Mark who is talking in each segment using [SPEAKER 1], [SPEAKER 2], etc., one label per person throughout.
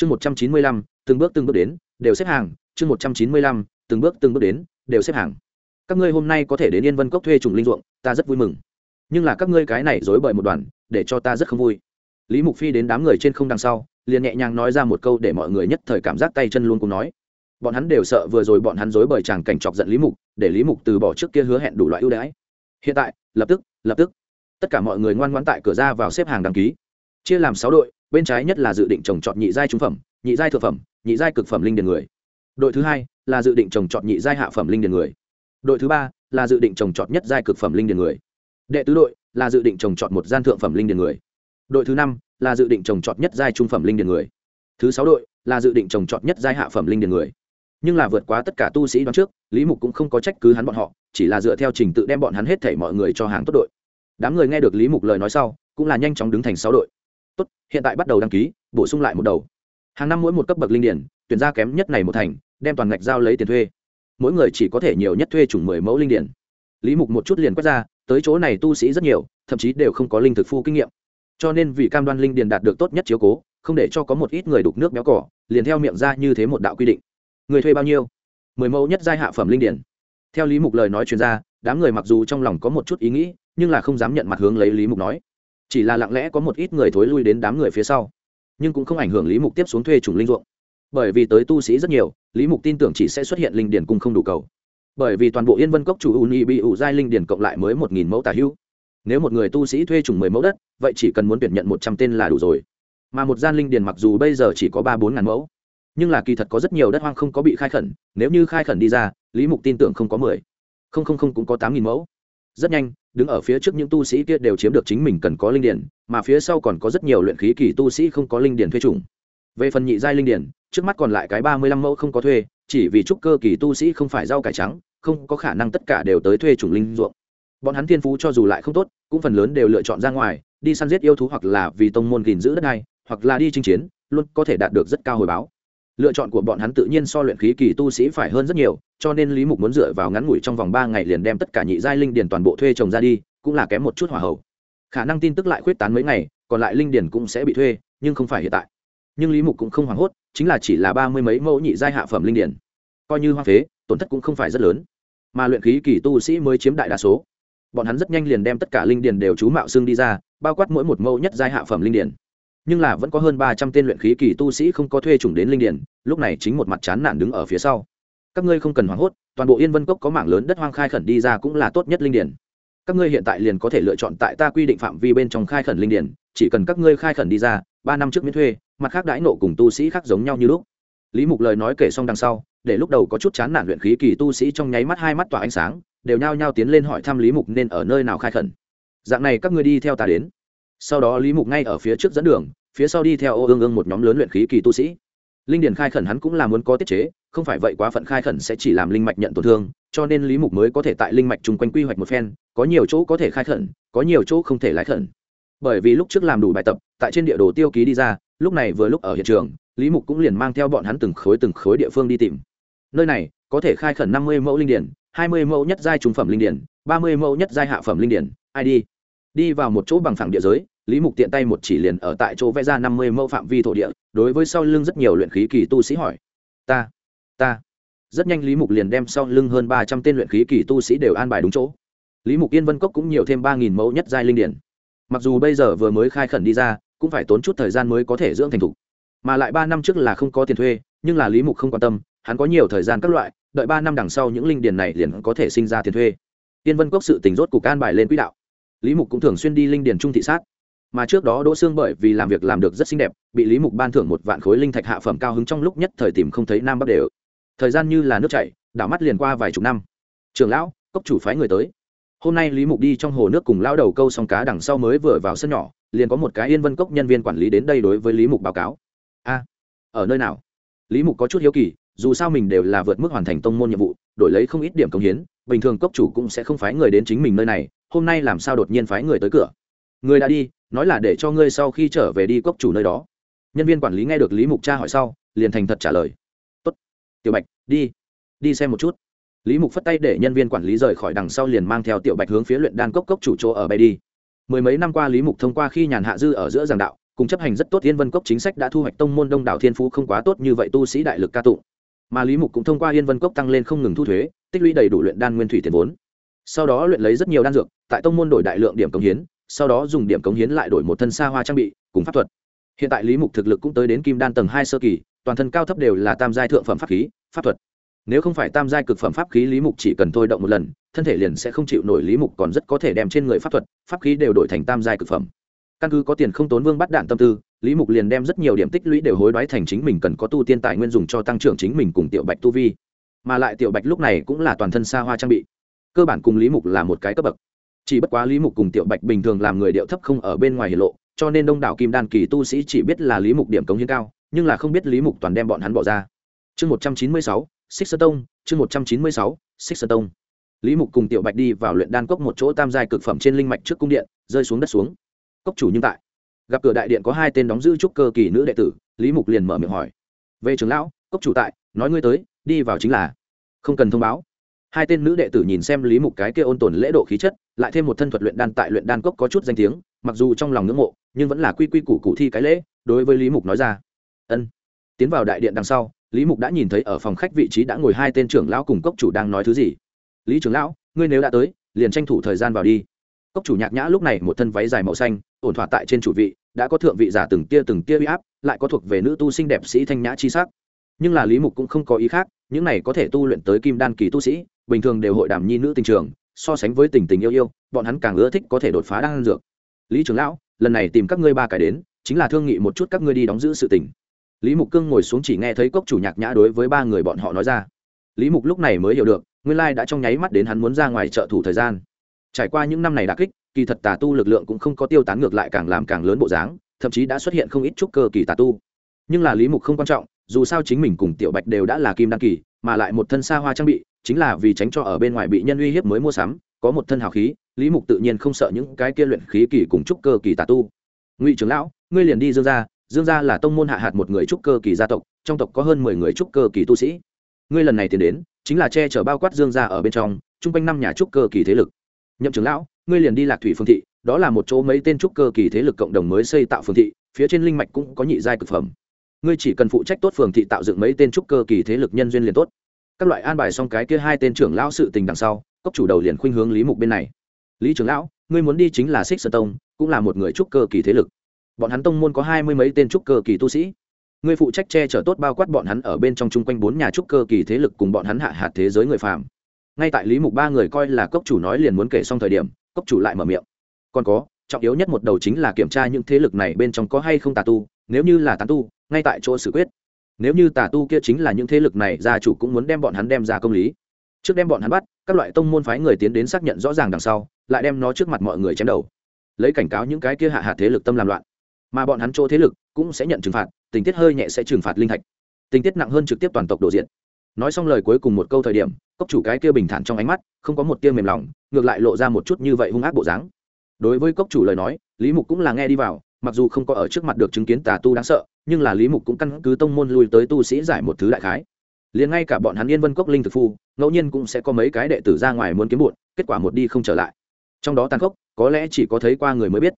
[SPEAKER 1] chương một trăm chín mươi lăm, từng bước từng bước đến, đều xếp hàng. Chương một trăm chín mươi lăm, từng bước từng bước đến, đều xếp hàng. Các ngươi hôm nay có thể đến yên vân cốc thuê trùng linh ruộng, ta rất vui mừng. Nhưng là các ngươi cái này dối bời một đoàn, để cho ta rất không vui. Lý mục phi đến đám người trên không đằng sau, liền nhẹ nhàng nói ra một câu để mọi người nhất thời cảm giác tay chân luôn cùng nói. Bọn hắn đều sợ vừa rồi bọn hắn dối bời chàng cảnh chọc giận lý mục, để lý mục từ bỏ trước kia hứa hẹn đủ loại ưu đãi. Hiện tại, lập tức lập tức, tất cả mọi người ngoan ngoãn tại cửa ra vào xếp hàng đăng ký. Chia làm sáu đội bên trái nhất là dự định trồng trọt nhị giai trung phẩm, nhị giai thượng phẩm, nhị giai cực phẩm linh điền người. Đội thứ hai là dự định trồng trọt nhị giai hạ phẩm linh điền người. Đội thứ ba là dự định trồng trọt nhất giai cực phẩm linh điền người. Đệ tứ đội là dự định trồng trọt một gian thượng phẩm linh điền người. Đội thứ năm là dự định trồng trọt nhất giai trung phẩm linh điền người. Thứ sáu đội là dự định trồng trọt nhất giai hạ phẩm linh điền người. Nhưng là vượt quá tất cả tu sĩ đoán trước, lý mục cũng không có trách cứ hắn bọn họ, chỉ là dựa theo trình tự đem bọn hắn hết thảy mọi người cho hàng tốt đội. Đám người nghe được lý mục lời nói sau, cũng là nhanh chóng đứng thành sáu đội tốt, hiện tại bắt đầu đăng ký, bổ sung lại một đầu. Hàng năm mỗi một cấp bậc linh điển, tuyển ra kém nhất này một thành, đem toàn ngạch giao lấy tiền thuê. Mỗi người chỉ có thể nhiều nhất thuê chủng mười mẫu linh điển. Lý mục một chút liền quét ra, tới chỗ này tu sĩ rất nhiều, thậm chí đều không có linh thực phu kinh nghiệm. Cho nên vì cam đoan linh điền đạt được tốt nhất chiếu cố, không để cho có một ít người đục nước béo cỏ, liền theo miệng ra như thế một đạo quy định. Người thuê bao nhiêu? Mười mẫu nhất giai hạ phẩm linh điển. Theo lý mục lời nói chuyên gia đám người mặc dù trong lòng có một chút ý nghĩ, nhưng là không dám nhận mặt hướng lấy lý mục nói chỉ là lặng lẽ có một ít người thối lui đến đám người phía sau, nhưng cũng không ảnh hưởng lý mục tiếp xuống thuê chủng linh ruộng. Bởi vì tới tu sĩ rất nhiều, lý mục tin tưởng chỉ sẽ xuất hiện linh điển cung không đủ cầu. Bởi vì toàn bộ yên vân cốc chủ uni bị ủ giai linh điển cộng lại mới một nghìn mẫu tà hữu. Nếu một người tu sĩ thuê chủng mười mẫu đất, vậy chỉ cần muốn tuyển nhận một trăm tên là đủ rồi. Mà một gian linh điển mặc dù bây giờ chỉ có ba bốn ngàn mẫu, nhưng là kỳ thật có rất nhiều đất hoang không có bị khai khẩn, nếu như khai khẩn đi ra, lý mục tin tưởng không có mười, không không không cũng có tám nghìn mẫu rất nhanh, đứng ở phía trước những tu sĩ kia đều chiếm được chính mình cần có linh điển, mà phía sau còn có rất nhiều luyện khí kỳ tu sĩ không có linh điển thuê chủng. Về phần nhị giai linh điển, trước mắt còn lại cái ba mươi lăm mẫu không có thuê, chỉ vì trúc cơ kỳ tu sĩ không phải rau cải trắng, không có khả năng tất cả đều tới thuê chủng linh ruộng. Bọn hắn thiên phú cho dù lại không tốt, cũng phần lớn đều lựa chọn ra ngoài, đi săn giết yêu thú hoặc là vì tông môn gìn giữ đất này hoặc là đi chinh chiến, luôn có thể đạt được rất cao hồi báo lựa chọn của bọn hắn tự nhiên so luyện khí kỳ tu sĩ phải hơn rất nhiều, cho nên lý mục muốn dựa vào ngắn ngủi trong vòng ba ngày liền đem tất cả nhị giai linh điền toàn bộ thuê trồng ra đi, cũng là kém một chút hỏa hậu khả năng tin tức lại khuyết tán mấy ngày, còn lại linh điền cũng sẽ bị thuê, nhưng không phải hiện tại. Nhưng lý mục cũng không hoảng hốt, chính là chỉ là ba mươi mấy mẫu nhị giai hạ phẩm linh điền. Coi như hoa phế, tổn thất cũng không phải rất lớn. Mà luyện khí kỳ tu sĩ mới chiếm đại đa số. Bọn hắn rất nhanh liền đem tất cả linh điền đều chú mạo xương đi ra, bao quát mỗi một mẫu nhất giai hạ phẩm linh điền nhưng là vẫn có hơn ba trăm tên luyện khí kỳ tu sĩ không có thuê chủng đến linh điền, lúc này chính một mặt chán nản đứng ở phía sau. Các ngươi không cần hoảng hốt, toàn bộ yên vân cốc có mảng lớn đất hoang khai khẩn đi ra cũng là tốt nhất linh điền. Các ngươi hiện tại liền có thể lựa chọn tại ta quy định phạm vi bên trong khai khẩn linh điền, chỉ cần các ngươi khai khẩn đi ra, ba năm trước miễn thuê, mặt khác đãi nộ cùng tu sĩ khác giống nhau như lúc. Lý mục lời nói kể xong đằng sau, để lúc đầu có chút chán nản luyện khí kỳ tu sĩ trong nháy mắt hai mắt tỏa ánh sáng, đều nhao nhao tiến lên hỏi thăm lý mục nên ở nơi nào khai khẩn. Dạng này các ngươi đi theo ta đến sau đó lý mục ngay ở phía trước dẫn đường, phía sau đi theo ô ương ương một nhóm lớn luyện khí kỳ tu sĩ. Linh điền khai khẩn hắn cũng là muốn có tiết chế, không phải vậy quá phận khai khẩn sẽ chỉ làm linh mạch nhận tổn thương, cho nên lý mục mới có thể tại linh mạch chung quanh quy hoạch một phen, có nhiều chỗ có thể khai khẩn, có nhiều chỗ không thể lái khẩn. Bởi vì lúc trước làm đủ bài tập, tại trên địa đồ tiêu ký đi ra, lúc này vừa lúc ở hiện trường, lý mục cũng liền mang theo bọn hắn từng khối từng khối địa phương đi tìm. Nơi này, có thể khai khẩn năm mươi mẫu linh điển hai mươi mẫu nhất giai trung phẩm linh điển ba mươi mẫu nhất giai hạ phẩm linh điển ai đi vào một chỗ bằng phẳng địa giới, lý mục tiện tay một chỉ liền ở tại chỗ vẽ ra năm mươi mẫu phạm vi thổ địa, đối với sau lưng rất nhiều luyện khí kỳ tu sĩ hỏi. Ta ta. Rất nhanh lý mục liền đem sau lưng hơn ba trăm tên luyện khí kỳ tu sĩ đều an bài đúng chỗ. Lý mục yên vân cốc cũng nhiều thêm ba nghìn mẫu nhất giai linh điển. Mặc dù bây giờ vừa mới khai khẩn đi ra, cũng phải tốn chút thời gian mới có thể dưỡng thành thục. Mà lại ba năm trước là không có tiền thuê, nhưng là lý mục không quan tâm, hắn có nhiều thời gian các loại, đợi ba năm đằng sau những linh điền này liền có thể sinh ra tiền thuê. Yên vân cốc sự tình rốt cục an bài lên quỹ đạo lý mục cũng thường xuyên đi linh điền trung thị sát. Mà trước đó đỗ xương bởi vì làm việc làm được rất xinh đẹp, bị lý mục ban thưởng một vạn khối linh thạch hạ phẩm cao hứng trong lúc nhất thời tìm không thấy nam bắc đều thời gian như là nước chảy, đảo mắt liền qua vài chục năm. Trường lão, cốc chủ phái người tới. Hôm nay lý mục đi trong hồ nước cùng lao đầu câu xong cá đằng sau mới vừa vào sân nhỏ, liền có một cái yên vân cốc nhân viên quản lý đến đây đối với lý mục báo cáo. A, ở nơi nào? Lý mục có chút hiếu kỳ, dù sao mình đều là vượt mức hoàn thành tông môn nhiệm vụ, đổi lấy không ít điểm công hiến, bình thường cốc chủ cũng sẽ không phái người đến chính mình nơi này hôm nay làm sao đột nhiên phái người tới cửa? Người đã đi, nói là để cho ngươi sau khi trở về đi cốc chủ nơi đó. Nhân viên quản lý nghe được lý mục cha hỏi sau, liền thành thật trả lời. Tốt. Tiểu bạch, đi. Đi xem một chút. Lý mục phất tay để nhân viên quản lý rời khỏi đằng sau liền mang theo tiểu bạch hướng phía luyện đan cốc cốc chủ chỗ ở bay đi. Mười mấy năm qua lý mục thông qua khi nhàn hạ dư ở giữa giảng đạo, cùng chấp hành rất tốt yên vân cốc chính sách đã thu hoạch tông môn đông đảo thiên phú không quá tốt như vậy tu sĩ đại lực ca tụng. Mà lý mục cũng thông qua yên vân cốc tăng lên không ngừng thu thuế, tích lũy đầy đủ luyện đan nguyên thủy tiền vốn sau đó luyện lấy rất nhiều đan dược, tại tông môn đổi đại lượng điểm cống hiến, sau đó dùng điểm cống hiến lại đổi một thân xa hoa trang bị, cùng pháp thuật. Hiện tại lý mục thực lực cũng tới đến kim đan tầng hai sơ kỳ, toàn thân cao thấp đều là tam giai thượng phẩm pháp khí, pháp thuật. Nếu không phải tam giai cực phẩm pháp khí lý mục chỉ cần thôi động một lần, thân thể liền sẽ không chịu nổi lý mục còn rất có thể đem trên người pháp thuật, pháp khí đều đổi thành tam giai cực phẩm. Căn cứ có tiền không tốn vương bắt đạn tâm tư, lý mục liền đem rất nhiều điểm tích lũy đều hối đoái thành chính mình cần có tu tiên tài nguyên dùng cho tăng trưởng chính mình cùng tiểu bạch tu vi. Mà lại tiểu bạch lúc này cũng là toàn thân xa hoa trang bị cơ bản cùng lý mục là một cái cấp bậc. Chỉ bất quá lý mục cùng tiểu bạch bình thường làm người điệu thấp không ở bên ngoài hiển lộ, cho nên đông đảo kim đan kỳ tu sĩ chỉ biết là lý mục điểm cống hiến cao, nhưng là không biết lý mục toàn đem bọn hắn bỏ ra. Chương một trăm chín mươi sáu xích sơ tông, chương một trăm chín mươi sáu xích sơ tông. Lý mục cùng tiểu bạch đi vào luyện đan cốc một chỗ tam giai cực phẩm trên linh mạch trước cung điện, rơi xuống đất xuống. Cốc chủ nhưng tại. Gặp cửa đại điện có hai tên đóng giữ trúc cơ kỳ nữ đệ tử, lý mục liền mở miệng hỏi. Về trưởng lão, cốc chủ tại, nói ngươi tới, đi vào chính là. Không cần thông báo hai tên nữ đệ tử nhìn xem lý mục cái kia ôn tồn lễ độ khí chất, lại thêm một thân thuật luyện đan tại luyện đan cốc có chút danh tiếng, mặc dù trong lòng ngưỡng mộ, nhưng vẫn là quy quy củ cụ thi cái lễ, đối với lý mục nói ra. Ân. Tiến vào đại điện đằng sau, lý mục đã nhìn thấy ở phòng khách vị trí đã ngồi hai tên trưởng lão cùng cốc chủ đang nói thứ gì. Lý trưởng lão, ngươi nếu đã tới, liền tranh thủ thời gian vào đi. Cốc chủ nhạc nhã lúc này một thân váy dài màu xanh, ổn thỏa tại trên chủ vị, đã có thượng vị giả từng tia từng tia uy áp, lại có thuộc về nữ tu sinh đẹp sĩ thanh nhã chi sắc nhưng là lý mục cũng không có ý khác, những này có thể tu luyện tới kim đan kỳ tu sĩ, bình thường đều hội đàm nhi nữ tình trường, so sánh với tình tình yêu yêu, bọn hắn càng ưa thích có thể đột phá đan dược. Lý trưởng lão, lần này tìm các ngươi ba cái đến, chính là thương nghị một chút các ngươi đi đóng giữ sự tình. Lý mục cương ngồi xuống chỉ nghe thấy cốc chủ nhạc nhã đối với ba người bọn họ nói ra. Lý mục lúc này mới hiểu được, nguyên lai đã trong nháy mắt đến hắn muốn ra ngoài trợ thủ thời gian. Trải qua những năm này đà kích, kỳ thật tà tu lực lượng cũng không có tiêu tán ngược lại càng làm càng lớn bộ dáng, thậm chí đã xuất hiện không ít chút cơ kỳ tà tu. Nhưng là lý mục không quan trọng dù sao chính mình cùng tiểu bạch đều đã là kim đăng kỳ, mà lại một thân xa hoa trang bị, chính là vì tránh cho ở bên ngoài bị nhân uy hiếp mới mua sắm, có một thân hào khí, lý mục tự nhiên không sợ những cái kia luyện khí kỳ cùng trúc cơ kỳ tà tu. Ngụy trưởng lão, ngươi liền đi dương gia dương gia là tông môn hạ hạt một người trúc cơ kỳ gia tộc, trong tộc có hơn mười người trúc cơ kỳ tu sĩ. Ngươi lần này tiến đến, chính là che chở bao quát dương gia ở bên trong, chung quanh năm nhà trúc cơ kỳ thế lực. Nhậm trưởng lão, ngươi liền đi lạc thủy phương thị, đó là một chỗ mấy tên trúc cơ kỳ thế lực cộng đồng mới xây tạo phương thị, phía trên linh mạch cũng có nhị giai cực phẩm ngươi chỉ cần phụ trách tốt phường thị tạo dựng mấy tên trúc cơ kỳ thế lực nhân duyên liền tốt. Các loại an bài xong cái kia hai tên trưởng lão sự tình đằng sau, cốc chủ đầu liền khuynh hướng lý mục bên này. Lý trưởng lão, ngươi muốn đi chính là xích sơn tông, cũng là một người trúc cơ kỳ thế lực. Bọn hắn tông môn có hai mươi mấy tên trúc cơ kỳ tu sĩ. Ngươi phụ trách che chở tốt bao quát bọn hắn ở bên trong chung quanh bốn nhà trúc cơ kỳ thế lực cùng bọn hắn hạ hạt thế giới người phàm. Ngay tại lý mục ba người coi là cốc chủ nói liền muốn kể xong thời điểm, cốc chủ lại mở miệng. Còn có, trọng yếu nhất một đầu chính là kiểm tra những thế lực này bên trong có hay không tà tu nếu như là tán tu, ngay tại chỗ xử quyết. Nếu như tà tu kia chính là những thế lực này, gia chủ cũng muốn đem bọn hắn đem ra công lý. Trước đem bọn hắn bắt, các loại tông môn phái người tiến đến xác nhận rõ ràng đằng sau, lại đem nó trước mặt mọi người chém đầu. Lấy cảnh cáo những cái kia hạ hạ thế lực tâm làm loạn. Mà bọn hắn chỗ thế lực cũng sẽ nhận trừng phạt, tình tiết hơi nhẹ sẽ trừng phạt linh thạch. Tình tiết nặng hơn trực tiếp toàn tộc đổ diện. Nói xong lời cuối cùng một câu thời điểm, cốc chủ cái kia bình thản trong ánh mắt, không có một tia mềm lòng, ngược lại lộ ra một chút như vậy hung ác bộ dáng. Đối với cốc chủ lời nói, lý mục cũng là nghe đi vào mặc dù không có ở trước mặt được chứng kiến tà tu đáng sợ, nhưng là lý mục cũng căn cứ tông môn lui tới tu sĩ giải một thứ đại khái. Liền ngay cả bọn hắn yên vân cốc linh thực phu, ngẫu nhiên cũng sẽ có mấy cái đệ tử ra ngoài muốn kiếm bụn kết quả một đi không trở lại. Trong đó tàn khốc, có lẽ chỉ có thấy qua người mới biết.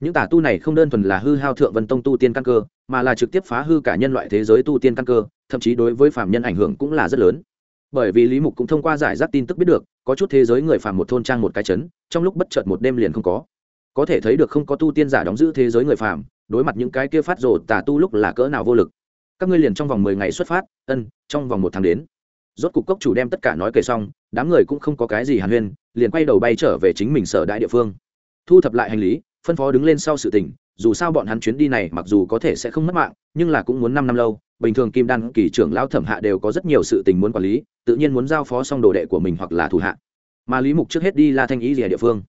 [SPEAKER 1] Những tà tu này không đơn thuần là hư hao thượng vân tông tu tiên căn cơ, mà là trực tiếp phá hư cả nhân loại thế giới tu tiên căn cơ, thậm chí đối với phạm nhân ảnh hưởng cũng là rất lớn. Bởi vì lý mục cũng thông qua giải rác tin tức biết được, có chút thế giới người phàm một thôn trang một cái chấn, trong lúc bất chợt một đêm liền không có có thể thấy được không có tu tiên giả đóng giữ thế giới người phàm, đối mặt những cái kia phát rồ tà tu lúc là cỡ nào vô lực. Các ngươi liền trong vòng mười ngày xuất phát, ân, trong vòng một tháng đến. Rốt cục cốc chủ đem tất cả nói kể xong, đám người cũng không có cái gì hàn huyên, liền quay đầu bay trở về chính mình sở đại địa phương. Thu thập lại hành lý, phân phó đứng lên sau sự tình, dù sao bọn hắn chuyến đi này mặc dù có thể sẽ không mất mạng, nhưng là cũng muốn năm năm lâu, bình thường kim đan kỳ trưởng lao thẩm hạ đều có rất nhiều sự tình muốn quản lý, tự nhiên muốn giao phó xong đồ đệ của mình hoặc là thủ hạ. Mà lý mục trước hết đi la thanh ý rìa địa phương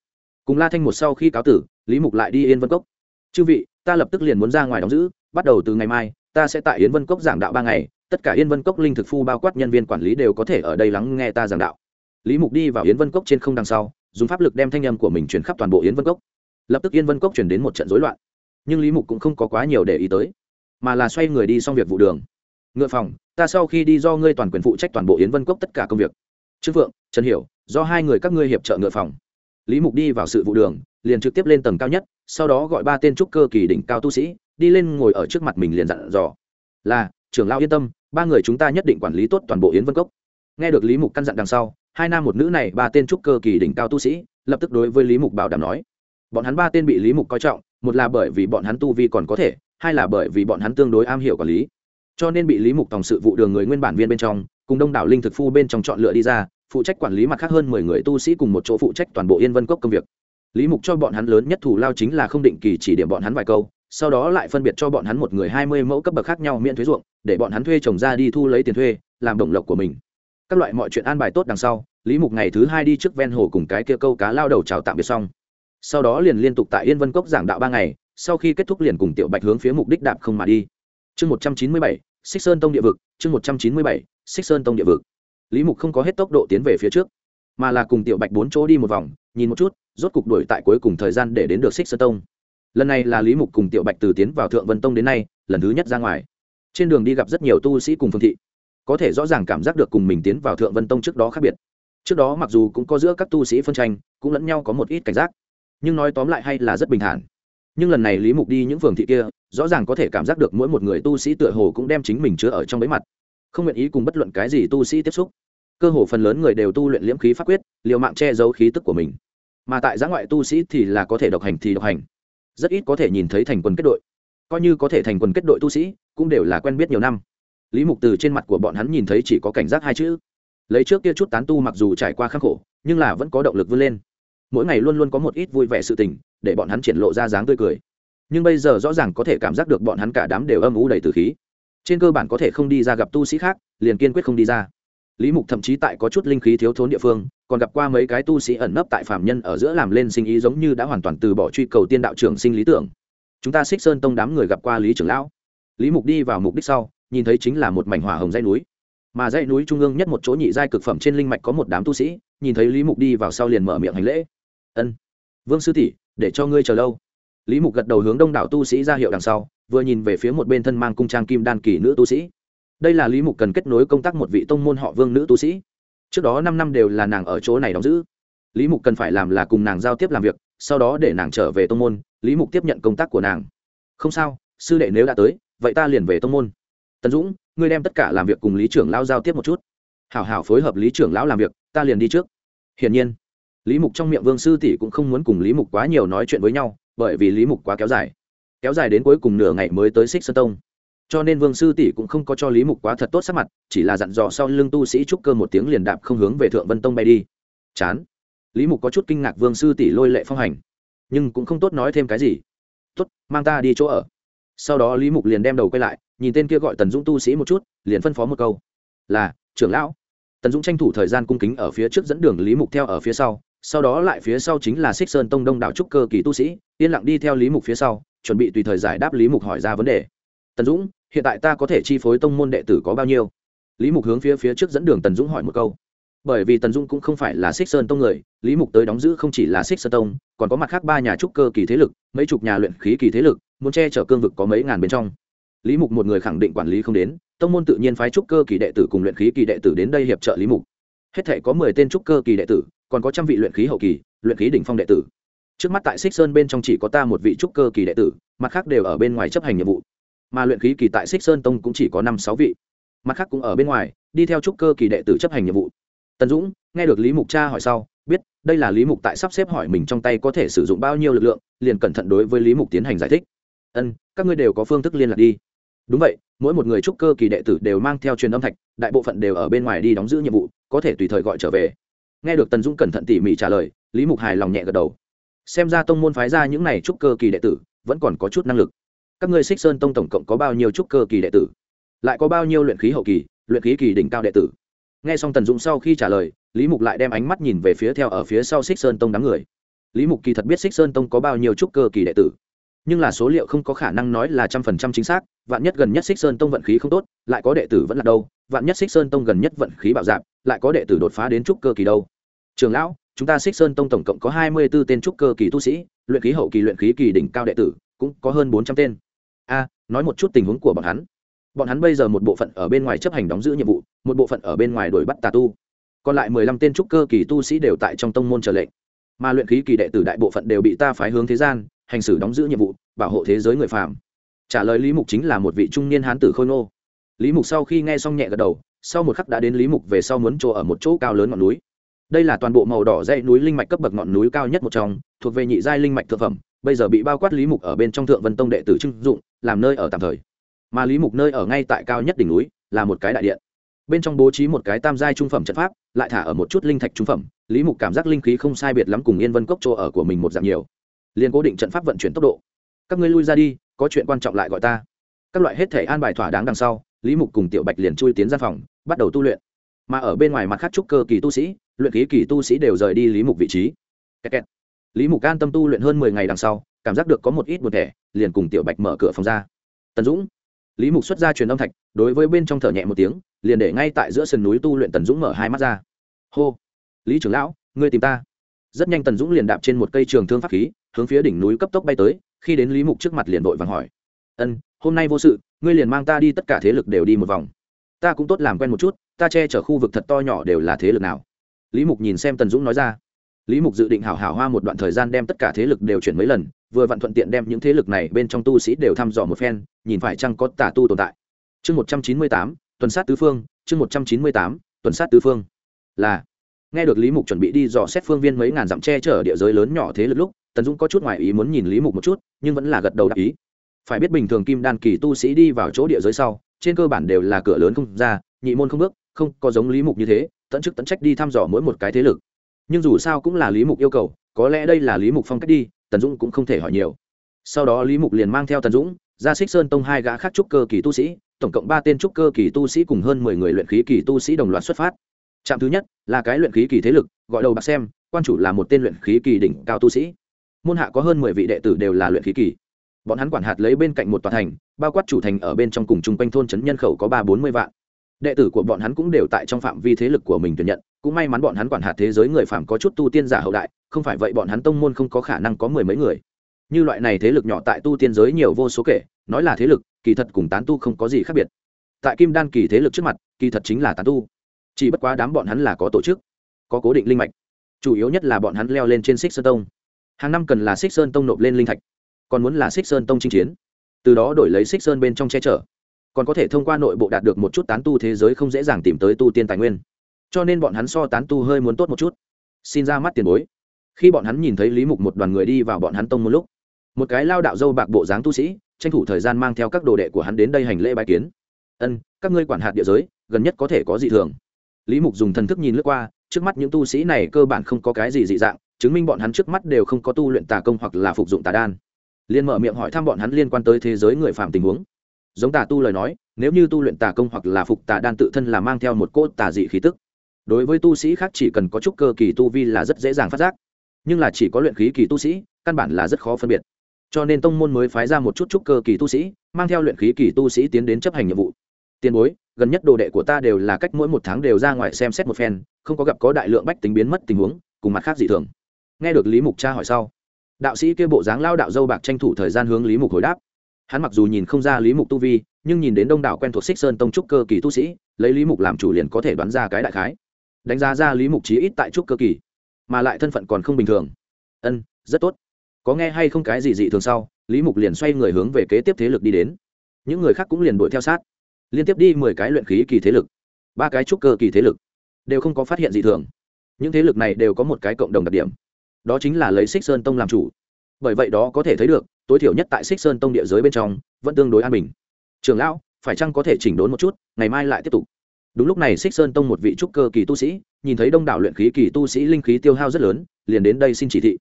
[SPEAKER 1] cùng la thanh một sau khi cáo tử, lý mục lại đi yên vân cốc. Chư vị, ta lập tức liền muốn ra ngoài đóng giữ, bắt đầu từ ngày mai, ta sẽ tại yên vân cốc giảng đạo ba ngày, tất cả yên vân cốc linh thực phu bao quát nhân viên quản lý đều có thể ở đây lắng nghe ta giảng đạo. Lý mục đi vào yến vân cốc trên không đằng sau, dùng pháp lực đem thanh âm của mình chuyển khắp toàn bộ yến vân cốc. Lập tức yên vân cốc chuyển đến một trận rối loạn. Nhưng lý mục cũng không có quá nhiều để ý tới, mà là xoay người đi xong việc vụ đường. Ngựa phòng, ta sau khi đi do ngươi toàn quyền phụ trách toàn bộ yến vân cốc tất cả công việc. Trương phượng, trần hiểu, do hai người các ngươi hiệp trợ ngựa phòng lý mục đi vào sự vụ đường, liền trực tiếp lên tầng cao nhất, sau đó gọi ba tên trúc cơ kỳ đỉnh cao tu sĩ, đi lên ngồi ở trước mặt mình liền dặn dò. Là, trưởng lão yên tâm, ba người chúng ta nhất định quản lý tốt toàn bộ yến vân cốc. Nghe được lý mục căn dặn đằng sau, hai nam một nữ này, ba tên trúc cơ kỳ đỉnh cao tu sĩ, lập tức đối với lý mục bảo đảm nói, bọn hắn ba tên bị lý mục coi trọng, một là bởi vì bọn hắn tu vi còn có thể, hai là bởi vì bọn hắn tương đối am hiểu quản lý. Cho nên bị lý mục tòng sự vụ đường người nguyên bản viên bên trong, cùng đông đảo linh thực phu bên trong chọn lựa đi ra phụ trách quản lý mặt khác hơn mười người tu sĩ cùng một chỗ phụ trách toàn bộ yên vân cốc công việc. Lý mục cho bọn hắn lớn nhất thủ lao chính là không định kỳ chỉ điểm bọn hắn vài câu, sau đó lại phân biệt cho bọn hắn một người hai mươi mẫu cấp bậc khác nhau miễn thuế ruộng, để bọn hắn thuê trồng ra đi thu lấy tiền thuê, làm động lộc của mình. Các loại mọi chuyện an bài tốt đằng sau, lý mục ngày thứ hai đi trước ven hồ cùng cái kia câu cá lao đầu chào tạm biệt xong. Sau đó liền liên tục tại yên vân cốc giảng đạo ba ngày, sau khi kết thúc liền cùng tiểu bạch hướng phía mục đích đạp không mà đi. Chương một trăm chín mươi bảy, xích sơn tông địa vực, chương một trăm chín mươi bảy, xích sơn tông địa vực lý mục không có hết tốc độ tiến về phía trước, mà là cùng tiểu bạch bốn chỗ đi một vòng, nhìn một chút, rốt cục đuổi tại cuối cùng thời gian để đến được xích sơn tông. Lần này là lý mục cùng tiểu bạch từ tiến vào thượng vân tông đến nay, lần thứ nhất ra ngoài. Trên đường đi gặp rất nhiều tu sĩ cùng phương thị, có thể rõ ràng cảm giác được cùng mình tiến vào thượng vân tông trước đó khác biệt. Trước đó mặc dù cũng có giữa các tu sĩ phân tranh, cũng lẫn nhau có một ít cảnh giác, nhưng nói tóm lại hay là rất bình thản. Nhưng lần này lý mục đi những phường thị kia, rõ ràng có thể cảm giác được mỗi một người tu sĩ tựa hồ cũng đem chính mình chứa ở trong bấy mặt, không nguyện ý cùng bất luận cái gì tu sĩ tiếp xúc cơ hồ phần lớn người đều tu luyện liễm khí pháp quyết, liều mạng che giấu khí tức của mình. Mà tại giã ngoại tu sĩ thì là có thể độc hành thì độc hành. Rất ít có thể nhìn thấy thành quân kết đội. Coi như có thể thành quân kết đội tu sĩ, cũng đều là quen biết nhiều năm. Lý mục từ trên mặt của bọn hắn nhìn thấy chỉ có cảnh giác hai chữ. Lấy trước kia chút tán tu mặc dù trải qua khắc khổ, nhưng là vẫn có động lực vươn lên. Mỗi ngày luôn luôn có một ít vui vẻ sự tình, để bọn hắn triển lộ ra dáng tươi cười. Nhưng bây giờ rõ ràng có thể cảm giác được bọn hắn cả đám đều âm ủ đầy từ khí. Trên cơ bản có thể không đi ra gặp tu sĩ khác, liền kiên quyết không đi ra lý mục thậm chí tại có chút linh khí thiếu thốn địa phương, còn gặp qua mấy cái tu sĩ ẩn nấp tại phạm nhân ở giữa làm lên sinh ý giống như đã hoàn toàn từ bỏ truy cầu tiên đạo trưởng sinh lý tưởng. Chúng ta xích sơn tông đám người gặp qua lý trưởng lão. Lý mục đi vào mục đích sau, nhìn thấy chính là một mảnh hỏa hồng dãy núi. Mà dãy núi trung ương nhất một chỗ nhị giai cực phẩm trên linh mạch có một đám tu sĩ, nhìn thấy lý mục đi vào sau liền mở miệng hành lễ. Ân, vương sư tỷ, để cho ngươi chờ lâu. Lý mục gật đầu hướng đông đảo tu sĩ ra hiệu đằng sau, vừa nhìn về phía một bên thân mang cung trang kim đan kỳ nữ tu sĩ đây là lý mục cần kết nối công tác một vị tông môn họ vương nữ tu sĩ. Trước đó năm năm đều là nàng ở chỗ này đóng giữ. Lý mục cần phải làm là cùng nàng giao tiếp làm việc, sau đó để nàng trở về tông môn, lý mục tiếp nhận công tác của nàng. Không sao, sư đệ nếu đã tới, vậy ta liền về tông môn. Tần dũng, ngươi đem tất cả làm việc cùng lý trưởng lão giao tiếp một chút. Hảo hảo phối hợp lý trưởng lão làm việc, ta liền đi trước. Hiển nhiên, lý mục trong miệng vương sư tỷ cũng không muốn cùng lý mục quá nhiều nói chuyện với nhau, bởi vì lý mục quá kéo dài. Kéo dài đến cuối cùng nửa ngày mới tới xích sơn tông cho nên vương sư tỷ cũng không có cho lý mục quá thật tốt sắc mặt, chỉ là dặn dò sau lưng tu sĩ trúc cơ một tiếng liền đạp không hướng về thượng vân tông bay đi. Chán. Lý mục có chút kinh ngạc vương sư tỷ lôi lệ phong hành. Nhưng cũng không tốt nói thêm cái gì. Tốt, mang ta đi chỗ ở. Sau đó lý mục liền đem đầu quay lại, nhìn tên kia gọi tần dũng tu sĩ một chút, liền phân phó một câu. Là, trưởng lão. Tần dũng tranh thủ thời gian cung kính ở phía trước dẫn đường lý mục theo ở phía sau sau đó lại phía sau chính là xích sơn tông đông đảo trúc cơ kỳ tu sĩ, yên lặng đi theo lý mục phía sau, chuẩn bị tùy thời giải đáp lý mục hỏi ra vấn đề tần dũng, hiện tại ta có thể chi phối tông môn đệ tử có bao nhiêu? Lý mục hướng phía phía trước dẫn đường tần dũng hỏi một câu. Bởi vì tần dũng cũng không phải là xích sơn tông người, lý mục tới đóng giữ không chỉ là xích sơn tông, còn có mặt khác ba nhà trúc cơ kỳ thế lực, mấy chục nhà luyện khí kỳ thế lực, muốn che chở cương vực có mấy ngàn bên trong. Lý mục một người khẳng định quản lý không đến, tông môn tự nhiên phái trúc cơ kỳ đệ tử cùng luyện khí kỳ đệ tử đến đây hiệp trợ lý mục. Hết thể có mười tên trúc cơ kỳ đệ tử, còn có trăm vị luyện khí hậu kỳ, luyện khí đỉnh phong đệ tử. Trước mắt tại xích sơn bên trong chỉ có ta một vị trúc cơ kỳ đệ tử, mặt khác đều ở bên ngoài chấp hành nhiệm vụ mà luyện khí kỳ tại xích sơn tông cũng chỉ có năm sáu vị. Mặt khác cũng ở bên ngoài, đi theo trúc cơ kỳ đệ tử chấp hành nhiệm vụ. Tần dũng, nghe được lý mục cha hỏi sau, biết đây là lý mục tại sắp xếp hỏi mình trong tay có thể sử dụng bao nhiêu lực lượng, liền cẩn thận đối với lý mục tiến hành giải thích. Ân, các ngươi đều có phương thức liên lạc đi. Đúng vậy, mỗi một người trúc cơ kỳ đệ tử đều mang theo truyền âm thạch, đại bộ phận đều ở bên ngoài đi đóng giữ nhiệm vụ, có thể tùy thời gọi trở về. Nghe được tần dũng cẩn thận tỉ mỉ trả lời, lý mục hài lòng nhẹ gật đầu. Xem ra tông môn phái ra những này trúc cơ kỳ đệ tử vẫn còn có chút năng lực các ngươi xích sơn tông tổng cộng có bao nhiêu trúc cơ kỳ đệ tử? Lại có bao nhiêu luyện khí hậu kỳ, luyện khí kỳ đỉnh cao đệ tử? Nghe xong tần dũng sau khi trả lời, lý mục lại đem ánh mắt nhìn về phía theo ở phía sau xích sơn tông đám người. Lý mục kỳ thật biết xích sơn tông có bao nhiêu trúc cơ kỳ đệ tử, nhưng là số liệu không có khả năng nói là trăm phần trăm chính xác, vạn nhất gần nhất xích sơn tông vận khí không tốt, lại có đệ tử vẫn là đâu, vạn nhất xích sơn tông gần nhất vận khí bạo dạp lại có đệ tử đột phá đến trúc cơ kỳ đâu. Trường lão, chúng ta xích sơn tông tổng cộng có hai mươi b ố tên trúc cơ kỳ tu sĩ, luyện khí hậu kỳ, luyện khí kỳ đỉnh cao đệ tử cũng có hơn bốn trăm tên. A, nói một chút tình huống của bọn hắn. Bọn hắn bây giờ một bộ phận ở bên ngoài chấp hành đóng giữ nhiệm vụ, một bộ phận ở bên ngoài đuổi bắt tà tu. Còn lại mười lăm tên trúc cơ kỳ tu sĩ đều tại trong tông môn trở lệnh. Mà luyện khí kỳ đệ tử đại bộ phận đều bị ta phái hướng thế gian, hành xử đóng giữ nhiệm vụ, bảo hộ thế giới người phàm. Trả lời lý mục chính là một vị trung niên hán tử khôi nô lý mục sau khi nghe xong nhẹ gật đầu, sau một khắc đã đến lý mục về sau muốn chỗ ở một chỗ cao lớn ngọn núi. Đây là toàn bộ màu đỏ dãy núi linh mạch cấp bậc ngọn núi cao nhất một trong, thuộc về nhị giai linh mạch thượng phẩm bây giờ bị bao quát lý mục ở bên trong thượng vân tông đệ tử trưng dụng, làm nơi ở tạm thời. Mà lý mục nơi ở ngay tại cao nhất đỉnh núi, là một cái đại điện. Bên trong bố trí một cái tam giai trung phẩm trận pháp, lại thả ở một chút linh thạch trung phẩm. Lý mục cảm giác linh khí không sai biệt lắm cùng yên vân cốc chỗ ở của mình một dạng nhiều. Liền cố định trận pháp vận chuyển tốc độ. Các ngươi lui ra đi, có chuyện quan trọng lại gọi ta. Các loại hết thể an bài thỏa đáng đằng sau, lý mục cùng tiểu bạch liền chui tiến gian phòng, bắt đầu tu luyện. Mà ở bên ngoài mặt khác trúc cơ kỳ tu sĩ, luyện khí kỳ tu sĩ đều rời đi lý mục vị trí. Kẹt kẹt lý mục an tâm tu luyện hơn mười ngày đằng sau, cảm giác được có một ít một thẻ, liền cùng tiểu bạch mở cửa phòng ra. Tần dũng. Lý mục xuất ra truyền âm thạch, đối với bên trong thở nhẹ một tiếng, liền để ngay tại giữa sườn núi tu luyện tần dũng mở hai mắt ra. Hô, lý trưởng lão, ngươi tìm ta. Rất nhanh tần dũng liền đạp trên một cây trường thương pháp khí, hướng phía đỉnh núi cấp tốc bay tới, khi đến lý mục trước mặt liền vội vàng hỏi. Ân, hôm nay vô sự, ngươi liền mang ta đi tất cả thế lực đều đi một vòng. Ta cũng tốt làm quen một chút, ta che chở khu vực thật to nhỏ đều là thế lực nào. Lý mục nhìn xem tần dũng nói ra lý mục dự định hảo hảo hoa một đoạn thời gian đem tất cả thế lực đều chuyển mấy lần, vừa vặn thuận tiện đem những thế lực này bên trong tu sĩ đều thăm dò một phen, nhìn phải chăng có tà tu tồn tại. Chương một trăm chín mươi tám, tuần sát tứ phương, chương một trăm chín mươi tám, tuần sát tứ phương. Là, nghe được lý mục chuẩn bị đi dò xét phương viên mấy ngàn dặm tre chở địa giới lớn nhỏ thế lực lúc, tần dũng có chút ngoại ý muốn nhìn lý mục một chút, nhưng vẫn là gật đầu đáp ý. Phải biết bình thường kim đan kỳ tu sĩ đi vào chỗ địa giới sau, trên cơ bản đều là cửa lớn không ra, nhị môn không bước, không có giống lý mục như thế, tận chức tận trách đi thăm dò mỗi một cái thế lực nhưng dù sao cũng là lý mục yêu cầu, có lẽ đây là lý mục phong cách đi, tần dũng cũng không thể hỏi nhiều. Sau đó lý mục liền mang theo tần dũng, ra xích sơn tông hai gã khác trúc cơ kỳ tu sĩ, tổng cộng ba tên trúc cơ kỳ tu sĩ cùng hơn mười người luyện khí kỳ tu sĩ đồng loạt xuất phát. Trạm thứ nhất là cái luyện khí kỳ thế lực, gọi đầu bạc xem, quan chủ là một tên luyện khí kỳ đỉnh cao tu sĩ. Môn hạ có hơn mười vị đệ tử đều là luyện khí kỳ. Bọn hắn quản hạt lấy bên cạnh một tòa thành, bao quát chủ thành ở bên trong cùng chung quanh thôn trấn nhân khẩu có ba bốn mươi vạn đệ tử của bọn hắn cũng đều tại trong phạm vi thế lực của mình tuyển nhận, cũng may mắn bọn hắn quản hạt thế giới người phạm có chút tu tiên giả hậu đại, không phải vậy bọn hắn tông môn không có khả năng có mười mấy người. Như loại này thế lực nhỏ tại tu tiên giới nhiều vô số kể, nói là thế lực, kỳ thật cùng tán tu không có gì khác biệt. Tại kim đan kỳ thế lực trước mặt, kỳ thật chính là tán tu. Chỉ bất quá đám bọn hắn là có tổ chức, có cố định linh mạch. Chủ yếu nhất là bọn hắn leo lên trên xích sơn tông. Hàng năm cần là xích sơn tông nộp lên linh thạch, còn muốn là xích sơn tông chinh chiến. Từ đó đổi lấy xích sơn bên trong che chở còn có thể thông qua nội bộ đạt được một chút tán tu thế giới không dễ dàng tìm tới tu tiên tài nguyên. Cho nên bọn hắn so tán tu hơi muốn tốt một chút. Xin ra mắt tiền bối. Khi bọn hắn nhìn thấy lý mục một đoàn người đi vào bọn hắn tông một lúc, một cái lao đạo dâu bạc bộ dáng tu sĩ, tranh thủ thời gian mang theo các đồ đệ của hắn đến đây hành lễ bài kiến. Ân, các ngươi quản hạt địa giới, gần nhất có thể có dị thường? Lý mục dùng thần thức nhìn lướt qua, trước mắt những tu sĩ này cơ bản không có cái gì dị dạng, chứng minh bọn hắn trước mắt đều không có tu luyện tà công hoặc là phục dụng tà đan. Liên mở miệng hỏi thăm bọn hắn liên quan tới thế giới người phạm tình huống giống tà tu lời nói, nếu như tu luyện tà công hoặc là phục tà đan tự thân là mang theo một cỗ tà dị khí tức. Đối với tu sĩ khác chỉ cần có chút cơ kỳ tu vi là rất dễ dàng phát giác. Nhưng là chỉ có luyện khí kỳ tu sĩ, căn bản là rất khó phân biệt. Cho nên tông môn mới phái ra một chút chút cơ kỳ tu sĩ, mang theo luyện khí kỳ tu sĩ tiến đến chấp hành nhiệm vụ. Tiền bối, gần nhất đồ đệ của ta đều là cách mỗi một tháng đều ra ngoài xem xét một phen, không có gặp có đại lượng bách tính biến mất tình huống, cùng mặt khác dị thường. Nghe được lý mục cha hỏi sau, đạo sĩ kia bộ dáng lao đạo dâu bạc tranh thủ thời gian hướng lý mục hồi đáp hắn mặc dù nhìn không ra lý mục tu vi, nhưng nhìn đến đông đảo quen thuộc xích sơn tông trúc cơ kỳ tu sĩ, lấy lý mục làm chủ liền có thể đoán ra cái đại khái. Đánh giá ra lý mục chí ít tại trúc cơ kỳ, mà lại thân phận còn không bình thường. Ân, rất tốt. Có nghe hay không cái gì dị thường sau, lý mục liền xoay người hướng về kế tiếp thế lực đi đến. Những người khác cũng liền đuổi theo sát. Liên tiếp đi mười cái luyện khí kỳ thế lực, ba cái trúc cơ kỳ thế lực, đều không có phát hiện dị thường. Những thế lực này đều có một cái cộng đồng đặc điểm. Đó chính là lấy xích sơn tông làm chủ bởi vậy đó có thể thấy được, tối thiểu nhất tại xích sơn tông địa giới bên trong, vẫn tương đối an bình. Trường lão, phải chăng có thể chỉnh đốn một chút, ngày mai lại tiếp tục? Đúng lúc này xích sơn tông một vị trúc cơ kỳ tu sĩ, nhìn thấy đông đảo luyện khí kỳ tu sĩ linh khí tiêu hao rất lớn, liền đến đây xin chỉ thị.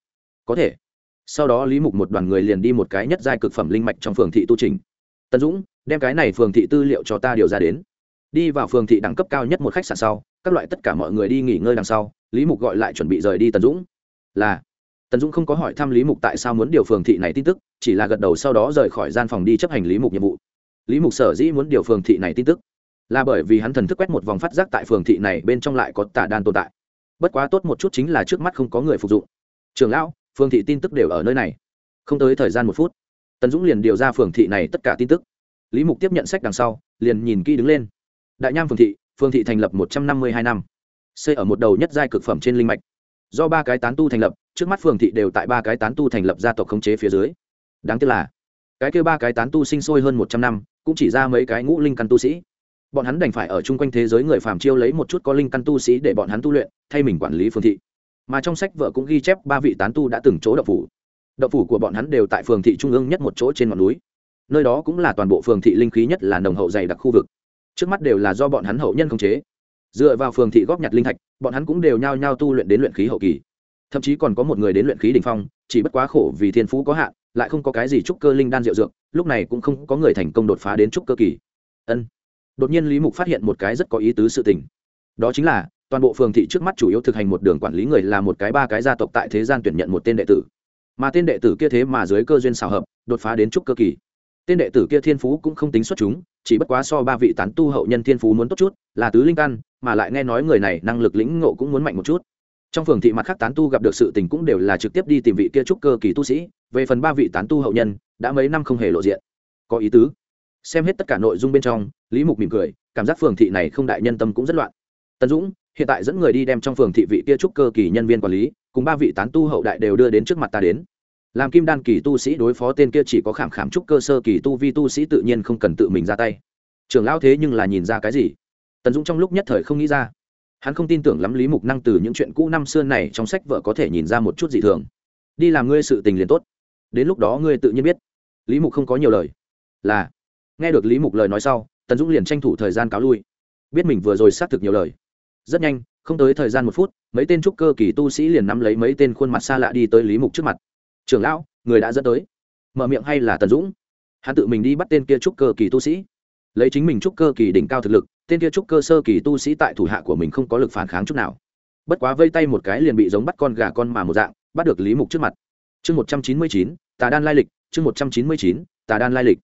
[SPEAKER 1] Có thể. Sau đó lý mục một đoàn người liền đi một cái nhất giai cực phẩm linh mạch trong phường thị tu trình. Tần dũng, đem cái này phường thị tư liệu cho ta điều ra đến. Đi vào phường thị đẳng cấp cao nhất một khách sạn sau, các loại tất cả mọi người đi nghỉ ngơi đằng sau, lý mục gọi lại chuẩn bị rời đi tần dũng. Là tần dũng không có hỏi thăm lý mục tại sao muốn điều phường thị này tin tức, chỉ là gật đầu sau đó rời khỏi gian phòng đi chấp hành lý mục nhiệm vụ. Lý mục sở dĩ muốn điều phường thị này tin tức là bởi vì hắn thần thức quét một vòng phát giác tại phường thị này bên trong lại có tà đan tồn tại. Bất quá tốt một chút chính là trước mắt không có người phục dụng. Trường lão, phường thị tin tức đều ở nơi này. Không tới thời gian một phút, tần dũng liền điều ra phường thị này tất cả tin tức. Lý mục tiếp nhận sách đằng sau, liền nhìn kỹ đứng lên. Đại nham phường thị phường thị thành lập một trăm năm mươi hai năm. Xây ở một đầu nhất giai cực phẩm trên linh mạch. Do ba cái tán tu thành lập trước mắt phường thị đều tại ba cái tán tu thành lập gia tộc khống chế phía dưới. Đáng tiếc là, cái kêu ba cái tán tu sinh sôi hơn một trăm năm, cũng chỉ ra mấy cái ngũ linh căn tu sĩ. Bọn hắn đành phải ở chung quanh thế giới người phàm chiêu lấy một chút có linh căn tu sĩ để bọn hắn tu luyện, thay mình quản lý phường thị. Mà trong sách vợ cũng ghi chép ba vị tán tu đã từng chỗ đậu phủ. Đậu phủ của bọn hắn đều tại phường thị trung ương nhất một chỗ trên ngọn núi. Nơi đó cũng là toàn bộ phường thị linh khí nhất là nồng hậu dày đặc khu vực. Trước mắt đều là do bọn hắn hậu nhân khống chế. Dựa vào phường thị góp nhặt linh thạch, bọn hắn cũng đều nhao nhao tu luyện đến luyện khí hậu kỳ thậm chí còn có một người đến luyện khí đ ỉ n h phong, chỉ bất quá khổ vì thiên phú có hạn, lại không có cái gì trúc cơ linh đan diệu dược, lúc này cũng không có người thành công đột phá đến trúc cơ kỳ. Ân. Đột nhiên lý mục phát hiện một cái rất có ý tứ sự tình. Đó chính là, toàn bộ phường thị trước mắt chủ yếu thực hành một đường quản lý người là một cái ba cái gia tộc tại thế gian tuyển nhận một tên đệ tử. Mà tên đệ tử kia thế mà dưới cơ duyên xào hợp, đột phá đến trúc cơ kỳ. Tên đệ tử kia thiên phú cũng không tính xuất chúng, chỉ bất quá so ba vị tán tu hậu nhân thiên phú muốn tốt chút, là tứ linh căn, mà lại nghe nói người này năng lực lĩnh ngộ cũng muốn mạnh một chút trong phường thị mặt khác tán tu gặp được sự tình cũng đều là trực tiếp đi tìm vị kia trúc cơ kỳ tu sĩ, về phần ba vị tán tu hậu nhân, đã mấy năm không hề lộ diện. Có ý tứ? Xem hết tất cả nội dung bên trong, lý mục mỉm cười, cảm giác phường thị này không đại nhân tâm cũng rất loạn. Tần dũng, hiện tại dẫn người đi đem trong phường thị vị kia trúc cơ kỳ nhân viên quản lý, cùng ba vị tán tu hậu đại đều đưa đến trước mặt ta đến. Làm kim đan kỳ tu sĩ đối phó tên kia chỉ có khảm khảm trúc cơ sơ kỳ tu vi tu sĩ tự nhiên không cần tự mình ra tay. Trưởng lão thế nhưng là nhìn ra cái gì? Tần dũng trong lúc nhất thời không nghĩ ra hắn không tin tưởng lắm lý mục năng từ những chuyện cũ năm xưa này trong sách vợ có thể nhìn ra một chút dị thường. Đi làm ngươi sự tình liền tốt. Đến lúc đó ngươi tự nhiên biết. Lý mục không có nhiều lời. Là. Nghe được lý mục lời nói sau, tần dũng liền tranh thủ thời gian cáo lui. Biết mình vừa rồi xác thực nhiều lời. Rất nhanh, không tới thời gian một phút, mấy tên trúc cơ kỳ tu sĩ liền nắm lấy mấy tên khuôn mặt xa lạ đi tới lý mục trước mặt. Trưởng lão, người đã dẫn tới. Mở miệng hay là tần dũng. Hắn tự mình đi bắt tên kia trúc cơ kỳ tu sĩ. Lấy chính mình trúc cơ kỳ đỉnh cao thực lực tên kia trúc cơ sơ kỳ tu sĩ tại thủ hạ của mình không có lực phản kháng chút nào. Bất quá vây tay một cái liền bị giống bắt con gà con mà một dạng, bắt được lý mục trước mặt. Chương một trăm chín mươi chín, tà đan lai lịch, chương một trăm chín mươi chín, tà đan lai lịch.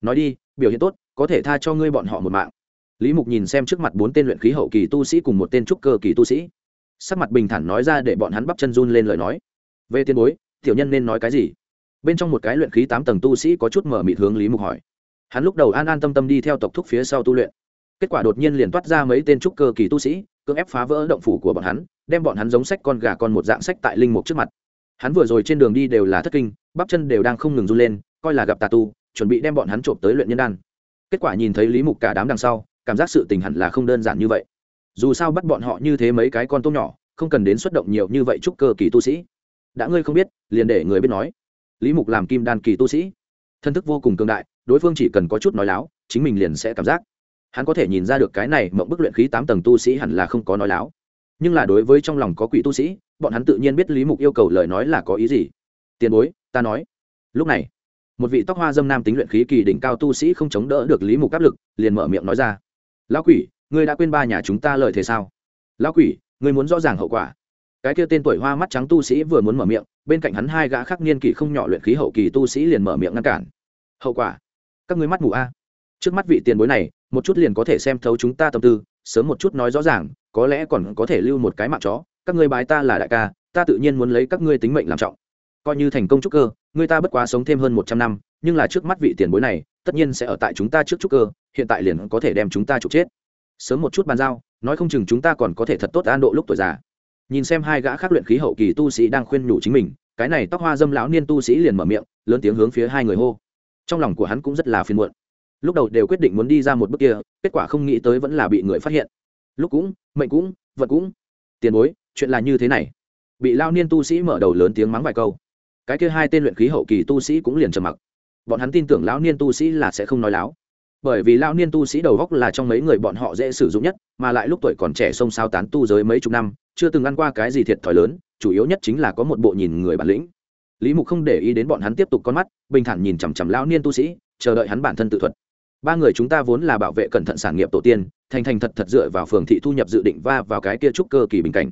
[SPEAKER 1] Nói đi, biểu hiện tốt, có thể tha cho ngươi bọn họ một mạng. Lý mục nhìn xem trước mặt bốn tên luyện khí hậu kỳ tu sĩ cùng một tên trúc cơ kỳ tu sĩ. Sắc mặt bình thản nói ra để bọn hắn bắp chân run lên lời nói. Về tiền bối, tiểu nhân nên nói cái gì? Bên trong một cái luyện khí tám tầng tu sĩ có chút mở mịt hướng lý mục hỏi. Hắn lúc đầu an an tâm tâm đi theo tộc thúc phía sau tu luyện kết quả đột nhiên liền toát ra mấy tên trúc cơ kỳ tu sĩ, cưỡng ép phá vỡ động phủ của bọn hắn, đem bọn hắn giống sách con gà con một dạng sách tại linh mục trước mặt. Hắn vừa rồi trên đường đi đều là thất kinh, bắp chân đều đang không ngừng run lên, coi là gặp tà tu, chuẩn bị đem bọn hắn trộm tới luyện nhân đan. Kết quả nhìn thấy lý mục cả đám đằng sau, cảm giác sự tình hẳn là không đơn giản như vậy. Dù sao bắt bọn họ như thế mấy cái con tôm nhỏ, không cần đến xuất động nhiều như vậy trúc cơ kỳ tu sĩ. Đã ngươi không biết, liền để người biết nói. Lý mục làm kim đan kỳ tu sĩ. Thân thức vô cùng cường đại, đối phương chỉ cần có chút nói láo, chính mình liền sẽ cảm giác hắn có thể nhìn ra được cái này mộng bức luyện khí tám tầng tu sĩ hẳn là không có nói láo. Nhưng là đối với trong lòng có quỷ tu sĩ, bọn hắn tự nhiên biết lý mục yêu cầu lời nói là có ý gì. Tiền bối, ta nói. Lúc này, một vị tóc hoa dâm nam tính luyện khí kỳ đỉnh cao tu sĩ không chống đỡ được lý mục áp lực, liền mở miệng nói ra. Lão quỷ, ngươi đã quên ba nhà chúng ta lời thế sao? Lão quỷ, ngươi muốn rõ ràng hậu quả. Cái kia tên tuổi hoa mắt trắng tu sĩ vừa muốn mở miệng, bên cạnh hắn hai gã khác niên kỳ không nhỏ luyện khí hậu kỳ tu sĩ liền mở miệng ngăn cản. Hậu quả? Các ngươi mắt mù a. Trước mắt vị tiền bối này một chút liền có thể xem thấu chúng ta tâm tư, sớm một chút nói rõ ràng, có lẽ còn có thể lưu một cái mạng chó, các ngươi bái ta là đại ca, ta tự nhiên muốn lấy các ngươi tính mệnh làm trọng. Coi như thành công trúc cơ, người ta bất quá sống thêm hơn một trăm năm, nhưng là trước mắt vị tiền bối này, tất nhiên sẽ ở tại chúng ta trước trúc cơ, hiện tại liền có thể đem chúng ta trục chết. Sớm một chút bàn giao, nói không chừng chúng ta còn có thể thật tốt an độ lúc tuổi già. Nhìn xem hai gã khác luyện khí hậu kỳ tu sĩ đang khuyên nhủ chính mình, cái này tóc hoa dâm lão niên tu sĩ liền mở miệng, lớn tiếng hướng phía hai người hô. Trong lòng của hắn cũng rất là phiền muộn lúc đầu đều quyết định muốn đi ra một bước kia, kết quả không nghĩ tới vẫn là bị người phát hiện. Lúc cũng, mệnh cũng, vật cũng. Tiền bối, chuyện là như thế này. Bị lao niên tu sĩ mở đầu lớn tiếng mắng vài câu. Cái kia hai tên luyện khí hậu kỳ tu sĩ cũng liền trầm mặc. Bọn hắn tin tưởng lão niên tu sĩ là sẽ không nói láo. Bởi vì lao niên tu sĩ đầu góc là trong mấy người bọn họ dễ sử dụng nhất, mà lại lúc tuổi còn trẻ xông sao tán tu giới mấy chục năm, chưa từng ăn qua cái gì thiệt thòi lớn, chủ yếu nhất chính là có một bộ nhìn người bản lĩnh. Lý mục không để ý đến bọn hắn tiếp tục con mắt, bình thản nhìn chằm chằm lao niên tu sĩ, chờ đợi hắn bản thân tự thuật ba người chúng ta vốn là bảo vệ cẩn thận sản nghiệp tổ tiên, thành thành thật thật dựa vào phường thị thu nhập dự định va vào cái kia trúc cơ kỳ bình cảnh.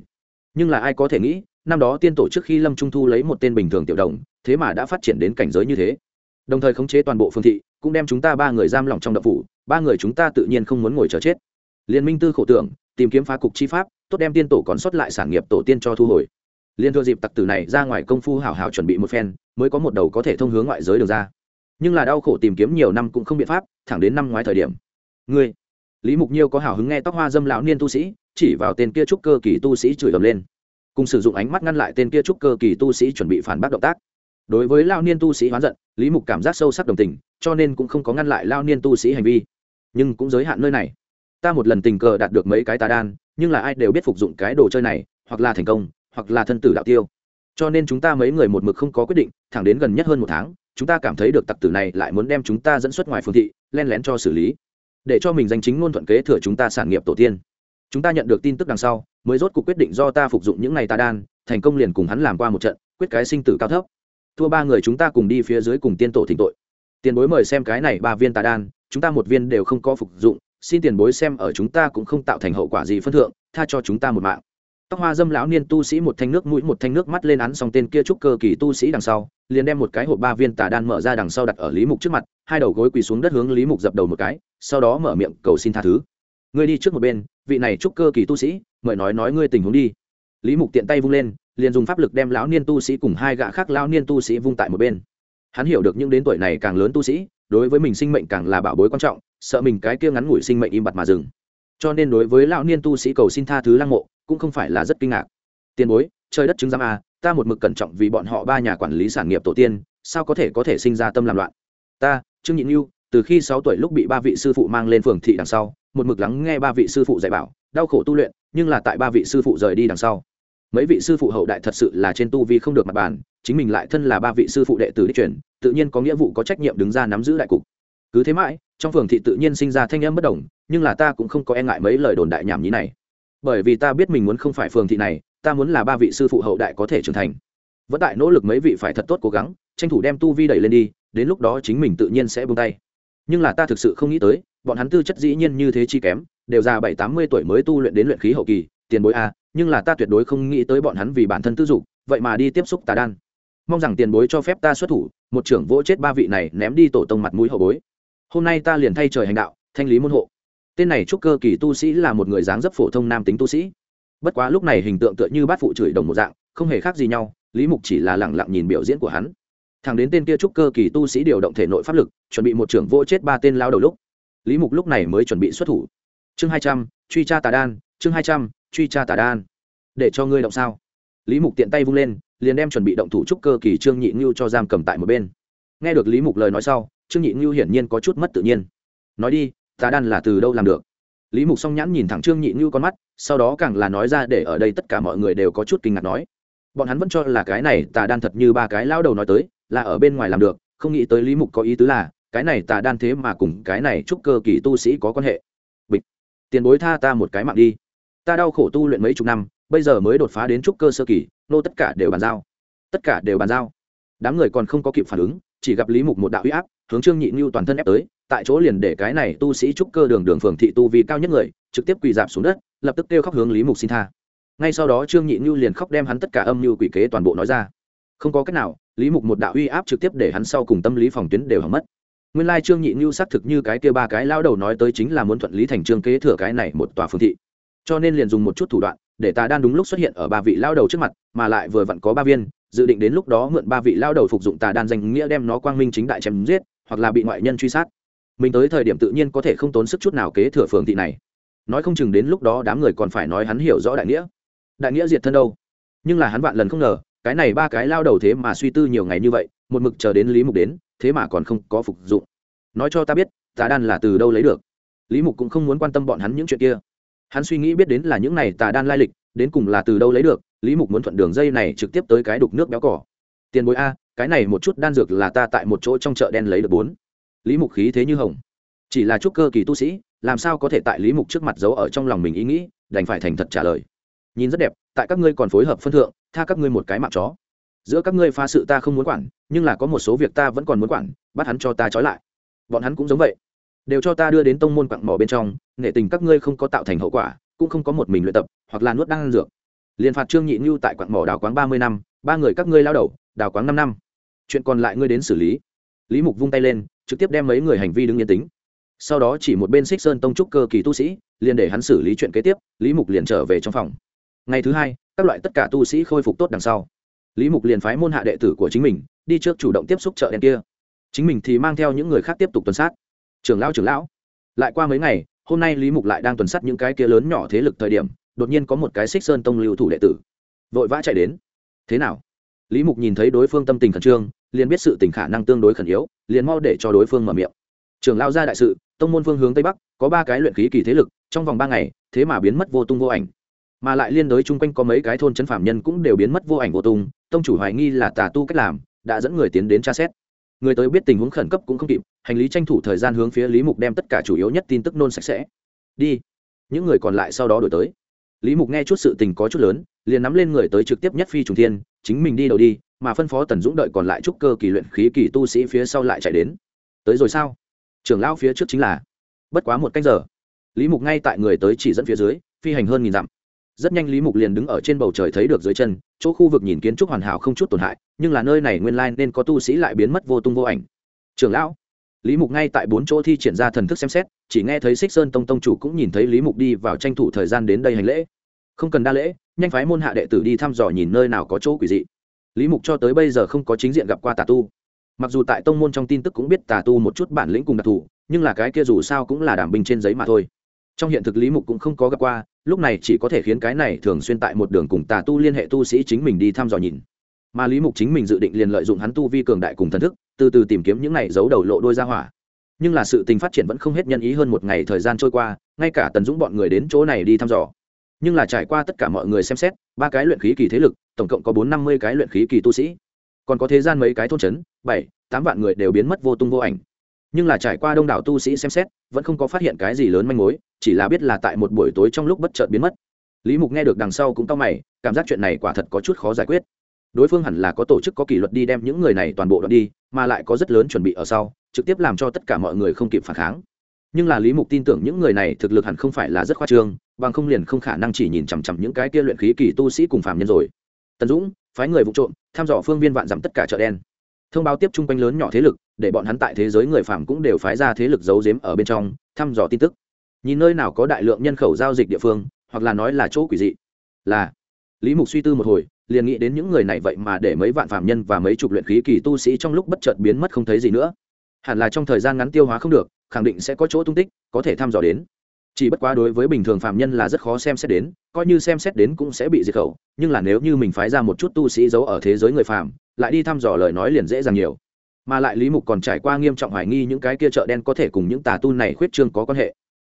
[SPEAKER 1] Nhưng là ai có thể nghĩ, năm đó tiên tổ trước khi lâm trung thu lấy một tên bình thường tiểu đồng, thế mà đã phát triển đến cảnh giới như thế. Đồng thời khống chế toàn bộ phương thị, cũng đem chúng ta ba người giam lỏng trong đập phủ, ba người chúng ta tự nhiên không muốn ngồi chờ chết. Liên minh tư khổ tưởng, tìm kiếm phá cục chi pháp, tốt đem tiên tổ còn sót lại sản nghiệp tổ tiên cho thu hồi. Liên thừa dịp tặc tử này ra ngoài công phu hảo hảo chuẩn bị một phen, mới có một đầu có thể thông hướng ngoại giới được ra nhưng là đau khổ tìm kiếm nhiều năm cũng không biện pháp, thẳng đến năm ngoái thời điểm. Ngươi, lý mục nhiêu có hào hứng nghe tóc hoa dâm lão niên tu sĩ, chỉ vào tên kia trúc cơ kỳ tu sĩ chửi ầm lên. Cùng sử dụng ánh mắt ngăn lại tên kia trúc cơ kỳ tu sĩ chuẩn bị phản bác động tác. Đối với lao niên tu sĩ hoán giận, lý mục cảm giác sâu sắc đồng tình, cho nên cũng không có ngăn lại lao niên tu sĩ hành vi. Nhưng cũng giới hạn nơi này. Ta một lần tình cờ đạt được mấy cái tà đan, nhưng là ai đều biết phục dụng cái đồ chơi này, hoặc là thành công, hoặc là thân tử đạo tiêu. Cho nên chúng ta mấy người một mực không có quyết định, thẳng đến gần nhất hơn một tháng chúng ta cảm thấy được tặc tử này lại muốn đem chúng ta dẫn xuất ngoài phương thị, len lén cho xử lý. Để cho mình danh chính ngôn thuận kế thừa chúng ta sản nghiệp tổ tiên. Chúng ta nhận được tin tức đằng sau, mới rốt cuộc quyết định do ta phục dụng những ngày ta đan, thành công liền cùng hắn làm qua một trận, quyết cái sinh tử cao thấp. Thua ba người chúng ta cùng đi phía dưới cùng tiên tổ thỉnh tội. Tiền bối mời xem cái này ba viên tà đan, chúng ta một viên đều không có phục dụng, xin tiền bối xem ở chúng ta cũng không tạo thành hậu quả gì phân thượng, tha cho chúng ta một mạng tóc hoa dâm lão niên tu sĩ một thanh nước mũi một thanh nước mắt lên án xong tên kia trúc cơ kỳ tu sĩ đằng sau, liền đem một cái hộp ba viên tà đan mở ra đằng sau đặt ở lý mục trước mặt, hai đầu gối quỳ xuống đất hướng lý mục dập đầu một cái, sau đó mở miệng cầu xin tha thứ. Ngươi đi trước một bên, vị này trúc cơ kỳ tu sĩ, mời nói nói ngươi tình huống đi. Lý mục tiện tay vung lên, liền dùng pháp lực đem lão niên tu sĩ cùng hai gã khác lão niên tu sĩ vung tại một bên. Hắn hiểu được những đến tuổi này càng lớn tu sĩ, đối với mình sinh mệnh càng là bảo bối quan trọng, sợ mình cái kia ngắn ngủi sinh mệnh im bặt mà dừng. Cho nên đối với lão niên tu sĩ cầu xin tha thứ lăng mộ cũng không phải là rất kinh ngạc. Tiền bối, trời đất chứng giám a, ta một mực cẩn trọng vì bọn họ ba nhà quản lý sản nghiệp tổ tiên, sao có thể có thể sinh ra tâm làm loạn? Ta, trương nhịn yêu từ khi sáu tuổi lúc bị ba vị sư phụ mang lên phường thị đằng sau, một mực lắng nghe ba vị sư phụ dạy bảo, đau khổ tu luyện, nhưng là tại ba vị sư phụ rời đi đằng sau. Mấy vị sư phụ hậu đại thật sự là trên tu vi không được mặt bàn, chính mình lại thân là ba vị sư phụ đệ tử đi chuyển, tự nhiên có nghĩa vụ có trách nhiệm đứng ra nắm giữ đại cục. Cứ thế mãi, trong phường thị tự nhiên sinh ra thanh âm bất đồng, nhưng là ta cũng không có e ngại mấy lời đồn đại nhảm nhí này bởi vì ta biết mình muốn không phải phường thị này, ta muốn là ba vị sư phụ hậu đại có thể trưởng thành. Vẫn tại nỗ lực mấy vị phải thật tốt cố gắng, tranh thủ đem tu vi đẩy lên đi, đến lúc đó chính mình tự nhiên sẽ buông tay. Nhưng là ta thực sự không nghĩ tới, bọn hắn tư chất dĩ nhiên như thế chi kém, đều già bảy, tám mươi tuổi mới tu luyện đến luyện khí hậu kỳ, tiền bối a nhưng là ta tuyệt đối không nghĩ tới bọn hắn vì bản thân tư dục, vậy mà đi tiếp xúc tà đan. Mong rằng tiền bối cho phép ta xuất thủ, một trưởng vỗ chết ba vị này ném đi tổ tông mặt mũi hậu bối. Hôm nay ta liền thay trời hành đạo, thanh lý môn hộ tên này trúc cơ kỳ tu sĩ là một người dáng dấp phổ thông nam tính tu sĩ. Bất quá lúc này hình tượng tựa như bát phụ chửi đồng một dạng, không hề khác gì nhau, lý mục chỉ là lẳng lặng nhìn biểu diễn của hắn. Thằng đến tên kia trúc cơ kỳ tu sĩ điều động thể nội pháp lực, chuẩn bị một trưởng vô chết ba tên lao đầu lúc, lý mục lúc này mới chuẩn bị xuất thủ. Chương hai trăm, truy tra tà đan, chương hai trăm, truy tra tà đan. Để cho ngươi động sao? Lý mục tiện tay vung lên, liền đem chuẩn bị động thủ trúc cơ kỳ trương nhị ngưu cho giam cầm tại một bên. Nghe được lý mục lời nói sau, trương nhị ngưu hiển nhiên có chút mất tự nhiên. Nói đi tà đan là từ đâu làm được? Lý mục song nhãn nhìn thẳng trương nhị Như con mắt, sau đó càng là nói ra để ở đây tất cả mọi người đều có chút kinh ngạc nói. Bọn hắn vẫn cho là cái này tà đan thật như ba cái lao đầu nói tới, là ở bên ngoài làm được, không nghĩ tới lý mục có ý tứ là, cái này tà đan thế mà cùng cái này chúc cơ kỳ tu sĩ có quan hệ. Bịch. Tiền bối tha ta một cái mạng đi. Ta đau khổ tu luyện mấy chục năm, bây giờ mới đột phá đến trúc cơ sơ kỳ, nô tất cả đều bàn giao. Tất cả đều bàn giao. Đám người còn không có kịp phản ứng chỉ gặp lý mục một đạo huy áp, hướng trương nhị như toàn thân ép tới, tại chỗ liền để cái này tu sĩ trúc cơ đường đường phường thị tu vì cao nhất người, trực tiếp quỳ dạp xuống đất, lập tức kêu khóc hướng lý mục xin tha. Ngay sau đó trương nhị như liền khóc đem hắn tất cả âm mưu quỷ kế toàn bộ nói ra. Không có cách nào, lý mục một đạo uy áp trực tiếp để hắn sau cùng tâm lý phòng tuyến đều hỏng mất. Nguyên lai trương nhị như xác thực như cái kia ba cái lao đầu nói tới chính là muốn thuận lý thành trương kế thừa cái này một tòa phương thị. Cho nên liền dùng một chút thủ đoạn, để ta đang đúng lúc xuất hiện ở ba vị lao đầu trước mặt, mà lại vừa vặn có ba viên dự định đến lúc đó mượn ba vị lao đầu phục dụng tà đan danh nghĩa đem nó quang minh chính đại chém giết, hoặc là bị ngoại nhân truy sát. Mình tới thời điểm tự nhiên có thể không tốn sức chút nào kế thừa phường thị này. Nói không chừng đến lúc đó đám người còn phải nói hắn hiểu rõ đại nghĩa. Đại nghĩa diệt thân đâu? Nhưng là hắn vạn lần không ngờ, cái này ba cái lao đầu thế mà suy tư nhiều ngày như vậy, một mực chờ đến lý mục đến, thế mà còn không có phục dụng. Nói cho ta biết, tà đan là từ đâu lấy được? Lý mục cũng không muốn quan tâm bọn hắn những chuyện kia. Hắn suy nghĩ biết đến là những này tà đan lai lịch, đến cùng là từ đâu lấy được lý mục muốn thuận đường dây này trực tiếp tới cái đục nước béo cỏ. Tiền bối a, cái này một chút đan dược là ta tại một chỗ trong chợ đen lấy được bốn. Lý mục khí thế như hồng. Chỉ là chút cơ kỳ tu sĩ, làm sao có thể tại lý mục trước mặt giấu ở trong lòng mình ý nghĩ, đành phải thành thật trả lời. Nhìn rất đẹp, tại các ngươi còn phối hợp phân thượng, tha các ngươi một cái mạng chó. Giữa các ngươi pha sự ta không muốn quản, nhưng là có một số việc ta vẫn còn muốn quản, bắt hắn cho ta trói lại. Bọn hắn cũng giống vậy. Đều cho ta đưa đến tông môn quặng mỏ bên trong nghệ tình các ngươi không có tạo thành hậu quả, cũng không có một mình luyện tập, hoặc là nuốt đan dược liền phạt trương nhị như tại quặng mỏ đào quáng ba mươi năm, ba người các ngươi lao đầu đào quáng năm năm. Chuyện còn lại ngươi đến xử lý. Lý mục vung tay lên, trực tiếp đem mấy người hành vi đứng yên tính. Sau đó chỉ một bên xích sơn tông trúc cơ kỳ tu sĩ, liền để hắn xử lý chuyện kế tiếp, lý mục liền trở về trong phòng. Ngày thứ hai, các loại tất cả tu sĩ khôi phục tốt đằng sau. Lý mục liền phái môn hạ đệ tử của chính mình, đi trước chủ động tiếp xúc chợ đen kia. Chính mình thì mang theo những người khác tiếp tục tuần sát. Trưởng lão trưởng lão. Lại qua mấy ngày, hôm nay lý mục lại đang tuần sát những cái kia lớn nhỏ thế lực thời điểm đột nhiên có một cái xích sơn tông lưu thủ đệ tử. Vội vã chạy đến. Thế nào? Lý mục nhìn thấy đối phương tâm tình khẩn trương, liền biết sự tình khả năng tương đối khẩn yếu, liền mau để cho đối phương mở miệng. Trường lao ra đại sự, tông môn phương hướng tây bắc, có ba cái luyện khí kỳ thế lực, trong vòng ba ngày, thế mà biến mất vô tung vô ảnh. Mà lại liên đối chung quanh có mấy cái thôn chấn phạm nhân cũng đều biến mất vô ảnh vô tung, tông chủ hoài nghi là tà tu cách làm, đã dẫn người tiến đến tra xét. Người tới biết tình huống khẩn cấp cũng không kịp, hành lý tranh thủ thời gian hướng phía lý mục đem tất cả chủ yếu nhất tin tức nôn sạch sẽ. Đi, những người còn lại sau đó đổi tới lý mục nghe chút sự tình có chút lớn, liền nắm lên người tới trực tiếp nhất phi trùng thiên, chính mình đi đầu đi, mà phân phó tần dũng đợi còn lại trúc cơ kỳ luyện khí kỳ tu sĩ phía sau lại chạy đến. Tới rồi sao? Trưởng lão phía trước chính là. Bất quá một canh giờ. Lý mục ngay tại người tới chỉ dẫn phía dưới, phi hành hơn nghìn dặm. Rất nhanh lý mục liền đứng ở trên bầu trời thấy được dưới chân, chỗ khu vực nhìn kiến trúc hoàn hảo không chút tổn hại, nhưng là nơi này nguyên lai nên có tu sĩ lại biến mất vô tung vô ảnh. Trưởng lão lý mục ngay tại bốn chỗ thi triển ra thần thức xem xét, chỉ nghe thấy xích sơn tông tông chủ cũng nhìn thấy lý mục đi vào tranh thủ thời gian đến đây hành lễ. Không cần đa lễ, nhanh phái môn hạ đệ tử đi thăm dò nhìn nơi nào có chỗ quỷ dị. Lý mục cho tới bây giờ không có chính diện gặp qua tà tu. Mặc dù tại tông môn trong tin tức cũng biết tà tu một chút bản lĩnh cùng đặc thù, nhưng là cái kia dù sao cũng là đảm binh trên giấy mà thôi. Trong hiện thực lý mục cũng không có gặp qua, lúc này chỉ có thể khiến cái này thường xuyên tại một đường cùng tà tu liên hệ tu sĩ chính mình đi thăm dò nhìn mà lý mục chính mình dự định liền lợi dụng hắn tu vi cường đại cùng thần thức, từ từ tìm kiếm những này giấu đầu lộ đôi ra hỏa. Nhưng là sự tình phát triển vẫn không hết nhân ý hơn một ngày thời gian trôi qua, ngay cả tần dũng bọn người đến chỗ này đi thăm dò. Nhưng là trải qua tất cả mọi người xem xét, ba cái luyện khí kỳ thế lực, tổng cộng có bốn năm mươi cái luyện khí kỳ tu sĩ. Còn có thế gian mấy cái thôn trấn, bảy, tám vạn người đều biến mất vô tung vô ảnh. Nhưng là trải qua đông đảo tu sĩ xem xét, vẫn không có phát hiện cái gì lớn manh mối, chỉ là biết là tại một buổi tối trong lúc bất chợt biến mất. Lý mục nghe được đằng sau cũng tao mày, cảm giác chuyện này quả thật có chút khó giải quyết đối phương hẳn là có tổ chức có kỷ luật đi đem những người này toàn bộ đoạn đi, mà lại có rất lớn chuẩn bị ở sau, trực tiếp làm cho tất cả mọi người không kịp phản kháng. Nhưng là lý mục tin tưởng những người này thực lực hẳn không phải là rất khoa trương, bằng không liền không khả năng chỉ nhìn chằm chằm những cái kia luyện khí kỳ tu sĩ cùng phạm nhân rồi. Tần dũng, phái người vụ trộm, thăm dò phương viên vạn dặm tất cả chợ đen. Thông báo tiếp chung quanh lớn nhỏ thế lực, để bọn hắn tại thế giới người phạm cũng đều phái ra thế lực giấu giếm ở bên trong, thăm dò tin tức. Nhìn nơi nào có đại lượng nhân khẩu giao dịch địa phương, hoặc là nói là chỗ quỷ dị. Là, lý mục suy tư một hồi liền nghĩ đến những người này vậy mà để mấy vạn phạm nhân và mấy chục luyện khí kỳ tu sĩ trong lúc bất chợt biến mất không thấy gì nữa. Hẳn là trong thời gian ngắn tiêu hóa không được, khẳng định sẽ có chỗ tung tích, có thể thăm dò đến. Chỉ bất quá đối với bình thường phạm nhân là rất khó xem xét đến, coi như xem xét đến cũng sẽ bị diệt khẩu, nhưng là nếu như mình phái ra một chút tu sĩ giấu ở thế giới người phạm lại đi thăm dò lời nói liền dễ dàng nhiều. Mà lại lý mục còn trải qua nghiêm trọng hoài nghi những cái kia chợ đen có thể cùng những tà tu này khuyết trương có quan hệ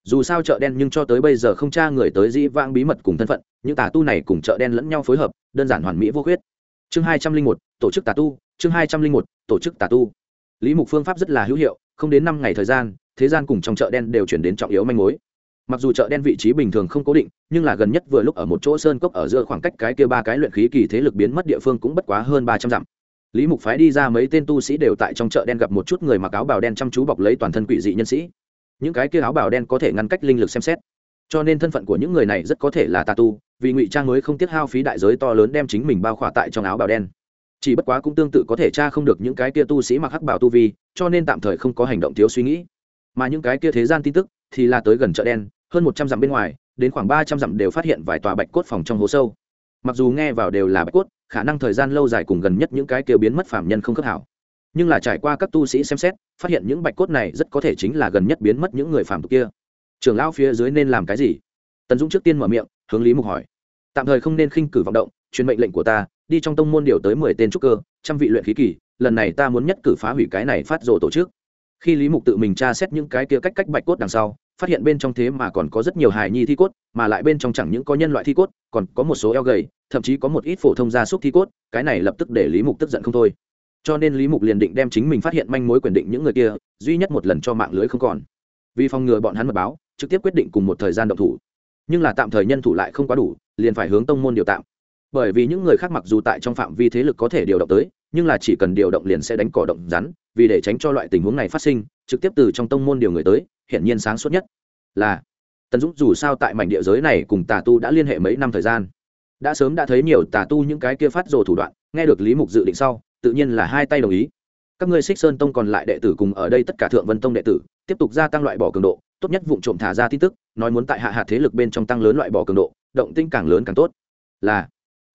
[SPEAKER 1] dù sao chợ đen nhưng cho tới bây giờ không tra người tới dĩ vãng bí mật cùng thân phận, những tà tu này cùng chợ đen lẫn nhau phối hợp, đơn giản hoàn mỹ vô khuyết. Chương hai trăm linh một, tổ chức tà tu, chương hai trăm linh một, tổ chức tà tu. Lý mục phương pháp rất là hữu hiệu, không đến năm ngày thời gian, thế gian cùng trong chợ đen đều chuyển đến trọng yếu manh mối. Mặc dù chợ đen vị trí bình thường không cố định, nhưng là gần nhất vừa lúc ở một chỗ sơn cốc ở giữa khoảng cách cái kia ba cái luyện khí kỳ thế lực biến mất địa phương cũng bất quá hơn ba trăm dặm. Lý mục phái đi ra mấy tên tu sĩ đều tại trong chợ đen gặp một chút người mặc áo bào đen chăm chú bọc lấy toàn thân quỷ dị nhân sĩ những cái kia áo bào đen có thể ngăn cách linh lực xem xét. Cho nên thân phận của những người này rất có thể là tà tu, vì ngụy trang mới không tiết hao phí đại giới to lớn đem chính mình bao khỏa tại trong áo bào đen. Chỉ bất quá cũng tương tự có thể tra không được những cái kia tu sĩ mặc hắc bảo tu vi, cho nên tạm thời không có hành động thiếu suy nghĩ. Mà những cái kia thế gian tin tức thì là tới gần chợ đen, hơn một trăm dặm bên ngoài, đến khoảng ba trăm dặm đều phát hiện vài tòa bạch cốt phòng trong hố sâu. Mặc dù nghe vào đều là bạch cốt, khả năng thời gian lâu dài cùng gần nhất những cái kia biến mất phạm nhân không khớp hảo nhưng là trải qua các tu sĩ xem xét, phát hiện những bạch cốt này rất có thể chính là gần nhất biến mất những người phạm tục kia. Trưởng lão phía dưới nên làm cái gì? Tần dũng trước tiên mở miệng, hướng lý mục hỏi. Tạm thời không nên khinh cử vọng động, truyền mệnh lệnh của ta, đi trong tông môn điều tới mười tên trúc cơ, trăm vị luyện khí kỳ, lần này ta muốn nhất cử phá hủy cái này phát rồ tổ chức. Khi lý mục tự mình tra xét những cái kia cách cách bạch cốt đằng sau, phát hiện bên trong thế mà còn có rất nhiều hài nhi thi cốt, mà lại bên trong chẳng những có nhân loại thi cốt, còn có một số eo gầy, thậm chí có một ít phổ thông gia súc thi cốt, cái này lập tức để lý mục tức giận không thôi cho nên lý mục liền định đem chính mình phát hiện manh mối quyền định những người kia, duy nhất một lần cho mạng lưới không còn. Vì phòng ngừa bọn hắn mật báo, trực tiếp quyết định cùng một thời gian động thủ. Nhưng là tạm thời nhân thủ lại không quá đủ, liền phải hướng tông môn điều tạm. Bởi vì những người khác mặc dù tại trong phạm vi thế lực có thể điều động tới, nhưng là chỉ cần điều động liền sẽ đánh cỏ động rắn, vì để tránh cho loại tình huống này phát sinh, trực tiếp từ trong tông môn điều người tới, hiển nhiên sáng suốt nhất. Là, tần dũng dù sao tại mảnh địa giới này cùng tà tu đã liên hệ mấy năm thời gian. Đã sớm đã thấy nhiều tà tu những cái kia phát rồ thủ đoạn, nghe được lý mục dự định sau tự nhiên là hai tay đồng ý. Các ngươi xích sơn tông còn lại đệ tử cùng ở đây tất cả thượng vân tông đệ tử, tiếp tục gia tăng loại bỏ cường độ, tốt nhất vụ trộm thả ra tin tức, nói muốn tại hạ hạt thế lực bên trong tăng lớn loại bỏ cường độ, động tinh càng lớn càng tốt. Là,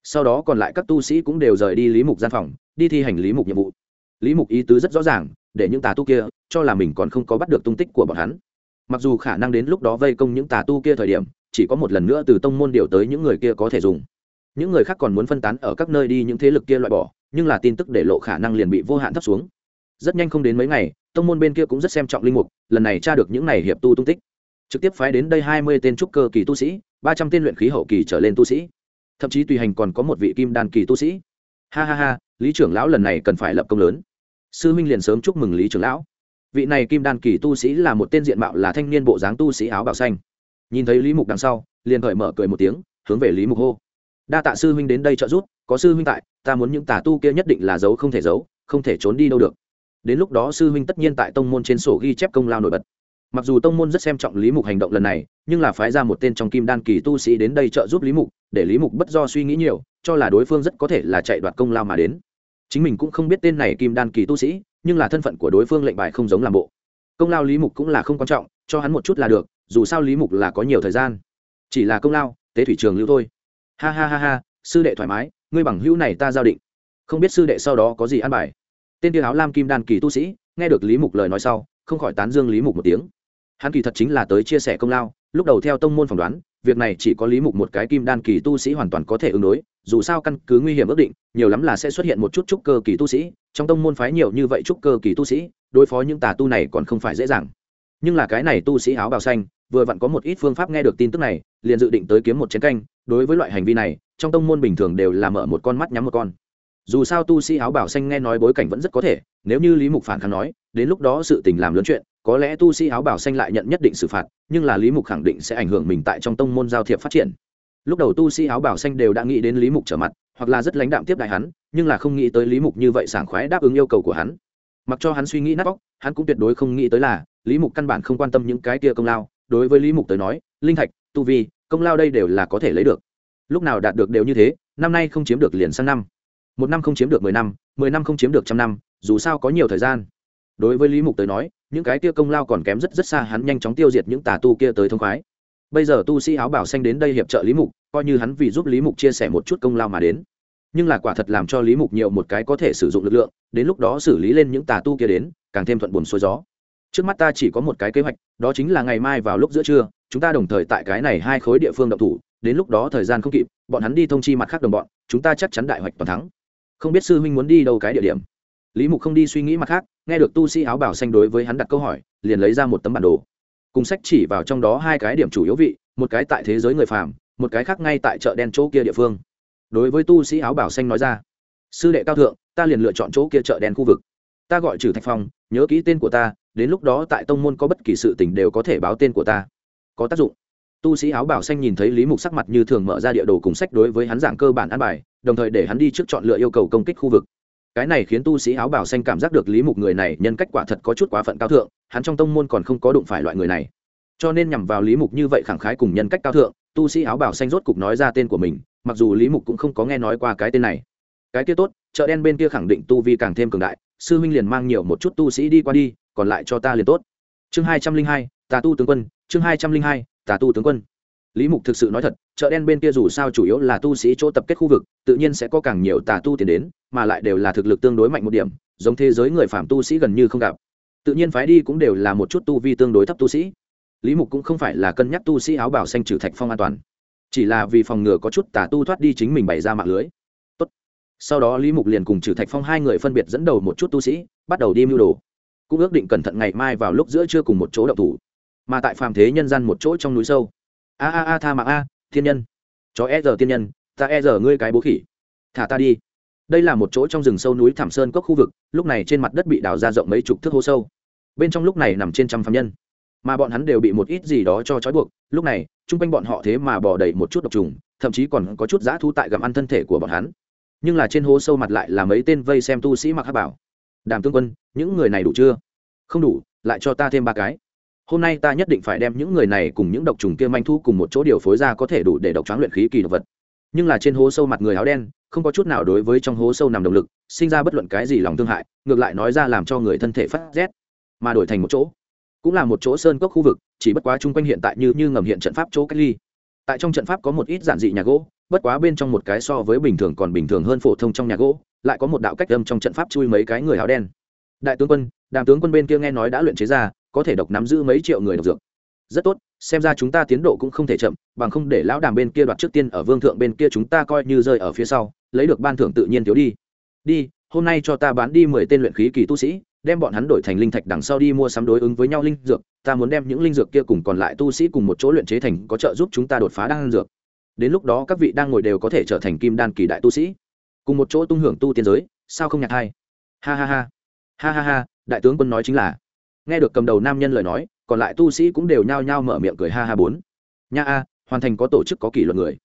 [SPEAKER 1] sau đó còn lại các tu sĩ cũng đều rời đi lý mục gian phòng, đi thi hành lý mục nhiệm vụ. Lý mục ý tứ rất rõ ràng, để những tà tu kia, cho là mình còn không có bắt được tung tích của bọn hắn. Mặc dù khả năng đến lúc đó vây công những tà tu kia thời điểm, chỉ có một lần nữa từ tông môn điều tới những người kia có thể dùng. Những người khác còn muốn phân tán ở các nơi đi những thế lực kia loại bỏ nhưng là tin tức để lộ khả năng liền bị vô hạn thấp xuống. Rất nhanh không đến mấy ngày, tông môn bên kia cũng rất xem trọng linh mục, lần này tra được những này hiệp tu tung tích. Trực tiếp phái đến đây hai mươi tên trúc cơ kỳ tu sĩ, ba trăm tên luyện khí hậu kỳ trở lên tu sĩ. Thậm chí tùy hành còn có một vị kim đan kỳ tu sĩ. Ha ha ha, lý trưởng lão lần này cần phải lập công lớn. Sư minh liền sớm chúc mừng lý trưởng lão. Vị này kim đan kỳ tu sĩ là một tên diện mạo là thanh niên bộ dáng tu sĩ áo bào xanh. Nhìn thấy lý mục đằng sau, liền cởi mở cười một tiếng, hướng về lý mục hô đa tạ sư huynh đến đây trợ giúp, có sư huynh tại, ta muốn những tà tu kia nhất định là giấu không thể giấu, không thể trốn đi đâu được. Đến lúc đó sư huynh tất nhiên tại tông môn trên sổ ghi chép công lao nổi bật. Mặc dù tông môn rất xem trọng lý mục hành động lần này, nhưng là phái ra một tên trong kim đan kỳ tu sĩ đến đây trợ giúp lý mục, để lý mục bất do suy nghĩ nhiều, cho là đối phương rất có thể là chạy đoạt công lao mà đến. Chính mình cũng không biết tên này kim đan kỳ tu sĩ, nhưng là thân phận của đối phương lệnh bài không giống làm bộ. Công lao lý mục cũng là không quan trọng, cho hắn một chút là được, dù sao lý mục là có nhiều thời gian. Chỉ là công lao, tế thủy trường lưu thôi ha ha ha ha, sư đệ thoải mái, ngươi bằng hữu này ta giao định. Không biết sư đệ sau đó có gì ăn bài. Tên tiêu áo lam kim đan kỳ tu sĩ, nghe được lý mục lời nói sau, không khỏi tán dương lý mục một tiếng. Hắn kỳ thật chính là tới chia sẻ công lao, lúc đầu theo tông môn phỏng đoán, việc này chỉ có lý mục một cái kim đan kỳ tu sĩ hoàn toàn có thể ứng đối, dù sao căn cứ nguy hiểm ước định, nhiều lắm là sẽ xuất hiện một chút trúc cơ kỳ tu sĩ, trong tông môn phái nhiều như vậy trúc cơ kỳ tu sĩ, đối phó những tà tu này còn không phải dễ dàng. Nhưng là cái này tu sĩ áo bào xanh, vừa vặn có một ít phương pháp nghe được tin tức này, liền dự định tới kiếm một chiến canh đối với loại hành vi này trong tông môn bình thường đều là mở một con mắt nhắm một con. Dù sao tu sĩ áo bảo xanh nghe nói bối cảnh vẫn rất có thể nếu như lý mục phản kháng nói đến lúc đó sự tình làm lớn chuyện có lẽ tu sĩ áo bảo xanh lại nhận nhất định xử phạt nhưng là lý mục khẳng định sẽ ảnh hưởng mình tại trong tông môn giao thiệp phát triển. Lúc đầu tu sĩ áo bảo xanh đều đã nghĩ đến lý mục trở mặt hoặc là rất lãnh đạm tiếp đại hắn nhưng là không nghĩ tới lý mục như vậy sảng khoái đáp ứng yêu cầu của hắn. Mặc cho hắn suy nghĩ nát bóc, hắn cũng tuyệt đối không nghĩ tới là lý mục căn bản không quan tâm những cái kia công lao. Đối với lý mục tới nói linh thạch tu vi công lao đây đều là có thể lấy được. Lúc nào đạt được đều như thế, năm nay không chiếm được liền sang năm. Một năm không chiếm được mười năm mười năm không chiếm được trăm năm, dù sao có nhiều thời gian. Đối với lý mục tới nói, những cái kia công lao còn kém rất rất xa hắn nhanh chóng tiêu diệt những tà tu kia tới thông khoái. Bây giờ tu sĩ áo bảo xanh đến đây hiệp trợ lý mục, coi như hắn vì giúp lý mục chia sẻ một chút công lao mà đến. Nhưng là quả thật làm cho lý mục nhiều một cái có thể sử dụng lực lượng, đến lúc đó xử lý lên những tà tu kia đến, càng thêm thuận buồn xuôi gió trước mắt ta chỉ có một cái kế hoạch, đó chính là ngày mai vào lúc giữa trưa, chúng ta đồng thời tại cái này hai khối địa phương động thủ, đến lúc đó thời gian không kịp, bọn hắn đi thông chi mặt khác đồng bọn, chúng ta chắc chắn đại hoạch toàn thắng. Không biết sư huynh muốn đi đâu cái địa điểm. Lý mục không đi suy nghĩ mặt khác, nghe được tu sĩ áo bảo xanh đối với hắn đặt câu hỏi, liền lấy ra một tấm bản đồ. Cùng sách chỉ vào trong đó hai cái điểm chủ yếu vị, một cái tại thế giới người phàm, một cái khác ngay tại chợ đen chỗ kia địa phương. Đối với tu sĩ áo bảo xanh nói ra, sư đệ cao thượng, ta liền lựa chọn chỗ kia chợ đen khu vực. Ta gọi trừ thạch phong, nhớ kỹ tên của ta đến lúc đó tại tông môn có bất kỳ sự tình đều có thể báo tên của ta. Có tác dụng. Tu sĩ áo bảo xanh nhìn thấy lý mục sắc mặt như thường mở ra địa đồ cùng sách đối với hắn giảng cơ bản an bài, đồng thời để hắn đi trước chọn lựa yêu cầu công kích khu vực. Cái này khiến tu sĩ áo bảo xanh cảm giác được lý mục người này nhân cách quả thật có chút quá phận cao thượng, hắn trong tông môn còn không có đụng phải loại người này. Cho nên nhằm vào lý mục như vậy khẳng khái cùng nhân cách cao thượng, tu sĩ áo bảo xanh rốt cục nói ra tên của mình, mặc dù lý mục cũng không có nghe nói qua cái tên này. Cái kia tốt, chợ đen bên kia khẳng định tu vi càng thêm cường đại, sư huynh liền mang nhiều một chút tu sĩ đi qua đi còn lại cho ta liền tốt. Chương hai trăm linh hai, tà tu tướng quân, chương hai trăm linh hai, tà tu tướng quân. Lý mục thực sự nói thật, chợ đen bên kia dù sao chủ yếu là tu sĩ chỗ tập kết khu vực, tự nhiên sẽ có càng nhiều tà tu tiến đến, mà lại đều là thực lực tương đối mạnh một điểm, giống thế giới người phạm tu sĩ gần như không gặp. Tự nhiên phái đi cũng đều là một chút tu vi tương đối thấp tu sĩ. Lý mục cũng không phải là cân nhắc tu sĩ áo bảo xanh trừ thạch phong an toàn. Chỉ là vì phòng ngừa có chút tà tu thoát đi chính mình bày ra mạng lưới. Tốt. sau đó lý mục liền cùng trừ thạch phong hai người phân biệt dẫn đầu một chút tu sĩ, bắt đầu đi mưu đồ cũng ước định cẩn thận ngày mai vào lúc giữa trưa cùng một chỗ đậu thủ. Mà tại phàm thế nhân gian một chỗ trong núi sâu. A a a, tha mạng a, thiên nhân. Chó e giờ tiên nhân, ta e giờ ngươi cái bố khỉ. Thả ta đi. Đây là một chỗ trong rừng sâu núi thảm sơn cốc khu vực, lúc này trên mặt đất bị đào ra rộng mấy chục thước hố sâu. Bên trong lúc này nằm trên trăm phạm nhân. Mà bọn hắn đều bị một ít gì đó cho trói buộc, lúc này, chung quanh bọn họ thế mà bỏ đầy một chút độc trùng, thậm chí còn có chút dã thu tại gặm ăn thân thể của bọn hắn. Nhưng là trên hố sâu mặt lại là mấy tên vây xem tu sĩ mặc hát bảo. Đàm tương quân những người này đủ chưa? Không đủ, lại cho ta thêm ba cái. Hôm nay ta nhất định phải đem những người này cùng những độc trùng kia manh thu cùng một chỗ điều phối ra có thể đủ để độc choáng luyện khí kỳ độc vật. Nhưng là trên hố sâu mặt người áo đen, không có chút nào đối với trong hố sâu nằm động lực, sinh ra bất luận cái gì lòng thương hại, ngược lại nói ra làm cho người thân thể phát rét, mà đổi thành một chỗ. Cũng là một chỗ sơn cốc khu vực, chỉ bất quá chung quanh hiện tại như như ngầm hiện trận pháp chỗ cách ly. Tại trong trận pháp có một ít giản dị nhà gỗ, bất quá bên trong một cái so với bình thường còn bình thường hơn phổ thông trong nhà gỗ, lại có một đạo cách âm trong trận pháp chui mấy cái người áo đen đại tướng quân, đàm tướng quân bên kia nghe nói đã luyện chế ra, có thể độc nắm giữ mấy triệu người độc dược. Rất tốt, xem ra chúng ta tiến độ cũng không thể chậm, bằng không để lão đàm bên kia đoạt trước tiên ở vương thượng bên kia chúng ta coi như rơi ở phía sau, lấy được ban thưởng tự nhiên thiếu đi. Đi, hôm nay cho ta bán đi mười tên luyện khí kỳ tu sĩ, đem bọn hắn đổi thành linh thạch đằng sau đi mua sắm đối ứng với nhau linh dược, ta muốn đem những linh dược kia cùng còn lại tu sĩ cùng một chỗ luyện chế thành có trợ giúp chúng ta đột phá đan dược. Đến lúc đó các vị đang ngồi đều có thể trở thành kim đan kỳ đại tu sĩ, cùng một chỗ tung hưởng tu tiên giới, sao không nhạc hay ha ha ha ha ha ha, đại tướng quân nói chính là. Nghe được cầm đầu nam nhân lời nói, còn lại tu sĩ cũng đều nhao nhao mở miệng cười ha ha bốn. Nha a, hoàn thành có tổ chức có kỷ luật người.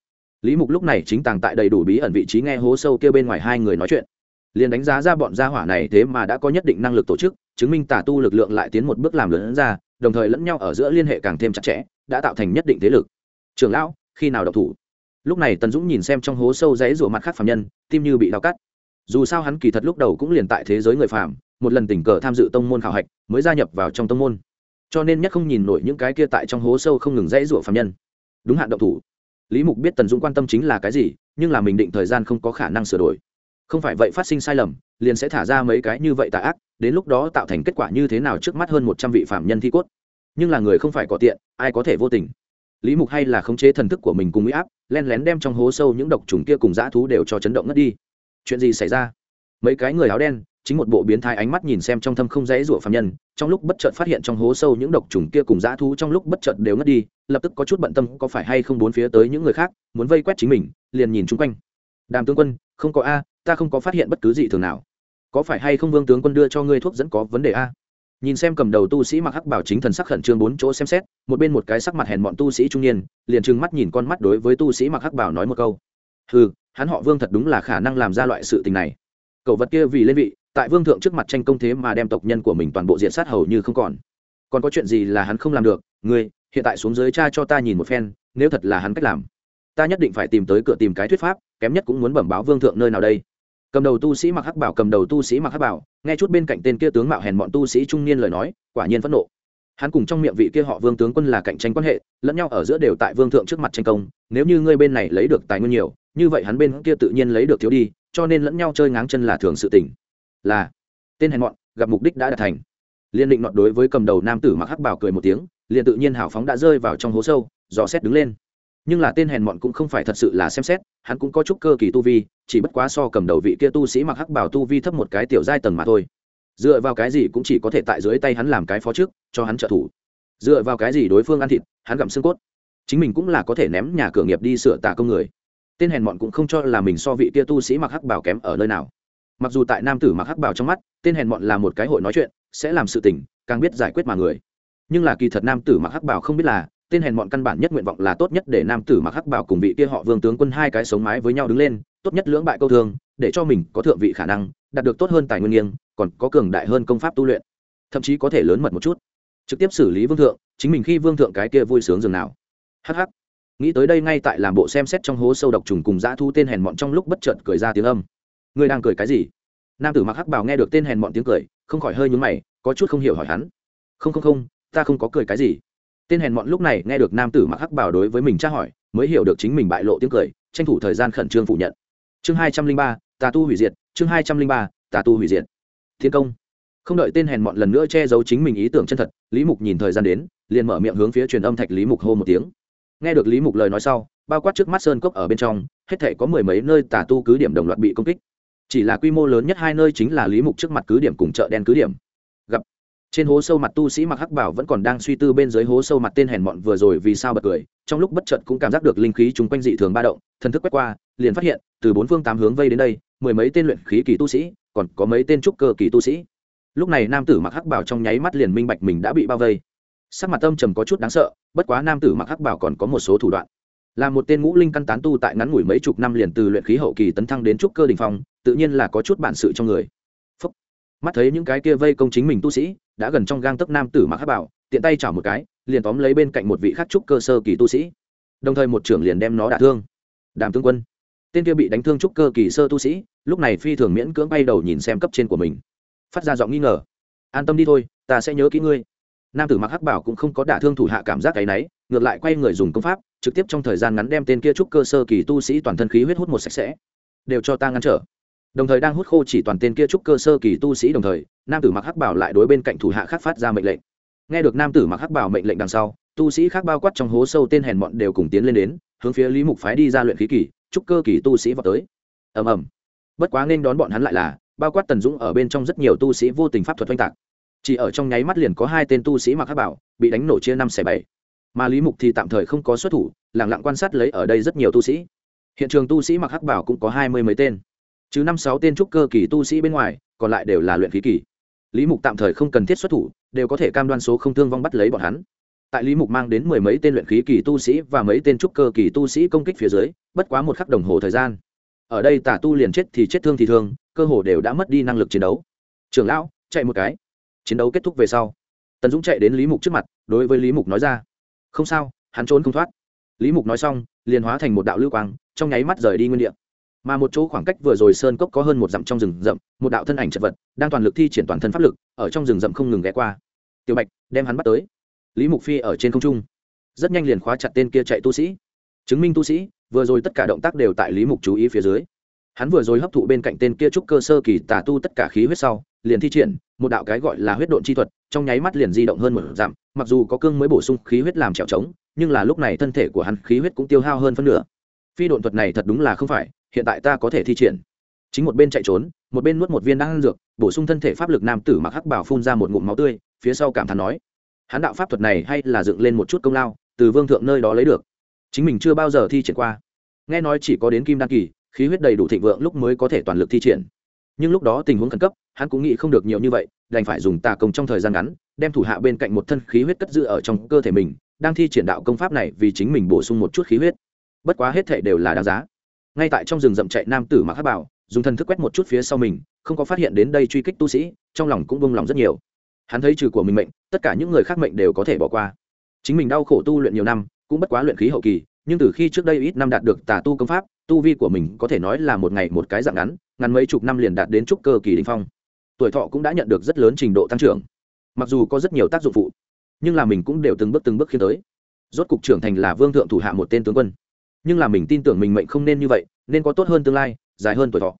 [SPEAKER 1] Lý mục lúc này chính tàng tại đầy đủ bí ẩn vị trí nghe hố sâu kêu bên ngoài hai người nói chuyện. Liền đánh giá ra bọn gia hỏa này thế mà đã có nhất định năng lực tổ chức, chứng minh tà tu lực lượng lại tiến một bước làm lớn ra, đồng thời lẫn nhau ở giữa liên hệ càng thêm chặt chẽ, đã tạo thành nhất định thế lực. Trường lão, khi nào độc thủ? Lúc này tần dũng nhìn xem trong hố sâu dãy rủa mặt khác phạm nhân, tim như bị đau cắt. Dù sao hắn kỳ thật lúc đầu cũng liền tại thế giới người phạm một lần tình cờ tham dự tông môn khảo hạch mới gia nhập vào trong tông môn. Cho nên nhất không nhìn nổi những cái kia tại trong hố sâu không ngừng dãy rủa phạm nhân. Đúng hạn động thủ. Lý mục biết tần dũng quan tâm chính là cái gì, nhưng là mình định thời gian không có khả năng sửa đổi. Không phải vậy phát sinh sai lầm, liền sẽ thả ra mấy cái như vậy tà ác, đến lúc đó tạo thành kết quả như thế nào trước mắt hơn một trăm vị phạm nhân thi cốt. Nhưng là người không phải có tiện, ai có thể vô tình. Lý mục hay là khống chế thần thức của mình cùng mỹ áp len lén đem trong hố sâu những độc trùng kia cùng dã thú đều cho chấn động ngất đi. Chuyện gì xảy ra? Mấy cái người áo đen chính một bộ biến thái ánh mắt nhìn xem trong thâm không dễ rủa phàm nhân, trong lúc bất chợt phát hiện trong hố sâu những độc trùng kia cùng dã thú trong lúc bất chợt đều ngất đi, lập tức có chút bận tâm có phải hay không bốn phía tới những người khác, muốn vây quét chính mình, liền nhìn chung quanh. Đàm tướng quân, không có a, ta không có phát hiện bất cứ gì thường nào. Có phải hay không vương tướng quân đưa cho ngươi thuốc dẫn có vấn đề a? Nhìn xem cầm đầu tu sĩ mặc hắc bảo chính thần sắc khẩn trương bốn chỗ xem xét, một bên một cái sắc mặt hèn bọn tu sĩ trung niên, liền trừng mắt nhìn con mắt đối với tu sĩ mặc hắc bảo nói một câu. Ừ hắn họ vương thật đúng là khả năng làm ra loại sự tình này. Cậu vật kia vì lên vị tại vương thượng trước mặt tranh công thế mà đem tộc nhân của mình toàn bộ diện sát hầu như không còn. Còn có chuyện gì là hắn không làm được? Ngươi, hiện tại xuống dưới cha cho ta nhìn một phen, nếu thật là hắn cách làm, ta nhất định phải tìm tới cửa tìm cái thuyết pháp, kém nhất cũng muốn bẩm báo vương thượng nơi nào đây. Cầm đầu tu sĩ mặc hắc bảo, cầm đầu tu sĩ mặc hắc bảo, nghe chút bên cạnh tên kia tướng mạo hèn bọn tu sĩ trung niên lời nói, quả nhiên phẫn nộ. Hắn cùng trong miệng vị kia họ vương tướng quân là cạnh tranh quan hệ, lẫn nhau ở giữa đều tại vương thượng trước mặt tranh công, nếu như ngươi bên này lấy được tài nguyên nhiều, như vậy hắn bên kia tự nhiên lấy được thiếu đi, cho nên lẫn nhau chơi ngáng chân là thường sự tình là tên hèn mọn, gặp mục đích đã đạt thành. Liên định nọt đối với cầm đầu nam tử mặc hắc bảo cười một tiếng, liền tự nhiên hào phóng đã rơi vào trong hố sâu, dò xét đứng lên. Nhưng là tên hèn mọn cũng không phải thật sự là xem xét, hắn cũng có chút cơ kỳ tu vi, chỉ bất quá so cầm đầu vị kia tu sĩ mặc hắc bảo tu vi thấp một cái tiểu giai tầng mà thôi. Dựa vào cái gì cũng chỉ có thể tại dưới tay hắn làm cái phó trước, cho hắn trợ thủ. Dựa vào cái gì đối phương ăn thịt, hắn gặm xương cốt. Chính mình cũng là có thể ném nhà cửa nghiệp đi sửa tà công người. Tên hèn mọn cũng không cho là mình so vị kia tu sĩ mặc hắc bảo kém ở nơi nào mặc dù tại nam tử mặc hắc bảo trong mắt, tên hèn mọn là một cái hội nói chuyện, sẽ làm sự tình, càng biết giải quyết mà người. Nhưng là kỳ thật nam tử mặc hắc bảo không biết là, tên hèn mọn căn bản nhất nguyện vọng là tốt nhất để nam tử mặc hắc bảo cùng vị kia họ vương tướng quân hai cái sống mái với nhau đứng lên, tốt nhất lưỡng bại câu thương, để cho mình có thượng vị khả năng, đạt được tốt hơn tài nguyên nghiêng, còn có cường đại hơn công pháp tu luyện. Thậm chí có thể lớn mật một chút. Trực tiếp xử lý vương thượng, chính mình khi vương thượng cái kia vui sướng dường nào. Hh nghĩ tới đây ngay tại làm bộ xem xét trong hố sâu độc trùng cùng dã thu tên hèn mọn trong lúc bất chợt cười ra tiếng âm ngươi đang cười cái gì? Nam tử mặc hắc bảo nghe được tên hèn mọn tiếng cười, không khỏi hơi nhúng mày, có chút không hiểu hỏi hắn. Không không không, ta không có cười cái gì. Tên hèn mọn lúc này nghe được nam tử mặc hắc bảo đối với mình tra hỏi, mới hiểu được chính mình bại lộ tiếng cười, tranh thủ thời gian khẩn trương phủ nhận. Chương hai trăm linh ba, tà tu hủy diệt, chương hai trăm linh ba, tà tu hủy diệt. Thiên công. Không đợi tên hèn mọn lần nữa che giấu chính mình ý tưởng chân thật, lý mục nhìn thời gian đến, liền mở miệng hướng phía truyền âm thạch lý mục hô một tiếng. Nghe được lý mục lời nói sau, bao quát trước mắt sơn cốc ở bên trong, hết thể có mười mấy nơi tà tu cứ điểm đồng loạt bị công kích chỉ là quy mô lớn nhất hai nơi chính là lý mục trước mặt cứ điểm cùng chợ đen cứ điểm. Gặp. Trên hố sâu mặt tu sĩ mặc hắc bảo vẫn còn đang suy tư bên dưới hố sâu mặt tên hèn mọn vừa rồi vì sao bật cười, trong lúc bất chợt cũng cảm giác được linh khí chung quanh dị thường ba động, thần thức quét qua, liền phát hiện, từ bốn phương tám hướng vây đến đây, mười mấy tên luyện khí kỳ tu sĩ, còn có mấy tên trúc cơ kỳ tu sĩ. Lúc này nam tử mặc hắc bảo trong nháy mắt liền minh bạch mình đã bị bao vây. Sắc mặt tâm trầm có chút đáng sợ, bất quá nam tử mặc hắc bảo còn có một số thủ đoạn. Là một tên ngũ linh căn tán tu tại ngắn ngủi mấy chục năm liền từ luyện khí hậu kỳ tấn thăng đến trúc cơ đình phong tự nhiên là có chút bản sự trong người. Phúc. mắt thấy những cái kia vây công chính mình tu sĩ, đã gần trong gang tấc nam tử mặc hắc bảo tiện tay chảo một cái, liền tóm lấy bên cạnh một vị khắc trúc cơ sơ kỳ tu sĩ. Đồng thời một trưởng liền đem nó đả thương. Đàm tướng quân. Tên kia bị đánh thương trúc cơ kỳ sơ tu sĩ, lúc này phi thường miễn cưỡng bay đầu nhìn xem cấp trên của mình. Phát ra giọng nghi ngờ. An tâm đi thôi, ta sẽ nhớ kỹ ngươi. Nam tử mặc hắc bảo cũng không có đả thương thủ hạ cảm giác cái náy ngược lại quay người dùng công pháp, trực tiếp trong thời gian ngắn đem tên kia trúc cơ sơ kỳ tu sĩ toàn thân khí huyết hút một sạch sẽ. Đều cho ta ngăn trở đồng thời đang hút khô chỉ toàn tên kia trúc cơ sơ kỳ tu sĩ đồng thời, nam tử mặc hắc bảo lại đối bên cạnh thủ hạ khác phát ra mệnh lệnh. Nghe được nam tử mặc hắc bảo mệnh lệnh đằng sau, tu sĩ khác bao quát trong hố sâu tên hèn bọn đều cùng tiến lên đến, hướng phía lý mục phái đi ra luyện khí kỳ, trúc cơ kỳ tu sĩ vào tới. Ầm ầm. Bất quá nên đón bọn hắn lại là, bao quát tần dũng ở bên trong rất nhiều tu sĩ vô tình pháp thuật oanh tạc. Chỉ ở trong nháy mắt liền có hai tên tu sĩ mặc hắc bảo bị đánh nổ chia năm xẻ bảy. Mà lý mục thì tạm thời không có xuất thủ lẳng lặng quan sát lấy ở đây rất nhiều tu sĩ. Hiện trường tu sĩ mặc hắc bảo cũng có hai mươi mấy tên chứ năm sáu tên trúc cơ kỳ tu sĩ bên ngoài, còn lại đều là luyện khí kỳ. Lý mục tạm thời không cần thiết xuất thủ, đều có thể cam đoan số không thương vong bắt lấy bọn hắn. Tại lý mục mang đến mười mấy tên luyện khí kỳ tu sĩ và mấy tên trúc cơ kỳ tu sĩ công kích phía dưới, bất quá một khắc đồng hồ thời gian. Ở đây tả tu liền chết thì chết thương thì thương, cơ hồ đều đã mất đi năng lực chiến đấu. Trưởng lão, chạy một cái. Chiến đấu kết thúc về sau. Tần dũng chạy đến lý mục trước mặt, đối với lý mục nói ra. Không sao, hắn trốn không thoát. Lý mục nói xong, liền hóa thành một đạo lưu quang, trong nháy mắt rời đi nguyên đ ị a mà một chỗ khoảng cách vừa rồi sơn cốc có hơn một dặm trong rừng rậm, một đạo thân ảnh chật vật, đang toàn lực thi triển toàn thân pháp lực, ở trong rừng rậm không ngừng ghé qua. Tiểu bạch, đem hắn bắt tới. Lý mục phi ở trên không trung. Rất nhanh liền khóa chặt tên kia chạy tu sĩ. Chứng minh tu sĩ, vừa rồi tất cả động tác đều tại lý mục chú ý phía dưới. Hắn vừa rồi hấp thụ bên cạnh tên kia trúc cơ sơ kỳ tà tu tất cả khí huyết sau, liền thi triển một đạo cái gọi là huyết độn chi thuật, trong nháy mắt liền di động hơn một dặm, mặc dù có cương mới bổ sung khí huyết làm trèo trống, nhưng là lúc này thân thể của hắn khí huyết cũng tiêu hao hơn phân nửa. Phi độn thuật này thật đúng là không phải hiện tại ta có thể thi triển. Chính một bên chạy trốn, một bên nuốt một viên đan dược, bổ sung thân thể pháp lực nam tử mặc hắc bảo phun ra một ngụm máu tươi, phía sau cảm thán nói hắn đạo pháp thuật này hay là dựng lên một chút công lao, từ vương thượng nơi đó lấy được. Chính mình chưa bao giờ thi triển qua. Nghe nói chỉ có đến kim đan kỳ, khí huyết đầy đủ thịnh vượng lúc mới có thể toàn lực thi triển. Nhưng lúc đó tình huống khẩn cấp, hắn cũng nghĩ không được nhiều như vậy, đành phải dùng tà công trong thời gian ngắn, đem thủ hạ bên cạnh một thân khí huyết cất giữ ở trong cơ thể mình, đang thi triển đạo công pháp này vì chính mình bổ sung một chút khí huyết. Bất quá hết thể đều là đáng giá ngay tại trong rừng rậm chạy nam tử mặc hát bảo, dùng thần thức quét một chút phía sau mình, không có phát hiện đến đây truy kích tu sĩ, trong lòng cũng bông lòng rất nhiều. Hắn thấy trừ của mình mệnh, tất cả những người khác mệnh đều có thể bỏ qua. Chính mình đau khổ tu luyện nhiều năm, cũng bất quá luyện khí hậu kỳ, nhưng từ khi trước đây ít năm đạt được tà tu công pháp, tu vi của mình có thể nói là một ngày một cái dạng ngắn ngắn mấy chục năm liền đạt đến trúc cơ kỳ đình phong. Tuổi thọ cũng đã nhận được rất lớn trình độ tăng trưởng. Mặc dù có rất nhiều tác dụng phụ, nhưng là mình cũng đều từng bước từng bước khiến tới. Rốt cục trưởng thành là vương thượng thủ hạ một tên tướng quân nhưng là mình tin tưởng mình mệnh không nên như vậy, nên có tốt hơn tương lai, dài hơn tuổi thọ.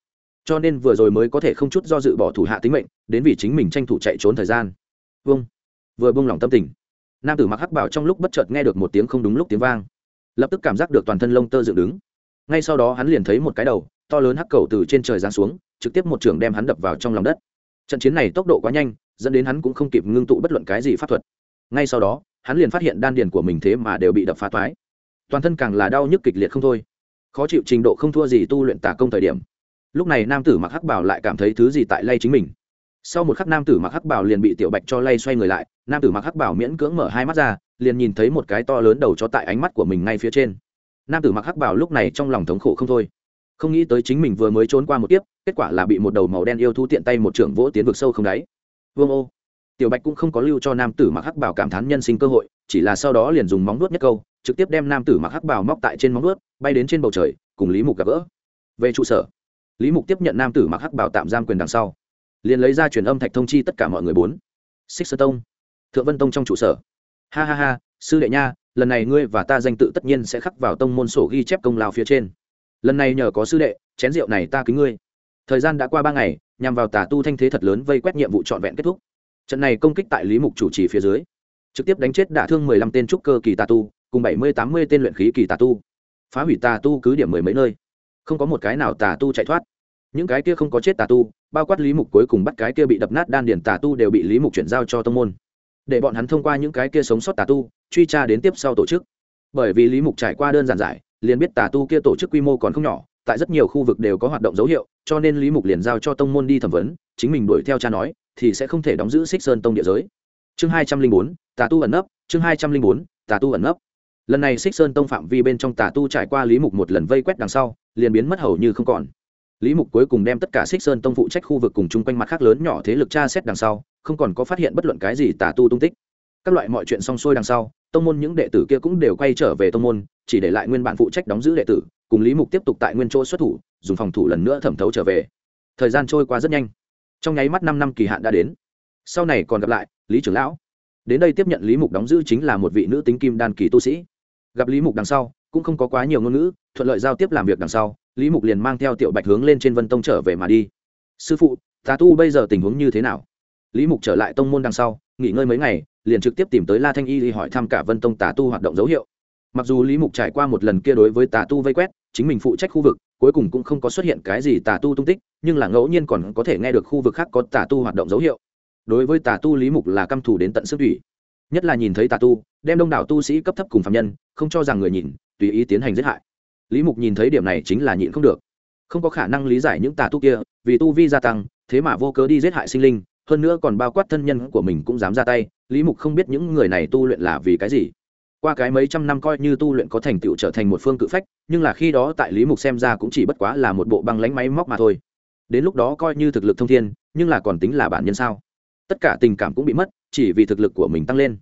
[SPEAKER 1] Cho nên vừa rồi mới có thể không chút do dự bỏ thủ hạ tính mệnh, đến vì chính mình tranh thủ chạy trốn thời gian. Vâng vừa buông lỏng tâm tình, nam tử mặc hắc bảo trong lúc bất chợt nghe được một tiếng không đúng lúc tiếng vang. Lập tức cảm giác được toàn thân lông tơ dựng đứng. Ngay sau đó hắn liền thấy một cái đầu, to lớn hắc cầu từ trên trời giáng xuống, trực tiếp một trường đem hắn đập vào trong lòng đất. Trận chiến này tốc độ quá nhanh, dẫn đến hắn cũng không kịp ngưng tụ bất luận cái gì pháp thuật. Ngay sau đó, hắn liền phát hiện đan điền của mình thế mà đều bị đập phá toái toàn thân càng là đau nhức kịch liệt không thôi. Khó chịu trình độ không thua gì tu luyện tả công thời điểm. Lúc này nam tử mặc hắc bảo lại cảm thấy thứ gì tại lay chính mình. Sau một khắc nam tử mặc hắc bảo liền bị tiểu bạch cho lay xoay người lại, nam tử mặc hắc bảo miễn cưỡng mở hai mắt ra, liền nhìn thấy một cái to lớn đầu cho tại ánh mắt của mình ngay phía trên. Nam tử mặc hắc bảo lúc này trong lòng thống khổ không thôi. Không nghĩ tới chính mình vừa mới trốn qua một tiếp kết quả là bị một đầu màu đen yêu thú tiện tay một trưởng vỗ tiến vực sâu không đáy. Vương ô. Tiểu bạch cũng không có lưu cho nam tử mặc hắc bảo cảm thán nhân sinh cơ hội, chỉ là sau đó liền dùng móng nuốt nhất câu trực tiếp đem nam tử mặc hắc bào móc tại trên móng nuốt bay đến trên bầu trời, cùng lý mục gặp gỡ. Về trụ sở, lý mục tiếp nhận nam tử mặc hắc bào tạm giam quyền đằng sau, liền lấy ra truyền âm thạch thông chi tất cả mọi người bốn. Xích sơ tông, thượng vân tông trong trụ sở. Ha ha ha, sư đệ nha, lần này ngươi và ta danh tự tất nhiên sẽ khắc vào tông môn sổ ghi chép công lao phía trên. Lần này nhờ có sư đệ, chén rượu này ta kính ngươi. Thời gian đã qua ba ngày, nhằm vào tà tu thanh thế thật lớn vây quét nhiệm vụ trọn vẹn kết thúc. Trận này công kích tại lý mục chủ trì phía dưới, trực tiếp đánh chết đả thương mười lăm tên trúc cơ kỳ tà tu cùng bảy mươi tám mươi tên luyện khí kỳ tà tu. Phá hủy tà tu cứ điểm mười mấy nơi. Không có một cái nào tà tu chạy thoát. Những cái kia không có chết tà tu, bao quát lý mục cuối cùng bắt cái kia bị đập nát đan điền tà tu đều bị lý mục chuyển giao cho tông môn. Để bọn hắn thông qua những cái kia sống sót tà tu, truy tra đến tiếp sau tổ chức. Bởi vì lý mục trải qua đơn giản giải, liền biết tà tu kia tổ chức quy mô còn không nhỏ, tại rất nhiều khu vực đều có hoạt động dấu hiệu, cho nên lý mục liền giao cho tông môn đi thẩm vấn, chính mình đuổi theo cha nói, thì sẽ không thể đóng giữ xích sơn tông địa giới. Chương hai trăm linh bốn, tà tu ẩn nấp, chương hai trăm linh bốn, tà tu ẩn nấp lần này xích sơn tông phạm vi bên trong tà tu trải qua lý mục một lần vây quét đằng sau, liền biến mất hầu như không còn. Lý mục cuối cùng đem tất cả xích sơn tông phụ trách khu vực cùng chung quanh mặt khác lớn nhỏ thế lực tra xét đằng sau, không còn có phát hiện bất luận cái gì tà tu tung tích. Các loại mọi chuyện xong xuôi đằng sau, tông môn những đệ tử kia cũng đều quay trở về tông môn, chỉ để lại nguyên bản phụ trách đóng giữ đệ tử, cùng lý mục tiếp tục tại nguyên chỗ xuất thủ, dùng phòng thủ lần nữa thẩm thấu trở về. Thời gian trôi qua rất nhanh. Trong nháy mắt năm năm kỳ hạn đã đến. Sau này còn gặp lại, lý trưởng lão. Đến đây tiếp nhận lý mục đóng giữ chính là một vị nữ tính kim đan kỳ tu sĩ gặp lý mục đằng sau, cũng không có quá nhiều ngôn ngữ, thuận lợi giao tiếp làm việc đằng sau, lý mục liền mang theo tiểu bạch hướng lên trên vân tông trở về mà đi. Sư phụ tà tu bây giờ tình huống như thế nào? Lý mục trở lại tông môn đằng sau, nghỉ ngơi mấy ngày, liền trực tiếp tìm tới la thanh y đi hỏi thăm cả vân tông tà tu hoạt động dấu hiệu. Mặc dù lý mục trải qua một lần kia đối với tà tu vây quét, chính mình phụ trách khu vực, cuối cùng cũng không có xuất hiện cái gì tà tu tung tích, nhưng là ngẫu nhiên còn có thể nghe được khu vực khác có tà tu hoạt động dấu hiệu. Đối với tà tu, lý mục là căm thù đến tận sức thủy nhất là nhìn thấy tà tu, đem đông đảo tu sĩ cấp thấp cùng phạm nhân, không cho rằng người nhìn, tùy ý tiến hành giết hại. Lý mục nhìn thấy điểm này chính là nhịn không được. Không có khả năng lý giải những tà tu kia, vì tu vi gia tăng, thế mà vô cớ đi giết hại sinh linh, hơn nữa còn bao quát thân nhân của mình cũng dám ra tay, lý mục không biết những người này tu luyện là vì cái gì. Qua cái mấy trăm năm coi như tu luyện có thành tựu trở thành một phương cự phách, nhưng là khi đó tại lý mục xem ra cũng chỉ bất quá là một bộ băng lánh máy móc mà thôi. Đến lúc đó coi như thực lực thông thiên, nhưng là còn tính là bản nhân sao? Tất cả tình cảm cũng bị mất, chỉ vì thực lực của mình tăng lên.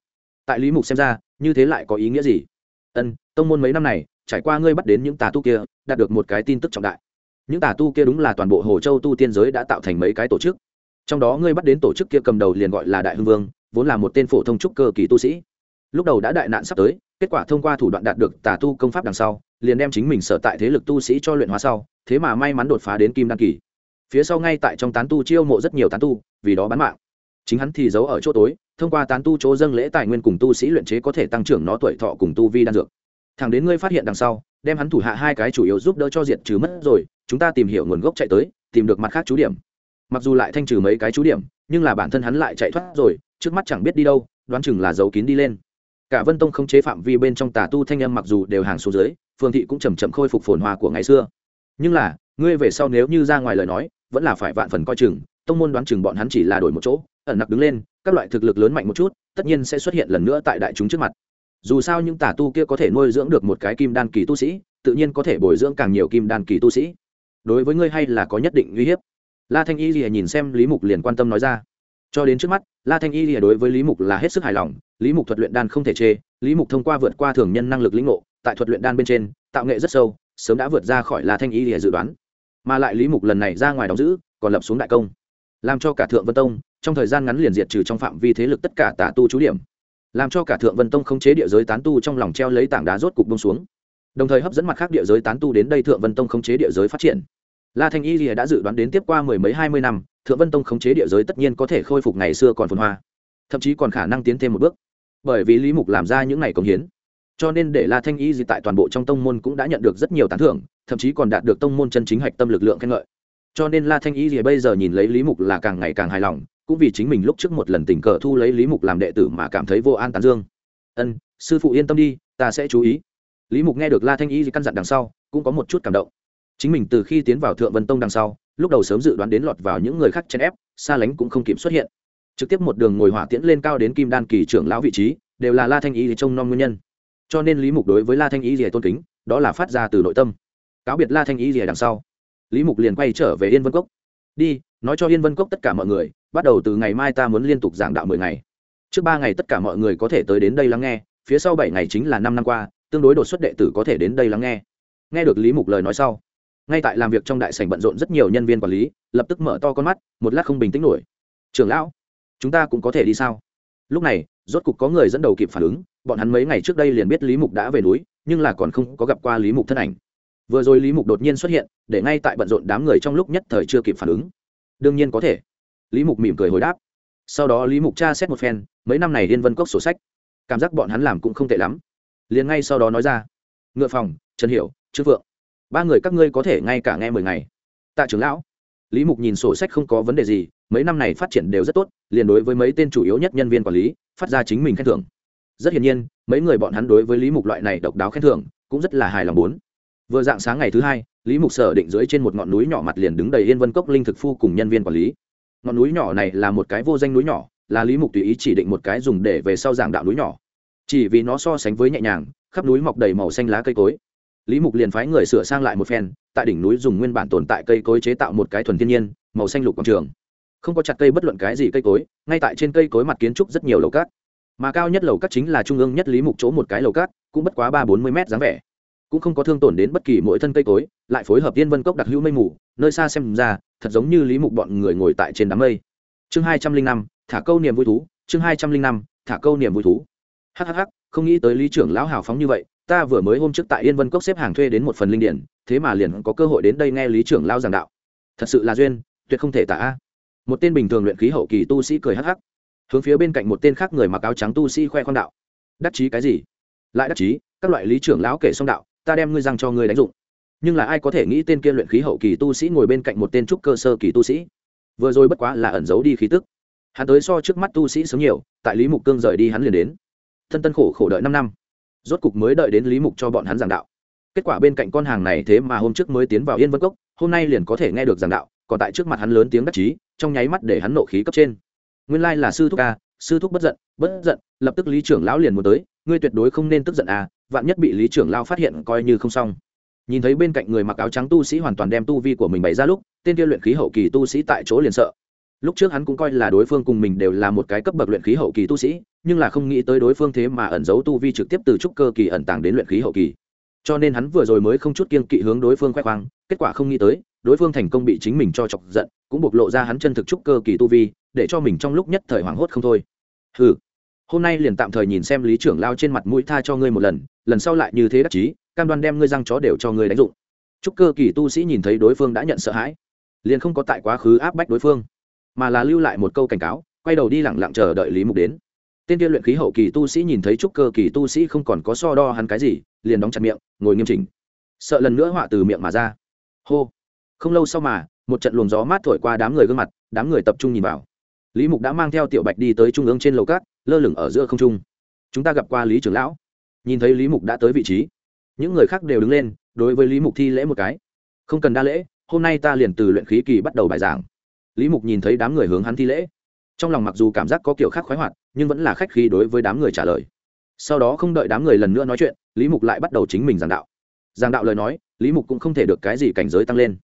[SPEAKER 1] Tại lý mục xem ra, như thế lại có ý nghĩa gì? Ân, tông môn mấy năm này, trải qua ngươi bắt đến những tà tu kia, đạt được một cái tin tức trọng đại. Những tà tu kia đúng là toàn bộ hồ châu tu tiên giới đã tạo thành mấy cái tổ chức. Trong đó ngươi bắt đến tổ chức kia cầm đầu liền gọi là đại hưng vương, vốn là một tên phổ thông trúc cơ kỳ tu sĩ. Lúc đầu đã đại nạn sắp tới, kết quả thông qua thủ đoạn đạt được tà tu công pháp đằng sau, liền đem chính mình sở tại thế lực tu sĩ cho luyện hóa sau, thế mà may mắn đột phá đến kim đăng kỳ. Phía sau ngay tại trong tán tu chiêu mộ rất nhiều tán tu, vì đó bán mạng chính hắn thì giấu ở chỗ tối, thông qua tán tu chỗ dâng lễ tài nguyên cùng tu sĩ luyện chế có thể tăng trưởng nó tuổi thọ cùng tu vi đan dược. Thằng đến ngươi phát hiện đằng sau, đem hắn thủ hạ hai cái chủ yếu giúp đỡ cho diệt trừ mất rồi, chúng ta tìm hiểu nguồn gốc chạy tới, tìm được mặt khác chú điểm. Mặc dù lại thanh trừ mấy cái chú điểm, nhưng là bản thân hắn lại chạy thoát rồi, trước mắt chẳng biết đi đâu, đoán chừng là giấu kín đi lên. Cả vân tông không chế phạm vi bên trong tà tu thanh âm mặc dù đều hàng xuống dưới, phương thị cũng chầm chậm khôi phục phồn hoa của ngày xưa. Nhưng là, ngươi về sau nếu như ra ngoài lời nói, vẫn là phải vạn phần coi chừng tông môn đoán chừng bọn hắn chỉ là đổi một chỗ, ẩn nặc đứng lên, các loại thực lực lớn mạnh một chút, tất nhiên sẽ xuất hiện lần nữa tại đại chúng trước mặt. Dù sao những tà tu kia có thể nuôi dưỡng được một cái kim đan kỳ tu sĩ, tự nhiên có thể bồi dưỡng càng nhiều kim đan kỳ tu sĩ. Đối với ngươi hay là có nhất định uy hiếp? La thanh y lìa nhìn xem lý mục liền quan tâm nói ra. Cho đến trước mắt, la thanh y lìa đối với lý mục là hết sức hài lòng, lý mục thuật luyện đan không thể chê, lý mục thông qua vượt qua thường nhân năng lực lĩnh ngộ, tại thuật luyện đan bên trên, tạo nghệ rất sâu, sớm đã vượt ra khỏi la thanh y lìa dự đoán. Mà lại lý mục lần này ra ngoài đóng giữ, còn lập xuống đại công làm cho cả thượng vân tông, trong thời gian ngắn liền diệt trừ trong phạm vi thế lực tất cả tà tu chú điểm. Làm cho cả thượng vân tông không chế địa giới tán tu trong lòng treo lấy tảng đá rốt cục bông xuống. Đồng thời hấp dẫn mặt khác địa giới tán tu đến đây thượng vân tông khống chế địa giới phát triển. La thanh y lìa đã dự đoán đến tiếp qua mười mấy hai mươi năm, thượng vân tông khống chế địa giới tất nhiên có thể khôi phục ngày xưa còn phồn hoa. Thậm chí còn khả năng tiến thêm một bước. Bởi vì lý mục làm ra những ngày công hiến. Cho nên để la thanh y gì tại toàn bộ trong tông môn cũng đã nhận được rất nhiều tán thưởng, thậm chí còn đạt được tông môn chân chính hạch tâm lực lượng khen ngợi cho nên la thanh y thì bây giờ nhìn lấy lý mục là càng ngày càng hài lòng, cũng vì chính mình lúc trước một lần tình cờ thu lấy lý mục làm đệ tử mà cảm thấy vô an tán dương. Ân, sư phụ yên tâm đi, ta sẽ chú ý. Lý mục nghe được la thanh y căn dặn đằng sau, cũng có một chút cảm động. Chính mình từ khi tiến vào thượng vân tông đằng sau, lúc đầu sớm dự đoán đến lọt vào những người khác chèn ép, xa lánh cũng không kịp xuất hiện. Trực tiếp một đường ngồi hỏa tiễn lên cao đến kim đan kỳ trưởng lão vị trí, đều là la thanh y trông nom nguyên nhân. Cho nên lý mục đối với la thanh y thì tôn kính, đó là phát ra từ nội tâm. Cáo biệt la thanh y thì đằng sau lý mục liền quay trở về yên vân cốc. Đi, nói cho yên vân cốc tất cả mọi người, bắt đầu từ ngày mai ta muốn liên tục giảng đạo mười ngày. Trước ba ngày tất cả mọi người có thể tới đến đây lắng nghe, phía sau bảy ngày chính là năm năm qua, tương đối đột xuất đệ tử có thể đến đây lắng nghe. Nghe được lý mục lời nói sau, ngay tại làm việc trong đại sảnh bận rộn rất nhiều nhân viên quản lý, lập tức mở to con mắt, một lát không bình tĩnh nổi. Trưởng lão, chúng ta cũng có thể đi sao? Lúc này, rốt cục có người dẫn đầu kịp phản ứng, bọn hắn mấy ngày trước đây liền biết lý mục đã về núi, nhưng là còn không có gặp qua lý mục thân ảnh vừa rồi lý mục đột nhiên xuất hiện, để ngay tại bận rộn đám người trong lúc nhất thời chưa kịp phản ứng. Đương nhiên có thể. Lý mục mỉm cười hồi đáp. Sau đó lý mục tra xét một phen, mấy năm này liên vân cốc sổ sách, cảm giác bọn hắn làm cũng không tệ lắm. Liền ngay sau đó nói ra. Ngựa phòng, trần hiểu, trương vượng ba người các ngươi có thể ngay cả nghe mười ngày. Tạ trưởng lão. Lý mục nhìn sổ sách không có vấn đề gì, mấy năm này phát triển đều rất tốt, liền đối với mấy tên chủ yếu nhất nhân viên quản lý, phát ra chính mình khen thưởng. Rất hiển nhiên, mấy người bọn hắn đối với lý mục loại này độc đáo khen thưởng, cũng rất là hài lòng bốn vừa dạng sáng ngày thứ hai, lý mục sở định dưới trên một ngọn núi nhỏ mặt liền đứng đầy yên vân cốc linh thực phu cùng nhân viên quản lý. Ngọn núi nhỏ này là một cái vô danh núi nhỏ, là lý mục tùy ý chỉ định một cái dùng để về sau giảng đạo núi nhỏ. Chỉ vì nó so sánh với nhẹ nhàng, khắp núi mọc đầy màu xanh lá cây cối. Lý mục liền phái người sửa sang lại một phen, tại đỉnh núi dùng nguyên bản tồn tại cây cối chế tạo một cái thuần thiên nhiên, màu xanh lục quảng trường. Không có chặt cây bất luận cái gì cây cối, ngay tại trên cây cối mặt kiến trúc rất nhiều lầu cát. Mà cao nhất lầu cát chính là trung ương nhất lý mục chỗ một cái lầu cát, cũng bất quá ba bốn mươi mét dáng vẻ cũng không có thương tổn đến bất kỳ mỗi thân cây cối, lại phối hợp tiên vân cốc đặc hữu mây mù, nơi xa xem ra, thật giống như lý mục bọn người ngồi tại trên đám mây. Chương hai trăm linh năm, thả câu niềm vui thú, chương hai trăm linh năm, thả câu niềm vui thú. Hhh không nghĩ tới lý trưởng lão hào phóng như vậy, ta vừa mới hôm trước tại yên vân cốc xếp hàng thuê đến một phần linh điển, thế mà liền có cơ hội đến đây nghe lý trưởng lao giảng đạo. Thật sự là duyên, tuyệt không thể tả. A một tên bình thường luyện khí hậu kỳ tu sĩ cười hắc hắc. Hướng phía bên cạnh một tên khác người mặc áo trắng tu sĩ khoe khoang đạo. Đắc chí cái gì? Lại đắc chí, các loại lý trưởng lão kể xong đạo ta đem ngươi răng cho ngươi đánh dụng. Nhưng là ai có thể nghĩ tên kia luyện khí hậu kỳ tu sĩ ngồi bên cạnh một tên trúc cơ sơ kỳ tu sĩ? Vừa rồi bất quá là ẩn giấu đi khí tức. Hắn tới so trước mắt tu sĩ sớm nhiều, tại lý mục cương rời đi hắn liền đến. Thân tân khổ khổ đợi năm năm. Rốt cục mới đợi đến lý mục cho bọn hắn giảng đạo. Kết quả bên cạnh con hàng này thế mà hôm trước mới tiến vào yên vân cốc, hôm nay liền có thể nghe được giảng đạo, còn tại trước mặt hắn lớn tiếng đắc chí, trong nháy mắt để hắn nộ khí cấp trên. Nguyên lai là sư thúc ca, sư thúc bất giận bất giận, lập tức lý trưởng lão liền muốn tới, ngươi tuyệt đối không nên tức giận à vạn nhất bị lý trưởng lao phát hiện coi như không xong. Nhìn thấy bên cạnh người mặc áo trắng tu sĩ hoàn toàn đem tu vi của mình bày ra lúc, tên kia luyện khí hậu kỳ tu sĩ tại chỗ liền sợ. Lúc trước hắn cũng coi là đối phương cùng mình đều là một cái cấp bậc luyện khí hậu kỳ tu sĩ, nhưng là không nghĩ tới đối phương thế mà ẩn giấu tu vi trực tiếp từ trúc cơ kỳ ẩn tàng đến luyện khí hậu kỳ. Cho nên hắn vừa rồi mới không chút kiên kỵ hướng đối phương khoe khoang, kết quả không nghĩ tới, đối phương thành công bị chính mình cho chọc giận, cũng bộc lộ ra hắn chân thực trúc cơ kỳ tu vi, để cho mình trong lúc nhất thời hoảng hốt không thôi. Ừ hôm nay liền tạm thời nhìn xem lý trưởng lao trên mặt mũi tha cho ngươi một lần lần sau lại như thế đắc chí, cam đoan đem ngươi răng chó đều cho ngươi đánh dụng. Trúc cơ kỳ tu sĩ nhìn thấy đối phương đã nhận sợ hãi, liền không có tại quá khứ áp bách đối phương, mà là lưu lại một câu cảnh cáo, quay đầu đi lẳng lặng chờ đợi lý mục đến. Tên kia luyện khí hậu kỳ tu sĩ nhìn thấy trúc cơ kỳ tu sĩ không còn có so đo hắn cái gì, liền đóng chặt miệng, ngồi nghiêm chỉnh. Sợ lần nữa họa từ miệng mà ra. Hô. Không lâu sau mà, một trận luồng gió mát thổi qua đám người gương mặt, đám người tập trung nhìn vào. Lý mục đã mang theo tiểu bạch đi tới trung ương trên lầu cát, lơ lửng ở giữa không trung. Chúng ta gặp qua lý trưởng lão nhìn thấy lý mục đã tới vị trí. Những người khác đều đứng lên, đối với lý mục thi lễ một cái. Không cần đa lễ, hôm nay ta liền từ luyện khí kỳ bắt đầu bài giảng. Lý mục nhìn thấy đám người hướng hắn thi lễ. Trong lòng mặc dù cảm giác có kiểu khác khoái hoạt, nhưng vẫn là khách khí đối với đám người trả lời. Sau đó không đợi đám người lần nữa nói chuyện, lý mục lại bắt đầu chính mình giảng đạo. Giảng đạo lời nói, lý mục cũng không thể được cái gì cảnh giới tăng lên.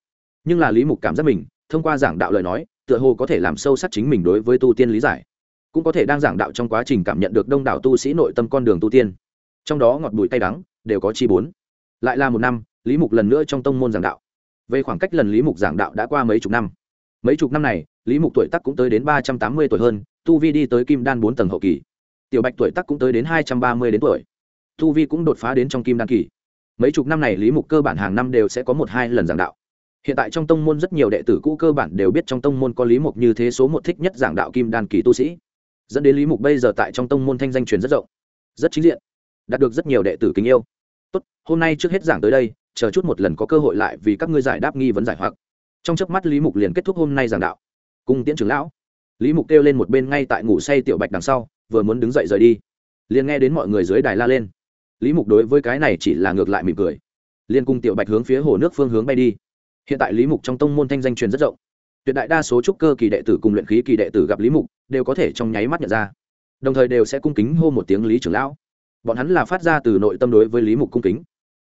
[SPEAKER 1] Nhưng là lý mục cảm giác mình, thông qua giảng đạo lời nói, tựa hồ có thể làm sâu sắc chính mình đối với tu tiên lý giải. Cũng có thể đang giảng đạo trong quá trình cảm nhận được đông đảo tu sĩ nội tâm con đường tu tiên trong đó ngọt bụi tay đắng, đều có chi bốn. Lại là một năm, lý mục lần nữa trong tông môn giảng đạo. Về khoảng cách lần lý mục giảng đạo đã qua mấy chục năm. Mấy chục năm này, lý mục tuổi tắc cũng tới đến ba trăm tám mươi tuổi hơn, tu vi đi tới kim đan bốn tầng hậu kỳ. Tiểu bạch tuổi tắc cũng tới đến hai trăm ba mươi đến tuổi. Tu vi cũng đột phá đến trong kim đan kỳ. Mấy chục năm này, lý mục cơ bản hàng năm đều sẽ có một hai lần giảng đạo. Hiện tại trong tông môn rất nhiều đệ tử cũ cơ bản đều biết trong tông môn có lý mục như thế số một thích nhất giảng đạo kim đan kỳ tu sĩ. Dẫn đến lý mục bây giờ tại trong tông môn thanh danh truyền rất rộng, rất chính diện đạt được rất nhiều đệ tử kính yêu. Tốt, hôm nay trước hết giảng tới đây, chờ chút một lần có cơ hội lại vì các ngươi giải đáp nghi vấn giải hoặc. Trong chớp mắt lý mục liền kết thúc hôm nay giảng đạo. Cung tiễn trưởng lão. Lý mục kêu lên một bên ngay tại ngủ say tiểu bạch đằng sau, vừa muốn đứng dậy rời đi. Liền nghe đến mọi người dưới đài la lên. Lý mục đối với cái này chỉ là ngược lại mỉm cười. Liền cùng tiểu bạch hướng phía hồ nước phương hướng bay đi. Hiện tại lý mục trong tông môn thanh danh truyền rất rộng. Tuyệt đại đa số trúc cơ kỳ đệ tử cùng luyện khí kỳ đệ tử gặp lý mục, đều có thể trong nháy mắt nhận ra. Đồng thời đều sẽ cung kính hô một tiếng lý trưởng lão bọn hắn là phát ra từ nội tâm đối với lý mục cung kính.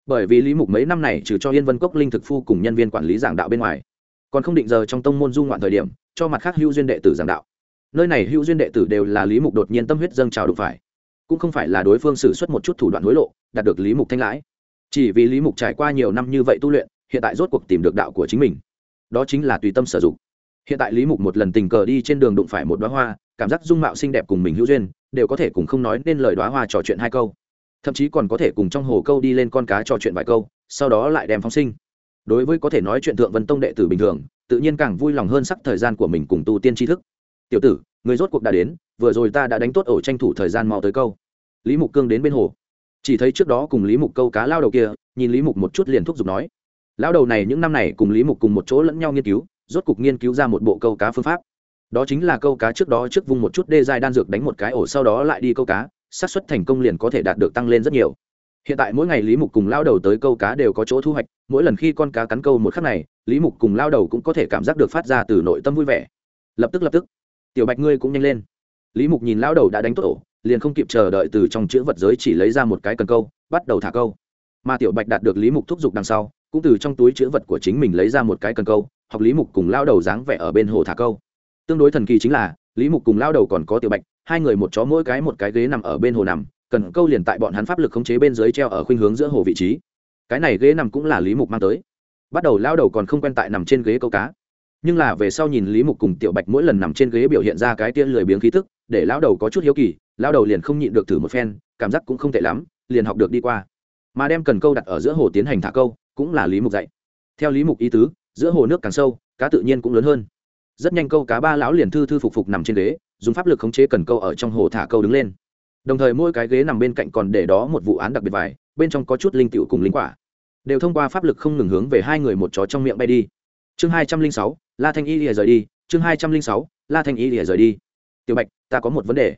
[SPEAKER 1] Bởi vì lý mục mấy năm này trừ cho yên vân cốc linh thực phu cùng nhân viên quản lý giảng đạo bên ngoài, còn không định giờ trong tông môn du ngoạn thời điểm, cho mặt khác hữu duyên đệ tử giảng đạo. Nơi này hữu duyên đệ tử đều là lý mục đột nhiên tâm huyết dâng trào đụng phải, cũng không phải là đối phương xử suất một chút thủ đoạn hối lộ, đạt được lý mục thanh lãi. Chỉ vì lý mục trải qua nhiều năm như vậy tu luyện, hiện tại rốt cuộc tìm được đạo của chính mình. Đó chính là tùy tâm sử dụng. Hiện tại lý mục một lần tình cờ đi trên đường đụng phải một đoá hoa, cảm giác dung mạo xinh đẹp cùng mình hữu duyên đều có thể cùng không nói nên lời đoá hoa trò chuyện hai câu. Thậm chí còn có thể cùng trong hồ câu đi lên con cá trò chuyện vài câu, sau đó lại đem phóng sinh. Đối với có thể nói chuyện thượng vân tông đệ tử bình thường, tự nhiên càng vui lòng hơn sắc thời gian của mình cùng tu tiên tri thức. Tiểu tử, người rốt cuộc đã đến, vừa rồi ta đã đánh tốt ổ tranh thủ thời gian mau tới câu. Lý mục cương đến bên hồ. Chỉ thấy trước đó cùng lý mục câu cá lao đầu kia, nhìn lý mục một chút liền thúc giục nói lao đầu này những năm này cùng lý mục cùng một chỗ lẫn nhau nghiên cứu, rốt cuộc nghiên cứu ra một bộ câu cá phương pháp đó chính là câu cá trước đó trước vung một chút đê dài đan dược đánh một cái ổ sau đó lại đi câu cá, xác suất thành công liền có thể đạt được tăng lên rất nhiều. Hiện tại mỗi ngày lý mục cùng lao đầu tới câu cá đều có chỗ thu hoạch, mỗi lần khi con cá cắn câu một khắc này, lý mục cùng lao đầu cũng có thể cảm giác được phát ra từ nội tâm vui vẻ. Lập tức lập tức. Tiểu bạch ngươi cũng nhanh lên. Lý mục nhìn lao đầu đã đánh tốt ổ, liền không kịp chờ đợi từ trong chữ vật giới chỉ lấy ra một cái cần câu, bắt đầu thả câu. Mà tiểu bạch đạt được lý mục thúc giục đằng sau, cũng từ trong túi chữ vật của chính mình lấy ra một cái cần câu, học lý mục cùng lao đầu dáng vẻ ở bên hồ thả câu tương đối thần kỳ chính là, lý mục cùng lao đầu còn có tiểu bạch, hai người một chó mỗi cái một cái ghế nằm ở bên hồ nằm, cần câu liền tại bọn hắn pháp lực khống chế bên dưới treo ở khuynh hướng giữa hồ vị trí. Cái này ghế nằm cũng là lý mục mang tới. Bắt đầu lao đầu còn không quen tại nằm trên ghế câu cá. Nhưng là về sau nhìn lý mục cùng tiểu bạch mỗi lần nằm trên ghế biểu hiện ra cái tiên lười biếng khí tức, để lao đầu có chút hiếu kỳ, lao đầu liền không nhịn được thử một phen, cảm giác cũng không tệ lắm, liền học được đi qua. Mà đem cần câu đặt ở giữa hồ tiến hành thả câu, cũng là lý mục dạy. Theo lý mục ý tứ, giữa hồ nước càng sâu, cá tự nhiên cũng lớn hơn rất nhanh câu cá ba lão liền thư thư phục phục nằm trên ghế, dùng pháp lực khống chế cần câu ở trong hồ thả câu đứng lên. Đồng thời mỗi cái ghế nằm bên cạnh còn để đó một vụ án đặc biệt vải bên trong có chút linh tựu cùng linh quả. Đều thông qua pháp lực không ngừng hướng về hai người một chó trong miệng bay đi. Chương hai trăm linh sáu, la thanh y lìa rời đi. Chương hai trăm linh sáu, la thanh y lìa rời đi. Tiểu bạch, ta có một vấn đề.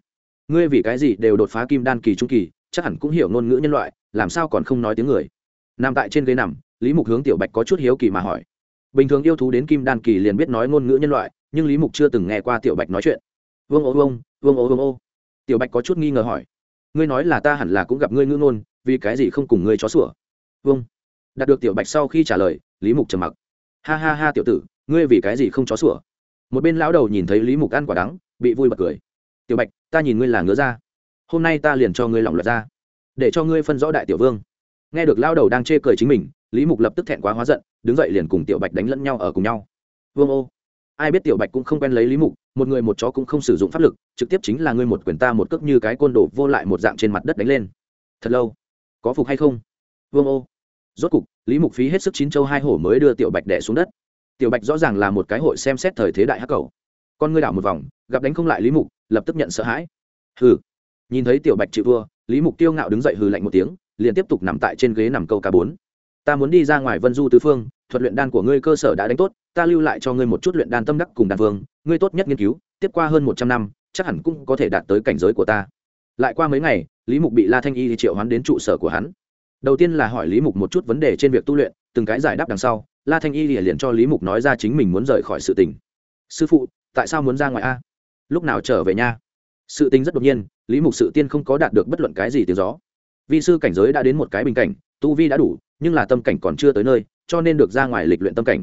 [SPEAKER 1] Ngươi vì cái gì đều đột phá kim đan kỳ trung kỳ, chắc hẳn cũng hiểu ngôn ngữ nhân loại, làm sao còn không nói tiếng người? Nằm tại trên ghế nằm, lý mục hướng tiểu bạch có chút hiếu kỳ mà hỏi bình thường yêu thú đến kim đan kỳ liền biết nói ngôn ngữ nhân loại, nhưng lý mục chưa từng nghe qua tiểu bạch nói chuyện. Vương ô vương vương ô vương ô. Tiểu bạch có chút nghi ngờ hỏi, ngươi nói là ta hẳn là cũng gặp ngươi ngữ ngôn, vì cái gì không cùng ngươi chó sủa? Vương. Đạt được tiểu bạch sau khi trả lời, lý mục trầm mặc. Ha ha ha tiểu tử, ngươi vì cái gì không chó sủa? Một bên lão đầu nhìn thấy lý mục ăn quả đắng, bị vui bật cười. Tiểu bạch, ta nhìn ngươi là ngứa ra hôm nay ta liền cho ngươi lỏng luật ra để cho ngươi phân rõ đại tiểu vương. Nghe được lao đầu đang chê cười chính mình lý mục lập tức thẹn quá hóa giận, đứng dậy liền cùng tiểu bạch đánh lẫn nhau ở cùng nhau. Vương ô, ai biết tiểu bạch cũng không quen lấy lý mục, một người một chó cũng không sử dụng pháp lực, trực tiếp chính là ngươi một quyền ta một cước như cái côn đồ vô lại một dạng trên mặt đất đánh lên. Thật lâu, có phục hay không? Vương ô, rốt cục, lý mục phí hết sức chín châu hai hổ mới đưa tiểu bạch đẻ xuống đất. Tiểu bạch rõ ràng là một cái hội xem xét thời thế đại hắc cầu con ngươi đảo một vòng, gặp đánh không lại lý mục, lập tức nhận sợ hãi. Hừ, nhìn thấy tiểu bạch chịu vua lý mục tiêu ngạo đứng dậy hừ lạnh một tiếng, liền tiếp tục nằm tại trên ghế nằm câu cá bốn ta muốn đi ra ngoài vân du tứ phương thuật luyện đan của ngươi cơ sở đã đánh tốt ta lưu lại cho ngươi một chút luyện đan tâm đắc cùng đan vương, ngươi tốt nhất nghiên cứu tiếp qua hơn một trăm năm chắc hẳn cũng có thể đạt tới cảnh giới của ta. Lại qua mấy ngày lý mục bị la thanh y triệu hoán đến trụ sở của hắn. Đầu tiên là hỏi lý mục một chút vấn đề trên việc tu luyện từng cái giải đáp đằng sau la thanh y liền cho lý mục nói ra chính mình muốn rời khỏi sự tình. Sư phụ tại sao muốn ra ngoài a? Lúc nào trở về nha? Sự tình rất đột nhiên lý mục sự tiên không có đạt được bất luận cái gì tiếng gió. Vì sư cảnh giới đã đến một cái bình cảnh tu vi đã đủ, nhưng là tâm cảnh còn chưa tới nơi, cho nên được ra ngoài lịch luyện tâm cảnh.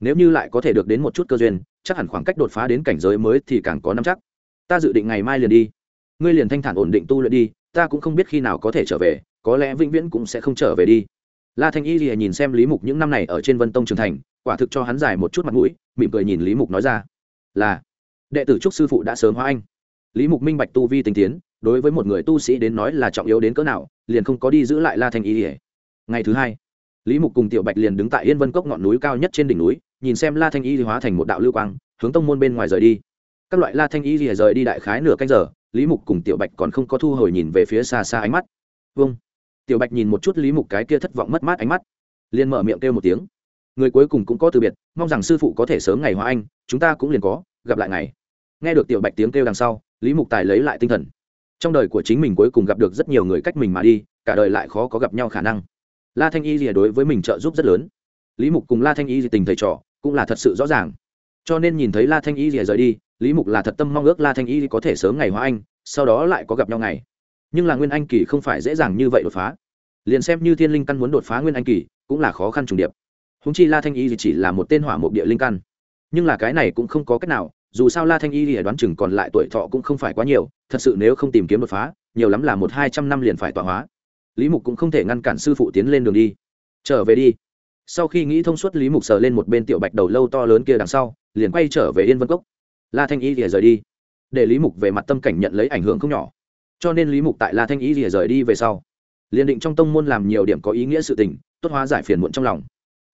[SPEAKER 1] Nếu như lại có thể được đến một chút cơ duyên, chắc hẳn khoảng cách đột phá đến cảnh giới mới thì càng có năm chắc. Ta dự định ngày mai liền đi. Ngươi liền thanh thản ổn định tu luyện đi, ta cũng không biết khi nào có thể trở về, có lẽ vĩnh viễn cũng sẽ không trở về đi. La thanh y thì nhìn xem lý mục những năm này ở trên vân tông trường thành, quả thực cho hắn dài một chút mặt mũi, mỉm cười nhìn lý mục nói ra, là, đệ tử trúc sư phụ đã sớm hóa anh. Lý mục minh bạch tu vi tinh tiến, đối với một người tu sĩ đến nói là trọng yếu đến cỡ nào, liền không có đi giữ lại la thanh y ỉa ngày thứ hai, lý mục cùng tiểu bạch liền đứng tại yên vân cốc ngọn núi cao nhất trên đỉnh núi, nhìn xem la thanh y hóa thành một đạo lưu quang, hướng tông môn bên ngoài rời đi. Các loại la thanh y rìa rời đi đại khái nửa canh giờ, lý mục cùng tiểu bạch còn không có thu hồi nhìn về phía xa xa ánh mắt. Vâng. Tiểu bạch nhìn một chút lý mục cái kia thất vọng mất mát ánh mắt, liền mở miệng kêu một tiếng. Người cuối cùng cũng có từ biệt, mong rằng sư phụ có thể sớm ngày hóa anh, chúng ta cũng liền có, gặp lại ngày. Nghe được tiểu bạch tiếng kêu đằng sau, lý mục tài lấy lại tinh thần. Trong đời của chính mình cuối cùng gặp được rất nhiều người cách mình mà đi, cả đời lại khó có gặp nhau khả năng la thanh y rìa đối với mình trợ giúp rất lớn. Lý mục cùng la thanh y rìa tình thầy trò cũng là thật sự rõ ràng. Cho nên nhìn thấy la thanh y rìa rời đi, lý mục là thật tâm mong ước la thanh y có thể sớm ngày hóa anh, sau đó lại có gặp nhau ngày. Nhưng là nguyên anh kỳ không phải dễ dàng như vậy đột phá. Liền xem như thiên linh căn muốn đột phá nguyên anh kỳ, cũng là khó khăn trùng điệp. Húng chi la thanh y chỉ là một tên hỏa mục địa linh căn. Nhưng là cái này cũng không có cách nào, dù sao la thanh y lìa đoán chừng còn lại tuổi thọ cũng không phải quá nhiều, thật sự nếu không tìm kiếm đột phá, nhiều lắm là một hai trăm năm liền phải tọa hóa lý mục cũng không thể ngăn cản sư phụ tiến lên đường đi. Trở về đi. Sau khi nghĩ thông suốt, lý mục sờ lên một bên tiểu bạch đầu lâu to lớn kia đằng sau, liền quay trở về yên vân cốc. La thanh y rìa rời đi. Để lý mục về mặt tâm cảnh nhận lấy ảnh hưởng không nhỏ. Cho nên lý mục tại la thanh y rìa rời đi về sau, liền định trong tông môn làm nhiều điểm có ý nghĩa sự tình, tốt hóa giải phiền muộn trong lòng.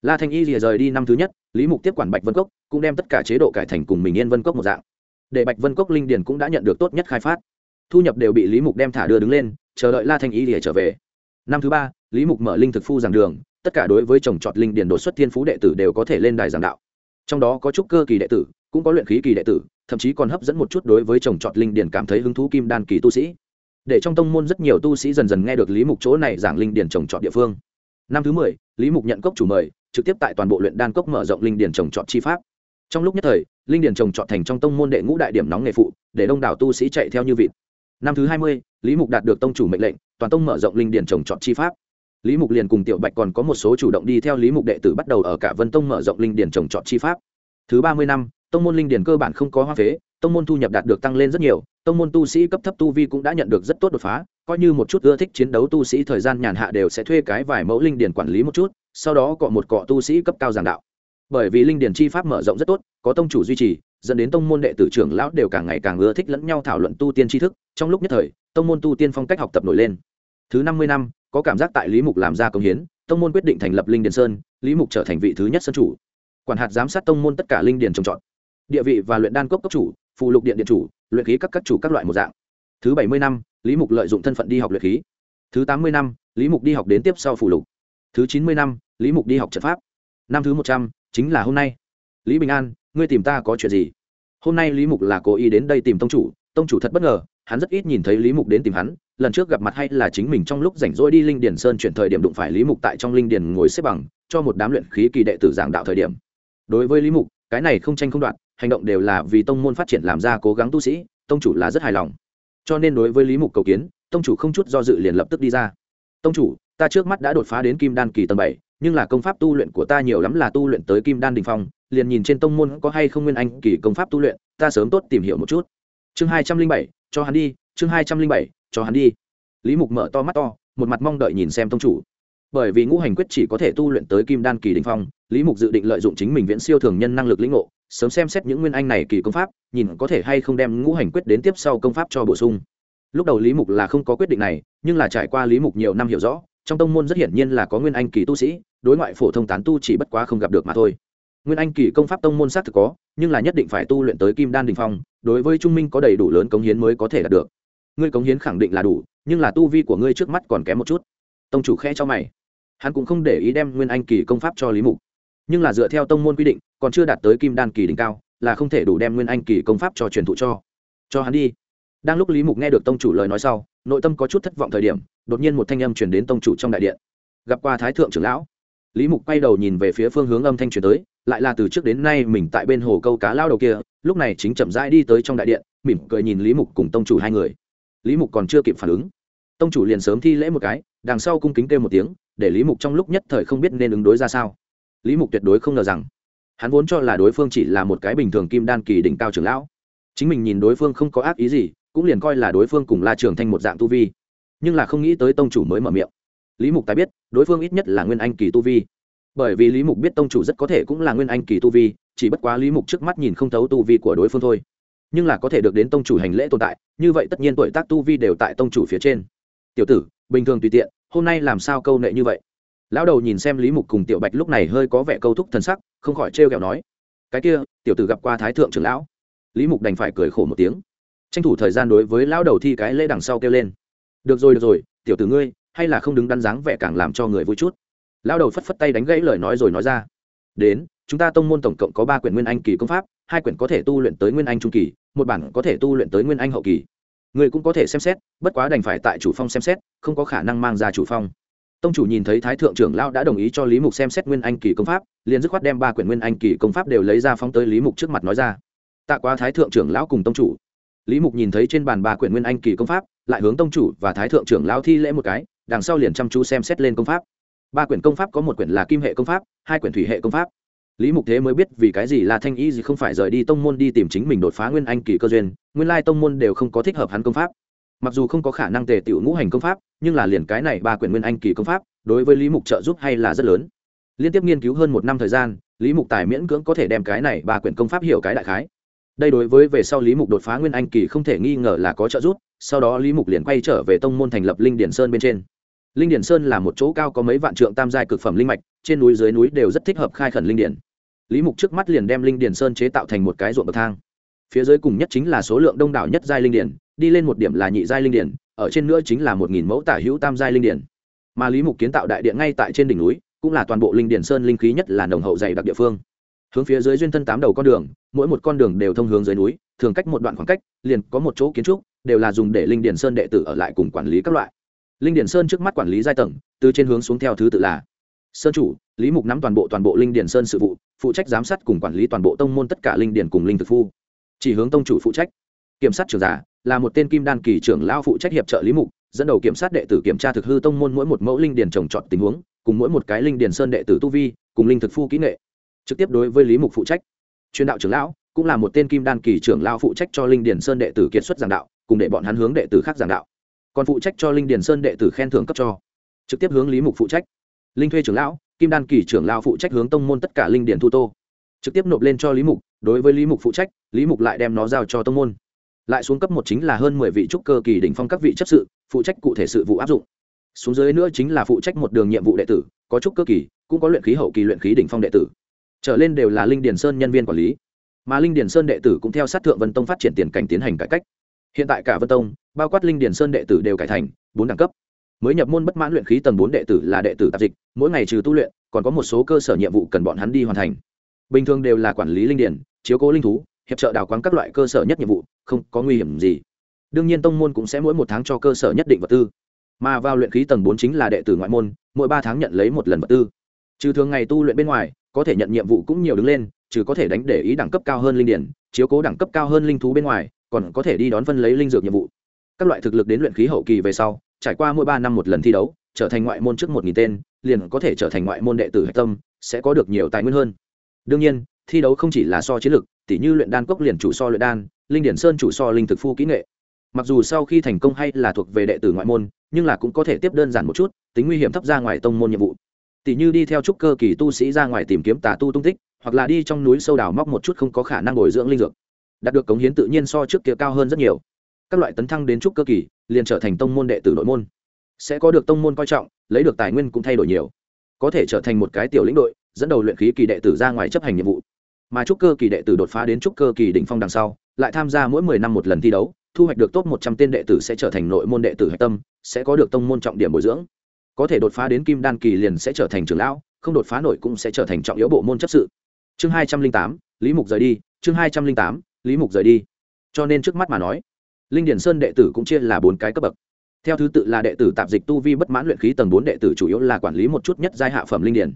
[SPEAKER 1] La thanh y rìa rời đi năm thứ nhất, lý mục tiếp quản bạch vân cốc, cũng đem tất cả chế độ cải thành cùng mình yên vân cốc một dạng. Để bạch vân cốc linh điền cũng đã nhận được tốt nhất khai phát. Thu nhập đều bị lý mục đem thả đưa đứng lên, chờ đợi la thanh y rìa trở về năm thứ ba, lý mục mở linh thực phu giảng đường, tất cả đối với trồng trọt linh điền đột xuất thiên phú đệ tử đều có thể lên đài giảng đạo. Trong đó có trúc cơ kỳ đệ tử, cũng có luyện khí kỳ đệ tử, thậm chí còn hấp dẫn một chút đối với trồng trọt linh điền cảm thấy hứng thú kim đan kỳ tu sĩ. Để trong tông môn rất nhiều tu sĩ dần dần nghe được lý mục chỗ này giảng linh điền trồng trọt địa phương. Năm thứ mười, lý mục nhận cốc chủ mời, trực tiếp tại toàn bộ luyện đan cốc mở rộng linh điền trồng trọt chi pháp. Trong lúc nhất thời, linh điền trồng trọt thành trong tông môn đệ ngũ đại điểm nóng nghề phụ, để đông đảo tu sĩ chạy theo như vịt năm thứ hai mươi, lý mục đạt được tông chủ mệnh lệnh, toàn tông mở rộng linh điển trồng trọt chi pháp. Lý mục liền cùng tiểu bạch còn có một số chủ động đi theo lý mục đệ tử bắt đầu ở cả vân tông mở rộng linh điển trồng trọt chi pháp. Thứ ba mươi năm, tông môn linh điển cơ bản không có hoa phế, tông môn thu nhập đạt được tăng lên rất nhiều, tông môn tu sĩ cấp thấp tu vi cũng đã nhận được rất tốt đột phá, coi như một chút ưa thích chiến đấu tu sĩ thời gian nhàn hạ đều sẽ thuê cái vài mẫu linh điển quản lý một chút, sau đó cọ một cọ tu sĩ cấp cao giảng đạo. Bởi vì linh điển chi pháp mở rộng rất tốt, có tông chủ duy trì dẫn đến tông môn đệ tử trưởng lão đều càng ngày càng ưa thích lẫn nhau thảo luận tu tiên tri thức, trong lúc nhất thời, tông môn tu tiên phong cách học tập nổi lên. Thứ năm mươi năm, có cảm giác tại lý mục làm ra công hiến, tông môn quyết định thành lập linh điền sơn, lý mục trở thành vị thứ nhất sân chủ. Quản hạt giám sát tông môn tất cả linh điền trồng trọt. Địa vị và luyện đan cốc cấp chủ phụ lục điện điện chủ, luyện khí các các chủ các loại một dạng. Thứ bảy mươi năm, lý mục lợi dụng thân phận đi học luyện khí. Thứ tám mươi năm, lý mục đi học đến tiếp sau phụ lục. Thứ chín mươi năm, lý mục đi học trận pháp. Năm thứ một trăm, chính là hôm nay. Lý bình an ngươi tìm ta có chuyện gì? Hôm nay lý mục là cố ý đến đây tìm tông chủ tông chủ thật bất ngờ, hắn rất ít nhìn thấy lý mục đến tìm hắn, lần trước gặp mặt hay là chính mình trong lúc rảnh rỗi đi linh điền sơn chuyển thời điểm đụng phải lý mục tại trong linh điền ngồi xếp bằng, cho một đám luyện khí kỳ đệ tử giảng đạo thời điểm. Đối với lý mục, cái này không tranh không đoạn hành động đều là vì tông môn phát triển làm ra cố gắng tu sĩ, tông chủ là rất hài lòng. Cho nên đối với lý mục cầu kiến, tông chủ không chút do dự liền lập tức đi ra. Tông chủ, ta trước mắt đã đột phá đến kim đan kỳ tầng bảy, nhưng là công pháp tu luyện của ta nhiều lắm là tu luyện tới kim đan đình phong liền nhìn trên tông môn có hay không nguyên anh kỳ công pháp tu luyện, ta sớm tốt tìm hiểu một chút. Chương hai trăm linh bảy, cho hắn đi, chương hai trăm linh bảy, cho hắn đi. Lý mục mở to mắt to, một mặt mong đợi nhìn xem tông chủ. Bởi vì ngũ hành quyết chỉ có thể tu luyện tới kim đan kỳ đình phong, lý mục dự định lợi dụng chính mình viễn siêu thường nhân năng lực lĩnh ngộ, sớm xem xét những nguyên anh này kỳ công pháp, nhìn có thể hay không đem ngũ hành quyết đến tiếp sau công pháp cho bổ sung. Lúc đầu lý mục là không có quyết định này, nhưng là trải qua lý mục nhiều năm hiểu rõ, trong tông môn rất hiển nhiên là có nguyên anh kỳ tu sĩ, đối ngoại phổ thông tán tu chỉ bất quá không gặp được mà thôi nguyên anh kỳ công pháp tông môn xác thực có, nhưng là nhất định phải tu luyện tới kim đan đình phong, đối với trung minh có đầy đủ lớn cống hiến mới có thể đạt được. Ngươi cống hiến khẳng định là đủ, nhưng là tu vi của ngươi trước mắt còn kém một chút. Tông chủ khe cho mày. Hắn cũng không để ý đem nguyên anh kỳ công pháp cho lý mục. Nhưng là dựa theo tông môn quy định, còn chưa đạt tới kim đan kỳ đỉnh cao, là không thể đủ đem nguyên anh kỳ công pháp cho truyền thụ cho. Cho hắn đi. Đang lúc lý mục nghe được tông chủ lời nói sau, nội tâm có chút thất vọng thời điểm, đột nhiên một thanh âm chuyển đến tông chủ trong đại điện. Gặp qua thái thượng trưởng lão. Lý mục quay đầu nhìn về phía phương hướng âm thanh truyền tới lại là từ trước đến nay mình tại bên hồ câu cá lao đầu kia, lúc này chính chậm rãi đi tới trong đại điện, mỉm cười nhìn lý mục cùng tông chủ hai người. Lý mục còn chưa kịp phản ứng, tông chủ liền sớm thi lễ một cái, đằng sau cung kính kêu một tiếng, để lý mục trong lúc nhất thời không biết nên ứng đối ra sao. Lý mục tuyệt đối không ngờ rằng, hắn vốn cho là đối phương chỉ là một cái bình thường kim đan kỳ đỉnh cao trưởng lão. Chính mình nhìn đối phương không có ác ý gì, cũng liền coi là đối phương cùng la trường thanh một dạng tu vi. Nhưng là không nghĩ tới tông chủ mới mở miệng. Lý mục tài biết, đối phương ít nhất là nguyên anh kỳ tu vi bởi vì lý mục biết tông chủ rất có thể cũng là nguyên anh kỳ tu vi, chỉ bất quá lý mục trước mắt nhìn không thấu tu vi của đối phương thôi. Nhưng là có thể được đến tông chủ hành lễ tồn tại, như vậy tất nhiên tuổi tác tu vi đều tại tông chủ phía trên. Tiểu tử, bình thường tùy tiện, hôm nay làm sao câu nệ như vậy? Lão đầu nhìn xem lý mục cùng tiểu bạch lúc này hơi có vẻ câu thúc thần sắc, không khỏi trêu ghẹo nói, cái kia, tiểu tử gặp qua thái thượng trưởng lão. Lý mục đành phải cười khổ một tiếng. Tranh thủ thời gian đối với lão đầu thi cái lễ đằng sau kêu lên, được rồi được rồi, tiểu tử ngươi, hay là không đứng đắn dáng vẻ càng làm cho người vui chút lão đầu phất phất tay đánh gãy lời nói rồi nói ra. Đến, chúng ta tông môn tổng cộng có ba quyển nguyên anh kỳ công pháp, hai quyển có thể tu luyện tới nguyên anh trung kỳ, một bản có thể tu luyện tới nguyên anh hậu kỳ. Người cũng có thể xem xét, bất quá đành phải tại chủ phong xem xét, không có khả năng mang ra chủ phong. Tông chủ nhìn thấy thái thượng trưởng lão đã đồng ý cho lý mục xem xét nguyên anh kỳ công pháp, liền dứt khoát đem ba quyển nguyên anh kỳ công pháp đều lấy ra phóng tới lý mục trước mặt nói ra. Tạ quá thái thượng trưởng lão cùng tông chủ. Lý mục nhìn thấy trên bàn ba quyển nguyên anh kỳ công pháp, lại hướng tông chủ và thái thượng trưởng lão thi lễ một cái, đằng sau liền chăm chú xem xét lên công pháp ba quyển công pháp có một quyển là kim hệ công pháp, hai quyển thủy hệ công pháp. Lý mục thế mới biết vì cái gì là thanh y gì không phải rời đi tông môn đi tìm chính mình đột phá nguyên anh kỳ cơ duyên, nguyên lai tông môn đều không có thích hợp hắn công pháp. Mặc dù không có khả năng tề tiểu ngũ hành công pháp, nhưng là liền cái này ba quyển nguyên anh kỳ công pháp, đối với lý mục trợ giúp hay là rất lớn. Liên tiếp nghiên cứu hơn một năm thời gian, lý mục tài miễn cưỡng có thể đem cái này ba quyển công pháp hiểu cái đại khái. Đây đối với về sau lý mục đột phá nguyên anh kỳ không thể nghi ngờ là có trợ giúp, sau đó lý mục liền quay trở về tông môn thành lập linh điển sơn bên trên linh điển sơn là một chỗ cao có mấy vạn trượng tam giai cực phẩm linh mạch, trên núi dưới núi đều rất thích hợp khai khẩn linh điển lý mục trước mắt liền đem linh điển sơn chế tạo thành một cái ruộng bậc thang. Phía dưới cùng nhất chính là số lượng đông đảo nhất giai linh điển đi lên một điểm là nhị giai linh điển ở trên nữa chính là một nghìn mẫu tả hữu tam giai linh điển mà lý mục kiến tạo đại điện ngay tại trên đỉnh núi, cũng là toàn bộ linh điển sơn linh khí nhất là nồng hậu dày đặc địa phương. Hướng phía dưới duyên thân tám đầu con đường, mỗi một con đường đều thông hướng dưới núi, thường cách một đoạn khoảng cách, liền có một chỗ kiến trúc, đều là dùng để linh điển sơn đệ tử ở lại cùng quản lý các loại linh điển sơn trước mắt quản lý giai tầng, từ trên hướng xuống theo thứ tự là sơn chủ, lý mục nắm toàn bộ toàn bộ linh điển sơn sự vụ, phụ trách giám sát cùng quản lý toàn bộ tông môn tất cả linh điển cùng linh thực phu. Chỉ hướng tông chủ phụ trách. Kiểm sát trưởng giả là một tên kim đan kỳ trưởng lao phụ trách hiệp trợ lý mục, dẫn đầu kiểm sát đệ tử kiểm tra thực hư tông môn mỗi một mẫu linh điển trồng trọt tình huống, cùng mỗi một cái linh điển sơn đệ tử tu vi, cùng linh thực phu kỹ nghệ. Trực tiếp đối với lý mục phụ trách. Truyền đạo trưởng lão cũng là một tên kim đan kỳ trưởng lao phụ trách cho linh điển sơn đệ tử kiệt xuất giảng đạo, cùng để bọn hắn hướng đệ tử khác giảng đạo còn phụ trách cho linh điển sơn đệ tử khen thưởng cấp cho. Trực tiếp hướng lý mục phụ trách. Linh thuê trưởng lão, kim đan kỳ trưởng lao phụ trách hướng tông môn tất cả linh điển thu tô. Trực tiếp nộp lên cho lý mục, đối với lý mục phụ trách, lý mục lại đem nó giao cho tông môn. Lại xuống cấp một chính là hơn mười vị trúc cơ kỳ đỉnh phong các vị chấp sự, phụ trách cụ thể sự vụ áp dụng. Xuống dưới nữa chính là phụ trách một đường nhiệm vụ đệ tử, có trúc cơ kỳ, cũng có luyện khí hậu kỳ luyện khí đỉnh phong đệ tử. Trở lên đều là linh điển sơn nhân viên quản lý. Mà linh điển sơn đệ tử cũng theo sát thượng vân tông phát triển tiền cảnh tiến hành cải cách. Hiện tại cả vân tông bao quát linh điền sơn đệ tử đều cải thành bốn đẳng cấp. Mới nhập môn bất mãn luyện khí tầng bốn đệ tử là đệ tử tạp dịch, mỗi ngày trừ tu luyện, còn có một số cơ sở nhiệm vụ cần bọn hắn đi hoàn thành. Bình thường đều là quản lý linh điển chiếu cố linh thú, hiệp trợ đào quán các loại cơ sở nhất nhiệm vụ, không có nguy hiểm gì. Đương nhiên tông môn cũng sẽ mỗi một tháng cho cơ sở nhất định vật tư. Mà vào luyện khí tầng bốn chính là đệ tử ngoại môn, mỗi ba tháng nhận lấy một lần vật tư. Trừ thường ngày tu luyện bên ngoài, có thể nhận nhiệm vụ cũng nhiều đứng lên, trừ có thể đánh để ý đẳng cấp cao hơn linh điển chiếu cố đẳng cấp cao hơn linh thú bên ngoài, còn có thể đi đón phân lấy linh dược nhiệm vụ các loại thực lực đến luyện khí hậu kỳ về sau, trải qua mỗi ba năm một lần thi đấu, trở thành ngoại môn trước một nghìn tên, liền có thể trở thành ngoại môn đệ tử hạch tâm, sẽ có được nhiều tài nguyên hơn. Đương nhiên, thi đấu không chỉ là so chiến lược, tỉ như luyện đan cốc liền chủ so luyện đan, linh điển sơn chủ so linh thực phu kỹ nghệ. Mặc dù sau khi thành công hay là thuộc về đệ tử ngoại môn, nhưng là cũng có thể tiếp đơn giản một chút, tính nguy hiểm thấp ra ngoài tông môn nhiệm vụ. Tỷ như đi theo trúc cơ kỳ tu sĩ ra ngoài tìm kiếm tà tu tung tích, hoặc là đi trong núi sâu đào móc một chút không có khả năng bồi dưỡng linh dược. Đạt được cống hiến tự nhiên so trước kia cao hơn rất nhiều các loại tấn thăng đến trúc cơ kỳ, liền trở thành tông môn đệ tử nội môn. Sẽ có được tông môn coi trọng, lấy được tài nguyên cũng thay đổi nhiều. Có thể trở thành một cái tiểu lĩnh đội, dẫn đầu luyện khí kỳ đệ tử ra ngoài chấp hành nhiệm vụ. Mà trúc cơ kỳ đệ tử đột phá đến trúc cơ kỳ đỉnh phong đằng sau, lại tham gia mỗi mười năm một lần thi đấu, thu hoạch được top một trăm tên đệ tử sẽ trở thành nội môn đệ tử hạch tâm, sẽ có được tông môn trọng điểm bồi dưỡng. Có thể đột phá đến kim đan kỳ liền sẽ trở thành trưởng lão, không đột phá nổi cũng sẽ trở thành trọng yếu bộ môn chấp sự. Chương hai trăm linh tám, lý mục rời đi, chương hai trăm linh tám, lý mục rời đi. Cho nên trước mắt mà nói linh điển sơn đệ tử cũng chia là bốn cái cấp bậc. Theo thứ tự là đệ tử tạp dịch tu vi bất mãn luyện khí tầng bốn đệ tử chủ yếu là quản lý một chút nhất giai hạ phẩm linh điển.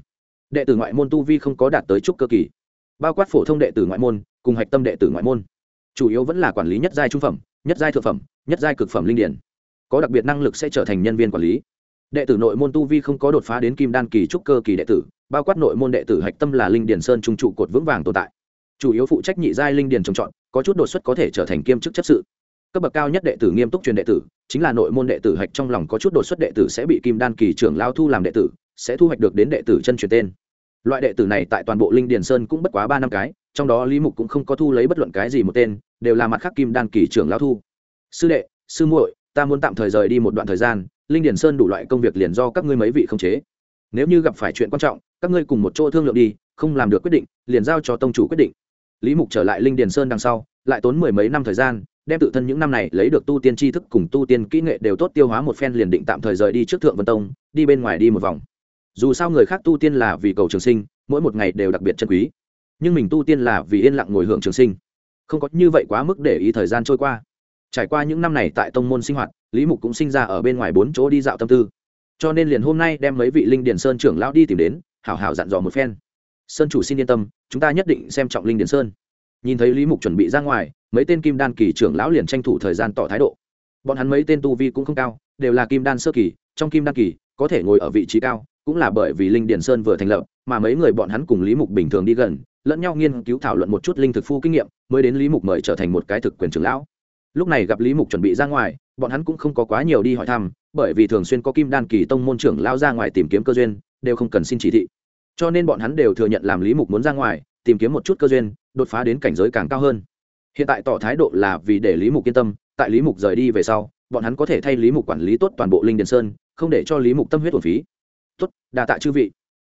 [SPEAKER 1] Đệ tử ngoại môn tu vi không có đạt tới trúc cơ kỳ. Bao quát phổ thông đệ tử ngoại môn, cùng hạch tâm đệ tử ngoại môn. Chủ yếu vẫn là quản lý nhất giai trung phẩm, nhất giai thượng phẩm, nhất giai cực phẩm linh điển. Có đặc biệt năng lực sẽ trở thành nhân viên quản lý. Đệ tử nội môn tu vi không có đột phá đến kim đan kỳ trúc cơ kỳ đệ tử, bao quát nội môn đệ tử hạch tâm là linh điển sơn trung trụ cột vững vàng tồn tại. Chủ yếu phụ trách nhị giai linh điển trồng trọt, có chút đột xuất có thể trở thành kiêm chức chấp sự cấp bậc cao nhất đệ tử nghiêm túc truyền đệ tử, chính là nội môn đệ tử hạch trong lòng có chút đột xuất đệ tử sẽ bị kim đan kỳ trưởng lao thu làm đệ tử, sẽ thu hoạch được đến đệ tử chân truyền tên. Loại đệ tử này tại toàn bộ linh điền sơn cũng bất quá ba năm cái, trong đó lý mục cũng không có thu lấy bất luận cái gì một tên, đều là mặt khác kim đan kỳ trưởng lao thu. Sư đệ, sư muội, ta muốn tạm thời rời đi một đoạn thời gian, linh điền sơn đủ loại công việc liền do các ngươi mấy vị không chế. Nếu như gặp phải chuyện quan trọng, các ngươi cùng một chỗ thương lượng đi, không làm được quyết định, liền giao cho tông chủ quyết định. Lý mục trở lại linh điền sơn đằng sau, lại tốn mười mấy năm thời gian đem tự thân những năm này lấy được tu tiên tri thức cùng tu tiên kỹ nghệ đều tốt tiêu hóa một phen liền định tạm thời rời đi trước thượng vân tông, đi bên ngoài đi một vòng. Dù sao người khác tu tiên là vì cầu trường sinh, mỗi một ngày đều đặc biệt chân quý. Nhưng mình tu tiên là vì yên lặng ngồi hưởng trường sinh. Không có như vậy quá mức để ý thời gian trôi qua. Trải qua những năm này tại tông môn sinh hoạt, lý mục cũng sinh ra ở bên ngoài bốn chỗ đi dạo tâm tư. Cho nên liền hôm nay đem mấy vị linh điền sơn trưởng lão đi tìm đến, hảo hảo dặn dò một phen. Sơn chủ xin yên tâm, chúng ta nhất định xem trọng linh điền sơn. Nhìn thấy lý mục chuẩn bị ra ngoài mấy tên kim đan kỳ trưởng lão liền tranh thủ thời gian tỏ thái độ. Bọn hắn mấy tên tu vi cũng không cao, đều là kim đan sơ kỳ, trong kim đan kỳ, có thể ngồi ở vị trí cao, cũng là bởi vì linh điền sơn vừa thành lập, mà mấy người bọn hắn cùng lý mục bình thường đi gần, lẫn nhau nghiên cứu thảo luận một chút linh thực phu kinh nghiệm, mới đến lý mục mời trở thành một cái thực quyền trưởng lão. Lúc này gặp lý mục chuẩn bị ra ngoài, bọn hắn cũng không có quá nhiều đi hỏi thăm, bởi vì thường xuyên có kim đan kỳ tông môn trưởng lao ra ngoài tìm kiếm cơ duyên, đều không cần xin chỉ thị. Cho nên bọn hắn đều thừa nhận làm lý mục muốn ra ngoài, tìm kiếm một chút cơ duyên, đột phá đến cảnh giới càng cao hơn hiện tại tỏ thái độ là vì để lý mục yên tâm, tại lý mục rời đi về sau, bọn hắn có thể thay lý mục quản lý tốt toàn bộ linh điền sơn, không để cho lý mục tâm huyết thuần phí. Tốt đà tạ chư vị.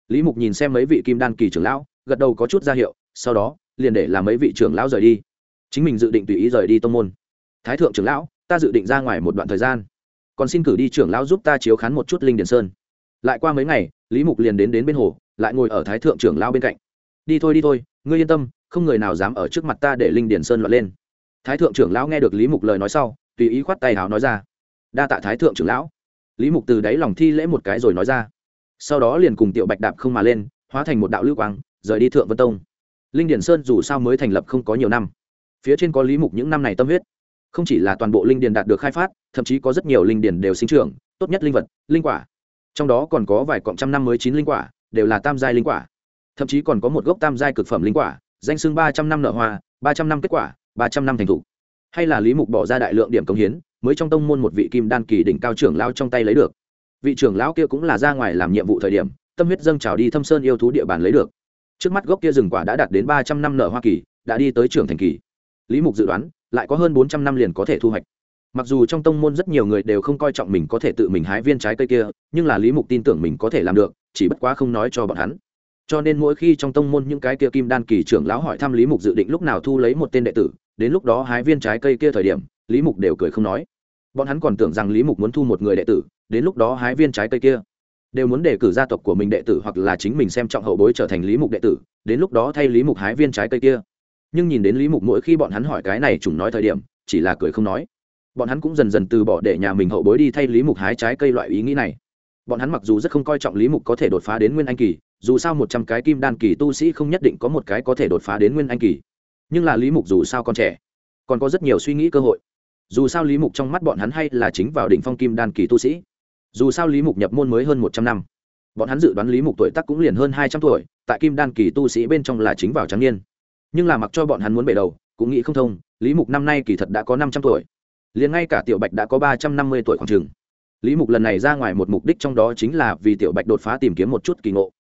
[SPEAKER 1] Lý mục nhìn xem mấy vị kim đan kỳ trưởng lão, gật đầu có chút ra hiệu, sau đó, liền để làm mấy vị trưởng lão rời đi. Chính mình dự định tùy ý rời đi tông môn. Thái thượng trưởng lão, ta dự định ra ngoài một đoạn thời gian. Còn xin cử đi trưởng lão giúp ta chiếu khán một chút linh điền sơn. Lại qua mấy ngày, lý mục liền đến đến bên hồ, lại ngồi ở thái thượng trưởng lão bên cạnh. Đi thôi đi thôi, ngươi yên tâm không người nào dám ở trước mặt ta để linh điền sơn loạn lên. Thái thượng trưởng lão nghe được lý mục lời nói sau, tùy ý khoát tay hào nói ra. Đa tạ thái thượng trưởng lão. Lý mục từ đáy lòng thi lễ một cái rồi nói ra. Sau đó liền cùng tiểu bạch đạp không mà lên, hóa thành một đạo lưu quang, rời đi thượng vân tông. Linh điền sơn dù sao mới thành lập không có nhiều năm. Phía trên có lý mục những năm này tâm huyết. Không chỉ là toàn bộ linh điền đạt được khai phát, thậm chí có rất nhiều linh điền đều sinh trưởng, tốt nhất linh vật, linh quả. Trong đó còn có vài cọng trăm năm mới chín linh quả, đều là tam giai linh quả. Thậm chí còn có một gốc tam giai cực phẩm linh quả danh xưng ba trăm năm nợ hoa, ba trăm năm kết quả, ba trăm năm thành thủ hay là lý mục bỏ ra đại lượng điểm công hiến, mới trong tông môn một vị kim đan kỳ đỉnh cao trưởng lao trong tay lấy được. Vị trưởng lão kia cũng là ra ngoài làm nhiệm vụ thời điểm, tâm huyết dâng trào đi thâm sơn yêu thú địa bàn lấy được. Trước mắt gốc kia rừng quả đã đạt đến ba trăm năm nở hoa kỳ, đã đi tới trưởng thành kỳ. Lý mục dự đoán, lại có hơn bốn trăm năm liền có thể thu hoạch. Mặc dù trong tông môn rất nhiều người đều không coi trọng mình có thể tự mình hái viên trái cây kia, nhưng là lý mục tin tưởng mình có thể làm được, chỉ bất quá không nói cho bọn hắn cho nên mỗi khi trong tông môn những cái kia kim đan kỳ trưởng lão hỏi thăm lý mục dự định lúc nào thu lấy một tên đệ tử, đến lúc đó hái viên trái cây kia thời điểm, lý mục đều cười không nói. Bọn hắn còn tưởng rằng lý mục muốn thu một người đệ tử, đến lúc đó hái viên trái cây kia. Đều muốn đề cử gia tộc của mình đệ tử hoặc là chính mình xem trọng hậu bối trở thành lý mục đệ tử, đến lúc đó thay lý mục hái viên trái cây kia. Nhưng nhìn đến lý mục mỗi khi bọn hắn hỏi cái này chúng nói thời điểm, chỉ là cười không nói. Bọn hắn cũng dần dần từ bỏ để nhà mình hậu bối đi thay lý mục hái trái cây loại ý nghĩ này. Bọn hắn mặc dù rất không coi trọng lý mục có thể đột phá đến nguyên anh kỳ dù sao một trăm cái kim đan kỳ tu sĩ không nhất định có một cái có thể đột phá đến nguyên anh kỳ. Nhưng là lý mục dù sao còn trẻ, còn có rất nhiều suy nghĩ cơ hội. Dù sao lý mục trong mắt bọn hắn hay là chính vào đỉnh phong kim đan kỳ tu sĩ. Dù sao lý mục nhập môn mới hơn một trăm năm, bọn hắn dự đoán lý mục tuổi tác cũng liền hơn hai trăm tuổi, tại kim đan kỳ tu sĩ bên trong là chính vào trắng niên. Nhưng là mặc cho bọn hắn muốn bể đầu, cũng nghĩ không thông, lý mục năm nay kỳ thật đã có năm trăm tuổi, liền ngay cả tiểu bạch đã có ba trăm năm mươi tuổi khoảng t lý mục lần này ra ngoài một mục đích trong đó chính là vì tiểu bạch đột phá tìm kiếm một chút kỳ ngộ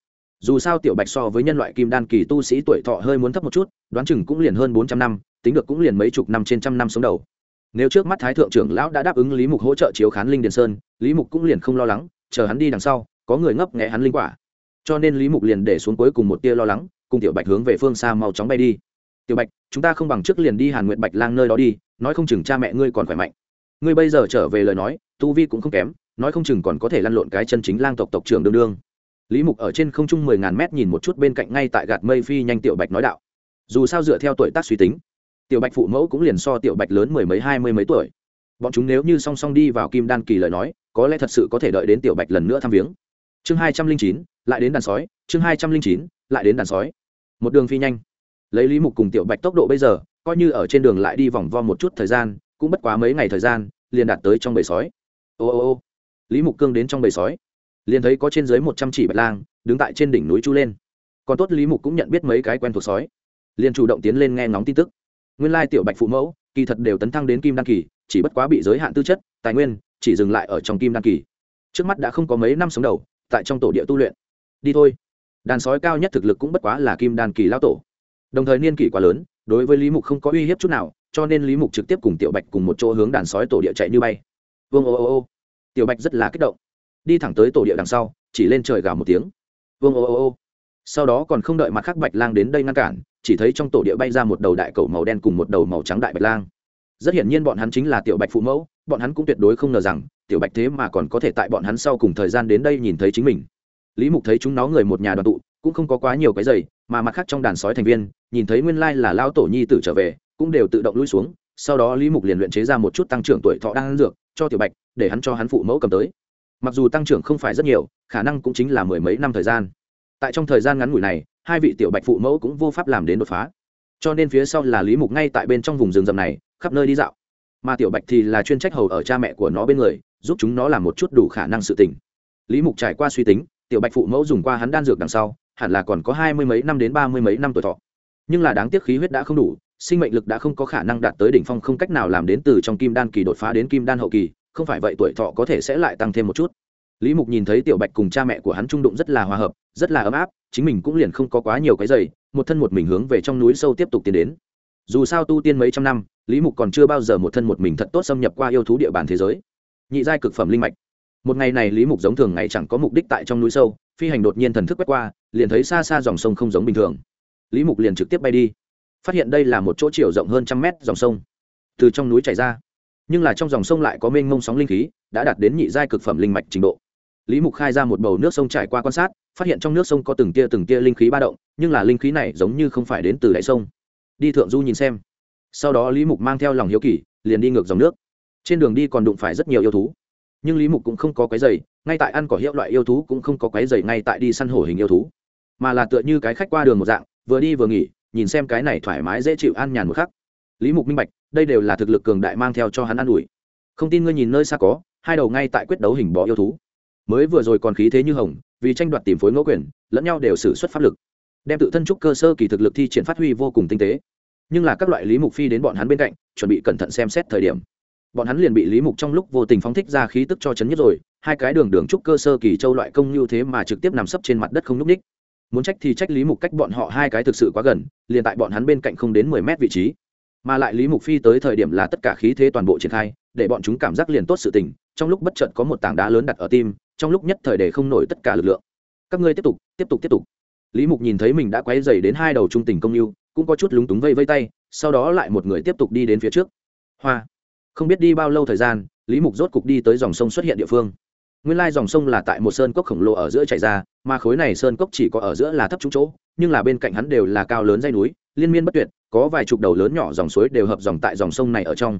[SPEAKER 1] dù sao tiểu bạch so với nhân loại kim đan kỳ tu sĩ tuổi thọ hơi muốn thấp một chút, đoán chừng cũng liền hơn bốn trăm năm, tính được cũng liền mấy chục năm trên trăm năm sống đầu. Nếu trước mắt thái thượng trưởng lão đã đáp ứng lý mục hỗ trợ chiếu khán linh điền sơn, lý mục cũng liền không lo lắng, chờ hắn đi đằng sau, có người ngấp nghẽ hắn linh quả. Cho nên lý mục liền để xuống cuối cùng một tia lo lắng, cùng tiểu bạch hướng về phương xa mau chóng bay đi. Tiểu bạch, chúng ta không bằng trước liền đi hàn nguyện bạch lang nơi đó đi, nói không chừng cha mẹ ngươi còn khỏe mạnh. Ngươi bây giờ trở về lời nói, tu vi cũng không kém, nói không chừng còn có thể lăn lộn cái chân chính lang tộc tộc trưởng đương đương lý mục ở trên không trung mười ngàn mét nhìn một chút bên cạnh ngay tại gạt mây phi nhanh tiểu bạch nói đạo. Dù sao dựa theo tuổi tác suy tính, tiểu bạch phụ mẫu cũng liền so tiểu bạch lớn mười mấy, hai mươi mấy tuổi. Bọn chúng nếu như song song đi vào kim đan kỳ lời nói, có lẽ thật sự có thể đợi đến tiểu bạch lần nữa thăm viếng. Chương hai trăm linh chín, lại đến đàn sói, chương hai trăm linh chín, lại đến đàn sói. Một đường phi nhanh. Lấy lý mục cùng tiểu bạch tốc độ bây giờ, coi như ở trên đường lại đi vòng vo một chút thời gian, cũng bất quá mấy ngày thời gian, liền đạt tới trong bầy sói. Ô ô ô. Lý mục cương đến trong bầy sói liền thấy có trên dưới một trăm chỉ bạch lang đứng tại trên đỉnh núi chu lên. Còn tốt lý mục cũng nhận biết mấy cái quen thuộc sói. Liền chủ động tiến lên nghe ngóng tin tức. Nguyên lai tiểu bạch phụ mẫu, kỳ thật đều tấn thăng đến kim đan kỳ, chỉ bất quá bị giới hạn tư chất, tài nguyên, chỉ dừng lại ở trong kim đan kỳ. Trước mắt đã không có mấy năm sống đầu, tại trong tổ địa tu luyện. Đi thôi. Đàn sói cao nhất thực lực cũng bất quá là kim đan kỳ lao tổ. Đồng thời niên kỷ quá lớn, đối với lý mục không có uy hiếp chút nào, cho nên lý mục trực tiếp cùng tiểu bạch cùng một chỗ hướng đàn sói tổ địa chạy như bay. Vương ô ô ô. Tiểu bạch rất là kích động đi thẳng tới tổ địa đằng sau, chỉ lên trời gào một tiếng. Vương ô ô ô. Sau đó còn không đợi mặt khác bạch lang đến đây ngăn cản, chỉ thấy trong tổ địa bay ra một đầu đại cầu màu đen cùng một đầu màu trắng đại bạch lang. Rất hiển nhiên bọn hắn chính là tiểu bạch phụ mẫu, bọn hắn cũng tuyệt đối không ngờ rằng, tiểu bạch thế mà còn có thể tại bọn hắn sau cùng thời gian đến đây nhìn thấy chính mình. Lý mục thấy chúng nó người một nhà đoàn tụ, cũng không có quá nhiều cái giày, mà mặt khác trong đàn sói thành viên, nhìn thấy nguyên lai là lao tổ nhi tử trở về, cũng đều tự động lui xuống. Sau đó lý mục liền luyện chế ra một chút tăng trưởng tuổi thọ đang ăn dược, cho tiểu bạch, để hắn cho hắn phụ mẫu cầm tới mặc dù tăng trưởng không phải rất nhiều, khả năng cũng chính là mười mấy năm thời gian. Tại trong thời gian ngắn ngủi này, hai vị tiểu bạch phụ mẫu cũng vô pháp làm đến đột phá. Cho nên phía sau là lý mục ngay tại bên trong vùng rừng rậm này, khắp nơi đi dạo. Mà tiểu bạch thì là chuyên trách hầu ở cha mẹ của nó bên người, giúp chúng nó làm một chút đủ khả năng sự tỉnh. lý mục trải qua suy tính, tiểu bạch phụ mẫu dùng qua hắn đan dược đằng sau, hẳn là còn có hai mươi mấy năm đến ba mươi mấy năm tuổi thọ. Nhưng là đáng tiếc khí huyết đã không đủ, sinh mệnh lực đã không có khả năng đạt tới đỉnh phong không cách nào làm đến từ trong kim đan kỳ đột phá đến kim đan hậu kỳ không phải vậy tuổi thọ có thể sẽ lại tăng thêm một chút. Lý mục nhìn thấy tiểu bạch cùng cha mẹ của hắn trung đụng rất là hòa hợp, rất là ấm áp, chính mình cũng liền không có quá nhiều cái giày, một thân một mình hướng về trong núi sâu tiếp tục tiến đến. Dù sao tu tiên mấy trăm năm, lý mục còn chưa bao giờ một thân một mình thật tốt xâm nhập qua yêu thú địa bàn thế giới. Nhị giai cực phẩm linh mạch. Một ngày này lý mục giống thường ngày chẳng có mục đích tại trong núi sâu, phi hành đột nhiên thần thức quét qua, liền thấy xa xa dòng sông không giống bình thường. Lý mục liền trực tiếp bay đi. Phát hiện đây là một chỗ chiều rộng hơn trăm mét dòng sông. Từ trong núi chảy ra nhưng là trong dòng sông lại có mênh mông sóng linh khí, đã đạt đến nhị giai cực phẩm linh mạch trình độ. Lý mục khai ra một bầu nước sông trải qua quan sát, phát hiện trong nước sông có từng tia từng tia linh khí ba động, nhưng là linh khí này giống như không phải đến từ đáy sông. Đi thượng du nhìn xem. Sau đó lý mục mang theo lòng hiếu kỳ, liền đi ngược dòng nước. Trên đường đi còn đụng phải rất nhiều yêu thú. Nhưng lý mục cũng không có cái giày ngay tại ăn cỏ hiệu loại yêu thú cũng không có cái giày ngay tại đi săn hổ hình yêu thú. Mà là tựa như cái khách qua đường một dạng, vừa đi vừa nghỉ, nhìn xem cái này thoải mái dễ chịu an nhàn một khắc lý mục minh bạch, đây đều là thực lực cường đại mang theo cho hắn ă n ủi. Không tin ngươi nhìn nơi xa có, hai đầu ngay tại quyết đấu hình bỏ yêu thú. Mới vừa rồi còn khí thế như hồng, vì tranh đoạt tìm phối ngẫu quyền, lẫn nhau đều xử suất pháp lực. Đem tự thân trúc cơ sơ kỳ thực lực thi triển phát huy vô cùng tinh tế. Nhưng là các loại lý mục phi đến bọn hắn bên cạnh, chuẩn bị cẩn thận xem xét thời điểm. Bọn hắn liền bị lý mục trong lúc vô tình phóng thích ra khí tức cho chấn nhất rồi, hai cái đường đường trúc cơ sơ kỳ châu loại công như thế mà trực tiếp nằm sấp trên mặt đất không nhúc ních muốn trách thì trách lý mục cách bọn họ hai cái thực sự quá gần, liền tại bọn hắn bên cạnh không đến mười mét vị trí mà lại lý mục phi tới thời điểm là tất cả khí thế toàn bộ triển khai, để bọn chúng cảm giác liền tốt sự tình, trong lúc bất chợt có một tảng đá lớn đặt ở tim, trong lúc nhất thời để không nổi tất cả lực lượng. Các ngươi tiếp tục tiếp tục tiếp tục. Lý mục nhìn thấy mình đã quay dày đến hai đầu trung tình công yêu cũng có chút lúng túng vây vây tay, sau đó lại một người tiếp tục đi đến phía trước. Hoa. Không biết đi bao lâu thời gian, lý mục rốt cục đi tới dòng sông xuất hiện địa phương. Nguyên lai dòng sông là tại một sơn cốc khổng lồ ở giữa chảy ra, mà khối này sơn cốc chỉ có ở giữa là thấp trúng chỗ, nhưng là bên cạnh hắn đều là cao lớn dây núi liên miên bất tuyệt, có vài chục đầu lớn nhỏ dòng suối đều hợp dòng tại dòng sông này ở trong.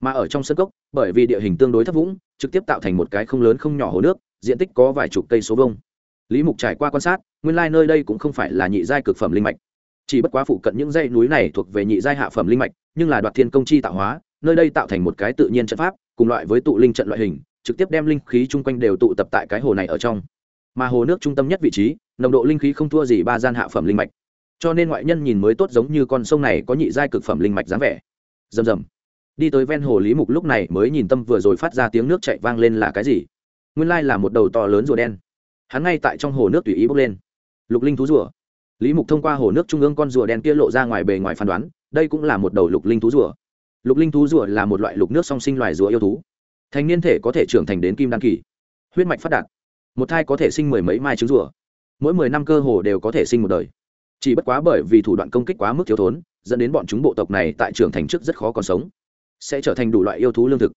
[SPEAKER 1] Mà ở trong sơn cốc, bởi vì địa hình tương đối thấp vũng, trực tiếp tạo thành một cái không lớn không nhỏ hồ nước, diện tích có vài chục cây số vông lý mục trải qua quan sát, nguyên lai nơi đây cũng không phải là nhị giai cực phẩm linh mạch. Chỉ bất quá phụ cận những dãy núi này thuộc về nhị giai hạ phẩm linh mạch, nhưng là đoạt thiên công chi tạo hóa, nơi đây tạo thành một cái tự nhiên trận pháp, cùng loại với tụ linh trận loại hình, trực tiếp đem linh khí chung quanh đều tụ tập tại cái hồ này ở trong. Mà hồ nước trung tâm nhất vị trí, nồng độ linh khí không thua gì ba gian hạ phẩm linh mạch cho nên ngoại nhân nhìn mới tốt giống như con sông này có nhị giai cực phẩm linh mạch dáng vẻ. Rầm rầm. Đi tới ven hồ lý mục lúc này mới nhìn tâm vừa rồi phát ra tiếng nước chạy vang lên là cái gì? Nguyên lai là một đầu to lớn rùa đen. Hắn ngay tại trong hồ nước tùy ý bốc lên. Lục linh thú rùa. Lý mục thông qua hồ nước trung ương con rùa đen kia lộ ra ngoài bề ngoài phán đoán, đây cũng là một đầu lục linh thú rùa. Lục linh thú rùa là một loại lục nước song sinh loài rùa yêu thú. Thành niên thể có thể trưởng thành đến kim đan kỳ. Huyết mạch phát đạt. Một thai có thể sinh mười mấy mai trứng rùa. Mỗi mười năm cơ hồ đều có thể sinh một đời chỉ bất quá bởi vì thủ đoạn công kích quá mức thiếu thốn, dẫn đến bọn chúng bộ tộc này tại trưởng thành trước rất khó còn sống. Sẽ trở thành đủ loại yêu thú lương thực.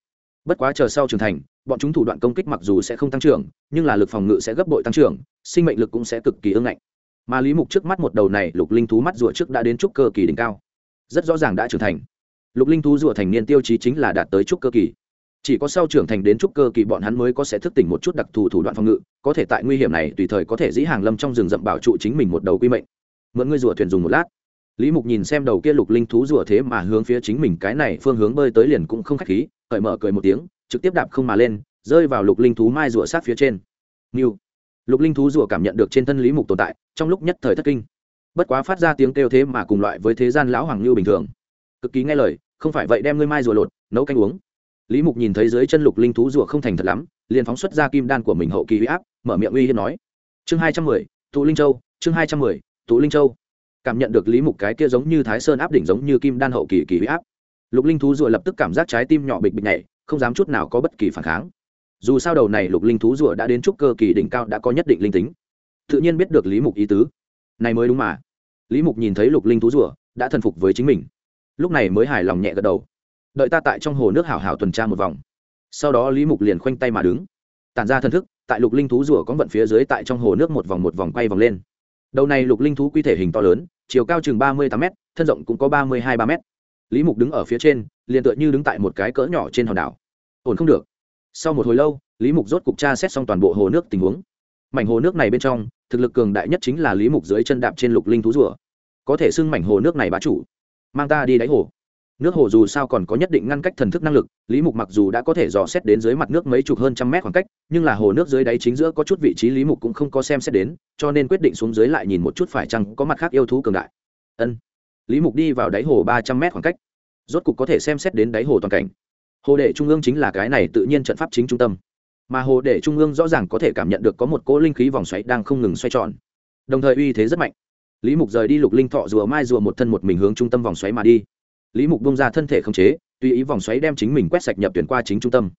[SPEAKER 1] Bất quá chờ sau trưởng thành, bọn chúng thủ đoạn công kích mặc dù sẽ không tăng trưởng, nhưng là lực phòng ngự sẽ gấp bội tăng trưởng, sinh mệnh lực cũng sẽ cực kỳ ưng ngạnh. Mà lý mục trước mắt một đầu này, lục linh thú mắt rùa trước đã đến trúc cơ kỳ đỉnh cao. Rất rõ ràng đã trưởng thành. Lục linh thú rùa thành niên tiêu chí chính là đạt tới trúc cơ kỳ. Chỉ có sau trưởng thành đến trúc cơ kỳ bọn hắn mới có sẽ thức tỉnh một chút đặc thù thủ đoạn phòng ngự, có thể tại nguy hiểm này tùy thời có thể dĩ hàng lâm trong rừng rậm bảo trụ chính mình một đầu quy mệnh mượn ngươi rùa thuyền dùng một lát. Lý mục nhìn xem đầu kia lục linh thú rùa thế mà hướng phía chính mình cái này phương hướng bơi tới liền cũng không k h á c h khí, cởi mở cười một tiếng, trực tiếp đạp không mà lên, rơi vào lục linh thú mai rùa sát phía trên. Nghiêu lục linh thú rùa cảm nhận được trên thân lý mục tồn tại, trong lúc nhất thời thất kinh. Bất quá phát ra tiếng kêu thế mà cùng loại với thế gian lão hoàng lưu bình thường. Cực kỳ nghe lời, không phải vậy đem ngươi mai rùa lột, nấu canh uống. Lý mục nhìn thấy dưới chân lục linh thú rùa không thành thật lắm, liền phóng xuất ra kim đan của mình hậu kỳ huy áp, mở miệng uy hiếp nói. Chương hai trăm mười tụ linh châu, chương hai trăm mười tụ linh châu. Cảm nhận được lý mục cái kia giống như thái sơn áp đỉnh giống như kim đan hậu kỳ kỳ huy áp. Lục linh thú rùa lập tức cảm giác trái tim nhỏ bịch bịch nhảy, không dám chút nào có bất kỳ phản kháng. Dù sao đầu này lục linh thú rùa đã đến trúc cơ kỳ đỉnh cao đã có nhất định linh tính. Tự nhiên biết được lý mục ý tứ. Này mới đúng mà. Lý mục nhìn thấy lục linh thú rùa, đã thần phục với chính mình. Lúc này mới hài lòng nhẹ gật đầu. Đợi ta tại trong hồ nước hảo hảo tuần tra một vòng. Sau đó lý mục liền khoanh tay mà đứng. Tản ra thân thức, tại lục linh thú rùa có vận phía dưới tại trong hồ nước một vòng một vòng quay vòng lên đầu này lục linh thú quy thể hình to lớn, chiều cao chừng ba mươi tám m thân rộng cũng có ba mươi hai ba m lý mục đứng ở phía trên, liền tựa như đứng tại một cái cỡ nhỏ trên hòn đảo. Ổn không được. Sau một hồi lâu, lý mục rốt cục tra xét xong toàn bộ hồ nước tình huống. Mảnh hồ nước này bên trong, thực lực cường đại nhất chính là lý mục dưới chân đạp trên lục linh thú rùa. Có thể xưng mảnh hồ nước này bá chủ. Mang ta đi đáy hồ nước hồ dù sao còn có nhất định ngăn cách thần thức năng lực, lý mục mặc dù đã có thể dò xét đến dưới mặt nước mấy chục hơn trăm mét khoảng cách, nhưng là hồ nước dưới đáy chính giữa có chút vị trí lý mục cũng không có xem xét đến, cho nên quyết định xuống dưới lại nhìn một chút phải chăng có mặt khác yêu thú cường đại. Ân. Lý mục đi vào đáy hồ ba trăm mét khoảng cách. Rốt cục có thể xem xét đến đáy hồ toàn cảnh. Hồ đệ trung ương chính là cái này tự nhiên trận pháp chính trung tâm. Mà hồ đệ trung ương rõ ràng có thể cảm nhận được có một cỗ linh khí vòng xoáy đang không ngừng xoay tròn. Đồng thời uy thế rất mạnh. Lý mục rời đi lục linh thọ rùa mai rùa một thân một mình hướng trung tâm vòng xoáy mà đi lý mục bông ra thân thể không chế, tùy ý vòng xoáy đem chính mình quét sạch nhập tuyển qua chính trung tâm.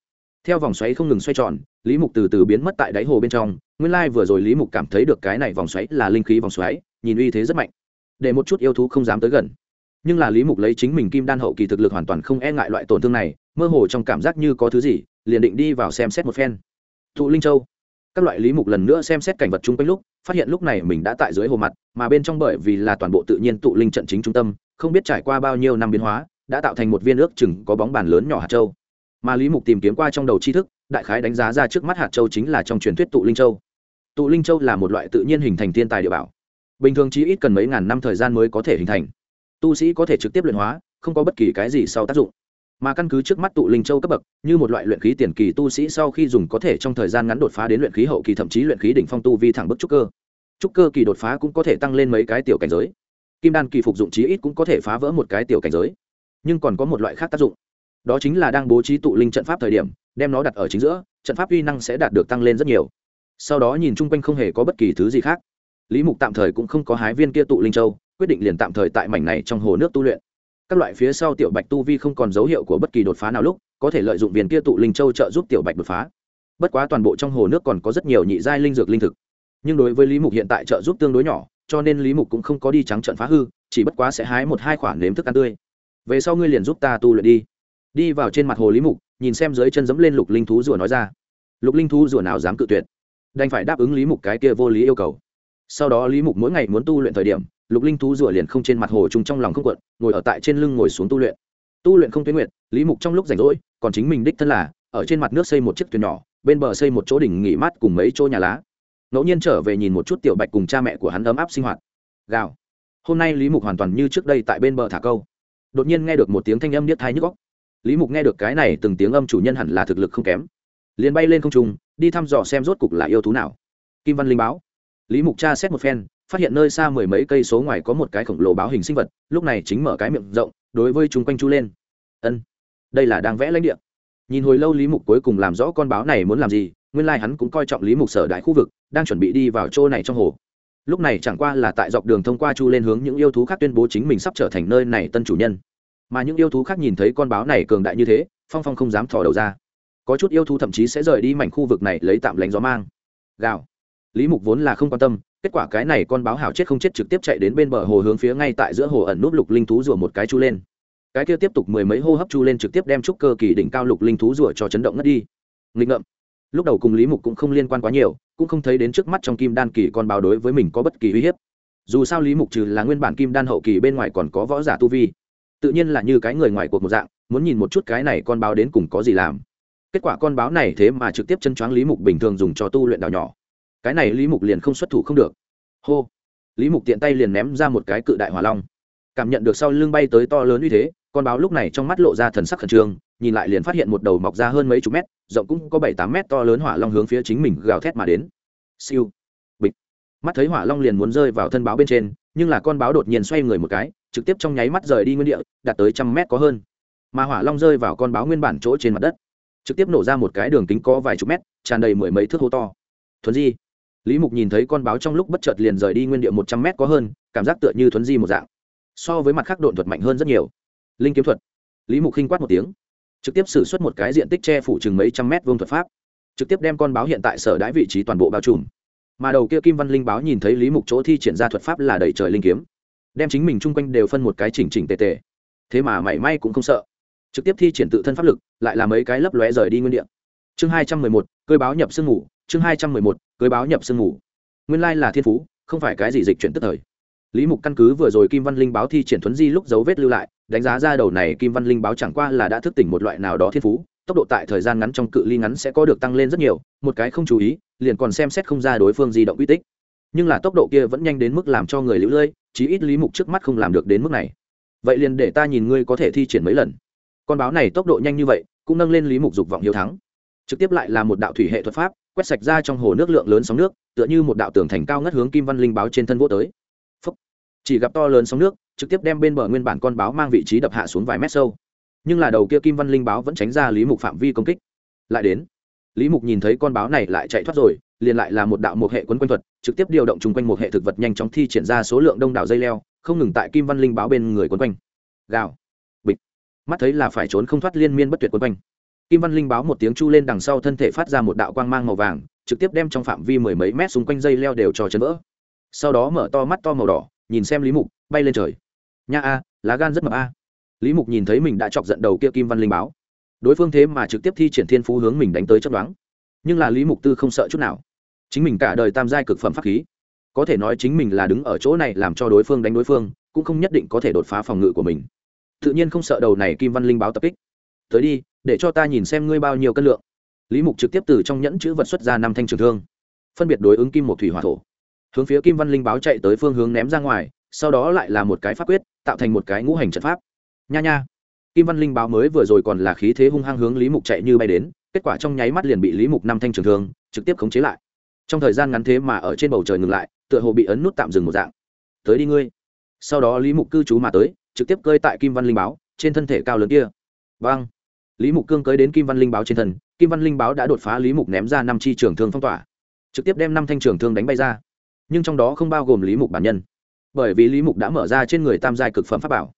[SPEAKER 1] Theo vòng xoáy không ngừng xoay tròn, lý mục từ từ biến mất tại đáy hồ bên trong. Nguyên lai、like、vừa vừa rồi lý mục cảm thấy được cái này vòng xoáy là linh khí vòng xoáy, nhìn uy thế rất mạnh. Để một chút yêu thú không dám tới gần. Nhưng là lý mục lấy chính mình kim đan hậu kỳ thực lực hoàn toàn không e ngại loại tổn thương này, mơ hồ trong cảm giác như có thứ gì, liền định đi vào xem xét một phen. Thụ linh châu. Các loại lý mục lần nữa xem xét cảnh vật chung quanh lúc, phát hiện lúc này mình đã tại dưới hồ mặt, mà bên trong bởi vì là toàn bộ tự nhiên tụ linh trận chính trung tâm không biết trải qua bao nhiêu năm biến hóa, đã tạo thành một viên ước chừng có bóng bàn lớn nhỏ hạt châu. Mà lý mục tìm kiếm qua trong đầu tri thức, đại khái đánh giá ra trước mắt hạt châu chính là trong truyền thuyết tụ linh châu. Tụ linh châu là một loại tự nhiên hình thành thiên tài địa bảo. Bình thường chỉ ít cần mấy ngàn năm thời gian mới có thể hình thành. Tu sĩ có thể trực tiếp luyện hóa, không có bất kỳ cái gì sau tác dụng. Mà căn cứ trước mắt tụ linh châu cấp bậc, như một loại luyện khí tiền kỳ tu sĩ sau khi dùng có thể trong thời gian ngắn đột phá đến luyện khí hậu kỳ thậm chí luyện khí đỉnh phong tu vi thẳng bức trúc cơ. Trúc cơ kỳ đột phá cũng có thể tăng lên mấy cái tiểu cảnh giới kim đan kỳ phục dụng chí ít cũng có thể phá vỡ một cái tiểu cảnh giới. Nhưng còn có một loại khác tác dụng. Đó chính là đang bố trí tụ linh trận pháp thời điểm, đem nó đặt ở chính giữa, trận pháp uy năng sẽ đạt được tăng lên rất nhiều. Sau đó nhìn chung quanh không hề có bất kỳ thứ gì khác. Lý mục tạm thời cũng không có hái viên kia tụ linh châu, quyết định liền tạm thời tại mảnh này trong hồ nước tu luyện. Các loại phía sau tiểu bạch tu vi không còn dấu hiệu của bất kỳ đột phá nào lúc, có thể lợi dụng viên kia tụ linh châu trợ giúp tiểu bạch đột phá. Bất quá toàn bộ trong hồ nước còn có rất nhiều nhị giai linh dược linh thực. Nhưng đối với lý mục hiện tại trợ giúp tương đối nhỏ cho nên lý mục cũng không có đi trắng trận phá hư, chỉ bất quá sẽ hái một hai khoản nếm thức ăn tươi. Về sau ngươi liền giúp ta tu luyện đi. Đi vào trên mặt hồ lý mục, nhìn xem dưới chân dẫm lên lục linh thú rùa nói ra. Lục linh thú rùa nào dám cự tuyệt? Đành phải đáp ứng lý mục cái kia vô lý yêu cầu. Sau đó lý mục mỗi ngày muốn tu luyện thời điểm, lục linh thú rùa liền không trên mặt hồ chung trong lòng không quận, ngồi ở tại trên lưng ngồi xuống tu luyện. Tu luyện không tuyến nguyện lý mục trong lúc rảnh rỗi, còn chính mình đích thân là, ở trên mặt nước xây một chiếc thuyền nhỏ, bên bờ xây một chỗ đỉnh nghỉ mát cùng mấy chỗ nhà lá ngẫu nhiên trở về nhìn một chút tiểu bạch cùng cha mẹ của hắn ấm áp sinh hoạt. Gào. Hôm nay lý mục hoàn toàn như trước đây tại bên bờ thả câu. Đột nhiên nghe được một tiếng thanh âm niết thai nhức góc lý mục nghe được cái này, từng tiếng âm chủ nhân hẳn là thực lực không kém. Liền bay lên không trung, đi thăm dò xem rốt cục là yêu thú nào. Kim văn linh báo. Lý mục tra xét một phen, phát hiện nơi xa mười mấy cây số ngoài có một cái khổng lồ báo hình sinh vật, lúc này chính mở cái miệng rộng, đối với chúng quanh chu lên. Ân, đây là đang vẽ lãnh địa. Nhìn hồi lâu lý mục cuối cùng làm rõ con báo này muốn làm gì nguyên Lai hắn cũng coi trọng lý mục sở đại khu vực, đang chuẩn bị đi vào chỗ này trong hồ. Lúc này chẳng qua là tại dọc đường thông qua chu lên hướng những yêu thú khác tuyên bố chính mình sắp trở thành nơi này tân chủ nhân. Mà những yêu thú khác nhìn thấy con báo này cường đại như thế, phong phong không dám thò đầu ra. Có chút yêu thú thậm chí sẽ rời đi mảnh khu vực này lấy tạm lánh gió mang. Gào. Lý mục vốn là không quan tâm, kết quả cái này con báo hảo chết không chết trực tiếp chạy đến bên bờ hồ hướng phía ngay tại giữa hồ ẩn núp lục linh thú rùa một cái chu lên. Cái kia tiếp tục mười mấy hô hấp chu lên trực tiếp đem trúc cơ kỳ đỉnh cao lục linh thú rùa cho chấn động ngất đi. Nghịch ngợm lúc đầu cùng lý mục cũng không liên quan quá nhiều, cũng không thấy đến trước mắt trong kim đan kỳ con báo đối với mình có bất kỳ uy hiếp. Dù sao lý mục trừ là nguyên bản kim đan hậu kỳ bên ngoài còn có võ giả tu vi. Tự nhiên là như cái người ngoài cuộc một dạng, muốn nhìn một chút cái này con báo đến cùng có gì làm. Kết quả con báo này thế mà trực tiếp chân choáng lý mục bình thường dùng cho tu luyện đào nhỏ. Cái này lý mục liền không xuất thủ không được. Hô! Lý mục tiện tay liền ném ra một cái cự đại hỏa long. Cảm nhận được sau lưng bay tới to lớn uy thế, con báo lúc này trong mắt lộ ra thần sắc khẩn trương, nhìn lại liền phát hiện một đầu mọc ra hơn mấy chục mét rộng cũng có bảy tám mét to lớn hỏa long hướng phía chính mình gào thét mà đến. Siêu. Bịch. Mắt thấy hỏa long liền muốn rơi vào thân báo bên trên, nhưng là con báo đột nhiên xoay người một cái, trực tiếp trong nháy mắt rời đi nguyên địa, đạt tới trăm mét có hơn. Mà hỏa long rơi vào con báo nguyên bản chỗ trên mặt đất, trực tiếp nổ ra một cái đường kính có vài chục mét, tràn đầy mười mấy thước hố to. Thuấn di. Lý mục nhìn thấy con báo trong lúc bất chợt liền rời đi nguyên địa một trăm mét có hơn, cảm giác tựa như thuấn di một dạng. So với mặt khác độn thuật mạnh hơn rất nhiều. Linh kiếm thuật. Lý mục khinh quát một tiếng trực tiếp xử suất một cái diện tích che phủ chừng mấy trăm mét vuông thuật pháp, trực tiếp đem con báo hiện tại sở đãi vị trí toàn bộ bao trùm. Mà đầu kia kim văn linh báo nhìn thấy lý mục chỗ thi triển ra thuật pháp là đẩy trời linh kiếm, đem chính mình chung quanh đều phân một cái chỉnh chỉnh tề tề. Thế mà mảy may cũng không sợ. Trực tiếp thi triển tự thân pháp lực, lại là mấy cái lấp lóe rời đi nguyên đ ị a chương hai trăm mười một cơi báo nhập sương ngủ, chương hai trăm mười một cơi báo nhập sương ngủ. Nguyên lai là thiên phú, không phải cái gì dịch chuyển tức thời. Lý mục căn cứ vừa rồi kim văn linh báo thi triển thuấn di lúc dấu vết lưu lại đánh giá ra đầu này kim văn linh báo chẳng qua là đã thức tỉnh một loại nào đó thiên phú, tốc độ tại thời gian ngắn trong cự ly ngắn sẽ có được tăng lên rất nhiều, một cái không chú ý, liền còn xem xét không ra đối phương di động uy tích. Nhưng là tốc độ kia vẫn nhanh đến mức làm cho người lũ lơi, chí ít lý mục trước mắt không làm được đến mức này. Vậy liền để ta nhìn ngươi có thể thi triển mấy lần. Con báo này tốc độ nhanh như vậy, cũng nâng lên lý mục dục vọng hiếu thắng. Trực tiếp lại là một đạo thủy hệ thuật pháp, quét sạch ra trong hồ nước lượng lớn sóng nước, tựa như một đạo tường thành cao ngất hướng kim văn linh báo trên thân vô tới chỉ gặp to lớn sóng nước trực tiếp đem bên bờ nguyên bản con báo mang vị trí đập hạ xuống vài mét sâu. Nhưng là đầu kia kim văn linh báo vẫn tránh ra lý mục phạm vi công kích. Lại đến, lý mục nhìn thấy con báo này lại chạy thoát rồi, liền lại là một đạo một hệ quấn quanh thuật, trực tiếp điều động chung quanh một hệ thực vật nhanh chóng thi triển ra số lượng đông đảo dây leo, không ngừng tại kim văn linh báo bên người quấn quanh. Gào, bịch. Mắt thấy là phải trốn không thoát liên miên bất tuyệt quấn quanh. Kim văn linh báo một tiếng chu lên đằng sau thân thể phát ra một đạo quang mang màu vàng, trực tiếp đem trong phạm vi mười mấy mét xung quanh dây leo đều cho chấn vỡ. Sau đó mở to mắt to màu đỏ nhìn xem lý mục, bay lên trời. Nha a, lá gan rất mập a. Lý mục nhìn thấy mình đã chọc giận đầu kia kim văn linh báo. Đối phương thế mà trực tiếp thi triển thiên phú hướng mình đánh tới chấp đoán. Nhưng là lý mục tư không sợ chút nào. Chính mình cả đời tam giai cực phẩm pháp khí. Có thể nói chính mình là đứng ở chỗ này làm cho đối phương đánh đối phương, cũng không nhất định có thể đột phá phòng ngự của mình. Tự nhiên không sợ đầu này kim văn linh báo tập kích. Tới đi, để cho ta nhìn xem ngươi bao nhiêu cân lượng. Lý mục trực tiếp từ trong nhẫn chữ vật xuất ra năm thanh trường thương. Phân biệt đối ứng kim một thủy hỏa thổ hướng phía kim văn linh báo chạy tới phương hướng ném ra ngoài, sau đó lại là một cái pháp quyết, tạo thành một cái ngũ hành trận pháp. Nha nha. Kim văn linh báo mới vừa rồi còn là khí thế hung hăng hướng lý mục chạy như bay đến, kết quả trong nháy mắt liền bị lý mục năm thanh trường thương, trực tiếp khống chế lại. Trong thời gian ngắn thế mà ở trên bầu trời ngừng lại, tựa hồ bị ấn nút tạm dừng một dạng. Tới đi ngươi. Sau đó lý mục cư trú mà tới, trực tiếp cơi tại kim văn linh báo, trên thân thể cao lớn kia. Vâng lý mục cương cưới đến kim văn linh báo trên thân, kim văn linh báo đã đột phá lý mục ném ra năm chi trường thương phong tỏa. Trực tiếp đem năm thanh trường thương đánh bay ra nhưng trong đó không bao gồm lý mục bản nhân bởi vì lý mục đã mở ra trên người tam giai cực phẩm pháp bảo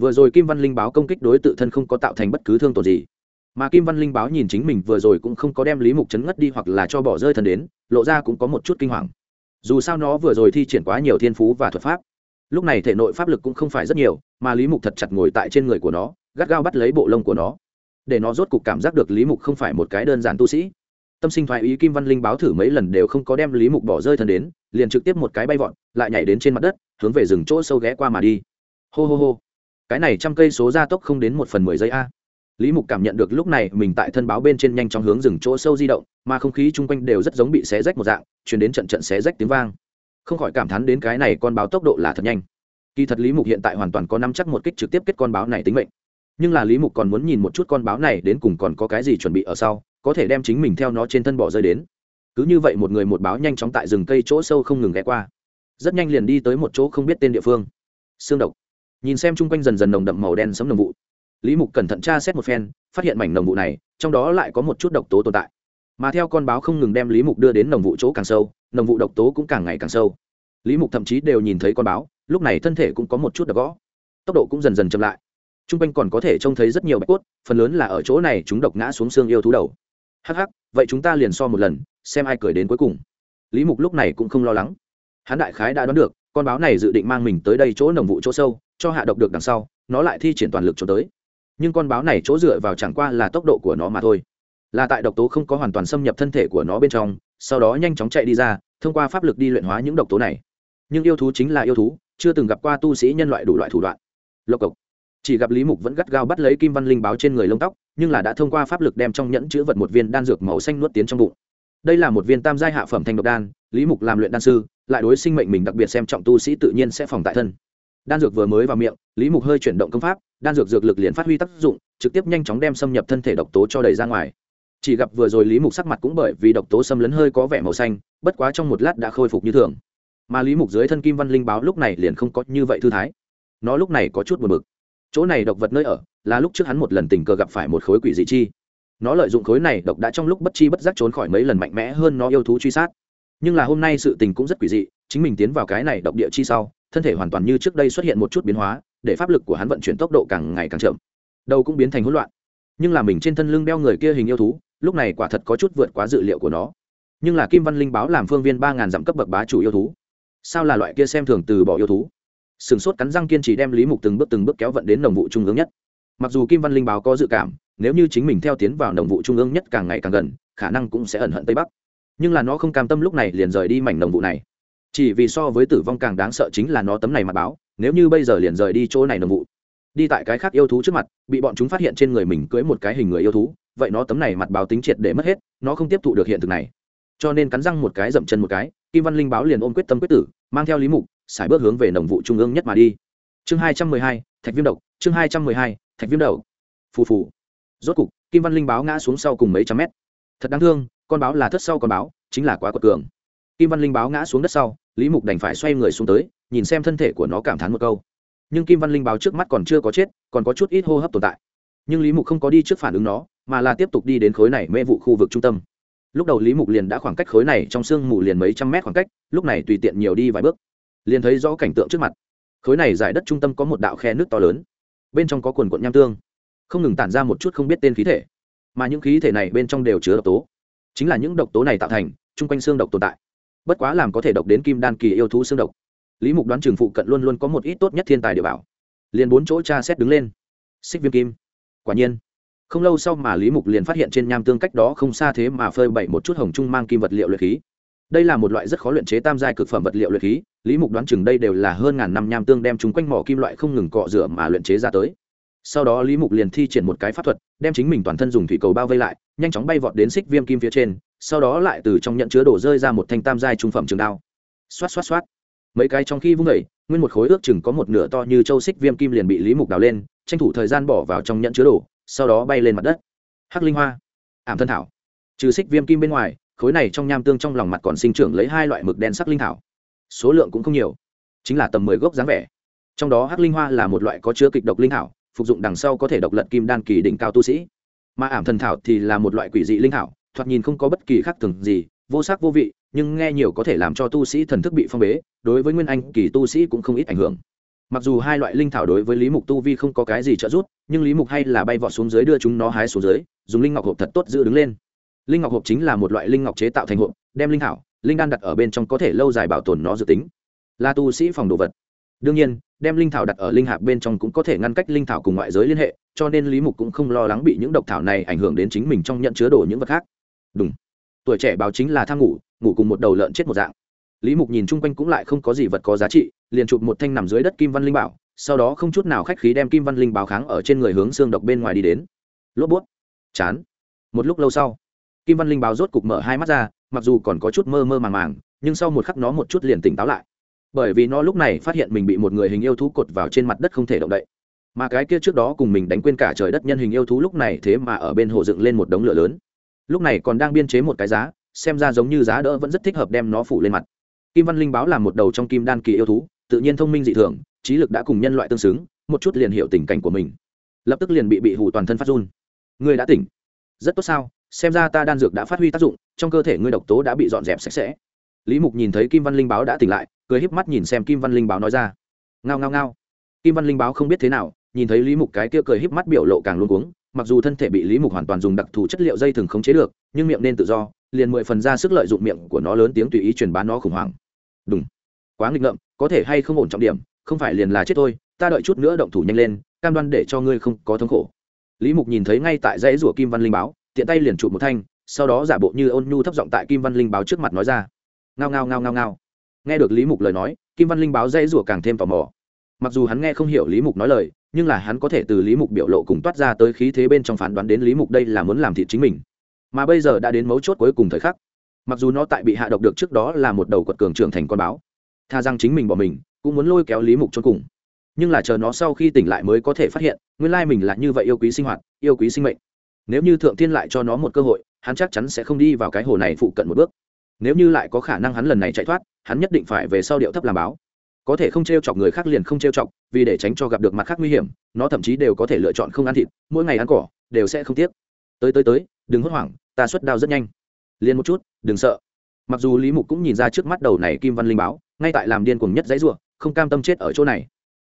[SPEAKER 1] vừa rồi kim văn linh báo công kích đối tự thân không có tạo thành bất cứ thương tổn gì mà kim văn linh báo nhìn chính mình vừa rồi cũng không có đem lý mục chấn ngất đi hoặc là cho bỏ rơi thần đến lộ ra cũng có một chút kinh hoàng dù sao nó vừa rồi thi triển quá nhiều thiên phú và thuật pháp lúc này thể nội pháp lực cũng không phải rất nhiều mà lý mục thật chặt ngồi tại trên người của nó gắt gao bắt lấy bộ lông của nó để nó rốt cục cảm giác được lý mục không phải một cái đơn giản tu sĩ tâm sinh thoái ý kim văn linh báo thử mấy lần đều không có đem lý mục bỏ rơi thần đến, liền trực tiếp một cái bay vọt, lại nhảy đến trên mặt đất, hướng về rừng chỗ sâu ghé qua mà đi. Hô hô hô. Cái này trăm cây số gia tốc không đến một phần mười giây a. Lý mục cảm nhận được lúc này mình tại thân báo bên trên nhanh chóng hướng rừng chỗ sâu di động, mà không khí chung quanh đều rất giống bị xé rách một dạng chuyển đến trận trận xé rách tiếng vang. Không khỏi cảm thán đến cái này con báo tốc độ là thật nhanh. Kỳ thật lý mục hiện tại hoàn toàn có nắm chắc một kích trực tiếp kết con báo này tính mệnh. Nhưng là lý mục còn muốn nhìn một chút con báo này đến cùng còn có cái gì chuẩn bị ở sau có thể đem chính mình theo nó trên thân bỏ rơi đến. Cứ như vậy một người một báo nhanh chóng tại rừng cây chỗ sâu không ngừng ghé qua. Rất nhanh liền đi tới một chỗ không biết tên địa phương. Xương độc. Nhìn xem chung quanh dần dần nồng đậm màu đen sấm nồng vụ. Lý mục cẩn thận tra xét một phen, phát hiện mảnh nồng vụ này, trong đó lại có một chút độc tố tồn tại. Mà theo con báo không ngừng đem lý mục đưa đến nồng vụ chỗ càng sâu, nồng vụ độc tố cũng càng ngày càng sâu. Lý mục thậm chí đều nhìn thấy con báo, lúc này thân thể cũng có một chút đập gõ. Tốc độ cũng dần dần chậm lại. T r u n g quanh còn có thể trông thấy rất nhiều bạch cốt, phần lớn là ở chỗ này chúng độc ngã xuống xương yêu thú đầu hắc hắc, vậy chúng ta liền so một lần, xem ai cười đến cuối cùng. Lý mục lúc này cũng không lo lắng. Hắn đại khái đã đoán được, con báo này dự định mang mình tới đây chỗ nồng vụ chỗ sâu, cho hạ độc được đằng sau, nó lại thi triển toàn lực cho tới. Nhưng con báo này chỗ dựa vào chẳng qua là tốc độ của nó mà thôi. Là tại độc tố không có hoàn toàn xâm nhập thân thể của nó bên trong, sau đó nhanh chóng chạy đi ra, thông qua pháp lực đi luyện hóa những độc tố này. Nhưng yêu thú chính là yêu thú, chưa từng gặp qua tu sĩ nhân loại đủ loại thủ đoạn. Lộc cộc. Chỉ gặp lý mục vẫn gắt gao bắt lấy kim văn linh báo trên người lông tóc nhưng là đã thông qua pháp lực đem trong nhẫn chữ vật một viên đan dược màu xanh nuốt tiến trong bụng. Đây là một viên tam giai hạ phẩm thanh độc đan, lý mục làm luyện đan sư, lại đối sinh mệnh mình đặc biệt xem trọng tu sĩ tự nhiên sẽ phòng tại thân. Đan dược vừa mới vào miệng, lý mục hơi chuyển động công pháp, đan dược dược lực liền phát huy tác dụng, trực tiếp nhanh chóng đem xâm nhập thân thể độc tố cho đầy ra ngoài. Chỉ gặp vừa rồi lý mục sắc mặt cũng bởi vì độc tố xâm lấn hơi có vẻ màu xanh, bất quá trong một lát đã khôi phục như thường. Mà lý mục dưới thân kim văn linh báo lúc này liền không có như vậy thư thái. Nó lúc này có chút buồn bực chỗ này độc vật nơi ở là lúc trước hắn một lần tình cờ gặp phải một khối quỷ dị chi. Nó lợi dụng khối này độc đã trong lúc bất chi bất giác trốn khỏi mấy lần mạnh mẽ hơn nó yêu thú truy sát. Nhưng là hôm nay sự tình cũng rất quỷ dị, chính mình tiến vào cái này độc địa chi sau, thân thể hoàn toàn như trước đây xuất hiện một chút biến hóa, để pháp lực của hắn vận chuyển tốc độ càng ngày càng chậm. Đầu cũng biến thành hỗn loạn. Nhưng là mình trên thân lưng đeo người kia hình yêu thú, lúc này quả thật có chút vượt quá dự liệu của nó. Nhưng là kim văn linh báo làm phương viên ba ngàn dặm cấp bậc bá chủ yêu thú. Sao là loại kia xem thường từ bỏ yêu thú? Sừng sốt cắn răng kiên trì đem lý mục từng bước từng bước kéo vận đến đồng vụ trung ương nhất. Mặc dù kim văn linh báo có dự cảm, nếu như chính mình theo tiến vào đồng vụ trung ương nhất càng ngày càng gần, khả năng cũng sẽ ẩn hận tây bắc. Nhưng là nó không cam tâm lúc này liền rời đi mảnh đồng vụ này. Chỉ vì so với tử vong càng đáng sợ chính là nó tấm này mặt báo, nếu như bây giờ liền rời đi chỗ này đồng vụ, đi tại cái khác yêu thú trước mặt, bị bọn chúng phát hiện trên người mình cưới một cái hình người yêu thú, vậy nó tấm này mặt báo tính triệt để mất hết, nó không tiếp thụ được hiện thực này. Cho nên cắn răng một cái dậm chân một cái, kim văn linh báo liền ôm quyết tâm quyết tử, mang theo lý mục xài bước hướng về nồng vụ trung ương nhất mà đi. Chương hai trăm mười hai, thạch viêm độc. Chương hai trăm mười hai, thạch viêm đầu. phù phù. Rốt cục, kim văn linh báo ngã xuống sau cùng mấy trăm mét. Thật đáng thương, con báo là thất sau con báo, chính là quá quật cường. Kim văn linh báo ngã xuống đất sau, lý mục đành phải xoay người xuống tới, nhìn xem thân thể của nó cảm thán một câu. Nhưng kim văn linh báo trước mắt còn chưa có chết, còn có chút ít hô hấp tồn tại. Nhưng lý mục không có đi trước phản ứng nó, mà là tiếp tục đi đến khối này mê vụ khu vực trung tâm. Lúc đầu lý mục liền đã khoảng cách khối này trong sương mù liền mấy trăm mét khoảng cách, lúc này tùy tiện nhiều đi vài bước liền thấy rõ cảnh tượng trước mặt. Khối này giải đất trung tâm có một đạo khe nước to lớn, bên trong có quần quận nham tương. Không ngừng tản ra một chút không biết tên khí thể, mà những khí thể này bên trong đều chứa độc tố. Chính là những độc tố này tạo thành, chung quanh xương độc tồn tại. Bất quá làm có thể độc đến kim đan kỳ yêu thú xương độc. Lý mục đoán trường phụ cận luôn luôn có một ít tốt nhất thiên tài địa bảo. Liền bốn chỗ cha xét đứng lên. Xích viêm kim. Quả nhiên, không lâu sau mà lý mục liền phát hiện trên nham tương cách đó không xa thế mà phơi bậy một chút hồng trung mang kim vật liệu luyện khí đây là một loại rất khó luyện chế tam giai cực phẩm vật liệu luyện khí, lý mục đoán chừng đây đều là hơn ngàn năm nham tương đem chúng quanh mỏ kim loại không ngừng cọ rửa mà luyện chế ra tới. Sau đó lý mục liền thi triển một cái pháp thuật, đem chính mình toàn thân dùng thủy cầu bao vây lại, nhanh chóng bay vọt đến xích viêm kim phía trên, sau đó lại từ trong nhận chứa đổ rơi ra một thanh tam giai trung phẩm trường đao. Xoát xoát xoát. Mấy cái trong khi vung vẩy nguyên một khối ước chừng có một nửa to như châu xích viêm kim liền bị lý mục đào lên, tranh thủ thời gian bỏ vào trong nhận chứa đổ, sau đó bay lên mặt đất. Hắc linh hoa. Ảm thân thảo. Trừ xích viêm kim bên ngoài khối này trong nham tương trong lòng mặt còn sinh trưởng lấy hai loại mực đen sắc linh thảo. Số lượng cũng không nhiều, chính là tầm mười gốc dáng vẻ. Trong đó hắc linh hoa là một loại có chứa kịch độc linh thảo, phục dụng đằng sau có thể độc lận kim đan kỳ đỉnh cao tu sĩ. Mà ảm thần thảo thì là một loại quỷ dị linh thảo, thoạt nhìn không có bất kỳ khác thường gì, vô sắc vô vị, nhưng nghe nhiều có thể làm cho tu sĩ thần thức bị phong bế, đối với nguyên anh kỳ tu sĩ cũng không ít ảnh hưởng. Mặc dù hai loại linh thảo đối với lý mục tu vi không có cái gì trợ giúp, nhưng lý mục hay là bay vọt xuống dưới đưa chúng nó hái xuống dưới, dùng linh ngọc hộp thật tốt giữ đứng lên linh ngọc hộp chính là một loại linh ngọc chế tạo thành hộp, đem linh thảo, linh đan đặt ở bên trong có thể lâu dài bảo tồn nó dự tính. Là tu sĩ phòng đồ vật. Đương nhiên, đem linh thảo đặt ở linh hạp bên trong cũng có thể ngăn cách linh thảo cùng ngoại giới liên hệ, cho nên lý mục cũng không lo lắng bị những độc thảo này ảnh hưởng đến chính mình trong nhận chứa đồ những vật khác. Đúng. Tuổi trẻ báo chính là tham ngủ ngủ cùng một đầu lợn chết một dạng. Lý mục nhìn chung quanh cũng lại không có gì vật có giá trị, liền chụp một thanh nằm dưới đất kim văn linh bảo, sau đó không chút nào khách khí đem kim văn linh báo kháng ở trên người hướng xương độc bên ngoài đi đến. Lốp bút. Chán. Một lúc lâu sau kim văn linh báo rốt cục mở hai mắt ra, mặc dù còn có chút mơ mơ màng màng, nhưng sau một khắc nó một chút liền tỉnh táo lại. Bởi vì nó lúc này phát hiện mình bị một người hình yêu thú cột vào trên mặt đất không thể động đậy. Mà cái kia trước đó cùng mình đánh quên cả trời đất nhân hình yêu thú lúc này thế mà ở bên hồ dựng lên một đống lửa lớn. Lúc này còn đang biên chế một cái giá, xem ra giống như giá đỡ vẫn rất thích hợp đem nó phủ lên mặt. Kim văn linh báo là một đầu trong kim đan kỳ yêu thú, tự nhiên thông minh dị thường, trí lực đã cùng nhân loại tương xứng, một chút liền hiểu tình cảnh của mình. Lập tức liền bị bị hủ toàn thân phát run. Người đã tỉnh. Rất tốt sao? Xem ra ta đan dược đã phát huy tác dụng, trong cơ thể ngươi độc tố đã bị dọn dẹp sạch sẽ. Lý mục nhìn thấy kim văn linh báo đã tỉnh lại, cười híp mắt nhìn xem kim văn linh báo nói ra. Ngao ngao ngao. Kim văn linh báo không biết thế nào, nhìn thấy lý mục cái kia cười híp mắt biểu lộ càng luôn cuống, mặc dù thân thể bị lý mục hoàn toàn dùng đặc thù chất liệu dây thừng khống chế được, nhưng miệng nên tự do, liền mười phần ra sức lợi dụng miệng của nó lớn tiếng tùy ý truyền bá nó khủng hoảng. Đúng quá nghịch ngợm, có thể hay không ổn trọng điểm, không phải liền là chết thôi, ta đợi chút nữa động thủ nhanh lên, cam đoan để cho ngươi không có thống khổ. Lý mục nhìn thấy ngay tại dãy rủa kim văn linh báo tiện tay liền chụp một thanh, sau đó giả bộ như ôn nhu thấp giọng tại kim văn linh báo trước mặt nói ra. Ngao ngao ngao ngao ngao. Nghe được lý mục lời nói, kim văn linh báo dãy rủa càng thêm tò mò. Mặc dù hắn nghe không hiểu lý mục nói lời, nhưng là hắn có thể từ lý mục biểu lộ cùng toát ra tới khí thế bên trong phán đoán đến lý mục đây là muốn làm thịt chính mình. Mà bây giờ đã đến mấu chốt cuối cùng thời khắc. Mặc dù nó tại bị hạ độc được trước đó là một đầu quật cường trưởng thành con báo, tha rằng chính mình bỏ mình, cũng muốn lôi kéo lý mục cho cùng. Nhưng là chờ nó sau khi tỉnh lại mới có thể phát hiện, nguyên lai mình là như vậy yêu quý sinh hoạt, yêu quý sinh mệnh nếu như thượng thiên lại cho nó một cơ hội, hắn chắc chắn sẽ không đi vào cái hồ này phụ cận một bước. Nếu như lại có khả năng hắn lần này chạy thoát, hắn nhất định phải về sau điệu thấp làm báo. Có thể không t r e o chọc người khác liền không t r e o chọc, vì để tránh cho gặp được mặt khác nguy hiểm, nó thậm chí đều có thể lựa chọn không ăn thịt, mỗi ngày ăn cỏ, đều sẽ không tiếc. Tới tới tới, đừng hốt hoảng, ta xuất đao rất nhanh. Liền một chút, đừng sợ. Mặc dù lý mục cũng nhìn ra trước mắt đầu này kim văn linh báo, ngay tại làm điên cuồng nhất dãy ruộng không cam tâm chết ở chỗ này.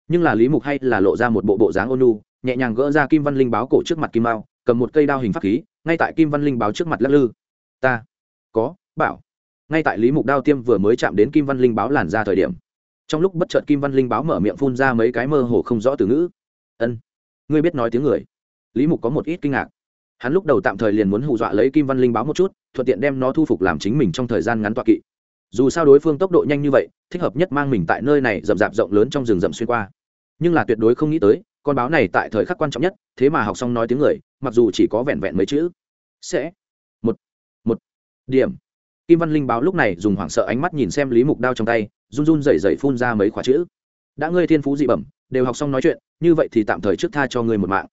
[SPEAKER 1] Nhưng là lý mục hay là lộ ra một bộ bộ dáng ôn lu nhẹ nhàng gỡ ra kim văn linh báo cổ trước mặt kim mao cầm một cây đao hình pháp khí, ngay tại kim văn linh báo trước mặt lắc lư. Ta, có, bảo. Ngay tại lý mục đao tiêm vừa mới chạm đến kim văn linh báo làn ra thời điểm, trong lúc bất chợt kim văn linh báo mở miệng phun ra mấy cái mơ hồ không rõ từ ngữ. Ân, ngươi biết nói tiếng người. Lý mục có một ít kinh ngạc. Hắn lúc đầu tạm thời liền muốn hù dọa lấy kim văn linh báo một chút, thuận tiện đem nó thu phục làm chính mình trong thời gian ngắn toạ kỵ. Dù sao đối phương tốc độ nhanh như vậy, thích hợp nhất mang mình tại nơi này rậm rạp rộng lớn trong rừng rậm xuyên qua. Nhưng là tuyệt đối không nghĩ tới con báo này tại thời khắc quan trọng nhất, thế mà học xong nói tiếng người, mặc dù chỉ có vẹn vẹn mấy chữ. Sẽ. Một. Một. Điểm. Kim văn linh báo lúc này dùng hoảng sợ ánh mắt nhìn xem lý mục đao trong tay, run run rẩy rẩy phun ra mấy khóa chữ. Đã ngươi thiên phú dị bẩm, đều học xong nói chuyện, như vậy thì tạm thời trước tha cho ngươi một mạng.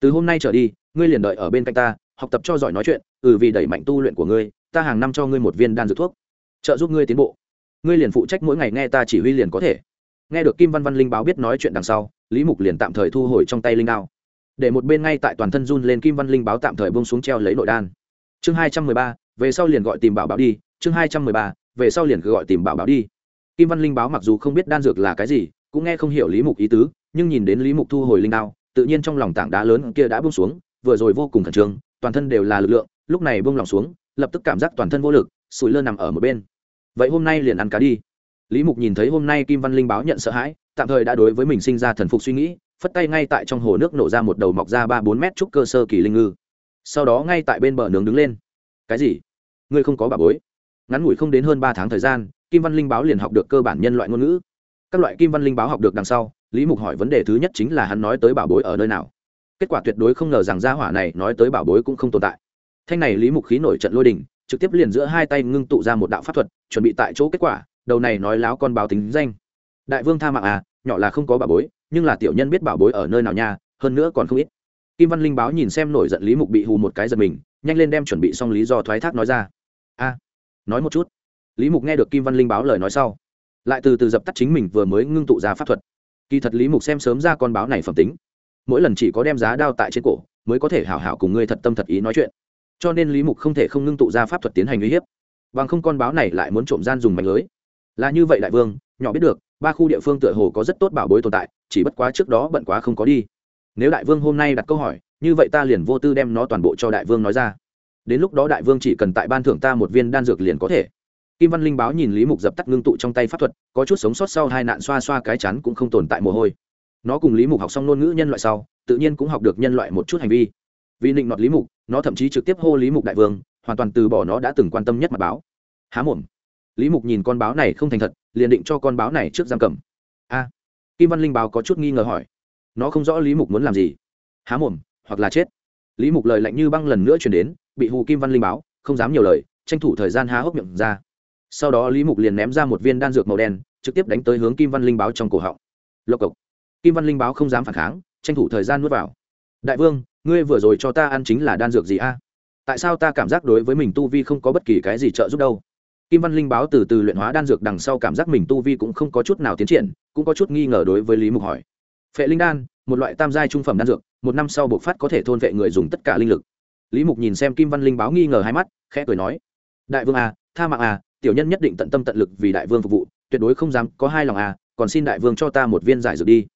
[SPEAKER 1] Từ hôm nay trở đi, ngươi liền đợi ở bên cạnh ta, học tập cho giỏi nói chuyện ừ vì đẩy mạnh tu luyện của ngươi, ta hàng năm cho ngươi một viên đan dược thuốc. Trợ giúp ngươi tiến bộ. Ngươi liền phụ trách mỗi ngày nghe ta chỉ huy liền có thể. Nghe được kim văn văn linh báo biết nói chuyện đằng sau lý mục liền tạm thời thu hồi trong tay linh đao. Để một bên ngay tại toàn thân run lên kim văn linh báo tạm thời bông xuống treo lấy nội đan. Chương hai trăm mười ba, về sau liền gọi tìm bảo bảo đi. Chương hai trăm mười ba, về sau liền gọi tìm bảo bảo đi. Kim văn linh báo mặc dù không biết đan dược là cái gì, cũng nghe không hiểu lý mục ý tứ, nhưng nhìn đến lý mục thu hồi linh đao, tự nhiên trong lòng tảng đá lớn kia đã bông xuống, vừa rồi vô cùng khẩn trương, toàn thân đều là lực lượng, lúc này bông lòng xuống, lập tức cảm giác toàn thân vô lực, sủi lơ nằm ở một bên. Vậy hôm nay liền ăn cá đi. Lý mục nhìn thấy hôm nay kim văn linh báo nhận sợ hãi tạm thời đã đối với mình sinh ra thần phục suy nghĩ, phất tay ngay tại trong hồ nước nổ ra một đầu mọc ra ba bốn mét trúc cơ sơ kỳ linh ngư. Sau đó ngay tại bên bờ nướng đứng lên. Cái gì? Ngươi không có bà bối. Ngắn ngủi không đến hơn ba tháng thời gian, kim văn linh báo liền học được cơ bản nhân loại ngôn ngữ. Các loại kim văn linh báo học được đằng sau, lý mục hỏi vấn đề thứ nhất chính là hắn nói tới bảo bối ở nơi nào. Kết quả tuyệt đối không ngờ rằng gia hỏa này nói tới bảo bối cũng không tồn tại. Thanh này lý mục khí nổi trận lôi đình, trực tiếp liền giữa hai tay ngưng tụ ra một đạo pháp thuật, chuẩn bị tại chỗ kết quả, đầu này nói láo con báo tính danh. Đại vương tha mạng à nhỏ là không có bảo bối, nhưng là tiểu nhân biết bảo bối ở nơi nào nha, hơn nữa còn không ít. Kim văn linh báo nhìn xem nổi giận lý mục bị hù một cái giật mình, nhanh lên đem chuẩn bị xong lý do thoái thác nói ra. A, nói một chút. Lý mục nghe được kim văn linh báo lời nói sau, lại từ từ dập tắt chính mình vừa mới ngưng tụ ra pháp thuật. Kỳ thật lý mục xem sớm ra con báo này phẩm tính, mỗi lần chỉ có đem giá đao tại trên cổ, mới có thể hảo hảo cùng ngươi thật tâm thật ý nói chuyện. Cho nên lý mục không thể không ngưng tụ ra pháp thuật tiến hành uy hiếp. Bằng không con báo này lại muốn trộm gian dùng mạch lưới. Là như vậy đại vương, nhỏ biết được ba khu địa phương tựa hồ có rất tốt bảo bối tồn tại, chỉ bất quá trước đó bận quá không có đi. Nếu đại vương hôm nay đặt câu hỏi, như vậy ta liền vô tư đem nó toàn bộ cho đại vương nói ra. Đến lúc đó đại vương chỉ cần tại ban thưởng ta một viên đan dược liền có thể. Kim văn linh báo nhìn lý mục dập tắt ngưng tụ trong tay pháp thuật, có chút sống sót sau hai nạn xoa xoa cái chắn cũng không tồn tại mồ hôi. Nó cùng lý mục học xong ngôn ngữ nhân loại sau, tự nhiên cũng học được nhân loại một chút hành vi. Vì định nọt lý mục, nó thậm chí trực tiếp hô lý mục đại vương, hoàn toàn từ bỏ nó đã từng quan tâm nhất mặt báo. Há mồm. Lý mục nhìn con báo này không thành thật liền định cho con báo này trước giam cầm. A, kim văn linh báo có chút nghi ngờ hỏi. Nó không rõ lý mục muốn làm gì. Há mồm, hoặc là chết. Lý mục lời lạnh như băng lần nữa chuyển đến, bị hù kim văn linh báo, không dám nhiều lời, tranh thủ thời gian há hốc miệng ra. Sau đó lý mục liền ném ra một viên đan dược màu đen, trực tiếp đánh tới hướng kim văn linh báo trong cổ họng. Lộc cộc. Kim văn linh báo không dám phản kháng, tranh thủ thời gian nuốt vào. Đại vương, ngươi vừa rồi cho ta ăn chính là đan dược gì a? Tại sao ta cảm giác đối với mình tu vi không có bất kỳ cái gì trợ giúp đâu? Kim văn linh báo từ từ luyện hóa đan dược đằng sau cảm giác mình tu vi cũng không có chút nào tiến triển, cũng có chút nghi ngờ đối với lý mục hỏi. Phệ linh đan, một loại tam giai trung phẩm đan dược, một năm sau bộc phát có thể thôn vệ người dùng tất cả linh lực. Lý mục nhìn xem kim văn linh báo nghi ngờ hai mắt, khẽ cười nói, đại vương à tha mạng à tiểu nhân nhất định tận tâm tận lực vì đại vương phục vụ, tuyệt đối không dám có hai lòng à còn xin đại vương cho ta một viên giải dược đi.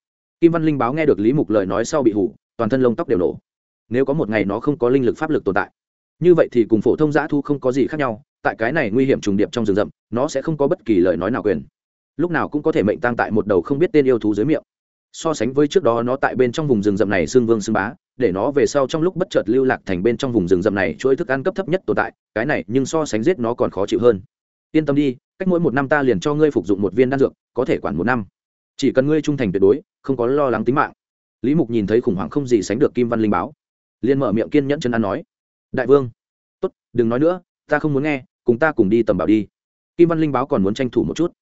[SPEAKER 1] Kim văn linh báo nghe được lý mục lời nói sau bị hủ, toàn thân lông tóc đều nổ. Nếu có một ngày nó không có linh lực pháp lực tồn tại, như vậy thì cùng phổ thông giã thu không có gì khác nhau tại cái này nguy hiểm trùng điệp trong rừng rậm, nó sẽ không có bất kỳ lời nói nào quyền. Lúc nào cũng có thể mệnh tang tại một đầu không biết tên yêu thú dưới miệng. So sánh với trước đó nó tại bên trong vùng rừng rậm này xương vương xương bá, để nó về sau trong lúc bất chợt lưu lạc thành bên trong vùng rừng rậm này chuỗi thức ăn cấp thấp nhất tồn tại, cái này nhưng so sánh giết nó còn khó chịu hơn. Yên tâm đi, cách mỗi một năm ta liền cho ngươi phục dụng một viên đan dược, có thể quản một năm. Chỉ cần ngươi trung thành tuyệt đối, không có lo lắng tính mạng. Lý mục nhìn thấy khủng hoảng không gì sánh được kim văn linh báo, liền mở miệng kiên nhẫn chân ăn nói, đại vương, tốt, đừng nói nữa, ta không muốn nghe cùng ta cùng đi tầm bảo đi. Kim văn linh báo còn muốn tranh thủ một chút.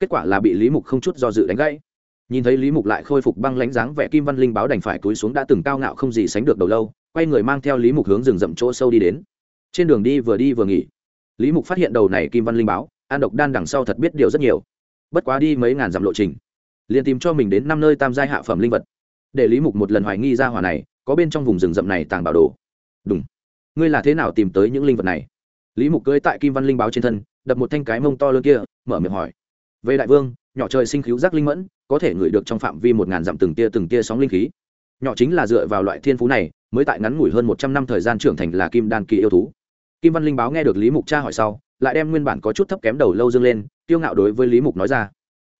[SPEAKER 1] Kết quả là bị lý mục không chút do dự đánh gãy. Nhìn thấy lý mục lại khôi phục băng lánh dáng vẻ, kim văn linh báo đành phải túi xuống đã từng cao ngạo không gì sánh được đầu lâu, quay người mang theo lý mục hướng rừng rậm chỗ sâu đi đến. Trên đường đi vừa đi vừa nghỉ, lý mục phát hiện đầu này kim văn linh báo, an độc đan đằng sau thật biết điều rất nhiều. Bất quá đi mấy ngàn dặm lộ trình, liền tìm cho mình đến năm nơi tam giai hạ phẩm linh vật. Để lý mục một lần hoài nghi ra hỏa này, có bên trong vùng rừng rậm này tàng bảo đồ. Đúng ngươi là thế nào tìm tới những linh vật này? Lý mục cưới tại kim văn linh báo trên thân, đập một thanh cái mông to lớn kia, mở miệng hỏi. Về đại vương, nhỏ trời sinh cứu giác linh mẫn, có thể ngửi được trong phạm vi một ngàn dặm từng tia từng tia sóng linh khí. Nhỏ chính là dựa vào loại thiên phú này, mới tại ngắn ngủi hơn một trăm năm thời gian trưởng thành là kim đan kỳ yêu thú. Kim văn linh báo nghe được lý mục cha hỏi sau, lại đem nguyên bản có chút thấp kém đầu lâu dương lên tiêu ngạo đối với lý mục nói ra.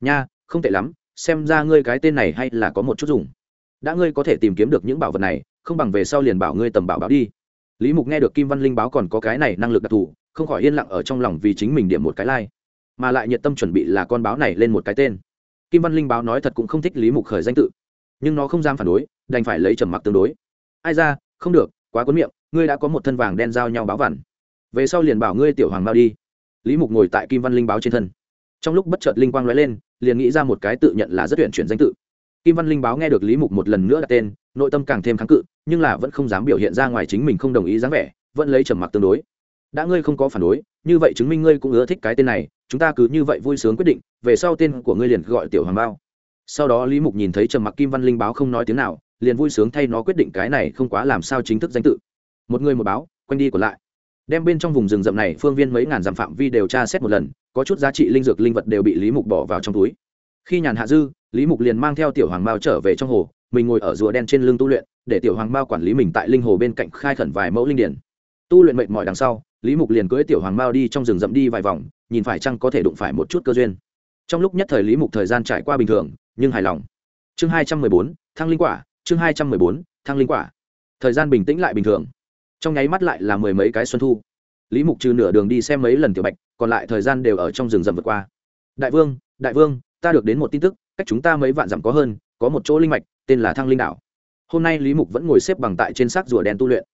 [SPEAKER 1] Nha, không tệ lắm, xem ra ngươi cái tên này hay là có một chút dùng. Đã ngươi có thể tìm kiếm được những bảo vật này, không bằng về sau liền bảo ngươi tầm bảo báo đi lý mục nghe được kim văn linh báo còn có cái này năng lực đặc thù, không khỏi yên lặng ở trong lòng vì chính mình điểm một cái lai、like. mà lại nhiệt tâm chuẩn bị là con báo này lên một cái tên. Kim văn linh báo nói thật cũng không thích lý mục khởi danh tự. Nhưng nó không dám phản đối, đành phải lấy trầm mặc tương đối. Ai ra, không được, quá cuốn miệng, ngươi đã có một thân vàng đen giao nhau báo vằn về sau liền bảo ngươi tiểu hoàng bao đi. Lý mục ngồi tại kim văn linh báo trên thân. Trong lúc bất chợt linh quang nói lên, liền nghĩ ra một cái tự nhận là rất tuyển chuyển danh tự kim văn linh báo nghe được lý mục một lần nữa đặt tên, nội tâm càng thêm kháng cự, nhưng là vẫn không dám biểu hiện ra ngoài chính mình không đồng ý dáng vẻ, vẫn lấy trầm mặc tương đối. Đã ngươi không có phản đối, như vậy chứng minh ngươi cũng ưa thích cái tên này, chúng ta cứ như vậy vui sướng quyết định, về sau tên của ngươi liền gọi tiểu hoàng bao. Sau đó lý mục nhìn thấy trầm mặc kim văn linh báo không nói tiếng nào, liền vui sướng thay nó quyết định cái này không quá làm sao chính thức danh tự. Một người một báo, quanh đi còn lại. Đem bên trong vùng rừng rậm này phương viên mấy ngàn dặm phạm vi đều tra xét một lần, có chút giá trị linh dược linh vật đều bị lý mục bỏ vào trong túi. Khi nhàn hạ dư lý mục liền mang theo tiểu hoàng mao trở về trong hồ, mình ngồi ở rùa đen trên lưng tu luyện, để tiểu hoàng mao quản lý mình tại linh hồ bên cạnh khai khẩn vài mẫu linh điển. Tu luyện mệt mỏi đằng sau, lý mục liền cưỡi tiểu hoàng mao đi trong rừng rậm đi vài vòng, nhìn phải chăng có thể đụng phải một chút cơ duyên. Trong lúc nhất thời lý mục thời gian trải qua bình thường, nhưng hài lòng. Chương hai trăm mười bốn, thăng linh quả, chương hai trăm mười bốn, thăng linh quả. Thời gian bình tĩnh lại bình thường. Trong nháy mắt lại là mười mấy cái xuân thu. Lý mục trừ nửa đường đi xem mấy lần tiểu bạch, còn lại thời gian đều ở trong rừng rậm vượt qua. Đại vương đại vương, ta được đến một tin tức cách chúng ta mấy vạn dặm có hơn, có một chỗ linh mạch, tên là thăng linh đảo. Hôm nay lý mục vẫn ngồi xếp bằng tại trên xác rùa đen tu luyện.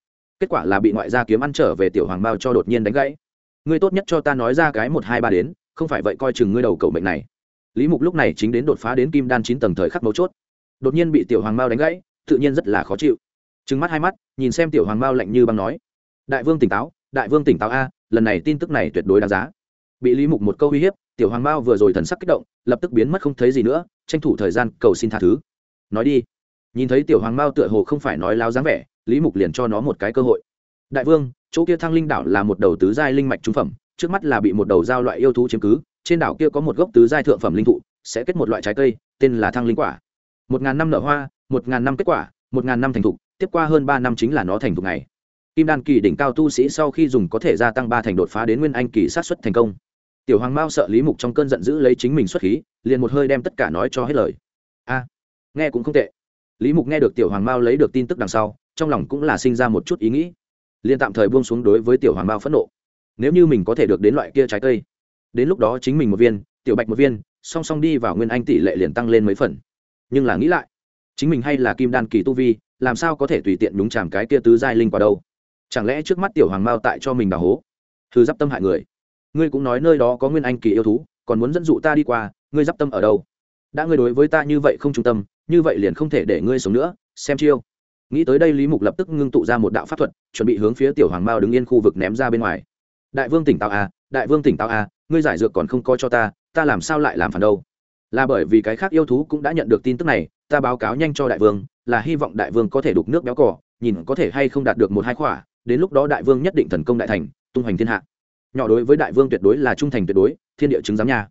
[SPEAKER 1] Kết quả là bị ngoại gia kiếm ăn trở về tiểu hoàng bao cho đột nhiên đánh gãy. Ngươi tốt nhất cho ta nói ra cái một hai ba đến, không phải vậy coi chừng ngươi đầu cầu mệnh này. Lý mục lúc này chính đến đột phá đến kim đan chín tầng thời khắc mấu chốt. Đột nhiên bị tiểu hoàng bao đánh gãy, tự nhiên rất là khó chịu. Trừng mắt hai mắt, nhìn xem tiểu hoàng bao lạnh như băng nói. Đại vương tỉnh táo, đại vương tỉnh táo a, lần này tin tức này tuyệt đối đáng giá. Bị lý mục một câu uy hiếp tiểu hoàng Mao vừa rồi thần sắc kích động, lập tức biến mất không thấy gì nữa, tranh thủ thời gian cầu xin tha thứ. Nói đi. Nhìn thấy tiểu hoàng Mao tựa hồ không phải nói láo dáng vẻ, lý mục liền cho nó một cái cơ hội. Đại vương, chỗ kia thăng linh đảo là một đầu tứ giai linh mạch trung phẩm, trước mắt là bị một đầu giao loại yêu thú chiếm cứ, trên đảo kia có một gốc tứ giai thượng phẩm linh thụ, sẽ kết một loại trái cây, tên là thăng linh quả. Một ngàn năm nở hoa, một ngàn năm kết quả, một ngàn năm thành thục, tiếp qua hơn ba năm chính là nó thành thục này kim đan kỳ đỉnh cao tu sĩ sau khi dùng có thể gia tăng ba thành đột phá đến nguyên anh kỳ sát xuất thành công tiểu hoàng mao sợ lý mục trong cơn giận dữ lấy chính mình xuất khí, liền một hơi đem tất cả nói cho hết lời. A, nghe cũng không tệ. Lý mục nghe được tiểu hoàng mao lấy được tin tức đằng sau, trong lòng cũng là sinh ra một chút ý nghĩ. Liền tạm thời buông xuống đối với tiểu hoàng mao phẫn nộ. Nếu như mình có thể được đến loại kia trái cây, đến lúc đó chính mình một viên, tiểu bạch một viên, song song đi vào nguyên anh tỷ lệ liền tăng lên mấy phần. Nhưng là nghĩ lại, chính mình hay là kim đan kỳ tu vi, làm sao có thể tùy tiện đúng chàm cái kia tứ giai linh quả đâu? Chẳng lẽ trước mắt tiểu hoàng mao tại cho mình đào hố? Thư d tâm hại người ngươi cũng nói nơi đó có nguyên anh kỳ yêu thú, còn muốn dẫn dụ ta đi qua, ngươi d tâm ở đâu? Đã ngươi đối với ta như vậy không trung tâm, như vậy liền không thể để ngươi sống nữa, xem chiêu. Nghĩ tới đây lý mục lập tức ngưng tụ ra một đạo pháp thuật, chuẩn bị hướng phía tiểu hoàng mao đứng yên khu vực ném ra bên ngoài. Đại vương tỉnh táo à đại vương tỉnh táo à ngươi giải dược còn không coi cho ta ta làm sao lại làm phản đâu? Là bởi vì cái khác yêu thú cũng đã nhận được tin tức này, ta báo cáo nhanh cho đại vương, là hy vọng đại vương có thể đục nước béo cỏ nhìn có thể hay không đạt được một hai khỏa, đến lúc đó đại vương nhất định thần công đại thành, tung hoành thiên hạ nhỏ đối với đại vương tuyệt đối là trung thành tuyệt đối, thiên địa chứng giám nha.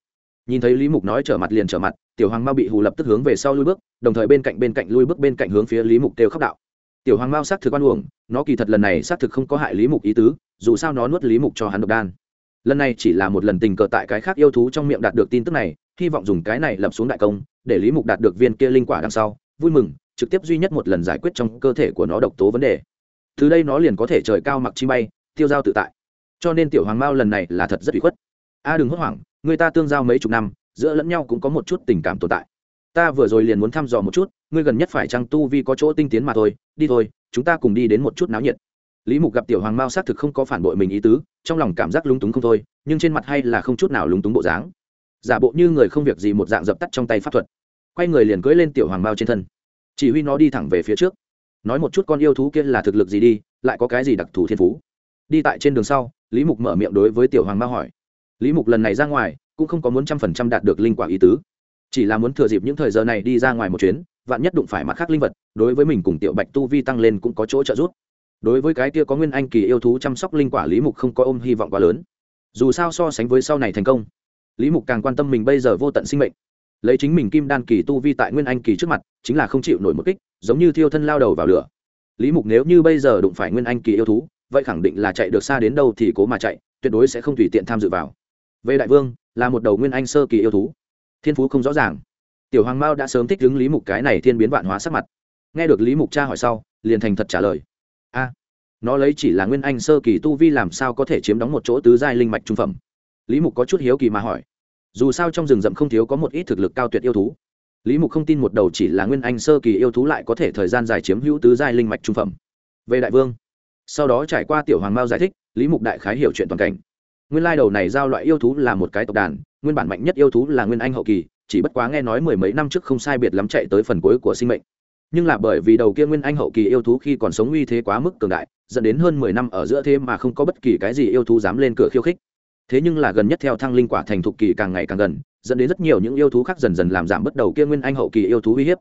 [SPEAKER 1] Nhìn thấy lý mục nói trở mặt liền trở mặt, tiểu hoàng mao bị hù lập tức hướng về sau lui bước, đồng thời bên cạnh bên cạnh lui bước bên cạnh hướng phía lý mục kêu khóc đạo. Tiểu hoàng mao xác thực quan uổng, nó kỳ thật lần này xác thực không có hại lý mục ý tứ, dù sao nó nuốt lý mục cho hắn độc đan. Lần này chỉ là một lần tình cờ tại cái khác yêu thú trong miệng đạt được tin tức này, hy vọng dùng cái này lập xuống đại công, để lý mục đạt được viên kia linh quả đằng sau, vui mừng, trực tiếp duy nhất một lần giải quyết trong cơ thể của nó độc tố vấn đề. Từ đây nó liền có thể trời cao mặc chi bay, tiêu giao tự tại cho nên tiểu hoàng mao lần này là thật rất bị khuất. A, đừng hốt hoảng, người ta tương giao mấy chục năm, giữa lẫn nhau cũng có một chút tình cảm tồn tại. Ta vừa rồi liền muốn thăm dò một chút, ngươi gần nhất phải trăng tu vi có chỗ tinh tiến mà thôi, đi thôi, chúng ta cùng đi đến một chút náo nhiệt. Lý mục gặp tiểu hoàng mao xác thực không có phản bội mình ý tứ, trong lòng cảm giác lúng túng không thôi, nhưng trên mặt hay là không chút nào lúng túng bộ dáng. Giả bộ như người không việc gì một dạng dập tắt trong tay pháp thuật. Quay người liền cưỡi lên tiểu hoàng mao trên thân. Chỉ huy nó đi thẳng về phía trước. Nói một chút con yêu thú kia là thực lực gì đi, lại có cái gì đặc thù thiên phú. Đi tại trên đường sau lý mục mở miệng đối với tiểu hoàng mao hỏi. Lý mục lần này ra ngoài, cũng không có muốn trăm phần trăm đạt được linh quả ý tứ. Chỉ là muốn thừa dịp những thời giờ này đi ra ngoài một chuyến, vạn nhất đụng phải mặt khác linh vật, đối với mình cùng tiểu bạch tu vi tăng lên cũng có chỗ trợ giúp. Đối với cái kia có nguyên anh kỳ yêu thú chăm sóc linh quả, lý mục không có ôm hy vọng quá lớn. Dù sao so sánh với sau này thành công, lý mục càng quan tâm mình bây giờ vô tận sinh mệnh. Lấy chính mình kim đan kỳ tu vi tại nguyên anh kỳ trước mặt, chính là không chịu nổi một kích, giống như thiêu thân lao đầu vào lửa. Lý mục nếu như bây giờ đụng phải nguyên anh kỳ yêu thú vậy khẳng định là chạy được xa đến đâu thì cố mà chạy, tuyệt đối sẽ không tùy tiện tham dự vào. Về đại vương, là một đầu nguyên anh sơ kỳ yêu thú. Thiên phú không rõ ràng. Tiểu hoàng mao đã sớm thích đứng lý mục cái này thiên biến vạn hóa sắc mặt. Nghe được lý mục cha hỏi sau, liền thành thật trả lời. A, nó lấy chỉ là nguyên anh sơ kỳ tu vi làm sao có thể chiếm đóng một chỗ tứ giai linh mạch trung phẩm? Lý mục có chút hiếu kỳ mà hỏi. Dù sao trong rừng rậm không thiếu có một ít thực lực cao tuyệt yêu thú. Lý mục không tin một đầu chỉ là nguyên anh sơ kỳ yêu thú lại có thể thời gian dài chiếm hữu tứ giai linh mạch trung phẩm. Về đại vương sau đó trải qua tiểu hoàng mao giải thích, lý mục đại khái hiểu chuyện toàn cảnh. Nguyên lai đầu này giao loại yêu thú là một cái tộc đàn, nguyên bản mạnh nhất yêu thú là nguyên anh hậu kỳ, chỉ bất quá nghe nói mười mấy năm trước không sai biệt lắm chạy tới phần cuối của sinh mệnh. Nhưng là bởi vì đầu kia nguyên anh hậu kỳ yêu thú khi còn sống uy thế quá mức cường đại, dẫn đến hơn mười năm ở giữa thế mà không có bất kỳ cái gì yêu thú dám lên cửa khiêu khích. Thế nhưng là gần nhất theo thăng linh quả thành thục kỳ càng ngày càng gần, dẫn đến rất nhiều những yêu thú khác dần dần làm giảm bất đầu kia nguyên anh hậu kỳ yêu thú uy hiếp.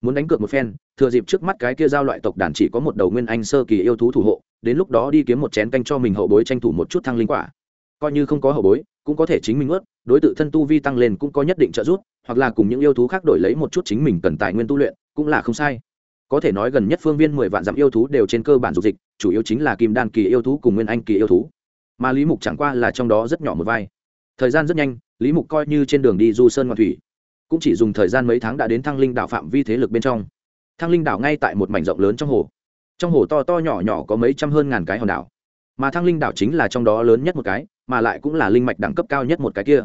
[SPEAKER 1] Muốn đánh cược một phen, thừa dịp trước mắt cái kia giao loại tộc đàn chỉ có một đầu nguyên anh sơ kỳ yêu thú thủ hộ đến lúc đó đi kiếm một chén canh cho mình hậu bối tranh thủ một chút thăng linh quả. Coi như không có hậu bối, cũng có thể chính mình ướt đối tự thân tu vi tăng lên cũng có nhất định trợ giúp, hoặc là cùng những yêu thú khác đổi lấy một chút chính mình cần tài nguyên tu luyện, cũng là không sai. Có thể nói gần nhất phương viên mười vạn dặm yêu thú đều trên cơ bản dục dịch, chủ yếu chính là kim đan kỳ yêu thú cùng nguyên anh kỳ yêu thú. Mà lý mục chẳng qua là trong đó rất nhỏ một vai. Thời gian rất nhanh, lý mục coi như trên đường đi du sơn ngoạn thủy, cũng chỉ dùng thời gian mấy tháng đã đến thăng linh đảo phạm vi thế lực bên trong. Thăng linh đảo ngay tại một mảnh rộng lớn trong hồ trong hồ to to nhỏ nhỏ có mấy trăm hơn ngàn cái hòn đảo. Mà thăng linh đảo chính là trong đó lớn nhất một cái, mà lại cũng là linh mạch đẳng cấp cao nhất một cái kia.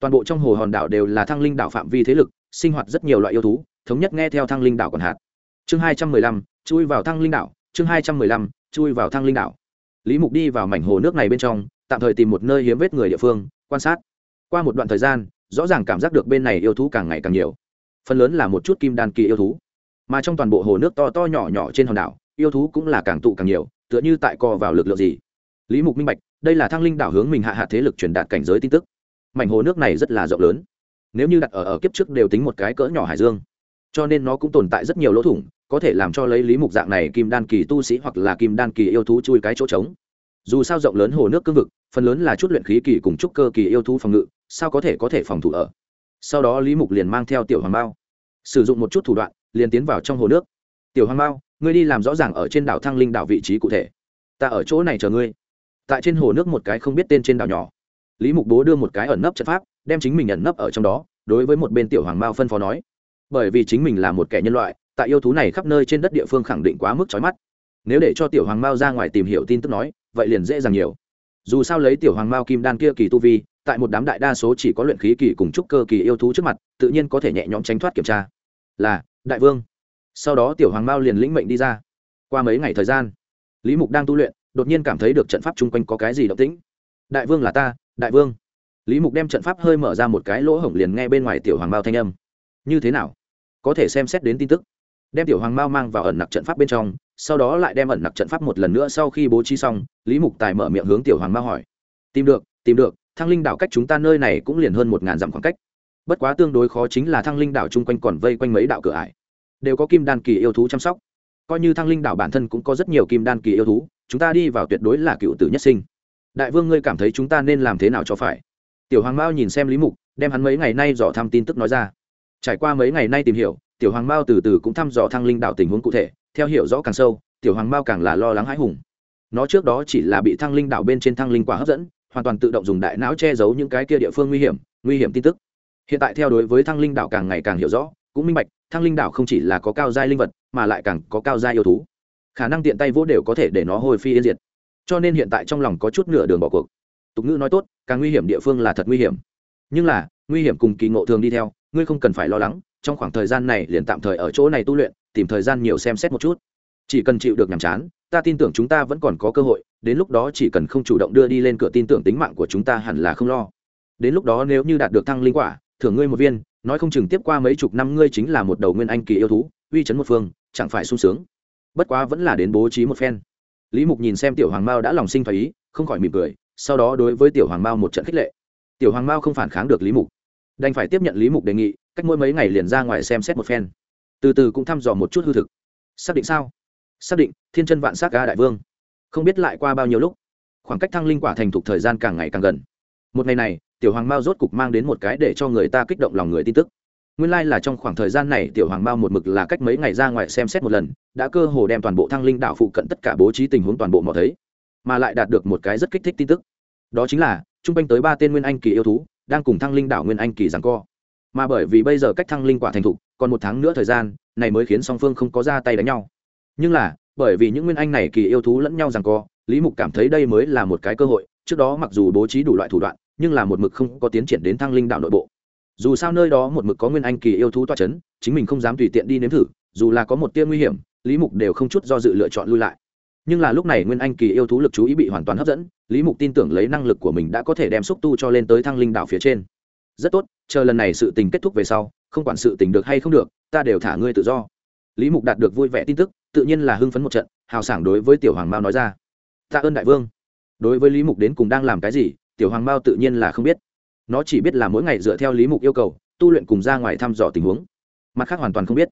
[SPEAKER 1] Toàn bộ trong hồ hòn đảo đều là thăng linh đảo phạm vi thế lực, sinh hoạt rất nhiều loại yêu thú, thống nhất nghe theo thăng linh đảo còn hạt chương hai trăm mười lăm, chui vào thăng linh đảo, chương hai trăm mười lăm, chui vào thăng linh đảo. Lý mục đi vào mảnh hồ nước này bên trong, tạm thời tìm một nơi hiếm vết người địa phương, quan sát. Qua một đoạn thời gian, rõ ràng cảm giác được bên này yêu thú càng ngày càng nhiều. Phần lớn là một chút kim đan kỳ yêu thú. Mà trong toàn bộ hồ nước to to nhỏ nhỏ trên hòn đảo yêu thú cũng là càng tụ càng nhiều, tựa như tại co vào lực lượng gì. Lý mục minh bạch, đây là thăng linh đảo hướng mình hạ hạ thế lực truyền đạt cảnh giới tin tức. Mảnh hồ nước này rất là rộng lớn. Nếu như đặt ở ở kiếp trước đều tính một cái cỡ nhỏ hải dương. Cho nên nó cũng tồn tại rất nhiều lỗ thủng, có thể làm cho lấy lý mục dạng này kim đan kỳ tu sĩ hoặc là kim đan kỳ yêu thú chui cái chỗ trống. Dù sao rộng lớn hồ nước cương vực, phần lớn là chút luyện khí kỳ cùng chút cơ kỳ yêu thú phòng ngự, sao có thể có thể phòng thủ ở? Sau đó lý mục liền mang theo tiểu hoàng bao sử dụng một chút thủ đoạn, liền tiến vào trong hồ nước. Tiểu hoàng bao ngươi đi làm rõ ràng ở trên đảo thăng linh đảo vị trí cụ thể. Ta ở chỗ này chờ ngươi. Tại trên hồ nước một cái không biết tên trên đảo nhỏ, lý mục bố đưa một cái ẩn nấp trận pháp, đem chính mình ẩn nấp ở trong đó, đối với một bên tiểu hoàng mao phân phó nói. Bởi vì chính mình là một kẻ nhân loại, tại yêu thú này khắp nơi trên đất địa phương khẳng định quá mức trói mắt. Nếu để cho tiểu hoàng mao ra ngoài tìm hiểu tin tức nói, vậy liền dễ dàng nhiều. Dù sao lấy tiểu hoàng mao kim đan kia kỳ tu vi, tại một đám đại đa số chỉ có luyện khí kỳ cùng trúc cơ kỳ yêu thú trước mặt, tự nhiên có thể nhẹ nhõm tránh thoát kiểm tra. Là, đại vương sau đó tiểu hoàng mao liền lĩnh mệnh đi ra. Qua mấy ngày thời gian, lý mục đang tu luyện, đột nhiên cảm thấy được trận pháp chung quanh có cái gì động tĩnh. Đại vương là ta, đại vương. Lý mục đem trận pháp hơi mở ra một cái lỗ hổng liền nghe bên ngoài tiểu hoàng mao thanh âm. Như thế nào? Có thể xem xét đến tin tức. Đem tiểu hoàng mao mang vào ẩn nặc trận pháp bên trong, sau đó lại đem ẩn nặc trận pháp một lần nữa sau khi bố trí xong, lý mục tài mở miệng hướng tiểu hoàng mao hỏi. Tìm được tìm được, thăng linh đảo cách chúng ta nơi này cũng liền hơn một ngàn dặm khoảng cách. Bất quá tương đối khó chính là thăng linh đảo chung quanh còn vây quanh mấy đạo cửa ải đều có kim đan kỳ yêu thú chăm sóc. Coi như thăng linh đảo bản thân cũng có rất nhiều kim đan kỳ yêu thú, chúng ta đi vào tuyệt đối là cựu tử nhất sinh. Đại vương ngươi cảm thấy chúng ta nên làm thế nào cho phải? Tiểu hoàng mao nhìn xem lý mục, đem hắn mấy ngày nay dò thăm tin tức nói ra. Trải qua mấy ngày nay tìm hiểu, tiểu hoàng mao từ từ cũng thăm dò thăng linh đảo tình huống cụ thể, theo hiểu rõ càng sâu, tiểu hoàng mao càng là lo lắng hãi hùng. Nó trước đó chỉ là bị thăng linh đảo bên trên thăng linh quả hấp dẫn, hoàn toàn tự động dùng đại não che giấu những cái kia địa phương nguy hiểm nguy hiểm tin tức. Hiện tại theo đối với thăng linh đảo càng ngày càng hiểu rõ cũng minh bạch, thăng linh đảo không chỉ là có cao giai linh vật, mà lại càng có cao giai yêu thú. Khả năng tiện tay vỗ đều có thể để nó hồi phi yên diệt. Cho nên hiện tại trong lòng có chút nửa đường bỏ cuộc. Tục ngữ nói tốt, càng nguy hiểm địa phương là thật nguy hiểm. Nhưng là, nguy hiểm cùng kỳ ngộ thường đi theo, ngươi không cần phải lo lắng, trong khoảng thời gian này liền tạm thời ở chỗ này tu luyện, tìm thời gian nhiều xem xét một chút. Chỉ cần chịu được nhàm chán, ta tin tưởng chúng ta vẫn còn có cơ hội, đến lúc đó chỉ cần không chủ động đưa đi lên cửa tin tưởng tính mạng của chúng ta hẳn là không lo. Đến lúc đó nếu như đạt được thăng linh quả, thưởng ngươi một viên nói không chừng tiếp qua mấy chục năm ngươi chính là một đầu nguyên anh kỳ yêu thú, uy chấn một phương, chẳng phải sung sướng. Bất quá vẫn là đến bố trí một phen. Lý mục nhìn xem tiểu hoàng mao đã lòng sinh phải ý, không khỏi mỉm cười, sau đó đối với tiểu hoàng mao một trận khích lệ. Tiểu hoàng mao không phản kháng được lý mục. Đành phải tiếp nhận lý mục đề nghị, cách mỗi mấy ngày liền ra ngoài xem xét một phen. Từ từ cũng thăm dò một chút hư thực. Xác định sao? Xác định, thiên chân vạn s á c ga đại vương. Không biết lại qua bao nhiêu lúc, khoảng cách thăng linh quả thành thục thời gian càng ngày càng gần một ngày này, tiểu hoàng mao rốt cục mang đến một cái để cho người ta kích động lòng người tin tức. Nguyên lai、like、là trong khoảng thời gian này, tiểu hoàng mao một mực là cách mấy ngày ra ngoài xem xét một lần, đã cơ hồ đem toàn bộ thăng linh đảo phụ cận tất cả bố trí tình huống toàn bộ mò thấy, mà lại đạt được một cái rất kích thích tin tức. Đó chính là t r u n g quanh tới ba tên nguyên anh kỳ yêu thú, đang cùng thăng linh đảo nguyên anh kỳ rằng co. Mà bởi vì bây giờ cách thăng linh quả thành thục, còn một tháng nữa thời gian, này mới khiến song phương không có ra tay đánh nhau. Nhưng là, bởi vì những nguyên anh này kỳ yêu thú lẫn nhau rằng co, lý mục cảm thấy đây mới là một cái cơ hội, trước đó mặc dù bố trí đủ loại thủ đoạn nhưng là một mực không có tiến triển đến thăng linh đạo nội bộ. Dù sao nơi đó một mực có nguyên anh kỳ yêu thú toa c h ấ n chính mình không dám tùy tiện đi nếm thử, dù là có một tia nguy hiểm, lý mục đều không chút do dự lựa chọn lui lại. Nhưng là lúc này nguyên anh kỳ yêu thú lực chú ý bị hoàn toàn hấp dẫn, lý mục tin tưởng lấy năng lực của mình đã có thể đem xúc tu cho lên tới thăng linh đạo phía trên. Rất tốt, chờ lần này sự tình kết thúc về sau, không quản sự tình được hay không được, ta đều thả ngươi tự do. Lý mục đạt được vui vẻ tin tức, tự nhiên là hưng phấn một trận, hào sảng đối với tiểu hoàng mao nói ra. Tạ ơn đại vương. Đối với lý mục đến cùng đang làm cái gì tiểu hoàng mao tự nhiên là không biết. Nó chỉ biết là mỗi ngày dựa theo lý mục yêu cầu, tu luyện cùng ra ngoài thăm dò tình huống. Mặt khác hoàn toàn không biết.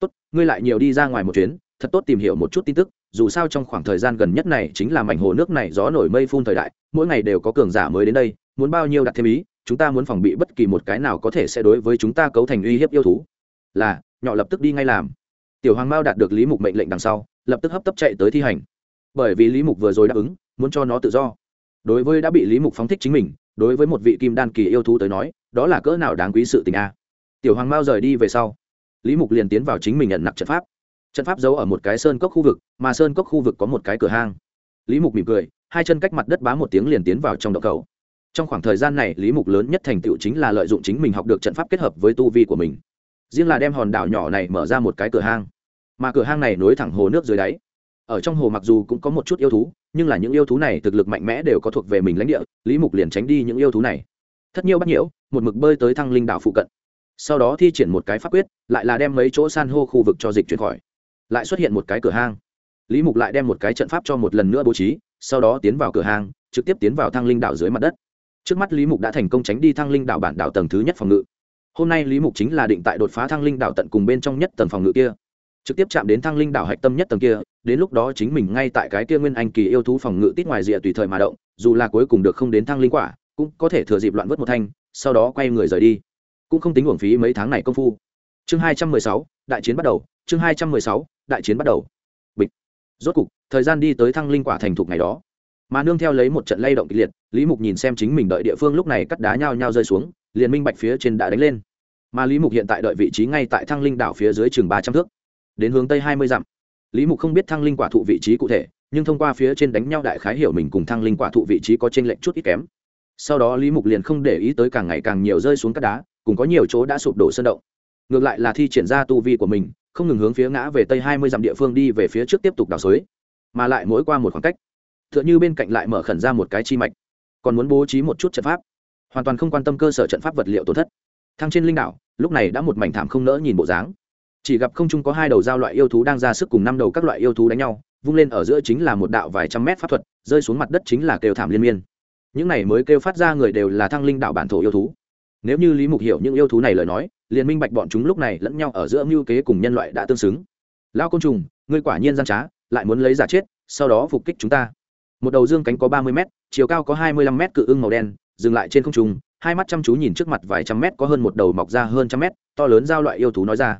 [SPEAKER 1] Tốt, ngươi lại nhiều đi ra ngoài một chuyến, thật tốt tìm hiểu một chút tin tức, dù sao trong khoảng thời gian gần nhất này chính là mảnh hồ nước này gió nổi mây phun thời đại, mỗi ngày đều có cường giả mới đến đây, muốn bao nhiêu đặt thêm ý, chúng ta muốn phòng bị bất kỳ một cái nào có thể sẽ đối với chúng ta cấu thành uy hiếp yêu thú. Là, nhỏ lập tức đi ngay làm. Tiểu hoàng mao đạt được lý mục mệnh lệnh đằng sau, lập tức hấp tấp chạy tới thi hành. Bởi vì lý mục vừa rồi đáp ứng, muốn cho nó tự do đối với đã bị lý mục phóng thích chính mình, đối với một vị kim đan kỳ yêu thú tới nói, đó là cỡ nào đáng quý sự tình a. Tiểu hoàng mao rời đi về sau, lý mục liền tiến vào chính mình nhận nặc trận pháp. Trận pháp giấu ở một cái sơn cốc khu vực, mà sơn cốc khu vực có một cái cửa hang. Lý mục mỉm cười, hai chân cách mặt đất bá một tiếng liền tiến vào trong động cầu. Trong khoảng thời gian này, lý mục lớn nhất thành tựu chính là lợi dụng chính mình học được trận pháp kết hợp với tu vi của mình. Riêng là đem hòn đảo nhỏ này mở ra một cái cửa hang. Mà cửa hang này nối thẳng hồ nước dưới đáy. Ở trong hồ mặc dù cũng có một chút yêu thú nhưng là những yêu thú này thực lực mạnh mẽ đều có thuộc về mình lãnh địa, lý mục liền tránh đi những yêu thú này. Thất nhiêu bắt nhiễu, một mực bơi tới thăng linh đảo phụ cận. Sau đó thi triển một cái pháp quyết, lại là đem mấy chỗ san hô khu vực cho dịch chuyển khỏi. Lại xuất hiện một cái cửa hang. Lý mục lại đem một cái trận pháp cho một lần nữa bố trí, sau đó tiến vào cửa hang, trực tiếp tiến vào thăng linh đảo dưới mặt đất. Trước mắt lý mục đã thành công tránh đi thăng linh đảo bản đảo tầng thứ nhất phòng ngự. Hôm nay lý mục chính là định tại đột phá thăng linh đảo tận cùng bên trong nhất tầng phòng ngự kia trực tiếp chạm đến thăng linh đảo hạch tâm nhất tầng kia, đến lúc đó chính mình ngay tại cái kia nguyên anh kỳ yêu thú phòng ngự tít ngoài rìa tùy thời mà động, dù là cuối cùng được không đến thăng linh quả, cũng có thể thừa dịp loạn vớt một thanh, sau đó quay người rời đi. Cũng không tính uổng phí mấy tháng này công phu. Chương hai trăm mười sáu, đại chiến bắt đầu, chương hai trăm mười sáu, đại chiến bắt đầu. Bịch. Rốt cục, thời gian đi tới thăng linh quả thành thục ngày đó. Mà nương theo lấy một trận lay động kịch liệt, lý mục nhìn xem chính mình đợi địa phương lúc này cắt đá nhao nhao rơi xuống, liền minh bạch phía trên đã đánh lên. Mà lý mục hiện tại đợi vị trí ngay tại thăng linh đảo phía dưới chừng ba trăm thước đến hướng tây hai mươi dặm. Lý mục không biết thăng linh quả thụ vị trí cụ thể, nhưng thông qua phía trên đánh nhau đại khái hiểu mình cùng thăng linh quả thụ vị trí có t r ê n lệch chút ít kém. Sau đó lý mục liền không để ý tới càng ngày càng nhiều rơi xuống các đá, cùng có nhiều chỗ đã sụp đổ sơn động. Ngược lại là thi triển ra tu vi của mình, không ngừng hướng phía ngã về tây hai mươi dặm địa phương đi về phía trước tiếp tục đào xới mà lại mỗi qua một khoảng cách t h ư ợ n h ư bên cạnh lại mở khẩn ra một cái chi mạch, còn muốn bố trí một chút trận pháp. Hoàn toàn không quan tâm cơ sở trận pháp vật liệu tổn thất. Thăng trên linh đảo, lúc này đã một mảnh thảm không nỡ nhìn bộ dáng chỉ gặp không trung có hai đầu dao loại yêu thú đang ra sức cùng năm đầu các loại yêu thú đánh nhau, vung lên ở giữa chính là một đạo vài trăm mét pháp thuật, rơi xuống mặt đất chính là kêu thảm liên miên. Những này mới kêu phát ra người đều là thăng linh đạo bản thổ yêu thú. Nếu như lý mục hiểu những yêu thú này lời nói, liền minh bạch bọn chúng lúc này lẫn nhau ở giữa mưu kế cùng nhân loại đã tương xứng. Lao côn trùng, ngươi quả nhiên gian trá, lại muốn lấy giả chết, sau đó phục kích chúng ta. Một đầu dương cánh có ba mươi m chiều cao có hai mươi lăm m cự ưng màu đen, dừng lại trên không trung, hai mắt chăm chú nhìn trước mặt vài trăm mét có hơn một đầu mọc ra hơn trăm mét, to lớn giao loại yêu thú nói ra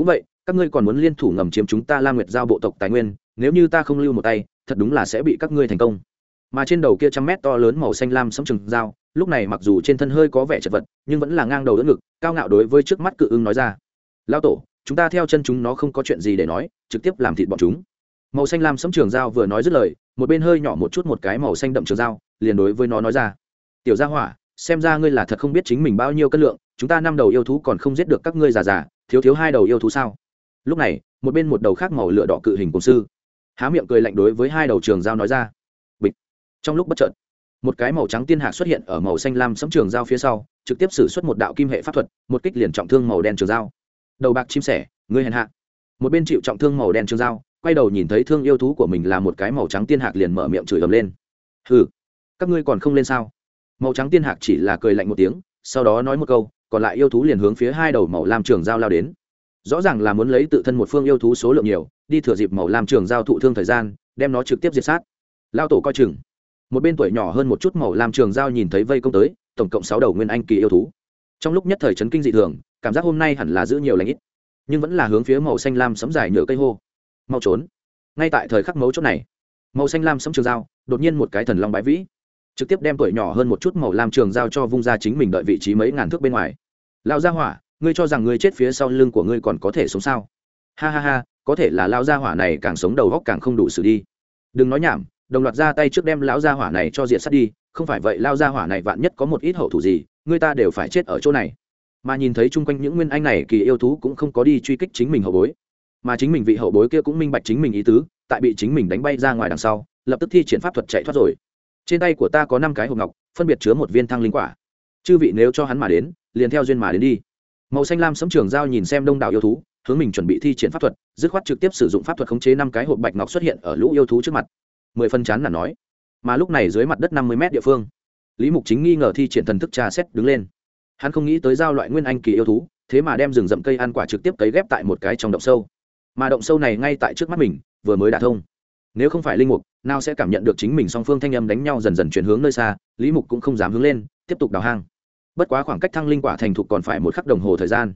[SPEAKER 1] cũng vậy, các ngươi còn muốn liên thủ ngầm chiếm chúng ta la nguyệt giao bộ tộc tài nguyên, nếu như ta không lưu một tay, thật đúng là sẽ bị các ngươi thành công. Mà trên đầu kia trăm mét to lớn màu xanh lam sấm trừng dao, lúc này mặc dù trên thân hơi có vẻ chật vật, nhưng vẫn là ngang đầu đỡ ngực, cao ngạo đối với trước mắt cự ưng nói ra. Lao tổ, chúng ta theo chân chúng nó không có chuyện gì để nói, trực tiếp làm thịt bọn chúng. Màu xanh lam sấm trường dao vừa nói dứt lời, một bên hơi nhỏ một chút một cái màu xanh đậm trường dao, liền đối với nó nói ra. Tiểu gia hỏa, xem ra ngươi là thật không biết chính mình bao nhiêu cân lượng, chúng ta năm đầu yêu thú còn không giết được các ngươi già già thiếu thiếu hai đầu yêu thú sao? Lúc này, một bên một đầu khác màu lửa đỏ cự hình cổng sư, há miệng cười lạnh đối với hai đầu trường dao nói ra. Bịch. Trong lúc bất chợt, một cái màu trắng tiên hạc xuất hiện ở màu xanh lam sấm trường dao phía sau, trực tiếp xử suất một đạo kim hệ pháp thuật, một kích liền trọng thương màu đen trường dao đầu bạc chim sẻ, ngươi hèn hạ. Một bên chịu trọng thương màu đen trường dao quay đầu nhìn thấy thương yêu thú của mình là một cái màu trắng tiên hạc liền mở miệng chửi ầm lên. Hừ, các ngươi còn không lên sao? Màu trắng tiên hạc chỉ là cười lạnh một tiếng, sau đó nói một câu còn lại yêu thú liền hướng phía hai đầu màu lam trường giao lao đến. Rõ ràng là muốn lấy tự thân một phương yêu thú số lượng nhiều, đi thừa dịp màu lam trường giao thụ thương thời gian, đem nó trực tiếp diệt sát. Lao tổ coi chừng. Một bên tuổi nhỏ hơn một chút màu lam trường giao nhìn thấy vây công tới, tổng cộng sáu đầu nguyên anh kỳ yêu thú. Trong lúc nhất thời chấn kinh dị thường, cảm giác hôm nay hẳn là giữ nhiều lãnh ít, nhưng vẫn là hướng phía màu xanh lam sấm dài nhựa cây hô. Mau trốn. Ngay tại thời khắc mấu chốt này, màu xanh lam sấm trường giao, đột nhiên một cái thần long bái vĩ trực tiếp đem tuổi nhỏ hơn một chút màu lam trường giao cho vung ra chính mình đợi vị trí mấy ngàn thước bên ngoài. Lao gia hỏa, ngươi cho rằng ngươi chết phía sau lưng của ngươi còn có thể sống sao? Ha ha ha, có thể là lao gia hỏa này càng sống đầu góc càng không đủ xử đi. Đừng nói nhảm, đồng loạt ra tay trước đem lão gia hỏa này cho diện sát đi, không phải vậy lao gia hỏa này vạn nhất có một ít hậu thủ gì, người ta đều phải chết ở chỗ này. Mà nhìn thấy chung quanh những nguyên anh này, kỳ yêu thú cũng không có đi truy kích chính mình hậu bối. Mà chính mình vị hậu bối kia cũng minh bạch chính mình ý tứ, tại bị chính mình đánh bay ra ngoài đằng sau, lập tức thi triển pháp thuật chạy thoát rồi trên tay của ta có năm cái hộp ngọc, phân biệt chứa một viên thăng linh quả. Chư vị nếu cho hắn mà đến, liền theo duyên mà đến đi. Màu xanh lam sấm trường giao nhìn xem đông đảo yêu thú, hướng mình chuẩn bị thi triển pháp thuật, dứt khoát trực tiếp sử dụng pháp thuật khống chế năm cái hộp bạch ngọc xuất hiện ở lũ yêu thú trước mặt. Mười phân chán là nói. Mà lúc này dưới mặt đất năm mươi m địa phương, lý mục chính nghi ngờ thi triển thần thức trà xét đứng lên. Hắn không nghĩ tới giao loại nguyên anh kỳ yêu thú, thế mà đem rừng rậm cây ăn quả trực tiếp cấy ghép tại một cái trong động sâu. Mà động sâu này ngay tại trước mắt mình, vừa mới đả thông. Nếu không phải linh mục nào sẽ cảm nhận được chính mình song phương thanh âm đánh nhau dần dần chuyển hướng nơi xa, lý mục cũng không dám hướng lên, tiếp tục đào hang. Bất quá khoảng cách thăng linh quả thành thục còn phải một khắc đồng hồ thời gian.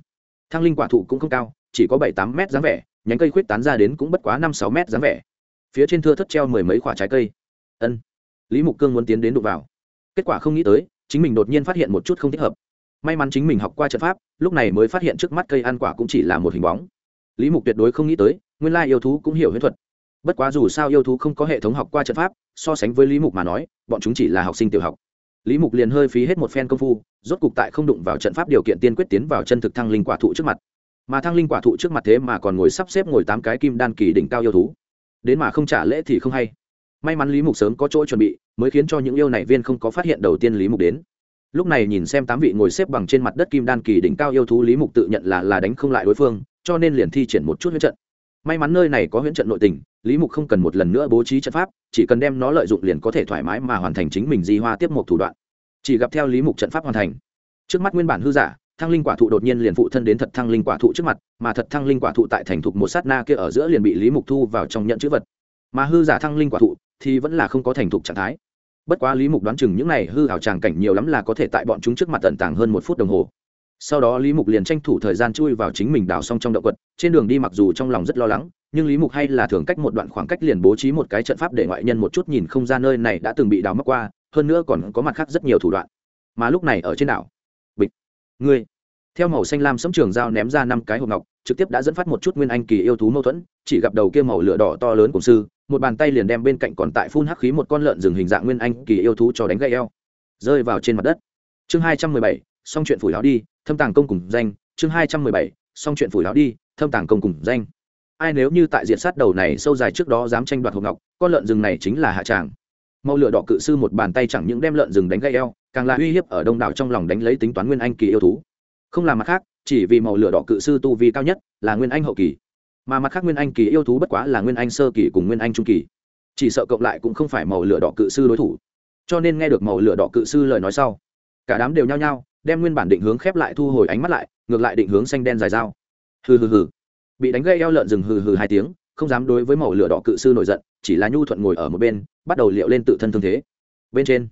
[SPEAKER 1] Thăng linh quả thụ cũng không cao, chỉ có bảy tám mét dáng vẻ, nhánh cây khuyết tán ra đến cũng bất quá năm sáu mét dáng vẻ. Phía trên thưa thất treo mười mấy quả trái cây. Ân. Lý mục cương muốn tiến đến đụng vào. Kết quả không nghĩ tới, chính mình đột nhiên phát hiện một chút không thích hợp. May mắn chính mình học qua trận pháp, lúc này mới phát hiện trước mắt cây ăn quả cũng chỉ là một hình bóng. Lý mục tuyệt đối không nghĩ tới, nguyên lai yêu thú cũng hiểu huyễn thuật bất quá dù sao yêu thú không có hệ thống học qua trận pháp, so sánh với lý mục mà nói, bọn chúng chỉ là học sinh tiểu học. Lý mục liền hơi phí hết một phen công phu, rốt cục tại không đụng vào trận pháp điều kiện tiên quyết tiến vào chân thực thăng linh quả thụ trước mặt. Mà thăng linh quả thụ trước mặt thế mà còn ngồi sắp xếp ngồi tám cái kim đan kỳ đỉnh cao yêu thú. Đến mà không trả lễ thì không hay. May mắn lý mục sớm có chỗ chuẩn bị, mới khiến cho những yêu này viên không có phát hiện đầu tiên lý mục đến. Lúc này nhìn xem tám vị ngồi xếp bằng trên mặt đất kim đan kỳ đỉnh cao yêu thú, lý mục tự nhận là là đánh không lại đối phương, cho nên liền thi triển một chút huyết trận may mắn nơi này có huyễn trận nội tình, lý mục không cần một lần nữa bố trí trận pháp, chỉ cần đem nó lợi dụng liền có thể thoải mái mà hoàn thành chính mình di hoa tiếp một thủ đoạn. Chỉ gặp theo lý mục trận pháp hoàn thành, trước mắt nguyên bản hư giả, thăng linh quả thụ đột nhiên liền phụ thân đến thật thăng linh quả thụ trước mặt, mà thật thăng linh quả thụ tại thành thục một sát na kia ở giữa liền bị lý mục thu vào trong nhận chữ vật. Mà hư giả thăng linh quả thụ thì vẫn là không có thành thục trạng thái. Bất quá lý mục đoán chừng những này hư hảo tràng cảnh nhiều lắm là có thể tại bọn chúng trước mặt tận tàng hơn một phút đồng hồ sau đó lý mục liền tranh thủ thời gian chui vào chính mình đào xong trong động quật, trên đường đi mặc dù trong lòng rất lo lắng, nhưng lý mục hay là thường cách một đoạn khoảng cách liền bố trí một cái trận pháp để ngoại nhân một chút nhìn không ra nơi này đã từng bị đào móc qua, hơn nữa còn có mặt khác rất nhiều thủ đoạn. Mà lúc này ở trên đảo, bịch, ngươi, theo màu xanh lam sấm trường dao ném ra năm cái hộp ngọc, trực tiếp đã dẫn phát một chút nguyên anh kỳ yêu thú mâu thuẫn, chỉ gặp đầu kia màu lửa đỏ to lớn của sư, một bàn tay liền đem bên cạnh còn tại phun hắc khí một con lợn rừng hình dạng nguyên anh kỳ yêu thú cho đánh gãy eo, rơi vào trên mặt đất. Chương hai trăm mười bảy, xong chuyện phủi láo đi thâm tàng công cùng danh, chương hai trăm mười bảy, xong chuyện phủi láo đi, thâm tàng công cùng danh. Ai nếu như tại diện sát đầu này sâu dài trước đó dám tranh đoạt hộp ngọc, con lợn rừng này chính là hạ tràng. Mau lửa đỏ cự sư một bàn tay chẳng những đem lợn rừng đánh gãy eo, càng là uy hiếp ở đông đảo trong lòng đánh lấy tính toán nguyên anh kỳ yêu thú. Không làm mặt khác, chỉ vì màu lửa đỏ cự sư tu vi cao nhất là nguyên anh hậu kỳ. Mà mặt khác nguyên anh kỳ yêu thú bất quá là nguyên anh sơ kỳ cùng nguyên anh trung kỳ. Chỉ sợ cộng lại cũng không phải màu lửa đỏ cự sư đối thủ. Cho nên nghe được màu lửa đỏ cự sư lời nói sau, cả đám đều nhao nhao đem nguyên bản định hướng khép lại thu hồi ánh mắt lại, ngược lại định hướng xanh đen dài dao. Hừ hừ hừ. Bị đánh gây eo lợn rừng hừ hừ hai tiếng, không dám đối với màu lửa đỏ cự sư nổi giận, chỉ là nhu thuận ngồi ở một bên, bắt đầu liệu lên tự thân thương thế. Bên trên,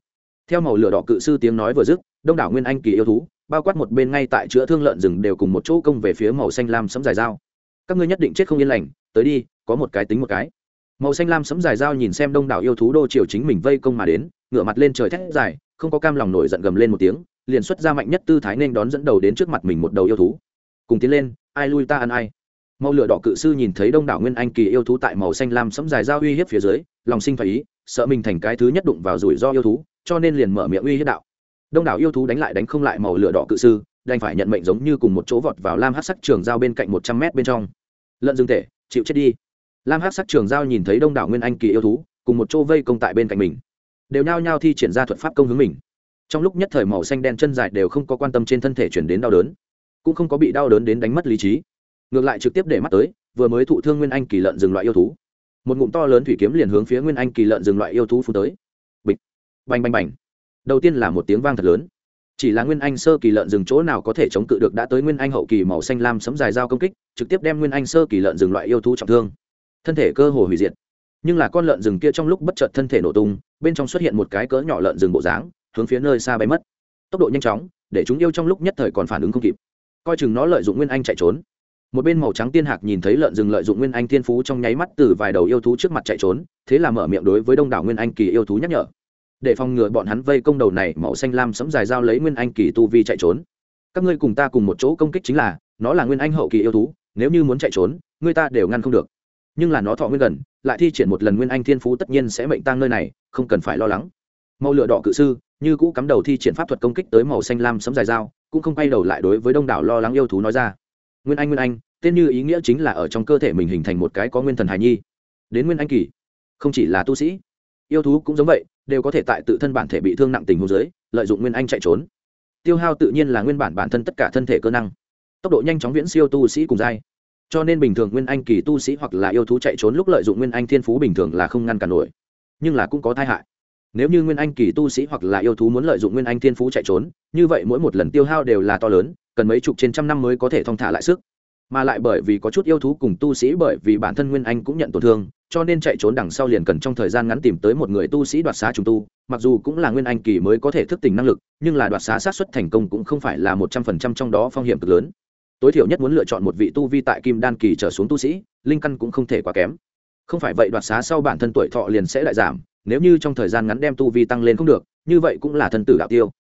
[SPEAKER 1] theo màu lửa đỏ cự sư tiếng nói vừa dứt, đông đảo nguyên anh kỳ yêu thú, bao quát một bên ngay tại chữa thương lợn rừng đều cùng một chỗ công về phía màu xanh lam sấm dài dao. Các ngươi nhất định chết không yên lành, tới đi, có một cái tính một cái. Màu xanh lam sấm dài dao nhìn xem đông đảo yêu thú đô triều chính mình vây công mà đến, ngửa mặt lên trời thét dài, không có cam lòng nổi giận gầm lên một tiếng liền xuất ra mạnh nhất tư thái nên đón dẫn đầu đến trước mặt mình một đầu yêu thú. Cùng tiến lên, ai lui ta ăn ai. Màu lửa đỏ cự sư nhìn thấy đông đảo nguyên anh kỳ yêu thú tại màu xanh lam sẫm dài dao uy hiếp phía dưới, lòng sinh phải ý, sợ mình thành cái thứ nhất đụng vào rủi ro yêu thú, cho nên liền mở miệng uy hiếp đạo. Đông đảo yêu thú đánh lại đánh không lại màu lửa đỏ cự sư, đành phải nhận mệnh giống như cùng một chỗ vọt vào lam hát sắc trường giao bên cạnh một trăm mét bên trong. Lợn dương tể chịu chết đi. Lam hát sắc trường giao nhìn thấy đông đảo nguyên anh kỳ yêu thú, cùng một chỗ vây công tại bên cạnh mình. Đều nhao nhao thi triển ra thuật pháp công hướng mình trong lúc nhất thời màu xanh đen chân dài đều không có quan tâm trên thân thể chuyển đến đau đớn, cũng không có bị đau đớn đến đánh mất lý trí. Ngược lại trực tiếp để mắt tới, vừa mới thụ thương nguyên anh kỳ lợn dừng loại yêu thú. Một ngụm to lớn thủy kiếm liền hướng phía nguyên anh kỳ lợn dừng loại yêu thú phú tới. Bịch. Bành bành bành. Đầu tiên là một tiếng vang thật lớn. Chỉ là nguyên anh sơ kỳ lợn rừng chỗ nào có thể chống cự được đã tới nguyên anh hậu kỳ màu xanh lam sấm dài dao công kích, trực tiếp đem nguyên anh sơ kỳ lợn rừng loại yêu thú trọng thương. Thân thể cơ hồ hủy diệt. Nhưng là con lợn rừng kia trong lúc bất chợt thân thể nổ tung, bên trong xuất hiện một cái cỡ nhỏ lợn rừng bộ dáng hướng phía nơi xa bay mất. Tốc độ nhanh chóng, để chúng yêu trong lúc nhất thời còn phản ứng không kịp. Coi chừng nó lợi dụng nguyên anh chạy trốn. Một bên màu trắng tiên hạc nhìn thấy lợn rừng lợi dụng nguyên anh thiên phú trong nháy mắt từ vài đầu yêu thú trước mặt chạy trốn, thế là mở miệng đối với đông đảo nguyên anh kỳ yêu thú nhắc nhở. Để phòng ngừa bọn hắn vây công đầu này, màu xanh lam sẫm dài dao lấy nguyên anh kỳ tu vi chạy trốn. Các ngươi cùng ta cùng một chỗ công kích chính là, nó là nguyên anh hậu kỳ yêu thú, nếu như muốn chạy trốn, người ta đều ngăn không được. Nhưng là nó thọ nguyên gần, lại thi triển một lần nguyên anh thiên phú tất nhiên sẽ mệnh tang nơi này, không cần phải lo lắng. Màu lựa đỏ cự sư như cũ cắm đầu thi triển pháp thuật công kích tới màu xanh lam sấm dài dao, cũng không quay đầu lại đối với đông đảo lo lắng yêu thú nói ra. Nguyên anh nguyên anh, tên như ý nghĩa chính là ở trong cơ thể mình hình thành một cái có nguyên thần hài nhi. Đến nguyên anh kỳ, không chỉ là tu sĩ, yêu thú cũng giống vậy, đều có thể tại tự thân bản thể bị thương nặng tình hồ dưới, lợi dụng nguyên anh chạy trốn. Tiêu hao tự nhiên là nguyên bản bản thân tất cả thân thể cơ năng. Tốc độ nhanh chóng viễn siêu tu sĩ cùng dai cho nên bình thường nguyên anh kỳ tu sĩ hoặc là yêu thú chạy trốn lúc lợi dụng nguyên anh thiên phú bình thường là không ngăn cản nổi, nhưng là cũng có tai hại nếu như nguyên anh kỳ tu sĩ hoặc là yêu thú muốn lợi dụng nguyên anh thiên phú chạy trốn, như vậy mỗi một lần tiêu hao đều là to lớn, cần mấy chục trên trăm năm mới có thể thong thả lại sức. Mà lại bởi vì có chút yêu thú cùng tu sĩ bởi vì bản thân nguyên anh cũng nhận tổn thương, cho nên chạy trốn đằng sau liền cần trong thời gian ngắn tìm tới một người tu sĩ đoạt xá trùng tu, mặc dù cũng là nguyên anh kỳ mới có thể thức tỉnh năng lực, nhưng là đoạt xá sát xuất thành công cũng không phải là một trăm phần trăm trong đó phong hiểm cực lớn. Tối thiểu nhất muốn lựa chọn một vị tu vi tại kim đan kỳ trở xuống tu sĩ, linh căn cũng không thể quá kém. Không phải vậy đoạt xá sau bản thân tuổi thọ liền sẽ đại giảm nếu như trong thời gian ngắn đem tu vi tăng lên không được, như vậy cũng là thân tử đạo tiêu.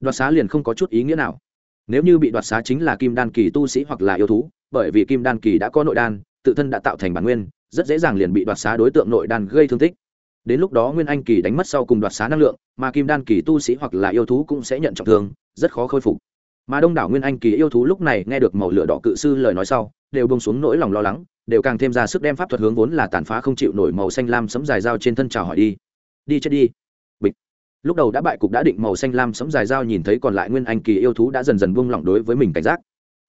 [SPEAKER 1] Đoạt xá liền không có chút ý nghĩa nào. Nếu như bị đoạt xá chính là kim đan kỳ tu sĩ hoặc là yêu thú, bởi vì kim đan kỳ đã có nội đan, tự thân đã tạo thành bản nguyên, rất dễ dàng liền bị đoạt xá đối tượng nội đan gây thương tích. Đến lúc đó nguyên anh kỳ đánh mất sau cùng đoạt xá năng lượng, mà kim đan kỳ tu sĩ hoặc là yêu thú cũng sẽ nhận trọng thương, rất khó khôi phục. Mà đông đảo nguyên anh kỳ yêu thú lúc này nghe được màu lửa đỏ cự sư lời nói sau, đều bông xuống nỗi lòng lo lắng, đều càng thêm ra sức đem pháp thuật hướng vốn là tàn phá không chịu nổi màu xanh lam sấm dài dao trên thân trào hỏi đi đi chết đi. Bịch. Lúc đầu đã bại cục đã định màu xanh lam sấm dài dao nhìn thấy còn lại nguyên anh kỳ yêu thú đã dần dần buông lỏng đối với mình cảnh giác.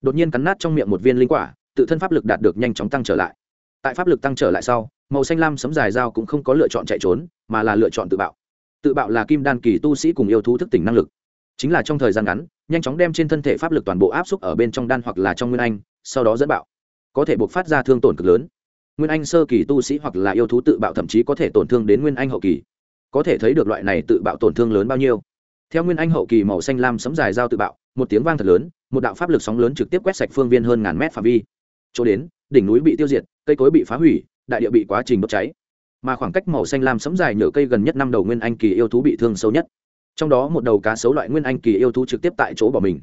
[SPEAKER 1] Đột nhiên cắn nát trong miệng một viên linh quả, tự thân pháp lực đạt được nhanh chóng tăng trở lại. Tại pháp lực tăng trở lại sau, màu xanh lam sấm dài dao cũng không có lựa chọn chạy trốn, mà là lựa chọn tự bạo. Tự bạo là kim đan kỳ tu sĩ cùng yêu thú thức tỉnh năng lực. Chính là trong thời gian ngắn, nhanh chóng đem trên thân thể pháp lực toàn bộ áp xúc ở bên trong đan hoặc là trong nguyên anh, sau đó dẫn bạo. Có thể buộc phát ra thương tổn cực lớn. Nguyên anh sơ kỳ tu sĩ hoặc là yêu thú tự bạo thậm chí có thể tổn thương đến nguyên anh hậu kỳ có thể thấy được loại này tự bạo tổn thương lớn bao nhiêu. Theo nguyên anh hậu kỳ màu xanh lam sấm dài dao tự bạo, một tiếng vang thật lớn, một đạo pháp lực sóng lớn trực tiếp quét sạch phương viên hơn ngàn mét phạm vi. Chỗ đến, đỉnh núi bị tiêu diệt, cây cối bị phá hủy, đại địa bị quá trình đốt cháy. Mà khoảng cách màu xanh lam sấm dài nhựa cây gần nhất năm đầu nguyên anh kỳ yêu thú bị thương sâu nhất. Trong đó một đầu cá sấu loại nguyên anh kỳ yêu thú trực tiếp tại chỗ bỏ mình.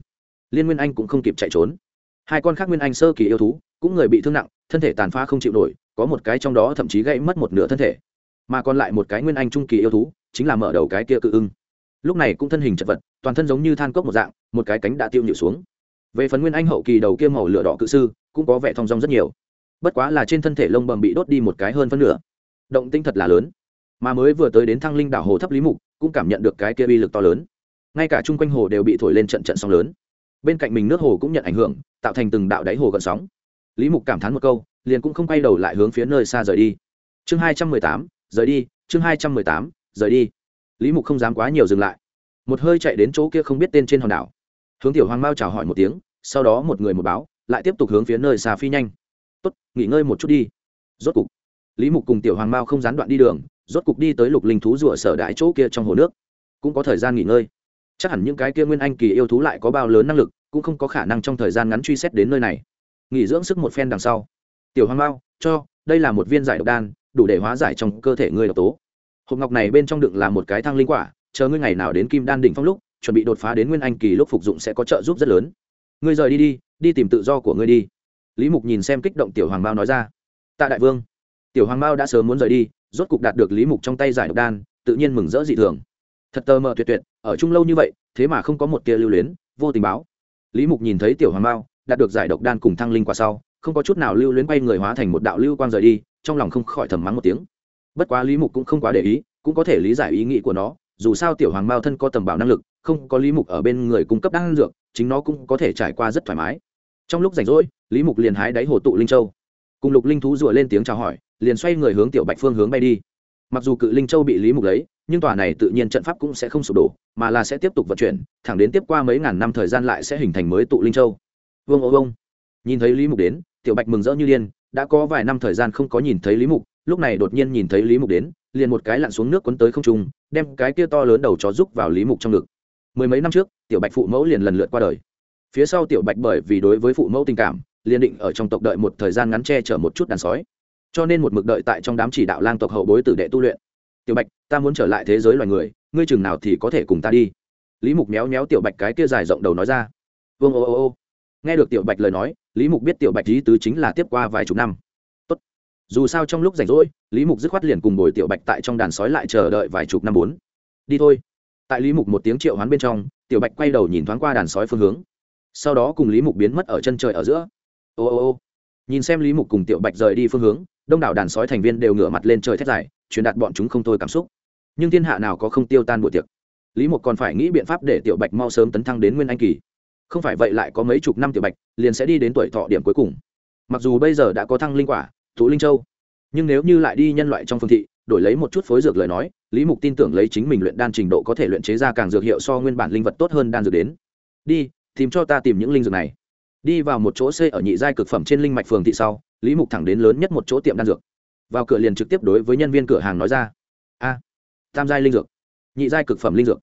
[SPEAKER 1] Liên nguyên anh cũng không kịp chạy trốn. Hai con khác nguyên anh sơ kỳ yêu thú, cũng người bị thương nặng, thân thể tàn phá không chịu nổi, có một cái trong đó thậm chí gãy mất một nửa thân thể mà còn lại một cái nguyên anh trung kỳ yêu thú, chính là mở đầu cái kia cự ưng. Lúc này cũng thân hình chật vật, toàn thân giống như than cốc một dạng, một cái cánh đã tiêu nhịu xuống. Về phần nguyên anh hậu kỳ đầu kia màu lửa đỏ cự sư, cũng có vẻ thong dong rất nhiều. Bất quá là trên thân thể lông bầm bị đốt đi một cái hơn phân nửa. Động tinh thật là lớn. Mà mới vừa tới đến thăng linh đảo hồ thấp lý mục, cũng cảm nhận được cái kia uy lực to lớn. Ngay cả chung quanh hồ đều bị thổi lên trận trận sóng lớn. Bên cạnh mình nước hồ cũng nhận ảnh hưởng, tạo thành từng đạo đáy hồ gần sóng. Lý mục cảm thán một câu, liền cũng không quay đầu lại hướng phía nơi xa rời đi. Chương hai trăm mười tám rời đi, chương hai trăm mười tám, rời đi. Lý mục không dám quá nhiều dừng lại. Một hơi chạy đến chỗ kia không biết tên trên hòn đảo. Hướng tiểu hoàng mao chào hỏi một tiếng, sau đó một người một báo, lại tiếp tục hướng phía nơi xà phi nhanh. Tốt, nghỉ ngơi một chút đi. Rốt cục, lý mục cùng tiểu hoàng mao không gián đoạn đi đường, rốt cục đi tới lục linh thú rùa sở đại chỗ kia trong hồ nước. Cũng có thời gian nghỉ ngơi. Chắc hẳn những cái kia nguyên anh kỳ yêu thú lại có bao lớn năng lực, cũng không có khả năng trong thời gian ngắn truy xét đến nơi này. Nghỉ dưỡng sức một phen đằng sau. Tiểu hoàng mao, cho, đây là một viên giải độc đan đủ để hóa giải trong cơ thể ngươi độc tố. Hộp ngọc này bên trong đựng là một cái thang linh quả, chờ ngươi ngày nào đến kim đan đỉnh phong lúc, chuẩn bị đột phá đến nguyên anh kỳ lúc phục dụng sẽ có trợ giúp rất lớn. Ngươi rời đi đi đi tìm tự do của ngươi đi. Lý mục nhìn xem kích động tiểu hoàng mao nói ra. Tạ đại vương. Tiểu hoàng mao đã sớm muốn rời đi, rốt cục đạt được lý mục trong tay giải độc đan, tự nhiên mừng rỡ dị thường. Thật tờ mờ tuyệt tuyệt, ở chung lâu như vậy, thế mà không có một tia lưu luyến, vô tình báo. Lý mục nhìn thấy tiểu hoàng mao, đạt được giải độc đan cùng thăng linh qua sau, không có chút nào lưu luyến quay người hóa thành một đạo lưu quang rời đi trong lòng không khỏi thầm mắng một tiếng. Bất quá lý mục cũng không quá để ý, cũng có thể lý giải ý nghĩ của nó, dù sao tiểu hoàng mao thân có tầm bảo năng lực, không có lý mục ở bên người cung cấp đan dược, chính nó cũng có thể trải qua rất thoải mái. Trong lúc rảnh rỗi, lý mục liền hái đáy hồ tụ linh châu. Cùng lục linh thú rủa lên tiếng chào hỏi, liền xoay người hướng tiểu bạch phương hướng bay đi. Mặc dù cự linh châu bị lý mục lấy, nhưng tòa này tự nhiên trận pháp cũng sẽ không sụp đổ, mà là sẽ tiếp tục vận chuyển, thẳng đến tiếp qua mấy ngàn năm thời gian lại sẽ hình thành mới tụ linh châu. Vương ô vông nhìn thấy lý mục đến, tiểu bạch mừng rỡ như điên đã có vài năm thời gian không có nhìn thấy lý mục, lúc này đột nhiên nhìn thấy lý mục đến, liền một cái lặn xuống nước quấn tới không trung, đem cái kia to lớn đầu chó rúc vào lý mục trong ngực. Mười mấy năm trước, tiểu bạch phụ mẫu liền lần lượt qua đời. Phía sau tiểu bạch bởi vì đối với phụ mẫu tình cảm, liền định ở trong tộc đợi một thời gian ngắn che chở một chút đàn sói. Cho nên một mực đợi tại trong đám chỉ đạo lang tộc hậu bối tử đệ tu luyện. Tiểu bạch, ta muốn trở lại thế giới loài người, ngươi chừng nào thì có thể cùng ta đi. Lý mục méo méo tiểu bạch cái kia dài rộng đầu nói ra. Vương ô ô ô nghe được tiểu bạch lời nói, lý mục biết tiểu bạch lý tứ chính là tiếp qua vài chục năm. Tốt. dù sao trong lúc rảnh rỗi, lý mục dứt khoát liền cùng bồi tiểu bạch tại trong đàn sói lại chờ đợi vài chục năm bốn. Đi thôi. Tại lý mục một tiếng triệu hoán bên trong, tiểu bạch quay đầu nhìn thoáng qua đàn sói phương hướng. Sau đó cùng lý mục biến mất ở chân trời ở giữa. Ô ô ô. Nhìn xem lý mục cùng tiểu bạch rời đi phương hướng, đông đảo đàn sói thành viên đều ngửa mặt lên trời thét dài, truyền đạt bọn chúng không thôi cảm xúc. Nhưng thiên hạ nào có không tiêu tan buổi tiệc? Lý mục còn phải nghĩ biện pháp để tiểu bạch mau sớm tấn thăng đến nguyên anh kỳ không phải vậy lại có mấy chục năm tiểu bạch, liền sẽ đi đến tuổi thọ điểm cuối cùng. Mặc dù bây giờ đã có thăng linh quả thủ linh châu, nhưng nếu như lại đi nhân loại trong phương thị, đổi lấy một chút phối dược lời nói, lý mục tin tưởng lấy chính mình luyện đan trình độ có thể luyện chế ra càng dược hiệu so nguyên bản linh vật tốt hơn đan dược đến. Đi, tìm cho ta tìm những linh dược này. Đi vào một chỗ c ở nhị giai cực phẩm trên linh mạch phường thị sau, lý mục thẳng đến lớn nhất một chỗ tiệm đan dược. Vào cửa liền trực tiếp đối với nhân viên cửa hàng nói ra. A, tam giai linh dược, nhị giai cực phẩm linh dược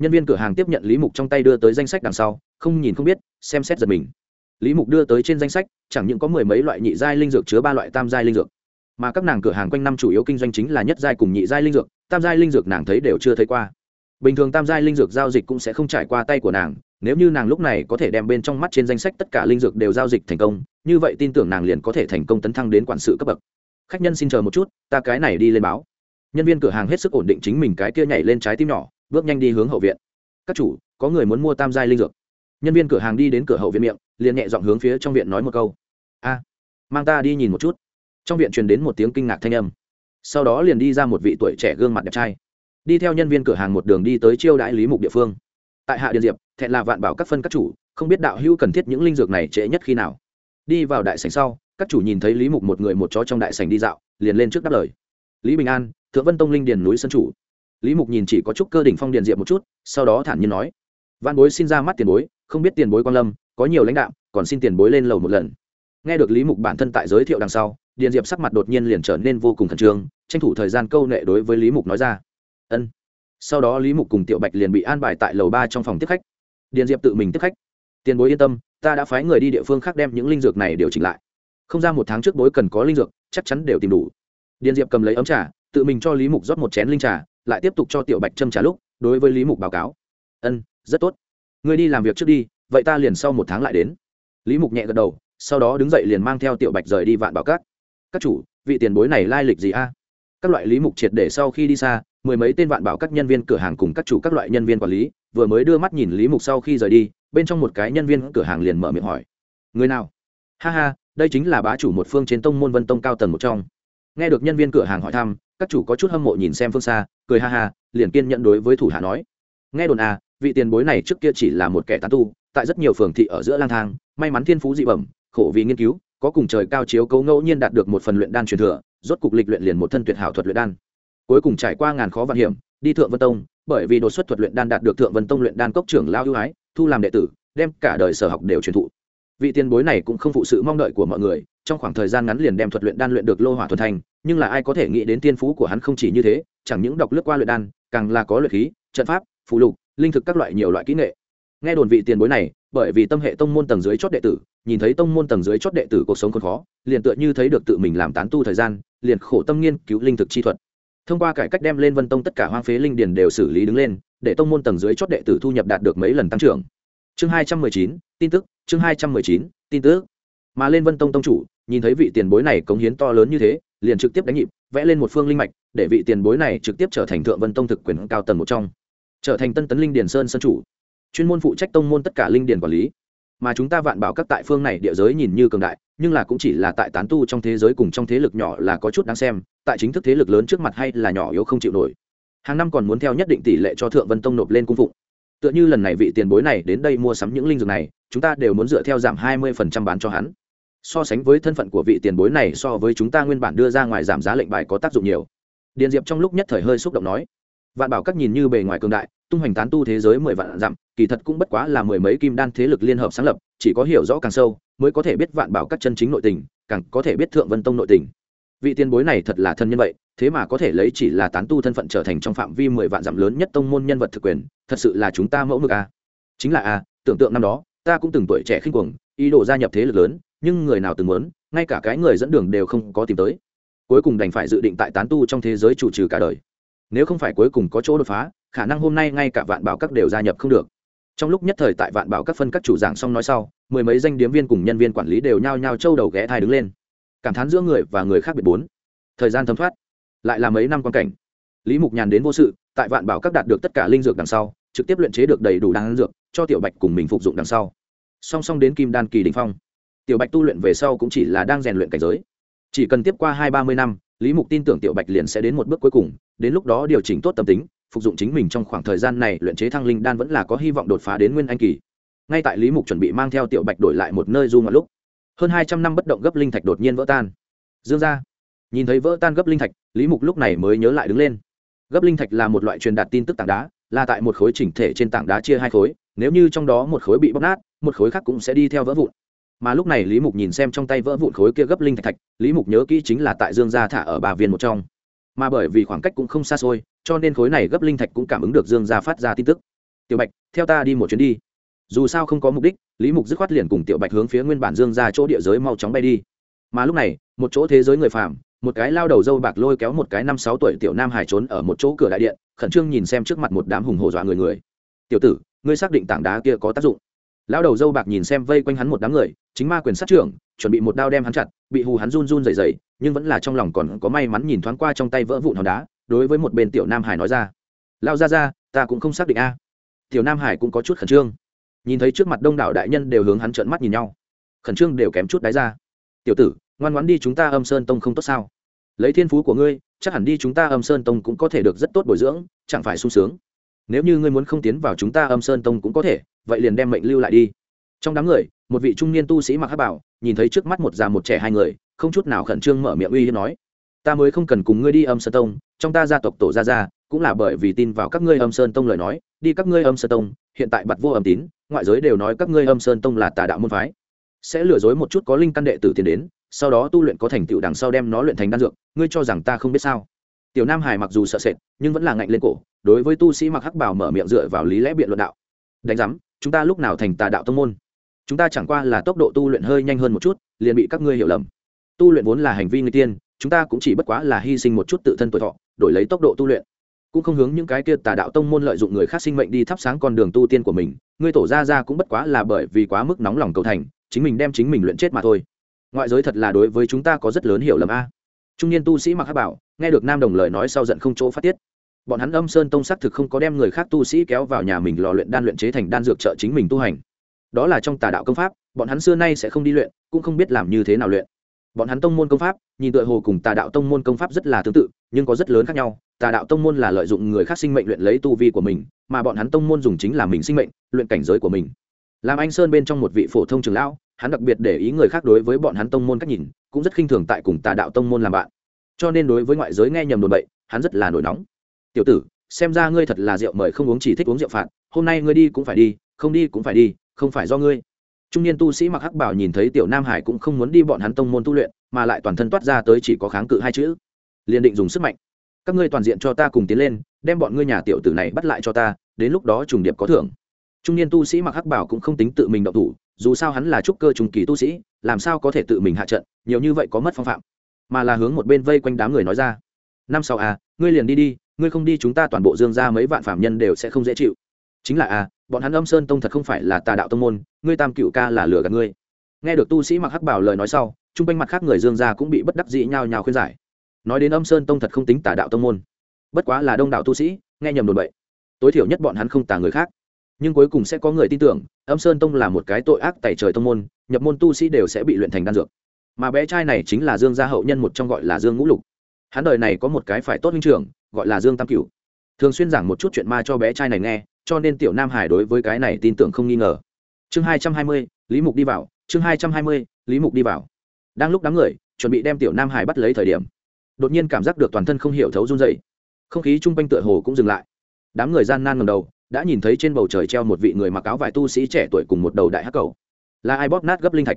[SPEAKER 1] nhân viên cửa hàng tiếp nhận lý mục trong tay đưa tới danh sách đằng sau, không nhìn không biết, xem xét giật mình. Lý mục đưa tới trên danh sách, chẳng những có mười mấy loại nhị giai linh dược chứa ba loại tam giai linh dược, mà các nàng cửa hàng quanh năm chủ yếu kinh doanh chính là nhất giai cùng nhị giai linh dược, tam giai linh dược nàng thấy đều chưa thấy qua. Bình thường tam giai linh dược giao dịch cũng sẽ không trải qua tay của nàng, nếu như nàng lúc này có thể đem bên trong mắt trên danh sách tất cả linh dược đều giao dịch thành công, như vậy tin tưởng nàng liền có thể thành công tấn thăng đến quản sự cấp bậc. Khách nhân xin chờ một chút, ta cái này đi lên báo. Nhân viên cửa hàng hết sức ổn định chính mình cái kia nhảy lên trái tim nhỏ bước nhanh đi hướng hậu viện. Các chủ, có người muốn mua tam giai linh dược. Nhân viên cửa hàng đi đến cửa hậu viện miệng, liền nhẹ dọn hướng phía trong viện nói một câu. A, mang ta đi nhìn một chút. Trong viện truyền đến một tiếng kinh ngạc thanh âm. Sau đó liền đi ra một vị tuổi trẻ gương mặt đẹp trai. Đi theo nhân viên cửa hàng một đường đi tới chiêu đãi lý mục địa phương. Tại hạ điện diệp, thẹn là vạn bảo các phân các chủ, không biết đạo hữu cần thiết những linh dược này trễ nhất khi nào. Đi vào đại sảnh sau, các chủ nhìn thấy lý mục một người một chó trong đại sảnh đi dạo, liền lên trước đáp lời. Lý bình an, thượng vân tông linh điền núi sân chủ lý mục nhìn chỉ có chút cơ đỉnh phong điện diệp một chút, sau đó thản nhiên nói văn bối xin ra mắt tiền bối, không biết tiền bối quan lâm, có nhiều lãnh đạo còn xin tiền bối lên lầu một lần. Nghe được lý mục bản thân tại giới thiệu đằng sau điện diệp sắc mặt đột nhiên liền trở nên vô cùng khẩn trương, tranh thủ thời gian câu nệ đối với lý mục nói ra, ân. Sau đó lý mục cùng tiểu bạch liền bị an bài tại lầu ba trong phòng tiếp khách. Điện diệp tự mình tiếp khách. Tiền bối yên tâm, ta đã phái người đi địa phương khác đem những linh dược này điều chỉnh lại. Không ra một tháng trước bối cần có linh dược, chắc chắn đều tìm đủ. Điền diệp cầm lấy ấm trà, tự mình cho lý mục rót một chén linh trà lại tiếp tục cho tiểu bạch châm trà lúc, đối với lý mục báo cáo. Ân, rất tốt. Ngươi đi làm việc trước đi, vậy ta liền sau một tháng lại đến. Lý mục nhẹ gật đầu, sau đó đứng dậy liền mang theo tiểu bạch rời đi vạn bảo các các chủ, vị tiền bối này lai lịch gì a? Các loại lý mục triệt để sau khi đi xa, mười mấy tên vạn bảo các nhân viên cửa hàng cùng các chủ các loại nhân viên quản lý vừa mới đưa mắt nhìn lý mục sau khi rời đi, bên trong một cái nhân viên cửa hàng liền mở miệng hỏi. Người nào? Ha ha, đây chính là bá chủ một phương trên tông môn vân tông cao tầng một trong nghe được nhân viên cửa hàng hỏi thăm, các chủ có chút hâm mộ nhìn xem phương xa, cười ha ha, liền kiên nhận đối với thủ hạ nói. Nghe đồn à vị tiền bối này trước kia chỉ là một kẻ tán tu, tại rất nhiều phường thị ở giữa lang thang, may mắn thiên phú dị bẩm, khổ vì nghiên cứu, có cùng trời cao chiếu cấu ngẫu nhiên đạt được một phần luyện đan truyền thừa, rốt cục lịch luyện liền một thân tuyệt hảo thuật luyện đan. Cuối cùng trải qua ngàn khó vạn hiểm, đi thượng vân tông, bởi vì đột xuất thuật luyện đan đạt được thượng vân tông luyện đan cốc trưởng lao ưu ái, thu làm đệ tử, đem cả đời sở học đều truyền thụ. Vị tiền bối này cũng không phụ sự mong đợi của mọi người trong khoảng thời gian ngắn liền đem thuật luyện đan luyện được lô hỏa thuần thành, nhưng là ai có thể nghĩ đến tiên phú của hắn không chỉ như thế, chẳng những đọc lướt qua luyện đan, càng là có luyện khí, trận pháp phụ lục, linh thực các loại nhiều loại kỹ nghệ. Nghe đồn vị tiền bối này, bởi vì tâm hệ tông môn tầng dưới chót đệ tử, nhìn thấy tông môn tầng dưới chót đệ tử cuộc sống còn khó, liền tựa như thấy được tự mình làm tán tu thời gian, liền khổ tâm nghiên cứu linh thực chi thuật. Thông qua cải cách đem lên vân tông tất cả hoang phế linh điền đều xử lý đứng lên, để tông môn tầng dưới chót đệ tử thu nhập đạt được mấy lần tăng trưởng. Chương hai trăm mười chín, tin tức, chương hai trăm mười chín, tin tức mà lên vân tông tông chủ, nhìn thấy vị tiền bối này cống hiến to lớn như thế, liền trực tiếp đánh nhịp, vẽ lên một phương linh mạch, để vị tiền bối này trực tiếp trở thành thượng vân tông thực quyền cao tầng một trong. Trở thành tân tấn linh điền sơn sân chủ. Chuyên môn phụ trách tông môn tất cả linh điền quản lý. Mà chúng ta vạn bảo các tại phương này địa giới nhìn như cường đại, nhưng là cũng chỉ là tại tán tu trong thế giới cùng trong thế lực nhỏ là có chút đáng xem, tại chính thức thế lực lớn trước mặt hay là nhỏ yếu không chịu nổi. Hàng năm còn muốn theo nhất định tỷ lệ cho thượng vân tông nộp lên cung phụng. Tựa như lần này vị tiền bối này đến đây mua sắm những linh dược này, chúng ta đều muốn dựa theo giảm hai mươi phần trăm bán cho hắn so sánh với thân phận của vị tiền bối này so với chúng ta nguyên bản đưa ra ngoài giảm giá lệnh bài có tác dụng nhiều. Điền diệp trong lúc nhất thời hơi xúc động nói, vạn bảo các nhìn như bề ngoài cường đại, tung hoành tán tu thế giới mười vạn dặm, kỳ thật cũng bất quá là mười mấy kim đan thế lực liên hợp sáng lập, chỉ có hiểu rõ càng sâu, mới có thể biết vạn bảo các chân chính nội tình, càng có thể biết thượng vân tông nội tình. Vị tiền bối này thật là thân nhân vậy, thế mà có thể lấy chỉ là tán tu thân phận trở thành trong phạm vi mười vạn dặm lớn nhất tông môn nhân vật thực quyền, thật sự là chúng ta mẫu mực a. Chính là a, tưởng tượng năm đó, ta cũng từng tuổi trẻ khinh cuồng, ý đồ gia nhập thế lực lớn nhưng người nào từng muốn, ngay cả cái người dẫn đường đều không có tìm tới. Cuối cùng đành phải dự định tại tán tu trong thế giới chủ trừ cả đời. Nếu không phải cuối cùng có chỗ đột phá, khả năng hôm nay ngay cả vạn bảo các đều gia nhập không được. Trong lúc nhất thời tại vạn bảo các phân các chủ giảng xong nói sau, mười mấy danh điếm viên cùng nhân viên quản lý đều nhao nhao trâu đầu ghé thai đứng lên. Cảm thán giữa người và người khác biệt bốn. Thời gian thấm thoát. Lại là mấy năm quan cảnh. Lý mục nhàn đến vô sự, tại vạn bảo các đạt được tất cả linh dược đằng sau, trực tiếp luyện chế được đầy đủ đan dược, cho tiểu bạch cùng mình phục dụng đằng sau. Song song đến kim đan kỳ đình phong tiểu bạch tu luyện về sau cũng chỉ là đang rèn luyện cảnh giới. Chỉ cần tiếp qua hai ba mươi năm, lý mục tin tưởng tiểu bạch liền sẽ đến một bước cuối cùng, đến lúc đó điều chỉnh tốt tâm tính, phục dụng chính mình trong khoảng thời gian này luyện chế thăng linh đan vẫn là có hy vọng đột phá đến nguyên anh kỳ. Ngay tại lý mục chuẩn bị mang theo tiểu bạch đổi lại một nơi du ngoạn lúc, hơn hai trăm năm bất động gấp linh thạch đột nhiên vỡ tan. Dương ra nhìn thấy vỡ tan gấp linh thạch, lý mục lúc này mới nhớ lại đứng lên. Gấp linh thạch là một loại truyền đạt tin tức tảng đá, là tại một khối chỉnh thể trên tảng đá chia hai khối, nếu như trong đó một khối bị bóc nát, một khối khác cũng sẽ đi theo vỡ vụn mà lúc này lý mục nhìn xem trong tay vỡ vụn khối kia gấp linh thạch thạch, lý mục nhớ kỹ chính là tại dương gia thả ở bà viên một trong. Mà bởi vì khoảng cách cũng không xa xôi, cho nên khối này gấp linh thạch cũng cảm ứng được dương gia phát ra tin tức. Tiểu bạch, theo ta đi một chuyến đi. Dù sao không có mục đích, lý mục dứt khoát liền cùng tiểu bạch hướng phía nguyên bản dương ra chỗ địa giới mau chóng bay đi. Mà lúc này, một chỗ thế giới người phàm, một cái lao đầu dâu bạc lôi kéo một cái năm sáu tuổi tiểu nam hải trốn ở một chỗ cửa đại điện, khẩn trương nhìn xem trước mặt một đám hùng hổ dọa người người. Tiểu tử, ngươi xác định tảng đá kia có tác dụng? Lão đầu dâu bạc nhìn xem vây quanh hắn một đám người, chính ma quyền sát trưởng, chuẩn bị một đao đem hắn chặt, bị hù hắn run run dày dày nhưng vẫn là trong lòng còn có may mắn nhìn thoáng qua trong tay vỡ vụn hòn đá, đối với một bên tiểu nam hải nói ra. Lao ra ra ta cũng không xác định a. Tiểu nam hải cũng có chút khẩn trương. Nhìn thấy trước mặt đông đảo đại nhân đều hướng hắn trợn mắt nhìn nhau. Khẩn trương đều kém chút đáy ra. Tiểu tử, ngoan ngoãn đi chúng ta âm sơn tông không tốt sao? Lấy thiên phú của ngươi, chắc hẳn đi chúng ta âm sơn tông cũng có thể được rất tốt bồi dưỡng, chẳng phải sung sướng. Nếu như ngươi muốn không tiến vào chúng ta âm sơn tông cũng có thể vậy liền đem mệnh lưu lại đi. Trong đám người, một vị trung niên tu sĩ mặc hát bảo, nhìn thấy trước mắt một già một trẻ hai người, không chút nào khẩn trương mở miệng uy hiếp nói, ta mới không cần cùng ngươi đi âm sơn tông, trong ta gia tộc tổ gia gia, cũng là bởi vì tin vào các ngươi âm sơn tông lời nói, đi các ngươi âm sơn tông, hiện tại bặt vô âm tín, ngoại giới đều nói các ngươi âm sơn tông là tà đạo môn phái. Sẽ lừa dối một chút có linh căn đệ tử tiền đến, sau đó tu luyện có thành tựu đằng sau đem nó luyện thành đan dược, ngươi cho rằng ta không biết sao? Tiểu nam hải mặc dù sợ sệt, nhưng vẫn là ngạnh lên cổ, đối với tu sĩ mặc hắc bảo mở miệng dựa vào lý lẽ biện luận đạo. Đánh giám chúng ta lúc nào thành tà đạo tông môn? Chúng ta chẳng qua là tốc độ tu luyện hơi nhanh hơn một chút, liền bị các ngươi hiểu lầm. Tu luyện vốn là hành vi người tiên, chúng ta cũng chỉ bất quá là hy sinh một chút tự thân tuổi thọ, đổi lấy tốc độ tu luyện. Cũng không hướng những cái kia tà đạo tông môn lợi dụng người khác sinh mệnh đi thắp sáng con đường tu tiên của mình, ngươi tổ ra ra cũng bất quá là bởi vì quá mức nóng lòng cầu thành, chính mình đem chính mình luyện chết mà thôi. Ngoại giới thật là đối với chúng ta có rất lớn hiểu lầm a. Trung niên tu sĩ mặc hát bảo, nghe được nam đồng lời nói sau giận không chỗ phát tiết bọn hắn âm sơn tông xác thực không có đem người khác tu sĩ kéo vào nhà mình lò luyện đan luyện chế thành đan dược trợ chính mình tu hành. Đó là trong tà đạo công pháp, bọn hắn xưa nay sẽ không đi luyện, cũng không biết làm như thế nào luyện. Bọn hắn tông môn công pháp, nhìn tựa hồ cùng tà đạo tông môn công pháp rất là tương tự, nhưng có rất lớn khác nhau. Tà đạo tông môn là lợi dụng người khác sinh mệnh luyện lấy tu vi của mình, mà bọn hắn tông môn dùng chính là mình sinh mệnh, luyện cảnh giới của mình. Làm anh sơn bên trong một vị phổ thông trường lão, hắn đặc biệt để ý người khác đối với bọn hắn tông môn cách nhìn, cũng rất khinh thường tại cùng tà đạo tông môn làm bạn. Cho nên đối với ngoại giới nghe nhầm đồn bậy, hắn rất là nổi nóng tiểu tử, xem ra ngươi thật là rượu mời không uống chỉ thích uống rượu phạt, hôm nay ngươi đi cũng phải đi, không đi cũng phải đi, không phải do ngươi. Trung niên tu sĩ mặc hắc bảo nhìn thấy tiểu nam hải cũng không muốn đi bọn hắn tông môn tu luyện, mà lại toàn thân toát ra tới chỉ có kháng cự hai chữ. Liền định dùng sức mạnh. Các ngươi toàn diện cho ta cùng tiến lên, đem bọn ngươi nhà tiểu tử này bắt lại cho ta, đến lúc đó trùng điệp có thưởng. Trung niên tu sĩ mặc hắc bảo cũng không tính tự mình động thủ, dù sao hắn là trúc cơ trùng kỳ tu sĩ, làm sao có thể tự mình hạ trận, nhiều như vậy có mất phong phạm. Mà là hướng một bên vây quanh đám người nói ra. Năm sau à ngươi liền đi đi ngươi không đi chúng ta toàn bộ dương ra mấy vạn phạm nhân đều sẽ không dễ chịu. Chính là à bọn hắn âm sơn tông thật không phải là tà đạo tông môn, ngươi tam cựu ca là lừa gạt ngươi. Nghe được tu sĩ mặc hắc bảo lời nói sau chung quanh mặt khác người dương gia cũng bị bất đắc dĩ nhao nhao khuyên giải. Nói đến âm sơn tông thật không tính tà đạo tông môn, bất quá là đông đạo tu sĩ, nghe nhầm đồn bậy. Tối thiểu nhất bọn hắn không tà người khác. Nhưng cuối cùng sẽ có người tin tưởng, âm sơn tông là một cái tội ác tại trời tông môn, nhập môn tu sĩ đều sẽ bị luyện thành đan dược. Mà bé trai này chính là dương gia hậu nhân một trong gọi là dương ngũ lục. Hắn đời này có một cái phải tốt huynh trưởng gọi là dương tam cửu. Thường xuyên giảng một chút chuyện ma cho bé trai này nghe, cho nên tiểu nam hải đối với cái này tin tưởng không nghi ngờ. Chương hai trăm hai mươi, lý mục đi vào, chương hai trăm hai mươi, lý mục đi vào. Đang lúc đám người, chuẩn bị đem tiểu nam hải bắt lấy thời điểm, đột nhiên cảm giác được toàn thân không hiểu thấu run dày không khí chung quanh tựa hồ cũng dừng lại. Đám người gian nan ngầm đầu, đã nhìn thấy trên bầu trời treo một vị người mặc áo vải tu sĩ trẻ tuổi cùng một đầu đại hắc cầu. Là ai bóp nát gấp linh thạch?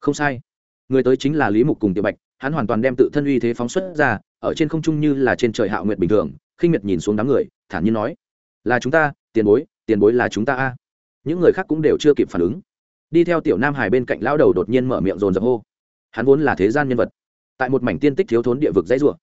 [SPEAKER 1] Không sai. Người tới chính là lý mục cùng tiểu bạch hắn hoàn toàn đem tự thân uy thế phóng xuất ra, ở trên không trung như là trên trời hạo nguyệt bình thường, khinh miệt nhìn xuống đám người, thản nhiên nói, là chúng ta, tiền bối tiền bối là chúng ta a. Những người khác cũng đều chưa kịp phản ứng. Đi theo tiểu nam hải bên cạnh lão đầu đột nhiên mở miệng rồn rập hô, hắn vốn là thế gian nhân vật, tại một mảnh tiên tích thiếu thốn địa vực dãy rủa,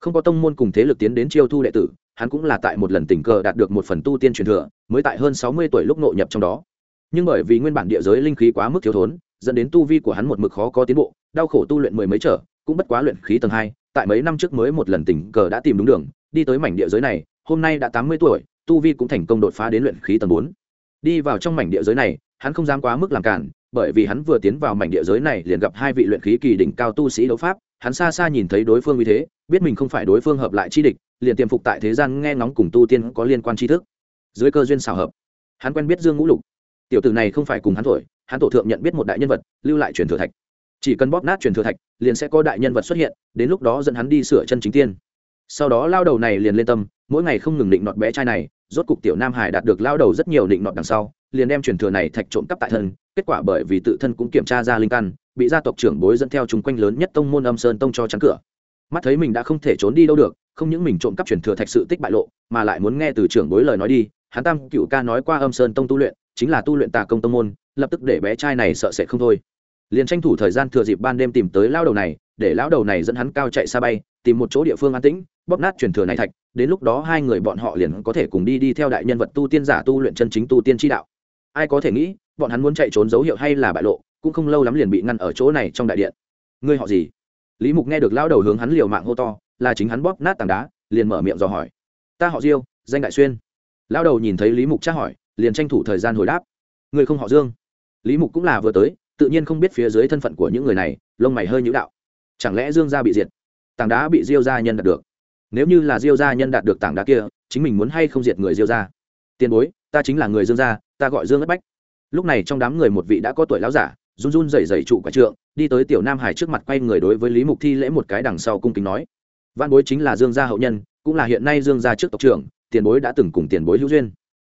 [SPEAKER 1] không có tông môn cùng thế lực tiến đến chiêu thu đệ tử, hắn cũng là tại một lần tình cờ đạt được một phần tu tiên truyền thừa, mới tại hơn sáu mươi tuổi lúc nội nhập trong đó. Nhưng bởi vì nguyên bản địa giới linh khí quá mức thiếu thốn, dẫn đến tu vi của hắn một mực khó có tiến bộ, đau khổ tu luyện mười mấy trở cũng bất quá luyện khí tầng hai, tại mấy năm trước mới một lần tình cờ đã tìm đúng đường, đi tới mảnh địa giới này, hôm nay đã tám mươi tuổi, tu vi cũng thành công đột phá đến luyện khí tầng bốn. Đi vào trong mảnh địa giới này, hắn không dám quá mức làm cản, bởi vì hắn vừa tiến vào mảnh địa giới này liền gặp hai vị luyện khí kỳ đỉnh cao tu sĩ đấu pháp, hắn xa xa nhìn thấy đối phương như thế, biết mình không phải đối phương hợp lại chi địch, liền tiềm phục tại thế gian nghe ngóng cùng tu tiên có liên quan tri thức. Dưới cơ duyên xào hợp, hắn quen biết dương ngũ lục. Tiểu tử này không phải cùng hắn thổi hắn tổ thượng nhận biết một đại nhân vật, lưu lại truyền thừa thạch chỉ cần bóp nát truyền thừa thạch, liền sẽ có đại nhân vật xuất hiện, đến lúc đó dẫn hắn đi sửa chân chính tiên. Sau đó lao đầu này liền lên tâm, mỗi ngày không ngừng định nọt bé trai này, rốt cục tiểu nam hải đạt được lao đầu rất nhiều định nọt đằng sau, liền đem truyền thừa này thạch trộm cắp tại thân, kết quả bởi vì tự thân cũng kiểm tra ra linh căn, bị gia tộc trưởng bối dẫn theo chung quanh lớn nhất tông môn âm sơn tông cho chắn cửa. Mắt thấy mình đã không thể trốn đi đâu được, không những mình trộm cắp truyền thừa thạch sự tích bại lộ, mà lại muốn nghe từ trưởng bối lời nói đi, hắn tam cựu ca nói qua âm sơn tông tu luyện, chính là tu luyện tà công tông môn, lập tức để bé trai này sợ sệt không thôi liền tranh thủ thời gian thừa dịp ban đêm tìm tới lao đầu này, để lão đầu này dẫn hắn cao chạy xa bay, tìm một chỗ địa phương an tĩnh, bóp nát truyền thừa này thạch, đến lúc đó hai người bọn họ liền có thể cùng đi đi theo đại nhân vật tu tiên giả tu luyện chân chính tu tiên tri đạo. Ai có thể nghĩ, bọn hắn muốn chạy trốn dấu hiệu hay là bại lộ, cũng không lâu lắm liền bị ngăn ở chỗ này trong đại điện. Ngươi họ gì? Lý mục nghe được lão đầu hướng hắn liều mạng hô to, là chính hắn bóp nát tảng đá, liền mở miệng dò hỏi. Ta họ diêu, danh đại xuyên. Lão đầu nhìn thấy lý mục tra hỏi, liền tranh thủ thời gian hồi đáp. Người không họ dương. Lý mục cũng là vừa tới tự nhiên không biết phía dưới thân phận của những người này, lông mày hơi nhữ đạo. Chẳng lẽ dương gia bị diệt? Tảng đá bị diêu gia nhân đạt được. Nếu như là diêu gia nhân đạt được tảng đá kia, chính mình muốn hay không diệt người diêu gia? Tiền bối, ta chính là người dương gia, ta gọi dương ất bách. Lúc này trong đám người một vị đã có tuổi láo giả, run run rẩy rẩy trụ quả trượng, đi tới tiểu nam hải trước mặt quay người đối với lý mục thi lễ một cái đằng sau cung kính nói. Văn bối chính là dương gia hậu nhân, cũng là hiện nay dương gia trước tộc trưởng, tiền bối đã từng cùng tiền bối hữu duyên.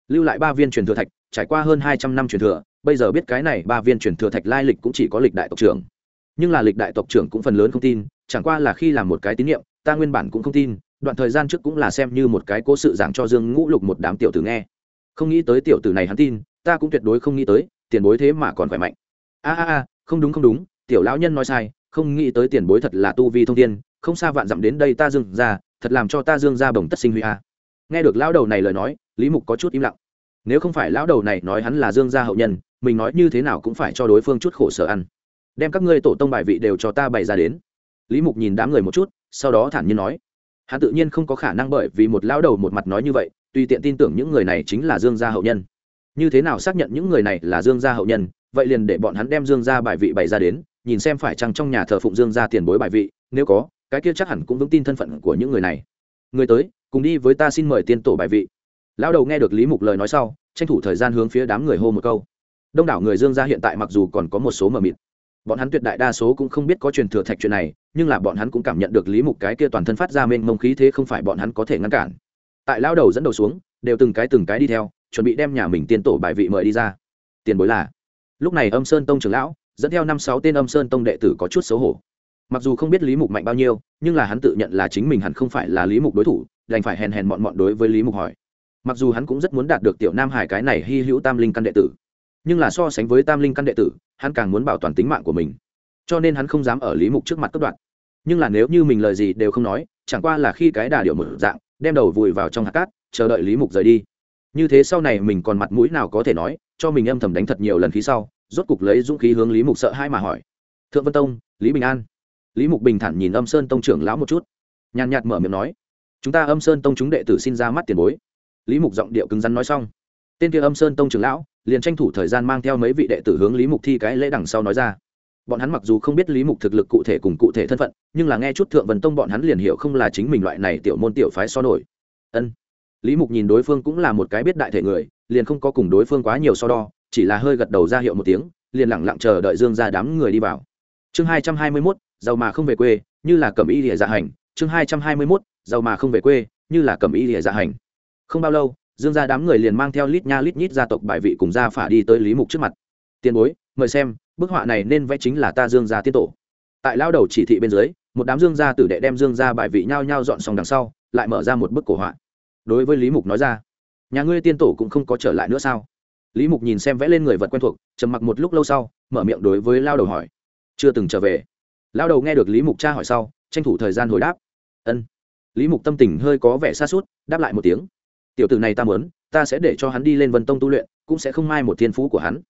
[SPEAKER 1] Lưu lại ba viên truyền thừa thạch, trải qua hơn hai trăm năm truyền thừa bây giờ biết cái này ba viên truyền thừa thạch lai lịch cũng chỉ có lịch đại tộc trưởng. Nhưng là lịch đại tộc trưởng cũng phần lớn không tin, chẳng qua là khi làm một cái tín nhiệm ta nguyên bản cũng không tin, đoạn thời gian trước cũng là xem như một cái cố sự giảng cho dương ngũ lục một đám tiểu tử nghe. Không nghĩ tới tiểu tử này hắn tin, ta cũng tuyệt đối không nghĩ tới, tiền bối thế mà còn khỏe mạnh. A a a, không đúng không đúng, tiểu lão nhân nói sai, không nghĩ tới tiền bối thật là tu vi thông thiên, không xa vạn dặm đến đây ta dương ra thật làm cho ta dương ra bồng tất sinh huy a. Nghe được lão đầu này lời nói, lý mục có chút im lặng. Nếu không phải lão đầu này nói hắn là dương gia hậu nhân mình nói như thế nào cũng phải cho đối phương chút khổ sở ăn. Đem các ngươi tổ tông bài vị đều cho ta bày ra đến. Lý mục nhìn đám người một chút, sau đó thản nhiên nói. Hắn tự nhiên không có khả năng bởi vì một lão đầu một mặt nói như vậy, tùy tiện tin tưởng những người này chính là dương gia hậu nhân. Như thế nào xác nhận những người này là dương gia hậu nhân, vậy liền để bọn hắn đem dương gia bài vị bày ra đến, nhìn xem phải chăng trong nhà thờ phụng dương gia tiền bối bài vị, nếu có, cái kia chắc hẳn cũng vững tin thân phận của những người này. Người tới, cùng đi với ta xin mời tiên tổ bài vị. Lão đầu nghe được lý mục lời nói sau, tranh thủ thời gian hướng phía đám người hô một câu đông đảo người dương gia hiện tại mặc dù còn có một số mờ mịt, bọn hắn tuyệt đại đa số cũng không biết có truyền thừa thạch chuyện này, nhưng là bọn hắn cũng cảm nhận được lý mục cái kia toàn thân phát ra mênh mông khí thế không phải bọn hắn có thể ngăn cản. Tại lão đầu dẫn đầu xuống, đều từng cái từng cái đi theo, chuẩn bị đem nhà mình tiên tổ bài vị mời đi ra. Tiền bối là, lúc này âm sơn tông trưởng lão, dẫn theo năm sáu tên âm sơn tông đệ tử có chút xấu hổ. Mặc dù không biết lý mục mạnh bao nhiêu, nhưng là hắn tự nhận là chính mình hẳn không phải là lý mục đối thủ, đành phải hèn hèn mọn mọn đối với lý mục hỏi. Mặc dù hắn cũng rất muốn đạt được tiểu nam hải cái này hy hữu tam linh căn đệ tử nhưng là so sánh với tam linh căn đệ tử, hắn càng muốn bảo toàn tính mạng của mình. Cho nên hắn không dám ở lý mục trước mặt cất đoạn nhưng là nếu như mình lời gì đều không nói, chẳng qua là khi cái đà điệu một dạng, đem đầu vùi vào trong hạt cát, chờ đợi lý mục rời đi. Như thế sau này mình còn mặt mũi nào có thể nói, cho mình âm thầm đánh thật nhiều lần khí sau, rốt cục lấy dũng khí hướng lý mục sợ hai mà hỏi. Thượng vân tông, lý bình an. Lý mục bình thản nhìn âm sơn tông trưởng lão một chút. Nhàn nhạt mở miệng nói, chúng ta âm sơn tông chúng đệ tử xin ra mắt tiền bối. Lý mục giọng điệu cứng rắn nói xong tên kia âm sơn tông trưởng lão, liền tranh thủ thời gian mang theo mấy vị đệ tử hướng lý mục thi cái lễ đằng sau nói ra. Bọn hắn mặc dù không biết lý mục thực lực cụ thể cùng cụ thể thân phận, nhưng là nghe chút thượng vân tông bọn hắn liền hiểu không là chính mình loại này tiểu môn tiểu phái so nổi. Ân. Lý mục nhìn đối phương cũng là một cái biết đại thể người, liền không có cùng đối phương quá nhiều so đo, chỉ là hơi gật đầu ra hiệu một tiếng, liền lẳng lặng chờ đợi dương ra đám người đi vào. Chương hai trăm hai mươi mốt, giàu mà không về quê, như là cầm y lìa dạ hành. Chương hai trăm hai mươi mốt, giàu mà không về quê, như là cầm y lìa dạ hành. Không bao lâu dương ra đám người liền mang theo lít nha lít nhít gia tộc bài vị cùng gia phả đi tới lý mục trước mặt. Tiền bối, mời xem, bức họa này nên vẽ chính là ta dương gia tiên tổ. Tại lao đầu chỉ thị bên dưới, một đám dương gia tử đệ đem dương gia bài vị nhao nhao dọn xong đằng sau, lại mở ra một bức cổ họa. Đối với lý mục nói ra, nhà ngươi tiên tổ cũng không có trở lại nữa sao? Lý mục nhìn xem vẽ lên người vật quen thuộc, trầm mặc một lúc lâu sau, mở miệng đối với lao đầu hỏi, chưa từng trở về. Lao đầu nghe được lý mục cha hỏi sau, tranh thủ thời gian hồi đáp, ân. Lý mục tâm tình hơi có vẻ xa suốt đáp lại một tiếng tiểu tử này ta muốn, ta sẽ để cho hắn đi lên vân tông tu luyện, cũng sẽ không mai một thiên phú của hắn.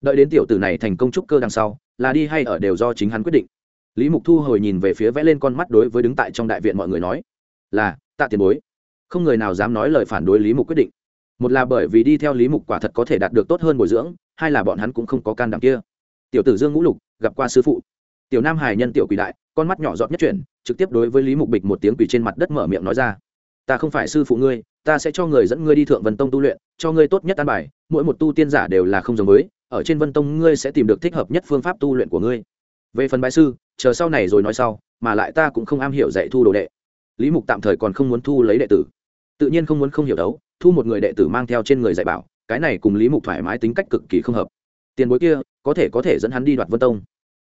[SPEAKER 1] Đợi đến tiểu tử này thành công trúc cơ đằng sau, là đi hay ở đều do chính hắn quyết định. Lý mục thu hồi nhìn về phía vẽ lên con mắt đối với đứng tại trong đại viện mọi người nói, là, tạ tiền bối. Không người nào dám nói lời phản đối lý mục quyết định. Một là bởi vì đi theo lý mục quả thật có thể đạt được tốt hơn bồi dưỡng, hai là bọn hắn cũng không có can đảm kia. Tiểu tử dương ngũ lục, gặp qua sư phụ. Tiểu nam hải nhân tiểu quỷ đại, con mắt nhỏ giọt nhất chuyển, trực tiếp đối với lý mục bịch một tiếng quỷ trên mặt đất mở miệng nói ra, ta không phải sư phụ ngươi ta sẽ cho người dẫn ngươi đi thượng vân tông tu luyện, cho ngươi tốt nhất an bài, mỗi một tu tiên giả đều là không giống với, ở trên vân tông ngươi sẽ tìm được thích hợp nhất phương pháp tu luyện của ngươi. Về phần bái sư, chờ sau này rồi nói sau, mà lại ta cũng không am hiểu dạy thu đồ đệ. Lý mục tạm thời còn không muốn thu lấy đệ tử. Tự nhiên không muốn không hiểu đấu, thu một người đệ tử mang theo trên người dạy bảo, cái này cùng lý mục thoải mái tính cách cực kỳ không hợp. Tiền bối kia, có thể có thể dẫn hắn đi đoạt vân tông.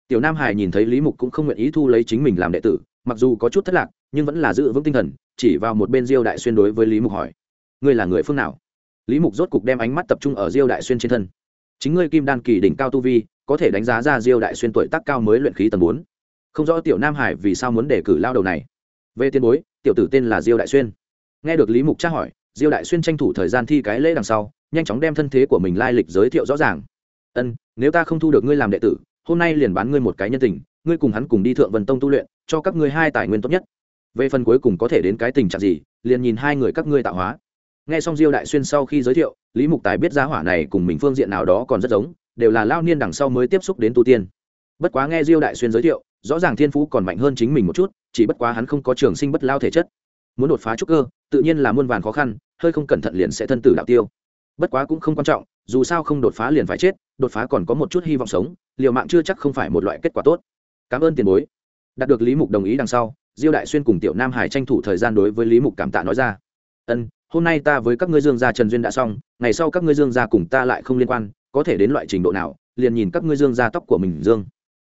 [SPEAKER 1] Tiểu nam hải nhìn thấy lý mục cũng không nguyện ý thu lấy chính mình làm đệ tử, mặc dù có chút thất lạc nhưng vẫn là giữ vững tinh thần, chỉ vào một bên diêu đại xuyên đối với lý mục hỏi, ngươi là người phương nào? Lý mục rốt cục đem ánh mắt tập trung ở diêu đại xuyên trên thân. Chính ngươi kim đan kỳ đỉnh cao tu vi, có thể đánh giá ra diêu đại xuyên tuổi tác cao mới luyện khí tầng bốn. Không rõ tiểu nam hải vì sao muốn đề cử lao đầu này. Về tiền bối, tiểu tử tên là diêu đại xuyên. Nghe được lý mục tra hỏi, diêu đại xuyên tranh thủ thời gian thi cái lễ đằng sau, nhanh chóng đem thân thế của mình lai lịch giới thiệu rõ ràng. Ân, nếu ta không thu được ngươi làm đệ tử, hôm nay liền bán ngươi một cái nhân tình, ngươi cùng hắn cùng đi thượng vân tông tu luyện, cho các ngươi hai tài nguyên tốt nhất về phần cuối cùng có thể đến cái tình trạng gì, liền nhìn hai người các ngươi tạo hóa. Nghe xong diêu đại xuyên sau khi giới thiệu, lý mục tài biết giá hỏa này cùng mình phương diện nào đó còn rất giống, đều là lao niên đằng sau mới tiếp xúc đến tu tiên. Bất quá nghe diêu đại xuyên giới thiệu, rõ ràng thiên phú còn mạnh hơn chính mình một chút, chỉ bất quá hắn không có trường sinh bất lao thể chất. Muốn đột phá trúc cơ, tự nhiên là muôn vàn khó khăn, hơi không cẩn thận liền sẽ thân tử đạo tiêu. Bất quá cũng không quan trọng, dù sao không đột phá liền phải chết, đột phá còn có một chút hy vọng sống, liều mạng chưa chắc không phải một loại kết quả tốt. Cảm ơn tiền bối. Đạt được lý mục đồng ý đằng sau diêu đại xuyên cùng tiểu nam hải tranh thủ thời gian đối với lý mục cảm tạ nói ra. Ân, hôm nay ta với các ngươi dương gia trần duyên đã xong, ngày sau các ngươi dương gia cùng ta lại không liên quan, có thể đến loại trình độ nào, liền nhìn các ngươi dương gia tóc của mình dương.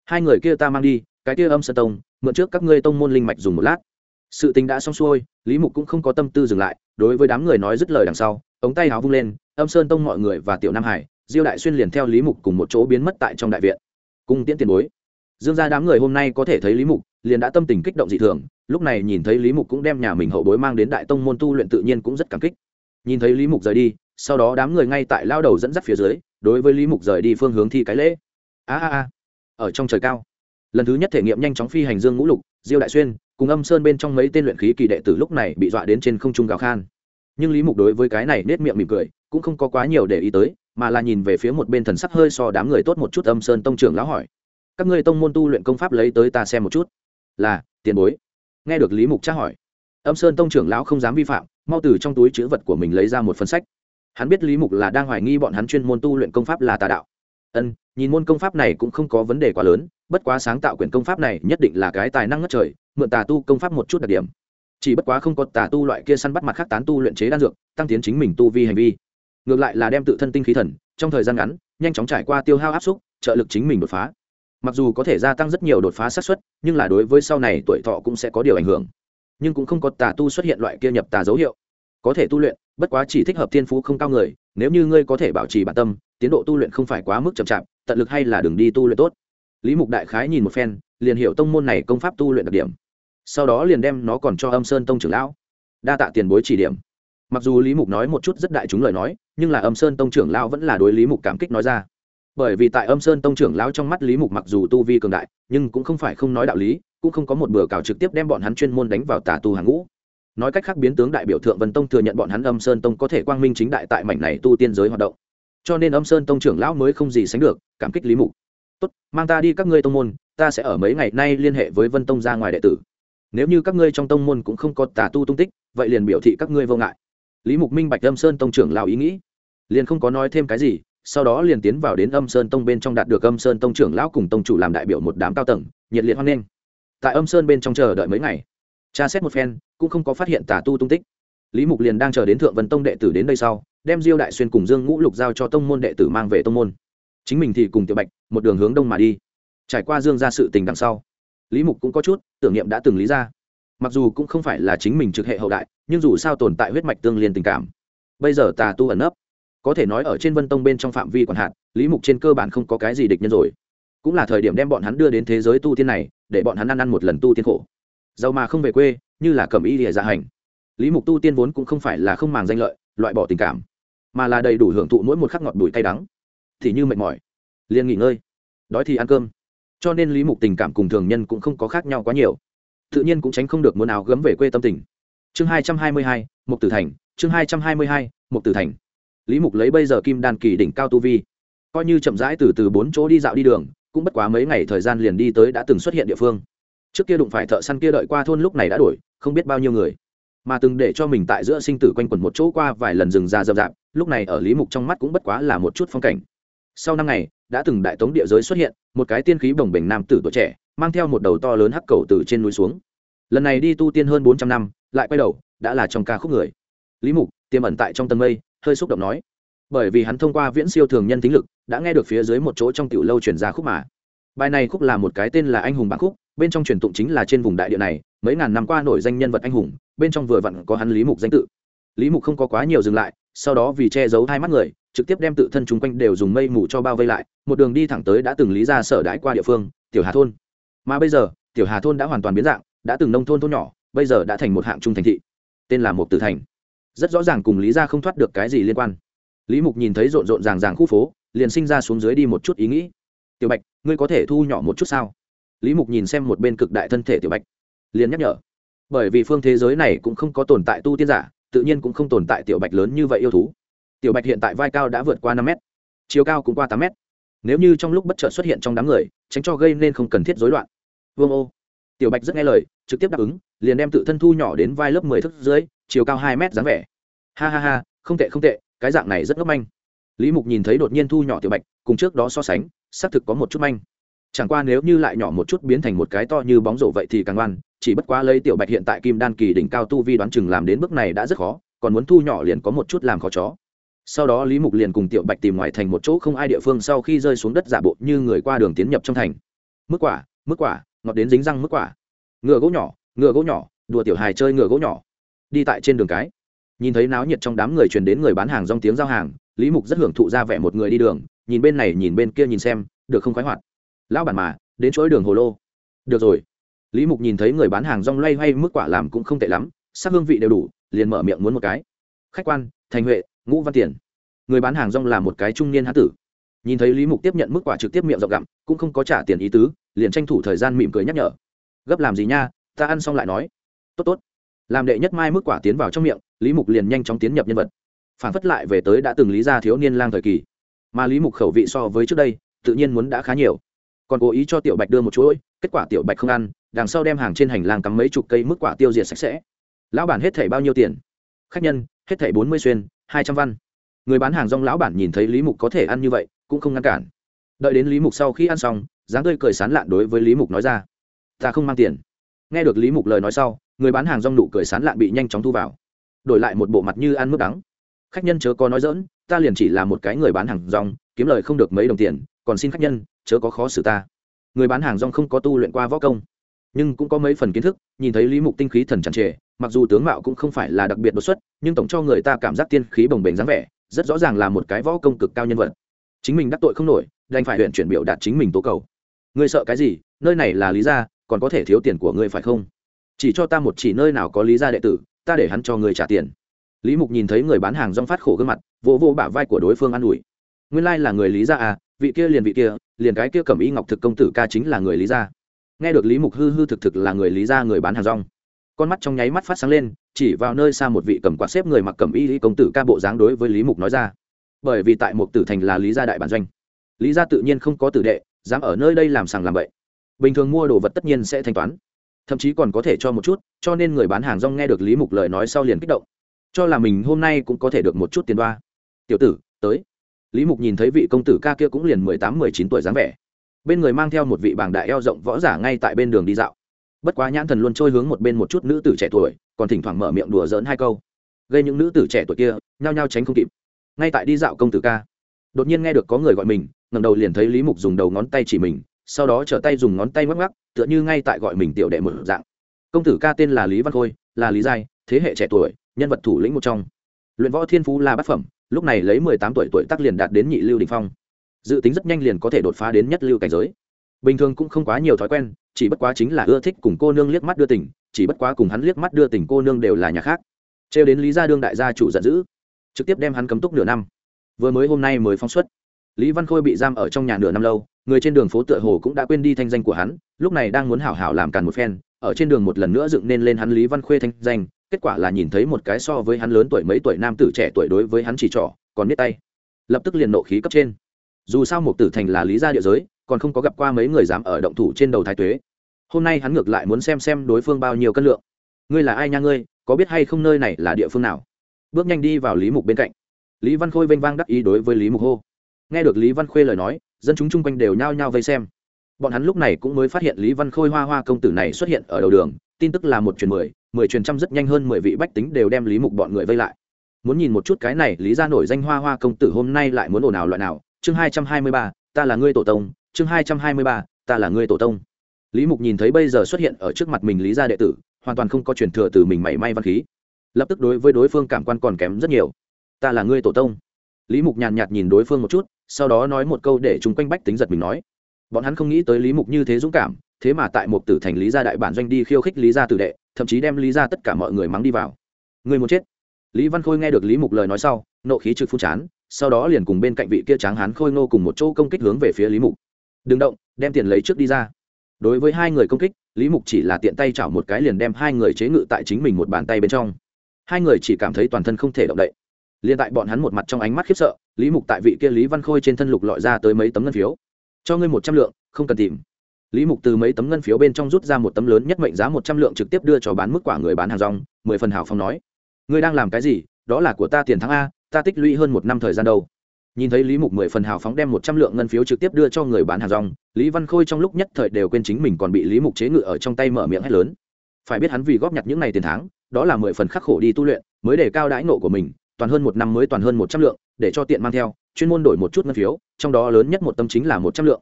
[SPEAKER 1] Hai người kia ta mang đi, cái kia âm sơn tông, mượn trước các ngươi tông môn linh mạch dùng một lát. Sự tình đã xong xuôi, lý mục cũng không có tâm tư dừng lại, đối với đám người nói dứt lời đằng sau, ống tay áo vung lên, âm sơn tông mọi người và tiểu nam hải, diêu đại xuyên liền theo lý mục cùng một chỗ biến mất tại trong đại viện. Cung tiễn tiền bối. Dương gia đám người hôm nay có thể thấy lý mục liền đã tâm tình kích động dị thường, lúc này nhìn thấy lý mục cũng đem nhà mình hậu bối mang đến đại tông môn tu luyện tự nhiên cũng rất cảm kích. Nhìn thấy lý mục rời đi, sau đó đám người ngay tại lao đầu dẫn dắt phía dưới, đối với lý mục rời đi phương hướng thi cái lễ. A a a, ở trong trời cao. Lần thứ nhất thể nghiệm nhanh chóng phi hành dương ngũ lục, diêu đại xuyên, cùng âm sơn bên trong mấy tên luyện khí kỳ đệ tử lúc này bị dọa đến trên không trung gào khan. Nhưng lý mục đối với cái này nết miệng mỉm cười, cũng không có quá nhiều để ý tới, mà là nhìn về phía một bên thần sắc hơi so đám người tốt một chút âm sơn tông trưởng lão hỏi, các ngươi tông môn tu luyện công pháp lấy tới ta xem một chút là, tiền bối. Nghe được lý mục tra hỏi, âm sơn tông trưởng lão không dám vi phạm, mau từ trong túi chữ vật của mình lấy ra một phần sách. Hắn biết lý mục là đang hoài nghi bọn hắn chuyên môn tu luyện công pháp là tà đạo. Ân, nhìn môn công pháp này cũng không có vấn đề quá lớn, bất quá sáng tạo quyển công pháp này nhất định là cái tài năng ngất trời, mượn tà tu công pháp một chút đặc điểm. Chỉ bất quá không có tà tu loại kia săn bắt mặt khác tán tu luyện chế đan dược, tăng tiến chính mình tu vi hành vi. Ngược lại là đem tự thân tinh khí thần, trong thời gian ngắn, nhanh chóng trải qua tiêu hao áp xúc trợ lực chính mình đột phá mặc dù có thể gia tăng rất nhiều đột phá xác suất, nhưng là đối với sau này tuổi thọ cũng sẽ có điều ảnh hưởng. Nhưng cũng không có tà tu xuất hiện loại kia nhập tà dấu hiệu. Có thể tu luyện, bất quá chỉ thích hợp thiên phú không cao người, nếu như ngươi có thể bảo trì bản tâm, tiến độ tu luyện không phải quá mức chậm chạp, tận lực hay là đường đi tu luyện tốt. Lý mục đại khái nhìn một phen, liền hiểu tông môn này công pháp tu luyện đặc điểm. Sau đó liền đem nó còn cho âm sơn tông trưởng lão, đa tạ tiền bối chỉ điểm. Mặc dù lý mục nói một chút rất đại chúng lời nói, nhưng là âm sơn tông trưởng lão vẫn là đối lý mục cảm kích nói ra bởi vì tại âm sơn tông trưởng lão trong mắt lý mục mặc dù tu vi cường đại, nhưng cũng không phải không nói đạo lý, cũng không có một bừa cào trực tiếp đem bọn hắn chuyên môn đánh vào tà tu hàng ngũ. Nói cách khác biến tướng đại biểu thượng vân tông thừa nhận bọn hắn âm sơn tông có thể quang minh chính đại tại mảnh này tu tiên giới hoạt động. Cho nên âm sơn tông trưởng lão mới không gì sánh được, cảm kích lý mục. Tốt, mang ta đi các ngươi tông môn, ta sẽ ở mấy ngày nay liên hệ với vân tông ra ngoài đệ tử. Nếu như các ngươi trong tông môn cũng không có tà tu tung tích, vậy liền biểu thị các ngươi vô ngại. Lý mục minh bạch âm sơn tông trưởng lão ý nghĩ. Liền không có nói thêm cái gì sau đó liền tiến vào đến âm sơn tông bên trong đạt được âm sơn tông trưởng lão cùng tông chủ làm đại biểu một đám cao tầng, nhiệt liệt hoan nghênh. Tại âm sơn bên trong chờ đợi mấy ngày, tra xét một phen, cũng không có phát hiện tà tu tung tích. Lý mục liền đang chờ đến thượng vân tông đệ tử đến đây sau, đem diêu đại xuyên cùng dương ngũ lục giao cho tông môn đệ tử mang về tông môn. Chính mình thì cùng tiểu bạch, một đường hướng đông mà đi. Trải qua dương ra sự tình đằng sau, lý mục cũng có chút tưởng niệm đã từng lý ra mặc dù cũng không phải là chính mình trực hệ hậu đại, nhưng dù sao tồn tại huyết mạch tương liên tình cảm. Bây giờ tà tu ẩn nấp có thể nói ở trên vân tông bên trong phạm vi còn hạn, lý mục trên cơ bản không có cái gì địch nhân rồi. Cũng là thời điểm đem bọn hắn đưa đến thế giới tu tiên này, để bọn hắn ăn ăn một lần tu tiên khổ. Giàu mà không về quê, như là cầm y địa dạ hành. Lý mục tu tiên vốn cũng không phải là không màng danh lợi, loại bỏ tình cảm, mà là đầy đủ hưởng thụ mỗi một khắc ngọt bùi cay đắng. Thì như mệt mỏi, liền nghỉ ngơi, đói thì ăn cơm. Cho nên lý mục tình cảm cùng thường nhân cũng không có khác nhau quá nhiều. Tự nhiên cũng tránh không được muốn áo gấm về quê tâm tình. Chương hai trăm hai mươi hai, mục tử thành, chương hai trăm hai mươi hai, mục tử thành lý mục lấy bây giờ kim đan kỳ đỉnh cao tu vi, coi như chậm rãi từ từ bốn chỗ đi dạo đi đường, cũng bất quá mấy ngày thời gian liền đi tới đã từng xuất hiện địa phương. Trước kia đụng phải thợ săn kia đợi qua thôn lúc này đã đổi, không biết bao nhiêu người. Mà từng để cho mình tại giữa sinh tử quanh quẩn một chỗ qua vài lần rừng ra rậm rạp, lúc này ở lý mục trong mắt cũng bất quá là một chút phong cảnh. Sau năm ngày, đã từng đại tống địa giới xuất hiện, một cái tiên khí bồng bềnh nam tử tuổi trẻ, mang theo một đầu to lớn hắc cầu từ trên núi xuống. Lần này đi tu tiên hơn bốn trăm năm, lại quay đầu, đã là trong ca khúc người. Lý mục, tiềm ẩn tại trong tầng mây hơi xúc động nói, bởi vì hắn thông qua viễn siêu thường nhân tính lực, đã nghe được phía dưới một chỗ trong tiểu lâu truyền ra khúc mà. Bài này khúc là một cái tên là anh hùng bản khúc, bên trong truyền tụng chính là trên vùng đại địa này, mấy ngàn năm qua nổi danh nhân vật anh hùng, bên trong vừa vặn có hắn lý mục danh tự. Lý mục không có quá nhiều dừng lại, sau đó vì che giấu hai mắt người, trực tiếp đem tự thân chung quanh đều dùng mây mù cho bao vây lại, một đường đi thẳng tới đã từng lý ra sở đãi qua địa phương, tiểu hà thôn. Mà bây giờ, tiểu hà thôn đã hoàn toàn biến dạng, đã từng nông thôn thôn nhỏ, bây giờ đã thành một hạng trung thành thị. Tên là một tử thành rất rõ ràng cùng lý ra không thoát được cái gì liên quan. Lý mục nhìn thấy rộn rộn ràng ràng khu phố, liền sinh ra xuống dưới đi một chút ý nghĩ. Tiểu bạch, ngươi có thể thu nhỏ một chút sao? Lý mục nhìn xem một bên cực đại thân thể tiểu bạch, liền nhắc nhở. Bởi vì phương thế giới này cũng không có tồn tại tu tiên giả, tự nhiên cũng không tồn tại tiểu bạch lớn như vậy yêu thú. Tiểu bạch hiện tại vai cao đã vượt qua năm mét, chiều cao cũng qua tám mét. Nếu như trong lúc bất chợt xuất hiện trong đám người, tránh cho gây nên không cần thiết dối loạn. Vương ô tiểu bạch rất nghe lời, trực tiếp đáp ứng, liền đem tự thân thu nhỏ đến vai lớp mười thước dưới, chiều cao hai mét dáng vẻ. Ha ha ha, không tệ không tệ, cái dạng này rất ngốc manh. Lý mục nhìn thấy đột nhiên thu nhỏ tiểu bạch, cùng trước đó so sánh, xác thực có một chút manh. Chẳng qua nếu như lại nhỏ một chút biến thành một cái to như bóng rổ vậy thì càng ngoan, chỉ bất quá lấy tiểu bạch hiện tại kim đan kỳ đỉnh cao tu vi đoán chừng làm đến bước này đã rất khó, còn muốn thu nhỏ liền có một chút làm khó chó. Sau đó lý mục liền cùng tiểu bạch tìm ngoài thành một chỗ không ai địa phương sau khi rơi xuống đất giả bộ như người qua đường tiến nhập trong thành. Mức quả mức quả ngọt đến dính răng mức quả. Ngựa gỗ nhỏ, ngựa gỗ nhỏ, đùa tiểu hài chơi ngựa gỗ nhỏ. Đi tại trên đường cái, nhìn thấy náo nhiệt trong đám người truyền đến người bán hàng rong tiếng giao hàng, lý mục rất hưởng thụ ra vẻ một người đi đường, nhìn bên này, nhìn bên kia, nhìn xem, được không khoái hoạt. Lão bản mà, đến chỗ đường hồ lô. Được rồi. Lý mục nhìn thấy người bán hàng rong loay hoay, mức quả làm cũng không tệ lắm, sắc hương vị đều đủ, liền mở miệng muốn một cái. Khách quan, thành huệ, ngũ văn tiền. Người bán hàng rong là một cái trung niên hán tử. Nhìn thấy lý mục tiếp nhận mức quả trực tiếp miệng rộng gặm, cũng không có trả tiền ý tứ liền tranh thủ thời gian mỉm cười nhắc nhở. Gấp làm gì nha, ta ăn xong lại nói. Tốt tốt. Làm đệ nhất mai mức quả tiến vào trong miệng, lý mục liền nhanh chóng tiến nhập nhân vật. Phản phất lại về tới đã từng lý ra thiếu niên lang thời kỳ. Mà lý mục khẩu vị so với trước đây, tự nhiên muốn đã khá nhiều. Còn cố ý cho tiểu bạch đưa một chuỗi, kết quả tiểu bạch không ăn, đằng sau đem hàng trên hành lang cắm mấy chục cây mức quả tiêu diệt sạch sẽ. Lão bản hết thảy bao nhiêu tiền? Khách nhân, hết thảy bốn mươi xuyên, hai trăm văn. Người bán hàng rong lão bản nhìn thấy lý mục có thể ăn như vậy, cũng không ngăn cản. Đợi đến lý mục sau khi ăn xong dáng tươi cười sán lạn đối với lý mục nói ra. Ta không mang tiền. Nghe được lý mục lời nói sau, người bán hàng rong nụ cười sán lạn bị nhanh chóng thu vào. Đổi lại một bộ mặt như ăn mức đắng. Khách nhân chớ có nói dỡn ta liền chỉ là một cái người bán hàng rong, kiếm lời không được mấy đồng tiền, còn xin khách nhân, chớ có khó xử ta. Người bán hàng rong không có tu luyện qua võ công, nhưng cũng có mấy phần kiến thức, nhìn thấy lý mục tinh khí thần tràn trề, mặc dù tướng mạo cũng không phải là đặc biệt đột xuất, nhưng tổng cho người ta cảm giác tiên khí bồng bềnh dáng vẻ, rất rõ ràng là một cái võ công cực cao nhân vật. Chính mình đắc tội không nổi, đành phải huyện chuyển biểu đạt chính mình tố cầu ngươi sợ cái gì? Nơi này là lý gia, còn có thể thiếu tiền của ngươi phải không? Chỉ cho ta một chỉ nơi nào có lý gia đệ tử, ta để hắn cho ngươi trả tiền. Lý mục nhìn thấy người bán hàng rong phát khổ gương mặt, vỗ vỗ bả vai của đối phương an ủi. Nguyên lai là người lý gia à vị kia liền vị kia, liền cái kia cầm y ngọc thực công tử ca chính là người lý gia. Nghe được lý mục hư hư thực thực là người lý gia người bán hàng rong, con mắt trong nháy mắt phát sáng lên, chỉ vào nơi xa một vị cầm quạt xếp người mặc cầm y công tử ca bộ dáng đối với lý mục nói ra. Bởi vì tại một tử thành là lý gia đại bản doanh, lý gia tự nhiên không có tử đệ dám ở nơi đây làm sàng làm bậy. Bình thường mua đồ vật tất nhiên sẽ thanh toán. Thậm chí còn có thể cho một chút, cho nên người bán hàng rong nghe được lý mục lời nói sau liền kích động. Cho là mình hôm nay cũng có thể được một chút tiền đoa. Tiểu tử, tới. Lý mục nhìn thấy vị công tử ca kia cũng liền mười tám, mười chín tuổi dáng vẻ. Bên người mang theo một vị bảng đại eo rộng võ giả ngay tại bên đường đi dạo. Bất quá nhãn thần luôn trôi hướng một bên một chút nữ tử trẻ tuổi, còn thỉnh thoảng mở miệng đùa dỡn hai câu. Gây những nữ tử trẻ tuổi kia, nhao nhao tránh không kịp. Ngay tại đi dạo công tử ca, đột nhiên nghe được có người gọi mình ngẩng đầu liền thấy lý mục dùng đầu ngón tay chỉ mình, sau đó trở tay dùng ngón tay ngoắc ngoắc, tựa như ngay tại gọi mình tiểu đệ một dạng. Công tử ca tên là lý văn khôi, là lý giai, thế hệ trẻ tuổi, nhân vật thủ lĩnh một trong. Luyện võ thiên phú là bát phẩm, lúc này lấy mười tám tuổi tuổi tác liền đạt đến nhị lưu đình phong. Dự tính rất nhanh liền có thể đột phá đến nhất lưu cảnh giới. Bình thường cũng không quá nhiều thói quen, chỉ bất quá chính là ưa thích cùng cô nương liếc mắt đưa tình, chỉ bất quá cùng hắn liếc mắt đưa tình cô nương đều là nhà khác. Trêu đến lý gia đương đại gia chủ giận dữ, trực tiếp đem hắn cấm túc nửa năm. Vừa mới hôm nay mới phóng xuất lý văn khôi bị giam ở trong nhà nửa năm lâu, người trên đường phố tựa hồ cũng đã quên đi thanh danh của hắn, lúc này đang muốn hảo hảo làm càn một phen, ở trên đường một lần nữa dựng nên lên hắn lý văn khuê thanh danh, kết quả là nhìn thấy một cái so với hắn lớn tuổi mấy tuổi nam tử trẻ tuổi đối với hắn chỉ trỏ, còn biết tay. Lập tức liền nộ khí cấp trên. Dù sao một tử thành là lý gia địa giới, còn không có gặp qua mấy người dám ở động thủ trên đầu thái tuế. Hôm nay hắn ngược lại muốn xem xem đối phương bao nhiêu cân lượng. Ngươi là ai nha ngươi, có biết hay không nơi này là địa phương nào? Bước nhanh đi vào lý mục bên cạnh. Lý văn khôi vênh vang đắc ý đối với lý mục hô nghe được lý văn khuê lời nói, dân chúng chung quanh đều nhao nhao vây xem. Bọn hắn lúc này cũng mới phát hiện lý văn khôi hoa hoa công tử này xuất hiện ở đầu đường, tin tức là một truyền mười mười truyền trăm rất nhanh hơn mười vị bách tính đều đem lý mục bọn người vây lại. Muốn nhìn một chút cái này, lý ra nổi danh hoa hoa công tử hôm nay lại muốn ồn ào loại nào, chương hai trăm hai mươi ba, ta là ngươi tổ tông, chương hai trăm hai mươi ba, ta là ngươi tổ tông. Lý mục nhìn thấy bây giờ xuất hiện ở trước mặt mình lý gia đệ tử, hoàn toàn không có truyền thừa từ mình mảy may văn khí. Lập tức đối với đối phương cảm quan còn kém rất nhiều. Ta là ngươi tổ tông. Lý mục nhàn nhạt nhìn đối phương một chút sau đó nói một câu để chúng quanh bách tính giật mình nói. Bọn hắn không nghĩ tới lý mục như thế dũng cảm, thế mà tại một tử thành lý gia đại bản doanh đi khiêu khích lý gia tử đệ, thậm chí đem lý gia tất cả mọi người mắng đi vào. Người muốn chết. Lý văn khôi nghe được lý mục lời nói sau, nộ khí trực phun chán sau đó liền cùng bên cạnh vị kia tráng hán khôi ngô cùng một chỗ công kích hướng về phía lý mục. Đừng động, đem tiền lấy trước đi ra. Đối với hai người công kích, lý mục chỉ là tiện tay chảo một cái liền đem hai người chế ngự tại chính mình một bàn tay bên trong. Hai người chỉ cảm thấy toàn thân không thể động đậy liền tại bọn hắn một mặt trong ánh mắt khiếp sợ, lý mục tại vị kia lý văn khôi trên thân lục lọi ra tới mấy tấm ngân phiếu. Cho ngươi một trăm lượng, không cần tìm. Lý mục từ mấy tấm ngân phiếu bên trong rút ra một tấm lớn nhất mệnh giá một trăm lượng trực tiếp đưa cho bán mức quả người bán hàng rong, mười phần hào phong nói. Ngươi đang làm cái gì? Đó là của ta tiền thắng a, ta tích lũy hơn một năm thời gian đâu. Nhìn thấy lý mục mười phần hào phóng đem một trăm lượng ngân phiếu trực tiếp đưa cho người bán hàng rong, lý văn khôi trong lúc nhất thời đều quên chính mình còn bị lý mục chế ngự ở trong tay mở miệng hét lớn. Phải biết hắn vì góp nhặt những n à y tiền tháng đó là mười phần khắc khổ đi tu luyện, mới để cao đãi nộ của mình toàn hơn một năm mới toàn hơn một trăm lượng, để cho tiện mang theo, chuyên môn đổi một chút ngân phiếu, trong đó lớn nhất một tâm chính là một trăm lượng.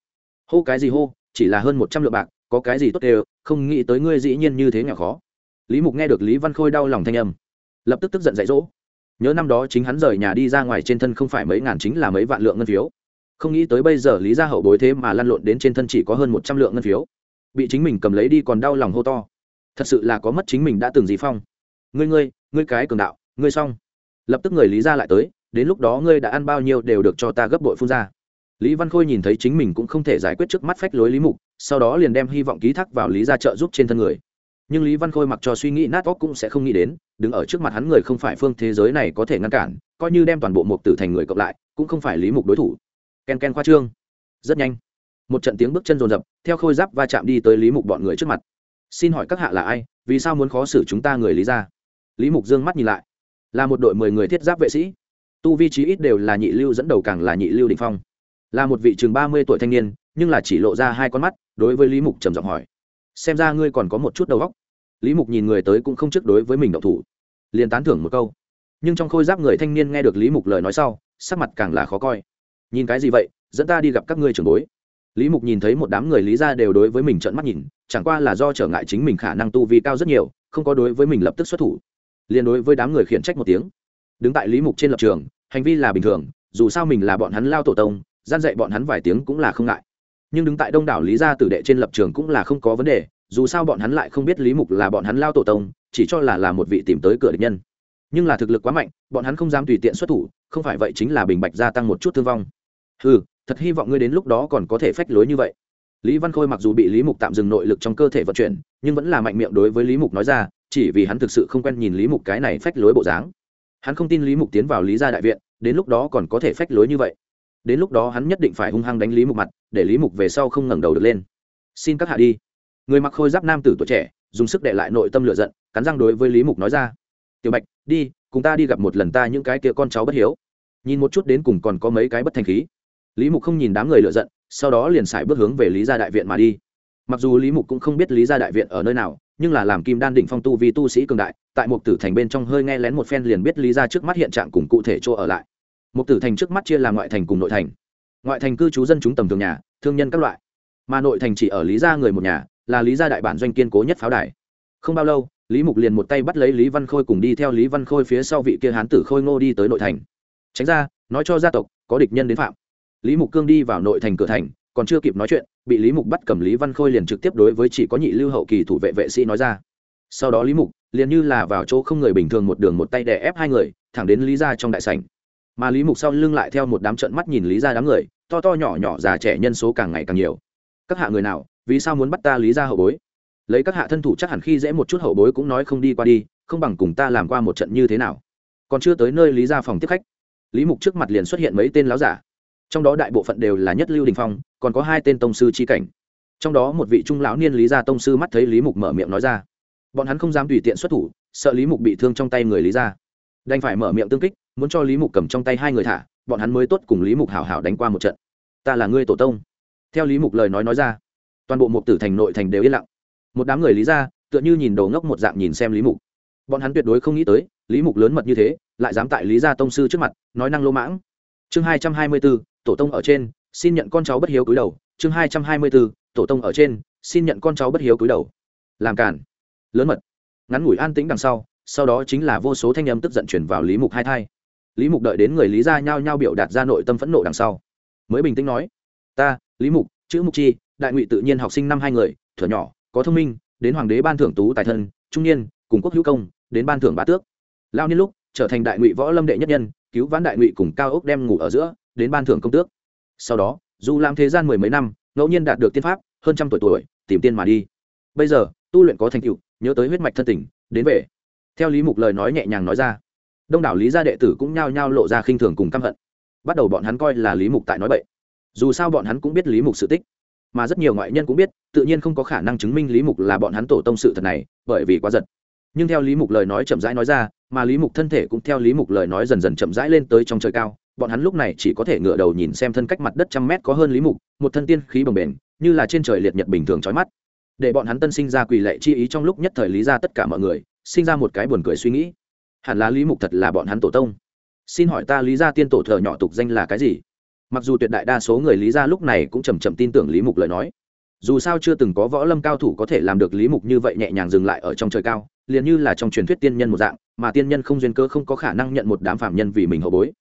[SPEAKER 1] Hô cái gì hô, chỉ là hơn một trăm lượng bạc, có cái gì tốt đều, không nghĩ tới ngươi dĩ nhiên như thế nghèo khó. Lý mục nghe được lý văn khôi đau lòng thanh âm, lập tức tức giận dạy dỗ. Nhớ năm đó chính hắn rời nhà đi ra ngoài trên thân không phải mấy ngàn chính là mấy vạn lượng ngân phiếu. Không nghĩ tới bây giờ lý gia hậu bối thế mà lăn lộn đến trên thân chỉ có hơn một trăm lượng ngân phiếu. Bị chính mình cầm lấy đi còn đau lòng hô to. Thật sự là có mất chính mình đã từng gì phong. Ngươi ngươi ngươi cái cường đạo, ngươi xong lập tức người lý gia lại tới, đến lúc đó ngươi đã ăn bao nhiêu đều được cho ta gấp bội phun ra. Lý văn khôi nhìn thấy chính mình cũng không thể giải quyết trước mắt phách lối lý mục, sau đó liền đem hy vọng ký thác vào lý gia trợ giúp trên thân người. Nhưng lý văn khôi mặc cho suy nghĩ nát óc cũng sẽ không nghĩ đến, đứng ở trước mặt hắn người không phải phương thế giới này có thể ngăn cản, coi như đem toàn bộ mục tử thành người cộng lại, cũng không phải lý mục đối thủ. Ken ken khoa trương. Rất nhanh, một trận tiếng bước chân rồn rập theo khôi giáp va chạm đi tới lý mục bọn người trước mặt. Xin hỏi các hạ là ai, vì sao muốn khó xử chúng ta người lý ra lý mục dương mắt nhìn lại là một đội mười người thiết giáp vệ sĩ. Tu vi trí ít đều là nhị lưu dẫn đầu càng là nhị lưu đình phong. Là một vị chừng ba mươi tuổi thanh niên, nhưng là chỉ lộ ra hai con mắt, đối với lý mục trầm giọng hỏi. Xem ra ngươi còn có một chút đầu óc. Lý mục nhìn người tới cũng không trước đối với mình động thủ. Liền tán thưởng một câu. Nhưng trong khôi giáp người thanh niên nghe được lý mục lời nói sau, sắc mặt càng là khó coi. Nhìn cái gì vậy? Dẫn ta đi gặp các ngươi trưởng bối. Lý mục nhìn thấy một đám người lý ra đều đối với mình trợn mắt nhìn, chẳng qua là do trở ngại chính mình khả năng tu vi cao rất nhiều, không có đối với mình lập tức xuất thủ liên đối với đám người khiển trách một tiếng. Đứng tại lý mục trên lập trường, hành vi là bình thường, dù sao mình là bọn hắn lao tổ tông, gian dạy bọn hắn vài tiếng cũng là không ngại. Nhưng đứng tại đông đảo lý gia tử đệ trên lập trường cũng là không có vấn đề, dù sao bọn hắn lại không biết lý mục là bọn hắn lao tổ tông, chỉ cho là là một vị tìm tới cửa địch nhân. Nhưng là thực lực quá mạnh, bọn hắn không dám tùy tiện xuất thủ, không phải vậy chính là bình bạch gia tăng một chút thương vong. Ừ thật hy vọng ngươi đến lúc đó còn có thể phách lối như vậy. Lý văn khôi mặc dù bị lý mục tạm dừng nội lực trong cơ thể vận chuyển, nhưng vẫn là mạnh miệng đối với lý mục nói ra chỉ vì hắn thực sự không quen nhìn lý mục cái này phách lối bộ dáng. Hắn không tin lý mục tiến vào lý gia đại viện, đến lúc đó còn có thể phách lối như vậy. Đến lúc đó hắn nhất định phải hung hăng đánh lý mục mặt, để lý mục về sau không ngẩng đầu được lên. Xin các hạ đi. Người mặc khôi giáp nam tử tuổi trẻ, dùng sức để lại nội tâm lựa giận, cắn răng đối với lý mục nói ra. Tiểu bạch, đi, cùng ta đi gặp một lần ta những cái kia con cháu bất hiếu. Nhìn một chút đến cùng còn có mấy cái bất thành khí. Lý mục không nhìn đám người lựa giận, sau đó liền xài bước hướng về lý gia đại viện mà đi mặc dù lý mục cũng không biết lý gia đại viện ở nơi nào, nhưng là làm kim đan đỉnh phong tu vì tu sĩ cường đại, tại một tử thành bên trong hơi nghe lén một phen liền biết lý gia trước mắt hiện trạng cùng cụ thể chỗ ở lại. Một tử thành trước mắt chia làm ngoại thành cùng nội thành. Ngoại thành cư trú dân chúng tầm thường nhà, thương nhân các loại. Mà nội thành chỉ ở lý gia người một nhà, là lý gia đại bản doanh kiên cố nhất pháo đài. Không bao lâu, lý mục liền một tay bắt lấy lý văn khôi cùng đi theo lý văn khôi phía sau vị kia hán tử khôi ngô đi tới nội thành. Tránh ra, nói cho gia tộc, có địch nhân đến phạm. Lý mục cương đi vào nội thành cửa thành còn chưa kịp nói chuyện, bị lý mục bắt cầm lý văn khôi liền trực tiếp đối với chỉ có nhị lưu hậu kỳ thủ vệ vệ sĩ nói ra. Sau đó lý mục liền như là vào chỗ không người bình thường một đường một tay đè ép hai người, thẳng đến lý ra trong đại sảnh. Mà lý mục sau lưng lại theo một đám trận mắt nhìn lý ra đám người, to to nhỏ nhỏ già trẻ nhân số càng ngày càng nhiều. Các hạ người nào, vì sao muốn bắt ta lý ra hậu bối? Lấy các hạ thân thủ chắc hẳn khi dễ một chút hậu bối cũng nói không đi qua đi, không bằng cùng ta làm qua một trận như thế nào. Còn chưa tới nơi lý ra phòng tiếp khách, lý mục trước mặt liền xuất hiện mấy tên láo giả trong đó đại bộ phận đều là nhất lưu đình phong, còn có hai tên tông sư chi cảnh. Trong đó một vị trung lão niên lý gia tông sư mắt thấy lý mục mở miệng nói ra. Bọn hắn không dám tùy tiện xuất thủ, sợ lý mục bị thương trong tay người lý gia. Đành phải mở miệng tương kích, muốn cho lý mục cầm trong tay hai người thả, bọn hắn mới tốt cùng lý mục hảo hảo đánh qua một trận. Ta là ngươi tổ tông. Theo lý mục lời nói nói ra, toàn bộ mục tử thành nội thành đều yên lặng. Một đám người lý gia, tựa như nhìn đồ ngốc một dạng nhìn xem lý mục. Bọn hắn tuyệt đối không nghĩ tới, lý mục lớn mật như thế, lại dám tại lý gia tông sư trước mặt, nói năng lô mãng chương hai trăm hai mươi bốn tổ tông ở trên, xin nhận con cháu bất hiếu cúi đầu. Chương hai trăm hai mươi bốn tổ tông ở trên, xin nhận con cháu bất hiếu cúi đầu. Làm cản lớn mật. Ngắn ngủi an tĩnh đằng sau sau đó chính là vô số thanh âm tức giận chuyển vào lý mục hai thai. Lý mục đợi đến người lý gia nhao nhao biểu đạt ra nội tâm phẫn nộ đằng sau, mới bình tĩnh nói, ta, lý mục, chữ mục chi, đại ngụy tự nhiên học sinh năm hai người thở nhỏ, có thông minh, đến hoàng đế ban thưởng tú tài thân, trung niên, cùng quốc hữu công, đến ban thưởng bá tước. Lao niên lúc, trở thành đại ngụy võ lâm đệ nhất nhân cứu vãn đại ngụy cùng cao ốc đem ngủ ở giữa, đến ban thưởng công tước. Sau đó, dù làm thế gian mười mấy năm, ngẫu nhiên đạt được tiên pháp, hơn trăm tuổi tuổi, tìm tiên mà đi. Bây giờ, tu luyện có thành tựu, nhớ tới huyết mạch thân tình, đến về. Theo lý mục lời nói nhẹ nhàng nói ra, đông đảo lý gia đệ tử cũng nhao nhao lộ ra khinh thường cùng căm hận. Bắt đầu bọn hắn coi là lý mục tại nói bậy. Dù sao bọn hắn cũng biết lý mục sự tích, mà rất nhiều ngoại nhân cũng biết, tự nhiên không có khả năng chứng minh lý mục là bọn hắn tổ tông sự thật này, bởi vì quá giật. Nhưng theo lý mục lời nói chậm rãi nói ra mà lý mục thân thể cũng theo lý mục lời nói dần dần chậm rãi lên tới trong trời cao. Bọn hắn lúc này chỉ có thể ngửa đầu nhìn xem thân cách mặt đất trăm mét có hơn lý mục, một thân tiên khí bồng bềnh, như là trên trời liệt nhật bình thường trói mắt. Để bọn hắn tân sinh ra quỳ lệ chi ý trong lúc nhất thời lý ra tất cả mọi người, sinh ra một cái buồn cười suy nghĩ. Hẳn là lý mục thật là bọn hắn tổ tông. Xin hỏi ta lý ra tiên tổ thờ nhỏ tục danh là cái gì? Mặc dù tuyệt đại đa số người lý ra lúc này cũng chầm chậm tin tưởng lý mục lời nói. Dù sao chưa từng có võ lâm cao thủ có thể làm được lý mục như vậy nhẹ nhàng dừng lại ở trong trời cao, liền như là trong truyền thuyết tiên nhân một dạng mà tiên nhân không duyên cơ không có khả năng nhận một đám phạm nhân vì mình hậu bối.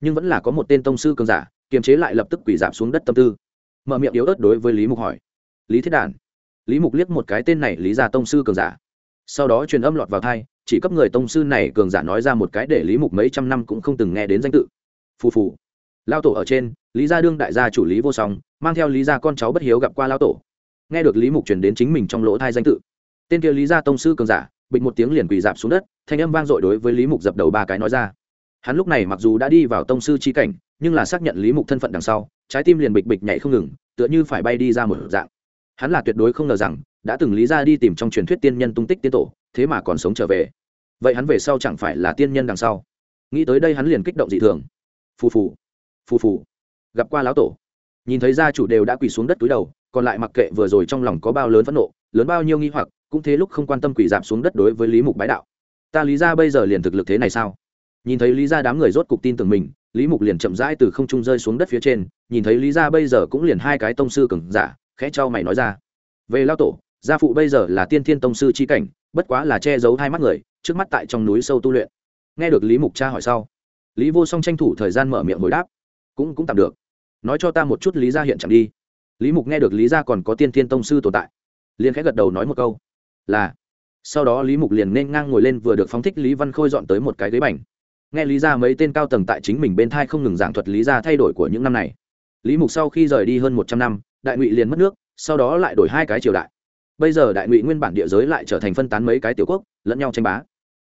[SPEAKER 1] Nhưng vẫn là có một tên tông sư cường giả, kiềm chế lại lập tức quỷ giảm xuống đất tâm tư. Mở miệng yếu ớt đối với lý mục hỏi. Lý thiết đản. Lý mục liếc một cái tên này lý gia tông sư cường giả. Sau đó truyền âm lọt vào thai chỉ cấp người tông sư này cường giả nói ra một cái để lý mục mấy trăm năm cũng không từng nghe đến danh tự. Phù phù. Lao tổ ở trên, lý gia đương đại gia chủ lý vô song, mang theo lý gia con cháu bất hiếu gặp qua lao tổ. Nghe được lý mục truyền đến chính mình trong lỗ thai danh tự, tên kia lý gia tông sư cường giả, bịch một tiếng liền quỳ dạp xuống đất thanh âm vang dội đối với lý mục dập đầu ba cái nói ra. Hắn lúc này mặc dù đã đi vào tông sư chi cảnh, nhưng là xác nhận lý mục thân phận đằng sau, trái tim liền bịch bịch nhảy không ngừng, tựa như phải bay đi ra một dạng. Hắn là tuyệt đối không ngờ rằng, đã từng lý ra đi tìm trong truyền thuyết tiên nhân tung tích tiên tổ, thế mà còn sống trở về. Vậy hắn về sau chẳng phải là tiên nhân đằng sau? Nghĩ tới đây hắn liền kích động dị thường. Phù phù phù phù. Gặp qua lão tổ. Nhìn thấy gia chủ đều đã quỳ xuống đất túi đầu, còn lại mặc kệ vừa rồi trong lòng có bao lớn phẫn nộ, lớn bao nhiêu nghi hoặc, cũng thế lúc không quan tâm quỳ dạp xuống đất đối với lý mục bái đạo ta lý ra bây giờ liền thực lực thế này sao? Nhìn thấy lý ra đám người rốt cục tin tưởng mình, lý mục liền chậm rãi từ không trung rơi xuống đất phía trên, nhìn thấy lý ra bây giờ cũng liền hai cái tông sư cừng giả, khẽ cho mày nói ra. Về lao tổ, gia phụ bây giờ là tiên thiên tông sư chi cảnh, bất quá là che giấu hai mắt người, trước mắt tại trong núi sâu tu luyện. Nghe được lý mục cha hỏi sau, lý vô song tranh thủ thời gian mở miệng hồi đáp. Cũng cũng tạm được. Nói cho ta một chút lý gia hiện chẳng đi. Lý mục nghe được lý gia còn có tiên thiên tông sư tồn tại, liền khẽ gật đầu nói một câu, là sau đó lý mục liền nên ngang ngồi lên vừa được phóng thích lý văn khôi dọn tới một cái ghế bành. Nghe lý ra mấy tên cao tầng tại chính mình bên thai không ngừng giảng thuật lý ra thay đổi của những năm này. Lý mục sau khi rời đi hơn một trăm năm, đại ngụy liền mất nước, sau đó lại đổi hai cái triều đại. Bây giờ đại ngụy nguyên bản địa giới lại trở thành phân tán mấy cái tiểu quốc, lẫn nhau tranh bá.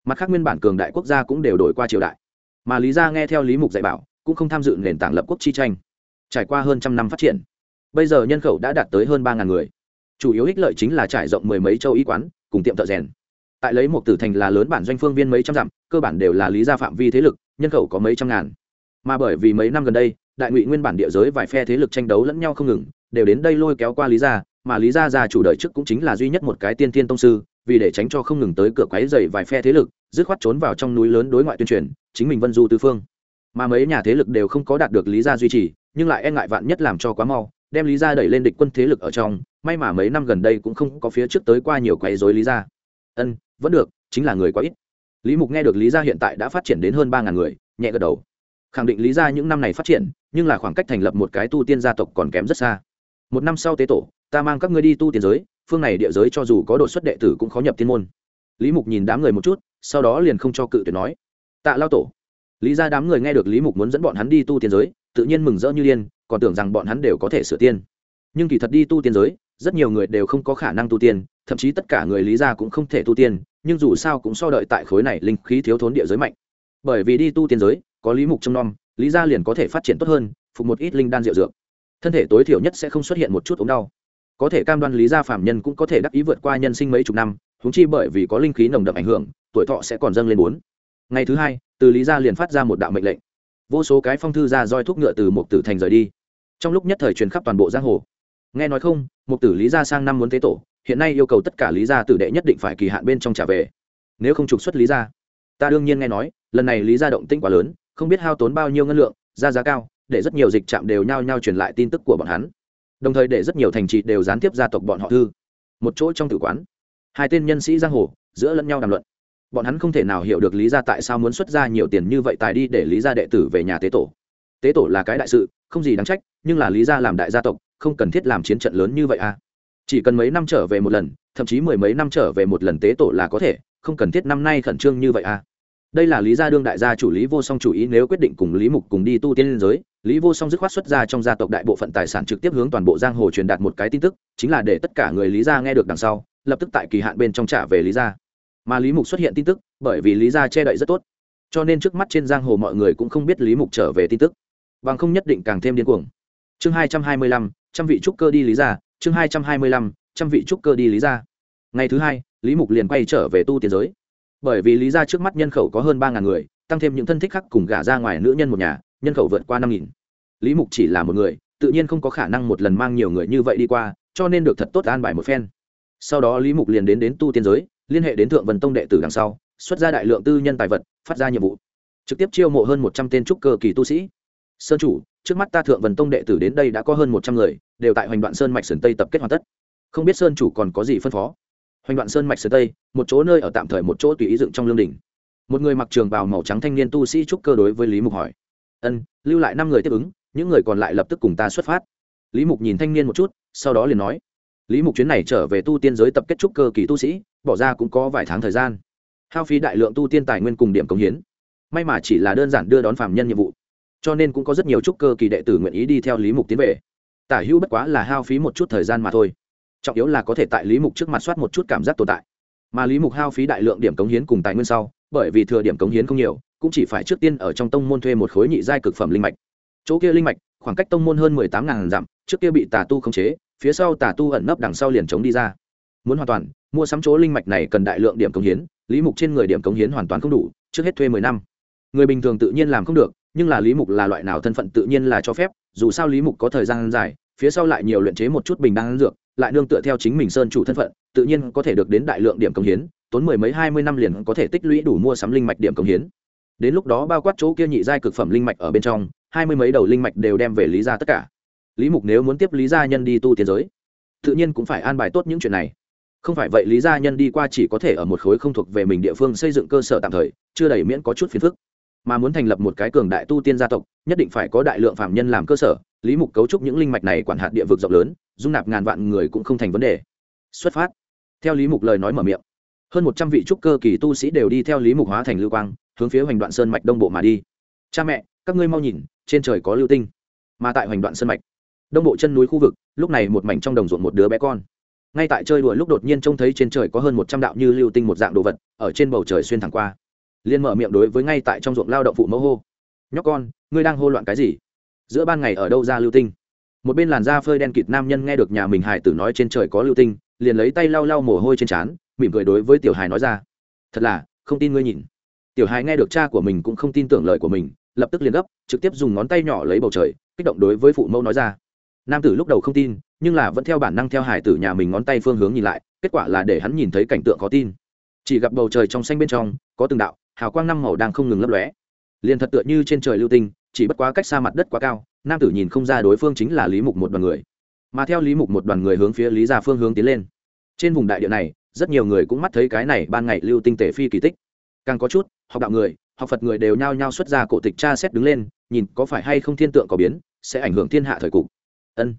[SPEAKER 1] Mặt khác nguyên bản cường đại quốc gia cũng đều đổi qua triều đại. Mà lý gia nghe theo lý mục dạy bảo, cũng không tham dự nền tảng lập quốc chi tranh. Trải qua hơn trăm năm phát triển, bây giờ nhân khẩu đã đạt tới hơn ba ngàn người. Chủ yếu ích lợi chính là trải rộng mười mấy châu y quán cùng tiệm thợ rèn. Tại lấy một tử thành là lớn bản doanh phương viên mấy trăm dặm, cơ bản đều là lý gia phạm vi thế lực, nhân khẩu có mấy trăm ngàn. Mà bởi vì mấy năm gần đây, đại ngụy nguyên bản địa giới vài phe thế lực tranh đấu lẫn nhau không ngừng, đều đến đây lôi kéo qua lý gia, mà lý gia gia chủ đời trước cũng chính là duy nhất một cái tiên thiên tông sư, vì để tránh cho không ngừng tới cửa quấy dày vài phe thế lực, dứt khoát trốn vào trong núi lớn đối ngoại tuyên truyền, chính mình vân du tư phương. Mà mấy nhà thế lực đều không có đạt được lý gia duy trì, nhưng lại e ngại vạn nhất làm cho quá mau, đem lý gia đẩy lên địch quân thế lực ở trong may mà mấy năm gần đây cũng không có phía trước tới qua nhiều quấy rối lý gia. Ân, vẫn được, chính là người quá ít. Lý mục nghe được lý gia hiện tại đã phát triển đến hơn ba ngàn người, nhẹ gật đầu. Khẳng định lý gia những năm này phát triển, nhưng là khoảng cách thành lập một cái tu tiên gia tộc còn kém rất xa. Một năm sau tế tổ, ta mang các ngươi đi tu tiên giới, phương này địa giới cho dù có độ xuất đệ tử cũng khó nhập tiên môn. Lý mục nhìn đám người một chút, sau đó liền không cho cự tuyệt nói. Tạ lao tổ. Lý ra đám người nghe được lý mục muốn dẫn bọn hắn đi tu tiên giới, tự nhiên mừng rỡ như điên, còn tưởng rằng bọn hắn đều có thể sửa tiên. Nhưng kỳ thật đi tu tiên giới rất nhiều người đều không có khả năng tu tiên, thậm chí tất cả người lý gia cũng không thể tu tiên, nhưng dù sao cũng so đợi tại khối này linh khí thiếu thốn địa giới mạnh. Bởi vì đi tu tiên giới, có lý mục trong nom, lý gia liền có thể phát triển tốt hơn, phục một ít linh đan rượu dược. Thân thể tối thiểu nhất sẽ không xuất hiện một chút ống đau. Có thể cam đoan lý gia phạm nhân cũng có thể đắc ý vượt qua nhân sinh mấy chục năm húng chi bởi vì có linh khí nồng đậm ảnh hưởng, tuổi thọ sẽ còn dâng lên bốn. Ngày thứ hai, từ lý gia liền phát ra một đạo mệnh lệnh. Vô số cái phong thư ra roi thuốc ngựa từ một tử thành rời đi. Trong lúc nhất thời truyền khắp toàn bộ giang hồ nghe nói không một tử lý gia sang năm muốn tế tổ, hiện nay yêu cầu tất cả lý gia tử đệ nhất định phải kỳ hạn bên trong trả về. Nếu không trục xuất lý gia, ta đương nhiên nghe nói, lần này lý gia động tĩnh quá lớn, không biết hao tốn bao nhiêu ngân lượng, ra giá cao, để rất nhiều dịch trạm đều nhao nhao truyền lại tin tức của bọn hắn. Đồng thời để rất nhiều thành trì đều gián tiếp gia tộc bọn họ thư. Một chỗ trong tử quán, hai tên nhân sĩ giang hồ, giữa lẫn nhau đàm luận. Bọn hắn không thể nào hiểu được lý gia tại sao muốn xuất ra nhiều tiền như vậy tài đi để lý gia đệ tử về nhà tế tổ. Tế tổ là cái đại sự, không gì đáng trách, nhưng là lý gia làm đại gia tộc không cần thiết làm chiến trận lớn như vậy à. Chỉ cần mấy năm trở về một lần, thậm chí mười mấy năm trở về một lần tế tổ là có thể, không cần thiết năm nay khẩn trương như vậy à. Đây là lý gia đương đại gia chủ lý vô song chủ ý, nếu quyết định cùng lý mục cùng đi tu tiên liên giới, lý vô song dứt khoát xuất ra trong gia tộc đại bộ phận tài sản trực tiếp hướng toàn bộ giang hồ truyền đạt một cái tin tức, chính là để tất cả người lý gia nghe được đằng sau, lập tức tại kỳ hạn bên trong trả về lý gia. Mà lý mục xuất hiện tin tức, bởi vì lý gia che đậy rất tốt. Cho nên trước mắt trên giang hồ mọi người cũng không biết lý mục trở về tin tức. Bằng không nhất định càng thêm điên cuồng. Chương hai trăm hai mươi lăm trăm vị trúc cơ đi lý gia chương hai trăm hai mươi lăm, trăm vị trúc cơ đi lý gia ngày thứ hai, lý mục liền quay trở về tu tiên giới. Bởi vì lý gia trước mắt nhân khẩu có hơn ba ngàn người, tăng thêm những thân thích khác cùng gả ra ngoài nữ nhân một nhà, nhân khẩu vượt qua năm nghìn. Lý mục chỉ là một người, tự nhiên không có khả năng một lần mang nhiều người như vậy đi qua, cho nên được thật tốt an bài một phen. Sau đó lý mục liền đến đến tu tiên giới, liên hệ đến thượng vần tông đệ tử đằng sau, xuất ra đại lượng tư nhân tài vật, phát ra nhiệm vụ. Trực tiếp chiêu mộ hơn một trăm tên trúc cơ kỳ tu sĩ. Sơn chủ trước mắt ta thượng vần tông đệ tử đến đây đã có hơn một trăm người, đều tại hoành đoạn sơn mạch sườn tây tập kết hoàn tất. Không biết sơn chủ còn có gì phân phó? Hoành đoạn sơn mạch sườn tây, một chỗ nơi ở tạm thời một chỗ tùy ý dựng trong lương đình một người mặc trường bào màu trắng thanh niên tu sĩ trúc cơ đối với lý mục hỏi. Ân, lưu lại năm người tiếp ứng, những người còn lại lập tức cùng ta xuất phát. Lý mục nhìn thanh niên một chút, sau đó liền nói. Lý mục chuyến này trở về tu tiên giới tập kết trúc cơ kỳ tu sĩ, bỏ ra cũng có vài tháng thời gian. Hao phí đại lượng tu tiên tài nguyên cùng điểm cống hiến. May mà chỉ là đơn giản đưa đón phạm nhân nhiệm vụ cho nên cũng có rất nhiều trúc cơ kỳ đệ tử nguyện ý đi theo lý mục tiến về. Tả hữu bất quá là hao phí một chút thời gian mà thôi. Trọng yếu là có thể tại lý mục trước mặt soát một chút cảm giác tồn tại. Mà lý mục hao phí đại lượng điểm cống hiến cùng tài nguyên sau, bởi vì thừa điểm cống hiến không nhiều, cũng chỉ phải trước tiên ở trong tông môn thuê một khối nhị giai cực phẩm linh mạch. Chỗ kia linh mạch, khoảng cách tông môn hơn mười tám ngàn dặm, trước kia bị tà tu khống chế, phía sau tà tu ẩn nấp đằng sau liền chống đi ra. Muốn hoàn toàn, mua sắm chỗ linh mạch này cần đại lượng điểm cống hiến, lý mục trên người điểm cống hiến hoàn toàn không đủ, trước hết thuê mười năm. Người bình thường tự nhiên làm không được nhưng là lý mục là loại nào thân phận tự nhiên là cho phép, dù sao lý mục có thời gian dài, phía sau lại nhiều luyện chế một chút bình đan dược, lại nương tựa theo chính mình sơn chủ thân phận, tự nhiên có thể được đến đại lượng điểm công hiến, tốn mười mấy hai mươi năm liền có thể tích lũy đủ mua sắm linh mạch điểm công hiến. Đến lúc đó bao quát chỗ kia nhị giai cực phẩm linh mạch ở bên trong, hai mươi mấy đầu linh mạch đều đem về lý ra tất cả. Lý mục nếu muốn tiếp lý gia nhân đi tu tiến giới, tự nhiên cũng phải an bài tốt những chuyện này. Không phải vậy lý gia nhân đi qua chỉ có thể ở một khối không thuộc về mình địa phương xây dựng cơ sở tạm thời, chưa đầy miễn có chút phiền phức mà muốn thành lập một cái cường đại tu tiên gia tộc, nhất định phải có đại lượng phạm nhân làm cơ sở. Lý mục cấu trúc những linh mạch này quản hạt địa vực rộng lớn, dung nạp ngàn vạn người cũng không thành vấn đề. Xuất phát. Theo lý mục lời nói mở miệng, hơn một trăm vị trúc cơ kỳ tu sĩ đều đi theo lý mục hóa thành lưu quang, hướng phía hoành đoạn sơn mạch đông bộ mà đi. Cha mẹ, các ngươi mau nhìn, trên trời có lưu tinh. Mà tại hoành đoạn sơn mạch, đông bộ chân núi khu vực, lúc này một mảnh trong đồng ruộng một đứa bé con. Ngay tại chơi đùa lúc đột nhiên trông thấy trên trời có hơn một trăm đạo như lưu tinh một dạng đồ vật, ở trên bầu trời xuyên thẳng qua liên mở miệng đối với ngay tại trong ruộng lao động phụ mẫu hô. Nhóc con, ngươi đang hô loạn cái gì? Giữa ban ngày ở đâu ra lưu tinh? Một bên làn da phơi đen kịt nam nhân nghe được nhà mình hải tử nói trên trời có lưu tinh, liền lấy tay lau lau mồ hôi trên trán, mỉm cười đối với tiểu hài nói ra. Thật là, không tin ngươi nhìn. Tiểu hài nghe được cha của mình cũng không tin tưởng lời của mình, lập tức liền gấp, trực tiếp dùng ngón tay nhỏ lấy bầu trời, kích động đối với phụ mẫu nói ra. Nam tử lúc đầu không tin, nhưng là vẫn theo bản năng theo hải tử nhà mình ngón tay phương hướng nhìn lại, kết quả là để hắn nhìn thấy cảnh tượng khó tin. Chỉ gặp bầu trời trong xanh bên trong, có từng đạo hào quang năm màu đang không ngừng lấp lóe. Liền thật tựa như trên trời lưu tinh, chỉ bất quá cách xa mặt đất quá cao, nam tử nhìn không ra đối phương chính là lý mục một đoàn người. Mà theo lý mục một đoàn người hướng phía lý gia phương hướng tiến lên. Trên vùng đại địa này, rất nhiều người cũng mắt thấy cái này ban ngày lưu tinh tể phi kỳ tích. Càng có chút, học đạo người, học phật người đều nhao nhao xuất ra cổ tịch tra xét đứng lên, nhìn có phải hay không thiên tượng có biến, sẽ ảnh hưởng thiên hạ thời cục. Ân.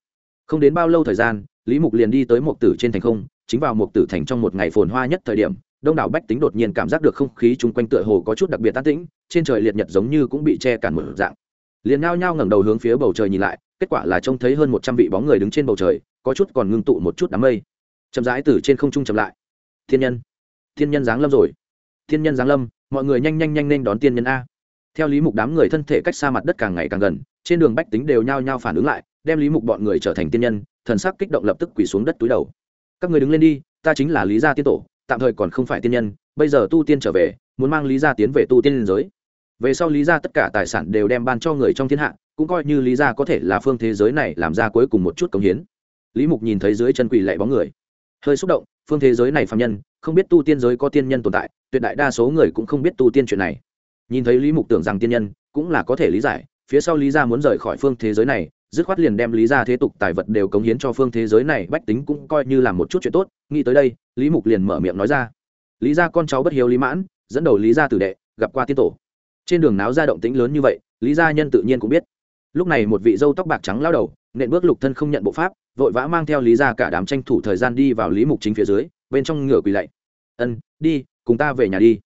[SPEAKER 1] Không đến bao lâu thời gian, lý mục liền đi tới một tử trên thành không, chính vào một tử thành trong một ngày phồn hoa nhất thời điểm đông đảo bách tính đột nhiên cảm giác được không khí chung quanh tựa hồ có chút đặc biệt tan tĩnh, trên trời liệt nhật giống như cũng bị che cản một dạng. Liền nhao nhao ngẩng đầu hướng phía bầu trời nhìn lại, kết quả là trông thấy hơn một trăm vị bóng người đứng trên bầu trời, có chút còn ngưng tụ một chút đám mây. Chậm rãi từ trên không trung chậm lại. Thiên nhân. Thiên nhân giáng lâm rồi. Thiên nhân giáng lâm, mọi người nhanh nhanh nhanh nên đón tiên nhân a. Theo lý mục đám người thân thể cách xa mặt đất càng ngày càng gần, trên đường bách tính đều nhao nhao phản ứng lại, đem lý mục bọn người trở thành tiên nhân, thần sắc kích động lập tức quỳ xuống đất túi đầu. Các người đứng lên đi, ta chính là lý gia tiên tổ tạm thời còn không phải tiên nhân, bây giờ tu tiên trở về, muốn mang lý gia tiến về tu tiên liên giới. Về sau lý gia tất cả tài sản đều đem ban cho người trong thiên hạ, cũng coi như lý gia có thể là phương thế giới này làm ra cuối cùng một chút công hiến. Lý mục nhìn thấy dưới chân quỳ lệ bóng người. Hơi xúc động, phương thế giới này phạm nhân, không biết tu tiên giới có tiên nhân tồn tại, tuyệt đại đa số người cũng không biết tu tiên chuyện này. Nhìn thấy lý mục tưởng rằng tiên nhân, cũng là có thể lý giải, phía sau lý gia muốn rời khỏi phương thế giới này, dứt khoát liền đem lý gia thế tục tài vật đều cống hiến cho phương thế giới này, bách tính cũng coi như là một chút chuyện tốt, nghĩ tới đây lý mục liền mở miệng nói ra. Lý gia con cháu bất hiếu lý mãn, dẫn đầu lý gia tử đệ, gặp qua tiên tổ. Trên đường náo ra động tĩnh lớn như vậy, lý gia nhân tự nhiên cũng biết. Lúc này một vị dâu tóc bạc trắng lao đầu, nện bước lục thân không nhận bộ pháp, vội vã mang theo lý gia cả đám tranh thủ thời gian đi vào lý mục chính phía dưới, bên trong ngửa quỳ lạy. Ân, đi, cùng ta về nhà đi.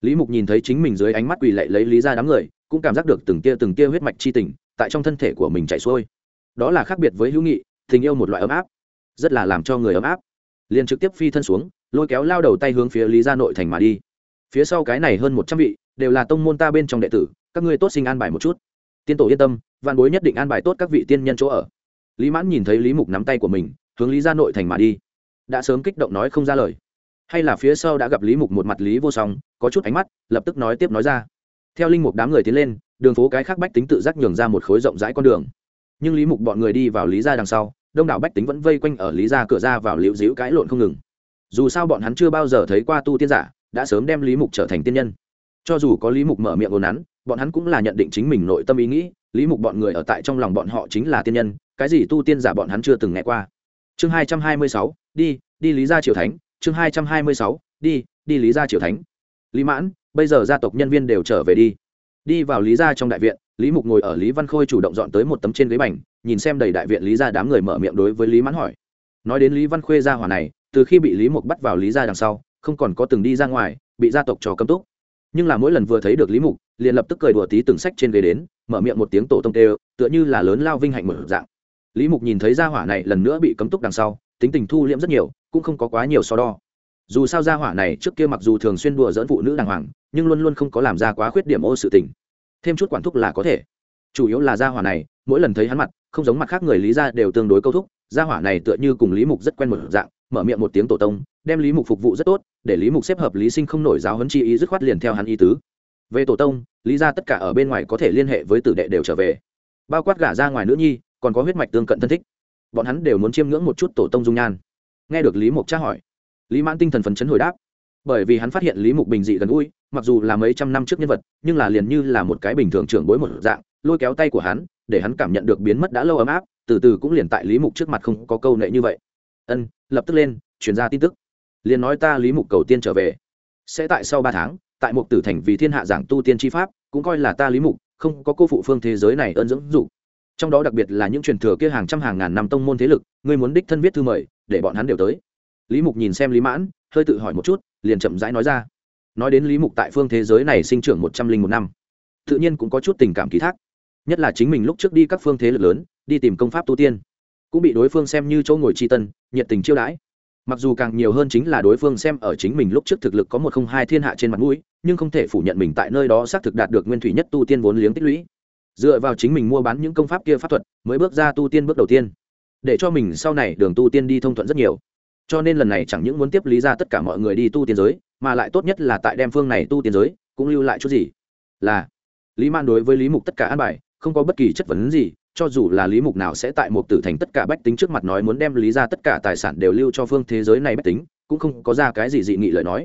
[SPEAKER 1] Lý mục nhìn thấy chính mình dưới ánh mắt quỳ lạy lấy lý gia đám người, cũng cảm giác được từng tia từng tia huyết mạch chi tình tại trong thân thể của mình chảy xuôi. Đó là khác biệt với hữu nghị, tình yêu một loại ấm áp, rất là làm cho người ấm áp liền trực tiếp phi thân xuống, lôi kéo lao đầu tay hướng phía lý gia nội thành mà đi. Phía sau cái này hơn một trăm vị, đều là tông môn ta bên trong đệ tử, các ngươi tốt sinh an bài một chút. Tiên tổ yên tâm văn bối nhất định an bài tốt các vị tiên nhân chỗ ở. Lý mãn nhìn thấy lý mục nắm tay của mình, hướng lý gia nội thành mà đi. Đã sớm kích động nói không ra lời. Hay là phía sau đã gặp lý mục một mặt lý vô song, có chút ánh mắt, lập tức nói tiếp nói ra. Theo linh mục đám người tiến lên, đường phố cái khác bách tính tự giác nhường ra một khối rộng rãi con đường. Nhưng lý mục bọn người đi vào lý gia đằng sau đông đảo bách tính vẫn vây quanh ở lý gia cửa ra vào liễu dĩu cãi lộn không ngừng. Dù sao bọn hắn chưa bao giờ thấy qua tu tiên giả, đã sớm đem lý mục trở thành tiên nhân. Cho dù có lý mục mở miệng ồn nắn bọn hắn cũng là nhận định chính mình nội tâm ý nghĩ, lý mục bọn người ở tại trong lòng bọn họ chính là tiên nhân, cái gì tu tiên giả bọn hắn chưa từng nghe qua. Chương hai trăm hai mươi sáu, đi đi lý gia triều thánh, chương hai trăm hai mươi sáu, đi đi lý gia triều thánh. Lý mãn, bây giờ gia tộc nhân viên đều trở về đi đi vào lý gia trong đại viện, lý mục ngồi ở lý văn khôi chủ động dọn tới một tấm trên ghế bành, nhìn xem đầy đại viện lý gia đám người mở miệng đối với lý mãn hỏi. Nói đến lý văn khuê gia hỏa này, từ khi bị lý mục bắt vào lý gia đằng sau, không còn có từng đi ra ngoài, bị gia tộc trò cấm túc. Nhưng là mỗi lần vừa thấy được lý mục, liền lập tức cười đùa tí từng sách trên ghế đến, mở miệng một tiếng tổ tông tê tựa như là lớn lao vinh hạnh mở dạng. Lý mục nhìn thấy gia hỏa này lần nữa bị cấm túc đằng sau, tính tình thu liễm rất nhiều, cũng không có quá nhiều so đo. Dù sao gia hỏa này trước kia mặc dù thường xuyên đùa dẫn phụ nữ đàng hoàng nhưng luôn luôn không có làm ra quá khuyết điểm ô sự tình. Thêm chút quản thúc là có thể. Chủ yếu là gia hỏa này, mỗi lần thấy hắn mặt, không giống mặt khác người lý gia đều tương đối câu thúc, gia hỏa này tựa như cùng lý mục rất quen một dạng, mở miệng một tiếng tổ tông, đem lý mục phục vụ rất tốt, để lý mục xếp hợp lý sinh không nổi giáo hấn chi ý dứt khoát liền theo hắn ý tứ. Về tổ tông, lý ra tất cả ở bên ngoài có thể liên hệ với tử đệ đều trở về. Bao quát gả ra ngoài nữ nhi, còn có huyết mạch tương cận thân thích. Bọn hắn đều muốn chiêm ngưỡng một chút tổ tông dung nhan. Nghe được lý mục tra hỏi, lý mãn tinh thần phấn chấn hồi đáp, bởi vì hắn phát hiện lý mục bình dị gần gũi mặc dù là mấy trăm năm trước nhân vật, nhưng là liền như là một cái bình thường trưởng bối một dạng, lôi kéo tay của hắn, để hắn cảm nhận được biến mất đã lâu ấm áp, từ từ cũng liền tại lý mục trước mặt không có câu nệ như vậy. Ân, lập tức lên chuyển ra tin tức. Liền nói ta lý mục cầu tiên trở về. Sẽ tại sau ba tháng, tại mục tử thành vì thiên hạ giảng tu tiên tri pháp, cũng coi là ta lý mục, không có cô phụ phương thế giới này ơn dưỡng dụ. Trong đó đặc biệt là những truyền thừa kia hàng trăm hàng ngàn năm tông môn thế lực người muốn đích thân viết thư mời, để bọn hắn đều tới. Lý mục nhìn xem lý mãn, hơi tự hỏi một chút, liền chậm rãi nói ra nói đến lý mục tại phương thế giới này sinh trưởng một trăm linh một năm, tự nhiên cũng có chút tình cảm ký thác. Nhất là chính mình lúc trước đi các phương thế lực lớn, đi tìm công pháp tu tiên, cũng bị đối phương xem như chỗ ngồi tri tân, nhiệt tình chiêu đãi. Mặc dù càng nhiều hơn chính là đối phương xem ở chính mình lúc trước thực lực có một không hai thiên hạ trên mặt mũi, nhưng không thể phủ nhận mình tại nơi đó xác thực đạt được nguyên thủy nhất tu tiên vốn liếng tích lũy. Dựa vào chính mình mua bán những công pháp kia pháp thuật, mới bước ra tu tiên bước đầu tiên. Để cho mình sau này đường tu tiên đi thông thuận rất nhiều cho nên lần này chẳng những muốn tiếp lý ra tất cả mọi người đi tu tiên giới, mà lại tốt nhất là tại đem phương này tu tiên giới cũng lưu lại chút gì. Là, lý man đối với lý mục tất cả an bài, không có bất kỳ chất vấn gì, cho dù là lý mục nào sẽ tại một tử thành tất cả bách tính trước mặt nói muốn đem lý ra tất cả tài sản đều lưu cho phương thế giới này bách tính, cũng không có ra cái gì dị nghị lời nói.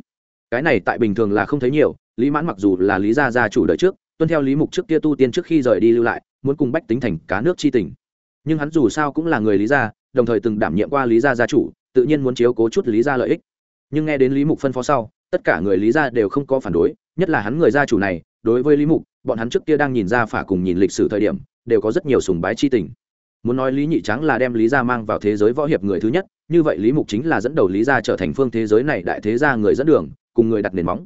[SPEAKER 1] Cái này tại bình thường là không thấy nhiều, lý mãn mặc dù là lý gia gia chủ đời trước, tuân theo lý mục trước kia tu tiên trước khi rời đi lưu lại, muốn cùng bách tính thành cá nước chi tình. Nhưng hắn dù sao cũng là người lý gia, đồng thời từng đảm nhiệm qua lý gia gia chủ tự nhiên muốn chiếu cố chút lý gia lợi ích. Nhưng nghe đến lý mục phân phó sau, tất cả người lý gia đều không có phản đối, nhất là hắn người gia chủ này, đối với lý mục, bọn hắn trước kia đang nhìn ra phả cùng nhìn lịch sử thời điểm, đều có rất nhiều sùng bái chi tình. Muốn nói lý nhị trắng là đem lý gia mang vào thế giới võ hiệp người thứ nhất, như vậy lý mục chính là dẫn đầu lý gia trở thành phương thế giới này đại thế gia người dẫn đường, cùng người đặt nền móng.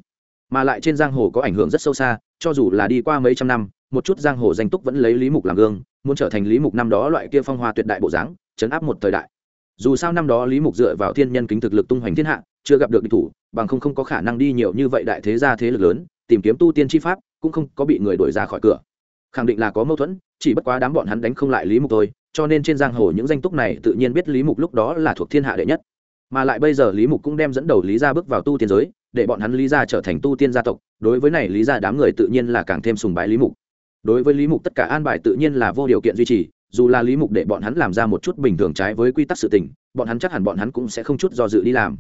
[SPEAKER 1] Mà lại trên giang hồ có ảnh hưởng rất sâu xa, cho dù là đi qua mấy trăm năm, một chút giang hồ danh túc vẫn lấy lý mục làm gương, muốn trở thành lý mục năm đó loại kia phong hoa tuyệt đại bộ dáng, chấn áp một thời đại dù sao năm đó lý mục dựa vào thiên nhân kính thực lực tung hoành thiên hạ, chưa gặp được địch thủ, bằng không không có khả năng đi nhiều như vậy đại thế gia thế lực lớn, tìm kiếm tu tiên chi pháp, cũng không có bị người đuổi ra khỏi cửa. Khẳng định là có mâu thuẫn, chỉ bất quá đám bọn hắn đánh không lại lý mục thôi, cho nên trên giang hồ những danh túc này tự nhiên biết lý mục lúc đó là thuộc thiên hạ đệ nhất. Mà lại bây giờ lý mục cũng đem dẫn đầu lý gia bước vào tu tiên giới, để bọn hắn lý gia trở thành tu tiên gia tộc, đối với này lý gia đám người tự nhiên là càng thêm sùng bái lý mục. Đối với lý mục tất cả an bài tự nhiên là vô điều kiện duy trì dù là lý mục để bọn hắn làm ra một chút bình thường trái với quy tắc sự tình, bọn hắn chắc hẳn bọn hắn cũng sẽ không chút do dự đi làm.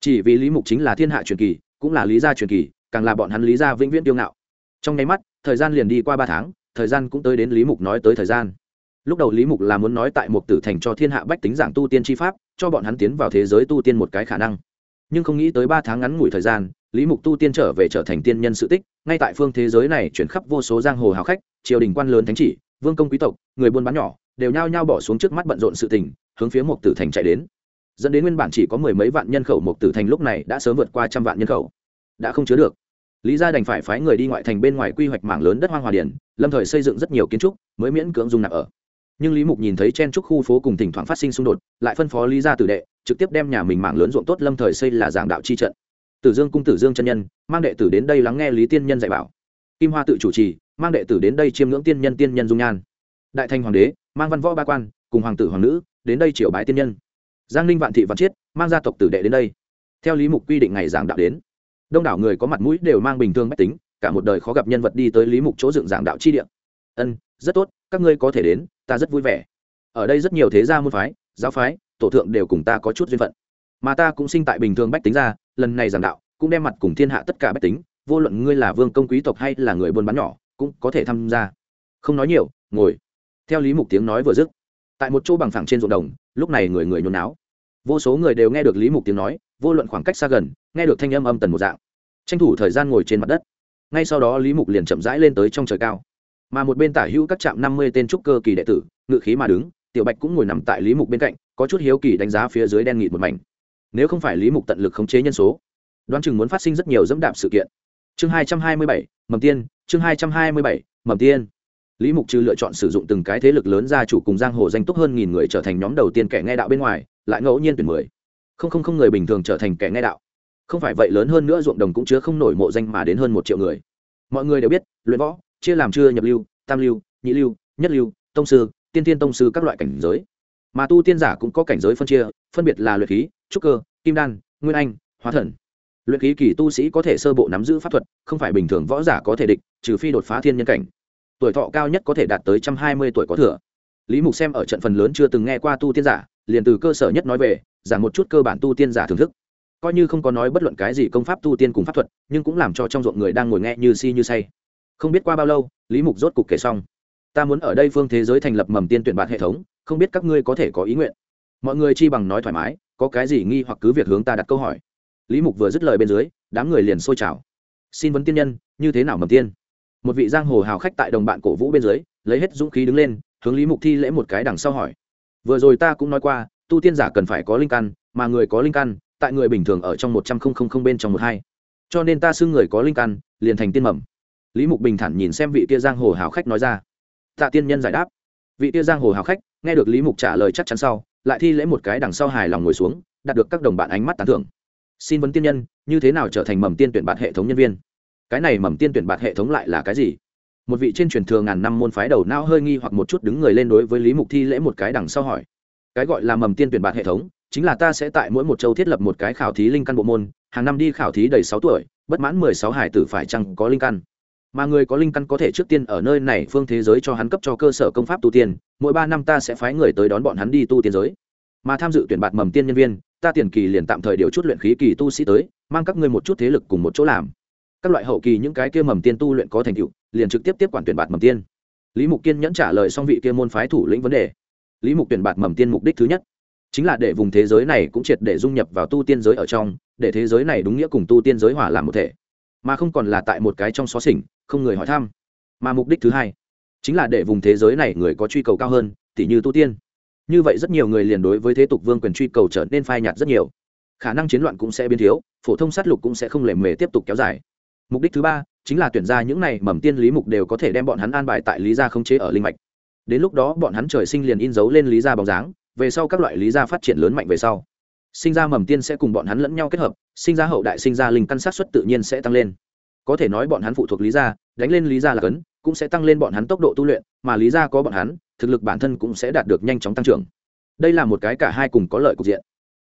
[SPEAKER 1] Chỉ vì lý mục chính là thiên hạ truyền kỳ, cũng là lý gia truyền kỳ, càng là bọn hắn lý gia vĩnh viễn tiêu ngạo. Trong nháy mắt, thời gian liền đi qua ba tháng, thời gian cũng tới đến lý mục nói tới thời gian. Lúc đầu lý mục là muốn nói tại một tử thành cho thiên hạ bách tính giảng tu tiên tri pháp, cho bọn hắn tiến vào thế giới tu tiên một cái khả năng. Nhưng không nghĩ tới ba tháng ngắn ngủi thời gian, lý mục tu tiên trở về trở thành tiên nhân sự tích, ngay tại phương thế giới này chuyển khắp vô số giang hồ hào khách, triều đình quan lớn thánh chỉ vương công quý tộc, người buôn bán nhỏ, đều nhao nhao bỏ xuống trước mắt bận rộn sự tình, hướng phía Mục tử thành chạy đến. Dẫn đến nguyên bản chỉ có mười mấy vạn nhân khẩu Mục tử thành lúc này đã sớm vượt qua trăm vạn nhân khẩu. Đã không chứa được. Lý gia đành phải phái người đi ngoại thành bên ngoài quy hoạch mảng lớn đất hoang hòa điển lâm thời xây dựng rất nhiều kiến trúc, mới miễn cưỡng dung nạp ở. Nhưng lý mục nhìn thấy chen trúc khu phố cùng thỉnh thoảng phát sinh xung đột, lại phân phó lý gia tử đệ, trực tiếp đem nhà mình mảng lớn ruộng tốt lâm thời xây là giảng đạo chi trận. Tử dương cung tử dương chân nhân, mang đệ tử đến đây lắng nghe lý tiên nhân dạy bảo. Kim hoa tự chủ trì mang đệ tử đến đây chiêm ngưỡng tiên nhân tiên nhân dung nhan. Đại thanh hoàng đế, mang văn võ ba quan, cùng hoàng tử hoàng nữ, đến đây triều bái tiên nhân. Giang ninh vạn thị văn chiết, mang gia tộc tử đệ đến đây. Theo lý mục quy định ngày giảng đạo đến. Đông đảo người có mặt mũi đều mang bình thường mách tính, cả một đời khó gặp nhân vật đi tới lý mục chỗ dựng giảng đạo chi địa. Ân, rất tốt, các ngươi có thể đến, ta rất vui vẻ. Ở đây rất nhiều thế gia môn phái, giáo phái, tổ thượng đều cùng ta có chút duyên phận. Mà ta cũng sinh tại bình thường bách tính ra lần này giảng đạo, cũng đem mặt cùng thiên hạ tất cả bách tính, vô luận ngươi là vương công quý tộc hay là người buôn bán nhỏ cũng có thể tham gia. Không nói nhiều, ngồi. Theo lý mục tiếng nói vừa dứt, tại một chỗ bằng phẳng trên ruộng đồng, lúc này người người nhốn náo. Vô số người đều nghe được lý mục tiếng nói, vô luận khoảng cách xa gần, nghe được thanh âm âm tần một dạng. Tranh thủ thời gian ngồi trên mặt đất. Ngay sau đó lý mục liền chậm rãi lên tới trong trời cao. Mà một bên tả hữu các trạm năm mươi tên trúc cơ kỳ đệ tử, ngự khí mà đứng, tiểu bạch cũng ngồi nằm tại lý mục bên cạnh, có chút hiếu kỳ đánh giá phía dưới đen nghịt một mảnh. Nếu không phải lý mục tận lực khống chế nhân số, đoán chừng muốn phát sinh rất nhiều dẫm đạp sự kiện chương hai trăm hai mươi bảy, mầm tiên, chương hai trăm hai mươi bảy, mầm tiên. Lý mục trừ lựa chọn sử dụng từng cái thế lực lớn gia chủ cùng giang hồ danh túc hơn nghìn người trở thành nhóm đầu tiên kẻ nghe đạo bên ngoài, lại ngẫu nhiên tuyển mười. Không không không người bình thường trở thành kẻ nghe đạo. Không phải vậy lớn hơn nữa ruộng đồng cũng chứa không nổi mộ danh mà đến hơn một triệu người. Mọi người đều biết, luyện võ, chia làm chưa nhập lưu, tam lưu, nhị lưu, nhất lưu, tông sư, tiên tiên tông sư các loại cảnh giới. Mà tu tiên giả cũng có cảnh giới phân chia, phân biệt là luyện khí, trúc cơ, kim đan, nguyên anh, hóa thần luyện khí kỳ tu sĩ có thể sơ bộ nắm giữ pháp thuật, không phải bình thường võ giả có thể địch, trừ phi đột phá thiên nhân cảnh. Tuổi thọ cao nhất có thể đạt tới trăm hai mươi tuổi có thừa. Lý mục xem ở trận phần lớn chưa từng nghe qua tu tiên giả, liền từ cơ sở nhất nói về, giảng một chút cơ bản tu tiên giả thưởng thức. Coi như không có nói bất luận cái gì công pháp tu tiên cùng pháp thuật, nhưng cũng làm cho trong ruộng người đang ngồi nghe như si như say. Không biết qua bao lâu, lý mục rốt cục kể xong. Ta muốn ở đây phương thế giới thành lập mầm tiên tuyển bạt hệ thống, không biết các ngươi có thể có ý nguyện. Mọi người chi bằng nói thoải mái, có cái gì nghi hoặc cứ việc hướng ta đặt câu hỏi lý mục vừa dứt lời bên dưới, đám người liền sôi trào. Xin vấn tiên nhân, như thế nào mầm tiên? Một vị giang hồ hào khách tại đồng bạn cổ vũ bên dưới, lấy hết dũng khí đứng lên, hướng lý mục thi lễ một cái đằng sau hỏi. Vừa rồi ta cũng nói qua, tu tiên giả cần phải có linh căn, mà người có linh căn, tại người bình thường ở trong một trăm không không không bên trong một hai. Cho nên ta xưng người có linh căn, liền thành tiên mầm. Lý mục bình thản nhìn xem vị kia giang hồ hào khách nói ra. Tạ tiên nhân giải đáp. Vị kia giang hồ hào khách, nghe được lý mục trả lời chắc chắn sau, lại thi lễ một cái đằng sau hài lòng ngồi xuống, đạt được các đồng bạn ánh mắt tán thưởng xin vấn tiên nhân, như thế nào trở thành mầm tiên tuyển bạt hệ thống nhân viên? Cái này mầm tiên tuyển bạt hệ thống lại là cái gì? Một vị trên truyền thừa ngàn năm môn phái đầu não hơi nghi hoặc một chút đứng người lên đối với lý mục thi lễ một cái đằng sau hỏi. Cái gọi là mầm tiên tuyển bạt hệ thống, chính là ta sẽ tại mỗi một châu thiết lập một cái khảo thí linh căn bộ môn, hàng năm đi khảo thí đầy sáu tuổi, bất mãn mười sáu hải tử phải chăng có linh căn? Mà người có linh căn có thể trước tiên ở nơi này phương thế giới cho hắn cấp cho cơ sở công pháp tu tiên, mỗi ba năm ta sẽ phái người tới đón bọn hắn đi tu tiên giới. Mà tham dự tuyển bạt mầm tiên nhân viên ta tiền kỳ liền tạm thời điều chút luyện khí kỳ tu sĩ tới, mang các ngươi một chút thế lực cùng một chỗ làm. Các loại hậu kỳ những cái kia mầm tiên tu luyện có thành tựu, liền trực tiếp tiếp quản tuyển bạt mầm tiên. Lý mục kiên nhẫn trả lời xong vị kia môn phái thủ lĩnh vấn đề. Lý mục tuyển bạt mầm tiên mục đích thứ nhất, chính là để vùng thế giới này cũng triệt để dung nhập vào tu tiên giới ở trong, để thế giới này đúng nghĩa cùng tu tiên giới hòa làm một thể. Mà không còn là tại một cái trong xó xỉnh, không người hỏi thăm. Mà mục đích thứ hai, chính là để vùng thế giới này người có truy cầu cao hơn, tỉ như tu tiên như vậy rất nhiều người liền đối với thế tục vương quyền truy cầu trở nên phai nhạt rất nhiều. Khả năng chiến loạn cũng sẽ biến thiếu, phổ thông sát lục cũng sẽ không lề mề tiếp tục kéo dài. Mục đích thứ ba chính là tuyển ra những này mầm tiên lý mục đều có thể đem bọn hắn an bài tại lý gia không chế ở linh mạch. Đến lúc đó bọn hắn trời sinh liền in dấu lên lý gia bóng dáng, về sau các loại lý gia phát triển lớn mạnh về sau, sinh ra mầm tiên sẽ cùng bọn hắn lẫn nhau kết hợp, sinh ra hậu đại sinh ra linh căn sát xuất tự nhiên sẽ tăng lên. Có thể nói bọn hắn phụ thuộc lý gia, đánh lên lý gia là cấn, cũng sẽ tăng lên bọn hắn tốc độ tu luyện, mà lý gia có bọn hắn thực lực bản thân cũng sẽ đạt được nhanh chóng tăng trưởng. Đây là một cái cả hai cùng có lợi cục diện.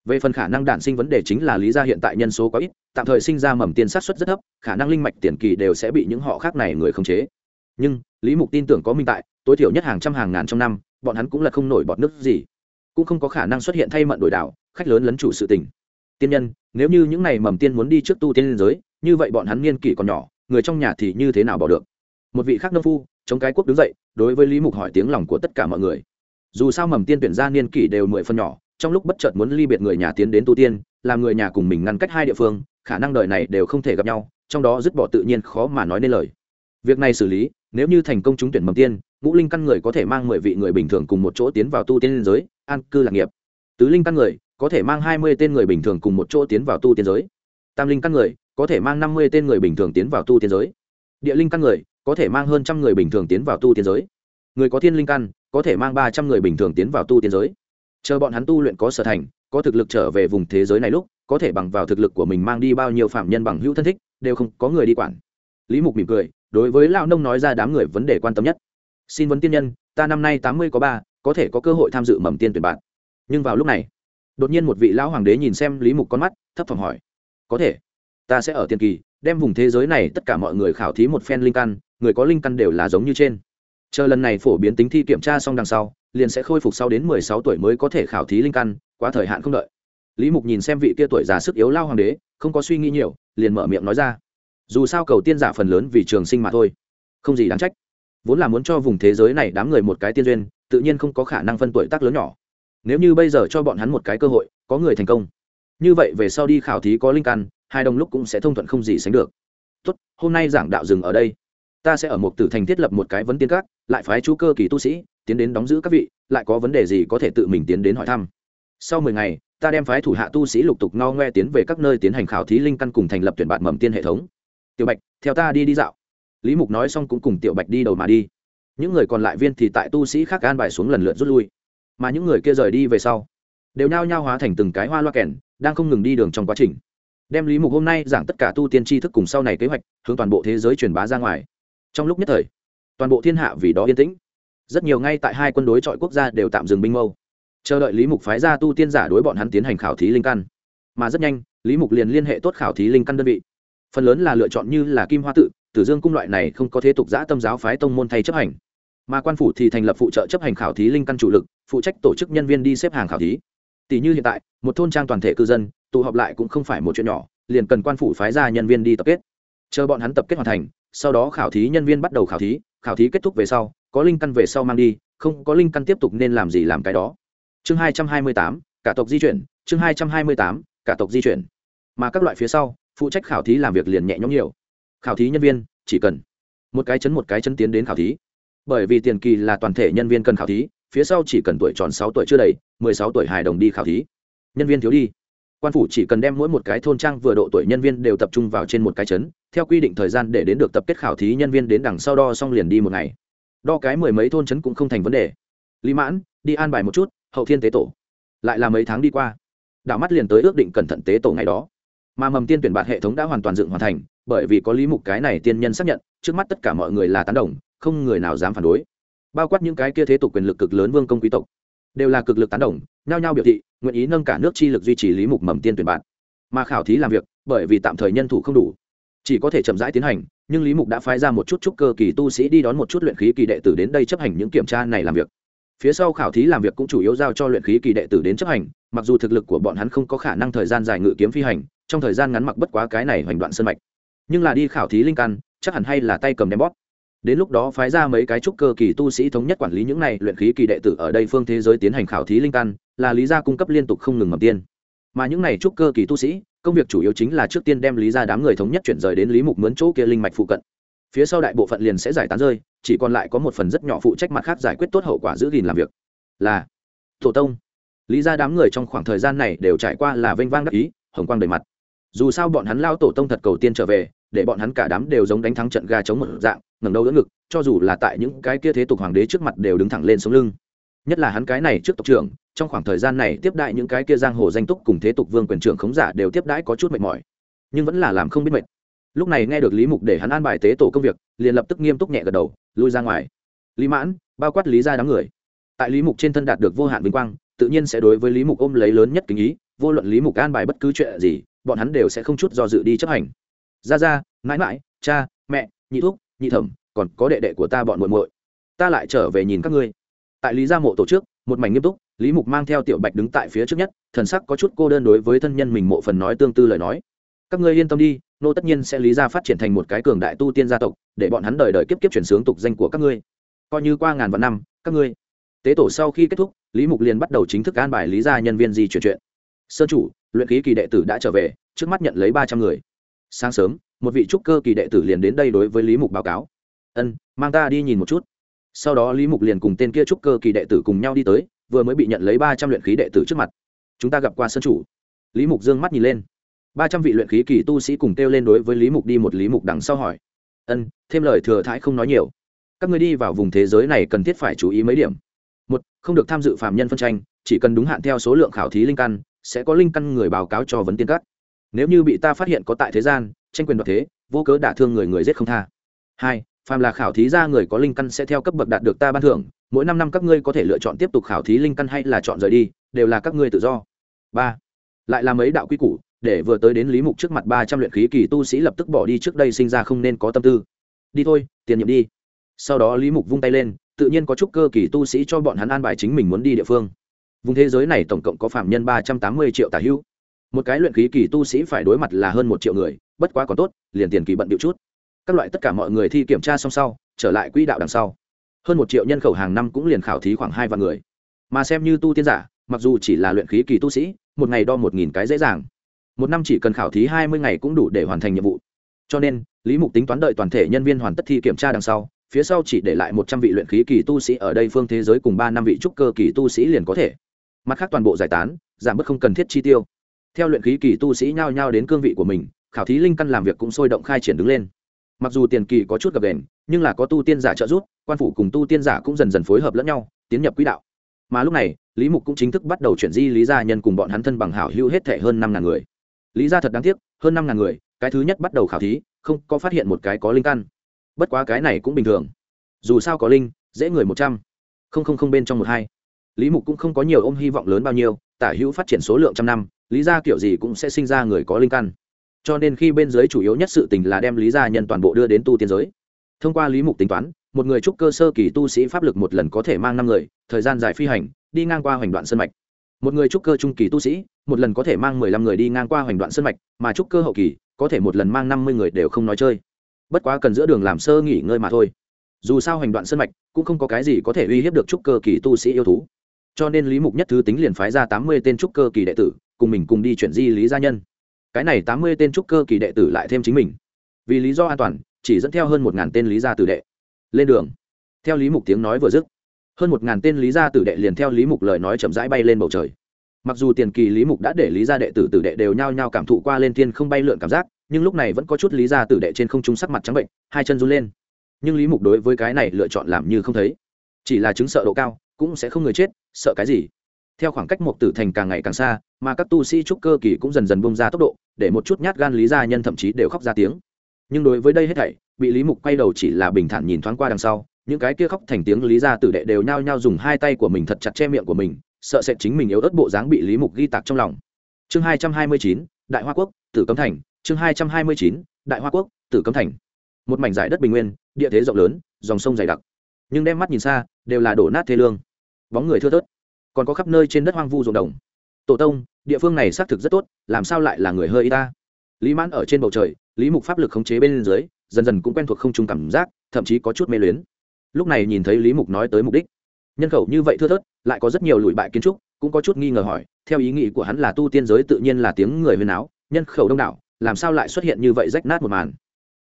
[SPEAKER 1] Về phần khả năng đản sinh vấn đề chính là lý gia hiện tại nhân số quá ít, tạm thời sinh ra mầm tiên sát xuất rất thấp, khả năng linh mạch tiền kỳ đều sẽ bị những họ khác này người khống chế. Nhưng, lý mục tin tưởng có minh tại, tối thiểu nhất hàng trăm hàng ngàn trong năm, bọn hắn cũng là không nổi bọt nước gì. Cũng không có khả năng xuất hiện thay mận đổi đảo khách lớn lấn chủ sự tình. Tiên nhân, nếu như những này mầm tiên muốn đi trước tu tiên liên giới, như vậy bọn hắn niên kỷ còn nhỏ, người trong nhà thì như thế nào bỏ được? Một vị khác nông phu chống cái quốc đứng dậy, đối với lý mục hỏi tiếng lòng của tất cả mọi người. Dù sao mầm tiên tuyển ra niên kỷ đều mười phân nhỏ, trong lúc bất chợt muốn ly biệt người nhà tiến đến tu tiên, làm người nhà cùng mình ngăn cách hai địa phương, khả năng đời này đều không thể gặp nhau, trong đó dứt bỏ tự nhiên khó mà nói nên lời. Việc này xử lý, nếu như thành công trúng tuyển mầm tiên, ngũ linh căn người có thể mang mười vị người bình thường cùng một chỗ tiến vào tu tiên liên giới, an cư lạc nghiệp. Tứ linh căn người có thể mang hai mươi tên người bình thường cùng một chỗ tiến vào tu tiên giới. Tam linh căn người có thể mang năm mươi tên người bình thường tiến vào tu tiên giới. Địa linh căn người có thể mang hơn trăm người bình thường tiến vào tu tiên giới. Người có thiên linh căn, có thể mang ba trăm người bình thường tiến vào tu tiên giới. Chờ bọn hắn tu luyện có sở thành, có thực lực trở về vùng thế giới này lúc, có thể bằng vào thực lực của mình mang đi bao nhiêu phạm nhân bằng hữu thân thích, đều không có người đi quản. Lý mục mỉm cười, đối với lão nông nói ra đám người vấn đề quan tâm nhất. Xin vấn tiên nhân, ta năm nay tám mươi có ba, có thể có cơ hội tham dự mầm tiên tuyển bạn. Nhưng vào lúc này, đột nhiên một vị lão hoàng đế nhìn xem lý mục con mắt, thấp thỏm hỏi, có thể ta sẽ ở tiền kỳ, đem vùng thế giới này tất cả mọi người khảo thí một phen linh căn, người có linh căn đều là giống như trên. Chờ lần này phổ biến tính thi kiểm tra xong đằng sau, liền sẽ khôi phục sau đến mười sáu tuổi mới có thể khảo thí linh căn, quá thời hạn không đợi. Lý mục nhìn xem vị kia tuổi già sức yếu lao hoàng đế, không có suy nghĩ nhiều, liền mở miệng nói ra. Dù sao cầu tiên giả phần lớn vì trường sinh mà thôi. Không gì đáng trách. Vốn là muốn cho vùng thế giới này đám người một cái tiên duyên, tự nhiên không có khả năng phân tuổi tác lớn nhỏ. Nếu như bây giờ cho bọn hắn một cái cơ hội, có người thành công. Như vậy về sau đi khảo thí có linh căn hai đồng lúc cũng sẽ thông thuận không gì sánh được. Tốt, hôm nay giảng đạo dừng ở đây. Ta sẽ ở một tử thành thiết lập một cái vấn tiên các, lại phái chú cơ kỳ tu sĩ, tiến đến đóng giữ các vị, lại có vấn đề gì có thể tự mình tiến đến hỏi thăm. Sau mười ngày, ta đem phái thủ hạ tu sĩ lục tục ngao ngoe tiến về các nơi tiến hành khảo thí linh căn cùng thành lập tuyển bạn mầm tiên hệ thống. Tiểu bạch, theo ta đi đi dạo. Lý mục nói xong cũng cùng tiểu bạch đi đầu mà đi. Những người còn lại viên thì tại tu sĩ khác an bài xuống lần lượt rút lui. Mà những người kia rời đi về sau, đều nhao nhao hóa thành từng cái hoa loa kèn, đang không ngừng đi đường trong quá trình đem lý mục hôm nay giảng tất cả tu tiên tri thức cùng sau này kế hoạch, hướng toàn bộ thế giới truyền bá ra ngoài. Trong lúc nhất thời, toàn bộ thiên hạ vì đó yên tĩnh. Rất nhiều ngay tại hai quân đối chọi quốc gia đều tạm dừng binh mâu. Chờ đợi lý mục phái ra tu tiên giả đối bọn hắn tiến hành khảo thí linh căn. Mà rất nhanh, lý mục liền liên hệ tốt khảo thí linh căn đơn vị. Phần lớn là lựa chọn như là kim hoa tự, tử dương cung loại này không có thế tục giã tâm giáo phái tông môn thay chấp hành. Mà quan phủ thì thành lập phụ trợ chấp hành khảo thí linh căn chủ lực, phụ trách tổ chức nhân viên đi xếp hàng khảo thí. Tỷ như hiện tại, một thôn trang toàn thể cư dân tụ họp lại cũng không phải một chuyện nhỏ, liền cần quan phủ phái ra nhân viên đi tập kết. Chờ bọn hắn tập kết hoàn thành, sau đó khảo thí nhân viên bắt đầu khảo thí khảo thí kết thúc về sau, có linh căn về sau mang đi, không có linh căn tiếp tục nên làm gì làm cái đó. Chương hai trăm hai mươi tám, cả tộc di chuyển, chương hai trăm hai mươi tám, cả tộc di chuyển. Mà các loại phía sau, phụ trách khảo thí làm việc liền nhẹ nhõm nhiều. Khảo thí nhân viên, chỉ cần một cái chấn một cái chấn tiến đến khảo thí. Bởi vì tiền kỳ là toàn thể nhân viên cần khảo thí, phía sau chỉ cần tuổi tròn sáu tuổi chưa đầy, mười sáu tuổi hài đồng đi khảo thí. Nhân viên thiếu đi quan phủ chỉ cần đem mỗi một cái thôn trang vừa độ tuổi nhân viên đều tập trung vào trên một cái trấn. theo quy định thời gian để đến được tập kết khảo thí nhân viên đến đằng sau đo xong liền đi một ngày. Đo cái mười mấy thôn trấn cũng không thành vấn đề. Lý mãn, đi an bài một chút, hậu thiên tế tổ. Lại là mấy tháng đi qua, đảo mắt liền tới ước định cẩn thận tế tổ ngày đó. Mà mầm tiên tuyển bạt hệ thống đã hoàn toàn dựng hoàn thành, bởi vì có lý mục cái này tiên nhân xác nhận, trước mắt tất cả mọi người là tán đồng, không người nào dám phản đối. Bao quát những cái kia thế tục quyền lực cực lớn vương công quý tộc đều là cực lực tán đồng, nhao nhao biểu thị, nguyện ý nâng cả nước chi lực duy trì lý mục mầm tiên tuyển bạn. Mà khảo thí làm việc, bởi vì tạm thời nhân thủ không đủ. Chỉ có thể chậm rãi tiến hành, nhưng lý mục đã phái ra một chút trúc cơ kỳ tu sĩ đi đón một chút luyện khí kỳ đệ tử đến đây chấp hành những kiểm tra này làm việc. Phía sau khảo thí làm việc cũng chủ yếu giao cho luyện khí kỳ đệ tử đến chấp hành, mặc dù thực lực của bọn hắn không có khả năng thời gian dài ngự kiếm phi hành, trong thời gian ngắn mặc bất quá cái này hoành đoạn sân mạch. Nhưng là đi khảo thí linh căn, chắc hẳn hay là tay cầm đem bóp đến lúc đó phái ra mấy cái trúc cơ kỳ tu sĩ thống nhất quản lý những này luyện khí kỳ đệ tử ở đây phương thế giới tiến hành khảo thí linh căn, là lý gia cung cấp liên tục không ngừng mầm tiên. Mà những này trúc cơ kỳ tu sĩ, công việc chủ yếu chính là trước tiên đem lý gia đám người thống nhất chuyển rời đến lý mục mướn chỗ kia linh mạch phụ cận. Phía sau đại bộ phận liền sẽ giải tán rơi, chỉ còn lại có một phần rất nhỏ phụ trách mặt khác giải quyết tốt hậu quả giữ gìn làm việc. Là, tổ tông. Lý gia đám người trong khoảng thời gian này đều trải qua là vênh vang đắc ý, hồng quang đầy mặt. Dù sao bọn hắn lao tổ tông thật cầu tiên trở về để bọn hắn cả đám đều giống đánh thắng trận gà chống một dạng, ngẩng đầu đỡ ngực, cho dù là tại những cái kia thế tục hoàng đế trước mặt đều đứng thẳng lên sống lưng. Nhất là hắn cái này trước tộc trưởng, trong khoảng thời gian này tiếp đại những cái kia giang hồ danh túc cùng thế tục vương quyền trưởng khống giả đều tiếp đãi có chút mệt mỏi, nhưng vẫn là làm không biết mệt. Lúc này nghe được lý mục để hắn an bài tế tổ công việc, liền lập tức nghiêm túc nhẹ gật đầu, lui ra ngoài. Lý mãn, bao quát lý ra đám người. Tại lý mục trên thân đạt được vô hạn vinh quang, tự nhiên sẽ đối với lý mục ôm lấy lớn nhất kính ý, vô luận lý mục an bài bất cứ chuyện gì, bọn hắn đều sẽ không chút do dự đi chấp hành ra ra mãi mãi, cha, mẹ, nhị thúc, nhị thẩm, còn có đệ đệ của ta bọn muội muội. Ta lại trở về nhìn các ngươi. Tại lý gia mộ tổ chức một mảnh nghiêm túc, lý mục mang theo tiểu bạch đứng tại phía trước nhất, thần sắc có chút cô đơn đối với thân nhân mình mộ phần nói tương tư lời nói. Các ngươi yên tâm đi, nô tất nhiên sẽ lý ra phát triển thành một cái cường đại tu tiên gia tộc, để bọn hắn đời đời kiếp kiếp chuyển sướng tục danh của các ngươi. Coi như qua ngàn vạn năm, các ngươi. Tế tổ sau khi kết thúc, lý mục liền bắt đầu chính thức an bài lý gia nhân viên di chuyển chuyện. Sơn chủ, luyện khí kỳ đệ tử đã trở về, trước mắt nhận lấy ba trăm người sáng sớm, một vị trúc cơ kỳ đệ tử liền đến đây đối với lý mục báo cáo. Ân, mang ta đi nhìn một chút. Sau đó lý mục liền cùng tên kia trúc cơ kỳ đệ tử cùng nhau đi tới, vừa mới bị nhận lấy ba trăm luyện khí đệ tử trước mặt. Chúng ta gặp qua sân chủ. Lý mục dương mắt nhìn lên. Ba trăm vị luyện khí kỳ tu sĩ cùng kêu lên đối với lý mục đi một lý mục đằng sau hỏi. Ân, thêm lời thừa thái không nói nhiều. Các người đi vào vùng thế giới này cần thiết phải chú ý mấy điểm. Một, không được tham dự phạm nhân phân tranh, chỉ cần đúng hạn theo số lượng khảo thí linh căn, sẽ có linh căn người báo cáo cho vấn tiên cắt nếu như bị ta phát hiện có tại thế gian, tranh quyền đoạt thế, vô cớ đả thương người người giết không tha. Hai, phàm là khảo thí ra người có linh căn sẽ theo cấp bậc đạt được ta ban thưởng, mỗi năm năm các ngươi có thể lựa chọn tiếp tục khảo thí linh căn hay là chọn rời đi, đều là các ngươi tự do. Ba, lại là mấy đạo quy củ, để vừa tới đến lý mục trước mặt ba trăm luyện khí kỳ tu sĩ lập tức bỏ đi trước đây sinh ra không nên có tâm tư. Đi thôi, tiền nhiệm đi. Sau đó lý mục vung tay lên, tự nhiên có chút cơ kỳ tu sĩ cho bọn hắn an bài chính mình muốn đi địa phương. Vùng thế giới này tổng cộng có phạm nhân ba trăm tám mươi triệu tả hữu một cái luyện khí kỳ tu sĩ phải đối mặt là hơn một triệu người, bất quá còn tốt, liền tiền kỳ bận điệu chút. Các loại tất cả mọi người thi kiểm tra xong sau, trở lại quỹ đạo đằng sau. Hơn một triệu nhân khẩu hàng năm cũng liền khảo thí khoảng hai vạn người. Mà xem như tu tiên giả, mặc dù chỉ là luyện khí kỳ tu sĩ, một ngày đo một nghìn cái dễ dàng. Một năm chỉ cần khảo thí hai mươi ngày cũng đủ để hoàn thành nhiệm vụ. Cho nên, lý mục tính toán đợi toàn thể nhân viên hoàn tất thi kiểm tra đằng sau, phía sau chỉ để lại một trăm vị luyện khí kỳ tu sĩ ở đây phương thế giới cùng ba năm vị trúc cơ kỳ tu sĩ liền có thể. Mặt khác toàn bộ giải tán, giảm bớt không cần thiết chi tiêu theo luyện khí kỳ tu sĩ nhao nhao đến cương vị của mình, khảo thí linh căn làm việc cũng sôi động khai triển đứng lên. Mặc dù tiền kỳ có chút gập đền nhưng là có tu tiên giả trợ giúp, quan phủ cùng tu tiên giả cũng dần dần phối hợp lẫn nhau, tiến nhập quỹ đạo. Mà lúc này, lý mục cũng chính thức bắt đầu chuyển di lý gia nhân cùng bọn hắn thân bằng hảo hữu hết thể hơn năm ngàn người. Lý gia thật đáng tiếc, hơn năm ngàn người, cái thứ nhất bắt đầu khảo thí, không có phát hiện một cái có linh căn. Bất quá cái này cũng bình thường. Dù sao có linh, dễ người một trăm. Không không không bên trong một hai. Lý mục cũng không có nhiều ôm hy vọng lớn bao nhiêu, tả hữu phát triển số lượng trăm năm lý gia kiểu gì cũng sẽ sinh ra người có linh căn. Cho nên khi bên dưới chủ yếu nhất sự tình là đem lý gia nhân toàn bộ đưa đến tu tiên giới. Thông qua lý mục tính toán, một người trúc cơ sơ kỳ tu sĩ pháp lực một lần có thể mang năm người, thời gian dài phi hành, đi ngang qua hoành đoạn sân mạch. Một người trúc cơ trung kỳ tu sĩ, một lần có thể mang mười lăm người đi ngang qua hoành đoạn sân mạch, mà trúc cơ hậu kỳ, có thể một lần mang năm mươi người đều không nói chơi. Bất quá cần giữa đường làm sơ nghỉ ngơi mà thôi. Dù sao hoành đoạn sân mạch cũng không có cái gì có thể uy hiếp được trúc cơ kỳ tu sĩ yêu thú. Cho nên lý mục nhất thứ tính liền phái ra tám mươi tên trúc cơ kỳ đệ tử cùng mình cùng đi chuyển di lý gia nhân. Cái này tám mươi tên trúc cơ kỳ đệ tử lại thêm chính mình. Vì lý do an toàn, chỉ dẫn theo hơn một ngàn tên lý gia tử đệ. Lên đường. Theo lý mục tiếng nói vừa dứt, hơn một ngàn tên lý gia tử đệ liền theo lý mục lời nói chậm rãi bay lên bầu trời. Mặc dù tiền kỳ lý mục đã để lý gia đệ tử tử đệ đều nhao nhao cảm thụ qua lên thiên không bay lượn cảm giác, nhưng lúc này vẫn có chút lý gia tử đệ trên không trung sắc mặt trắng bệnh, hai chân run lên. Nhưng lý mục đối với cái này lựa chọn làm như không thấy. Chỉ là chứng sợ độ cao, cũng sẽ không người chết, sợ cái gì? Theo khoảng cách một tử thành càng ngày càng xa, mà các tu sĩ trúc cơ kỳ cũng dần dần bông ra tốc độ, để một chút nhát gan lý gia nhân thậm chí đều khóc ra tiếng. Nhưng đối với đây hết thảy, bị lý mục quay đầu chỉ là bình thản nhìn thoáng qua đằng sau, những cái kia khóc thành tiếng lý gia tử đệ đều nhao nhao dùng hai tay của mình thật chặt che miệng của mình, sợ sẽ chính mình yếu ớt bộ dáng bị lý mục ghi tạc trong lòng. Chương hai trăm hai mươi chín, đại hoa quốc, tử cấm thành. Chương hai trăm hai mươi chín, đại hoa quốc, tử cấm thành. Một mảnh giải đất bình nguyên, địa thế rộng lớn, dòng sông dày đặc. Nhưng đem mắt nhìn xa, đều là đổ nát thê lương. Bóng người thưa thớt còn có khắp nơi trên đất hoang vu ruộng đồng. Tổ tông, địa phương này xác thực rất tốt, làm sao lại là người hơi y ta? Lý mãn ở trên bầu trời, lý mục pháp lực khống chế bên dưới, dần dần cũng quen thuộc không chung cảm giác, thậm chí có chút mê luyến. Lúc này nhìn thấy lý mục nói tới mục đích, nhân khẩu như vậy thưa thớt, lại có rất nhiều lụi bại kiến trúc, cũng có chút nghi ngờ hỏi, theo ý nghĩ của hắn là tu tiên giới tự nhiên là tiếng người huyền áo, nhân khẩu đông đảo, làm sao lại xuất hiện như vậy rách nát một màn?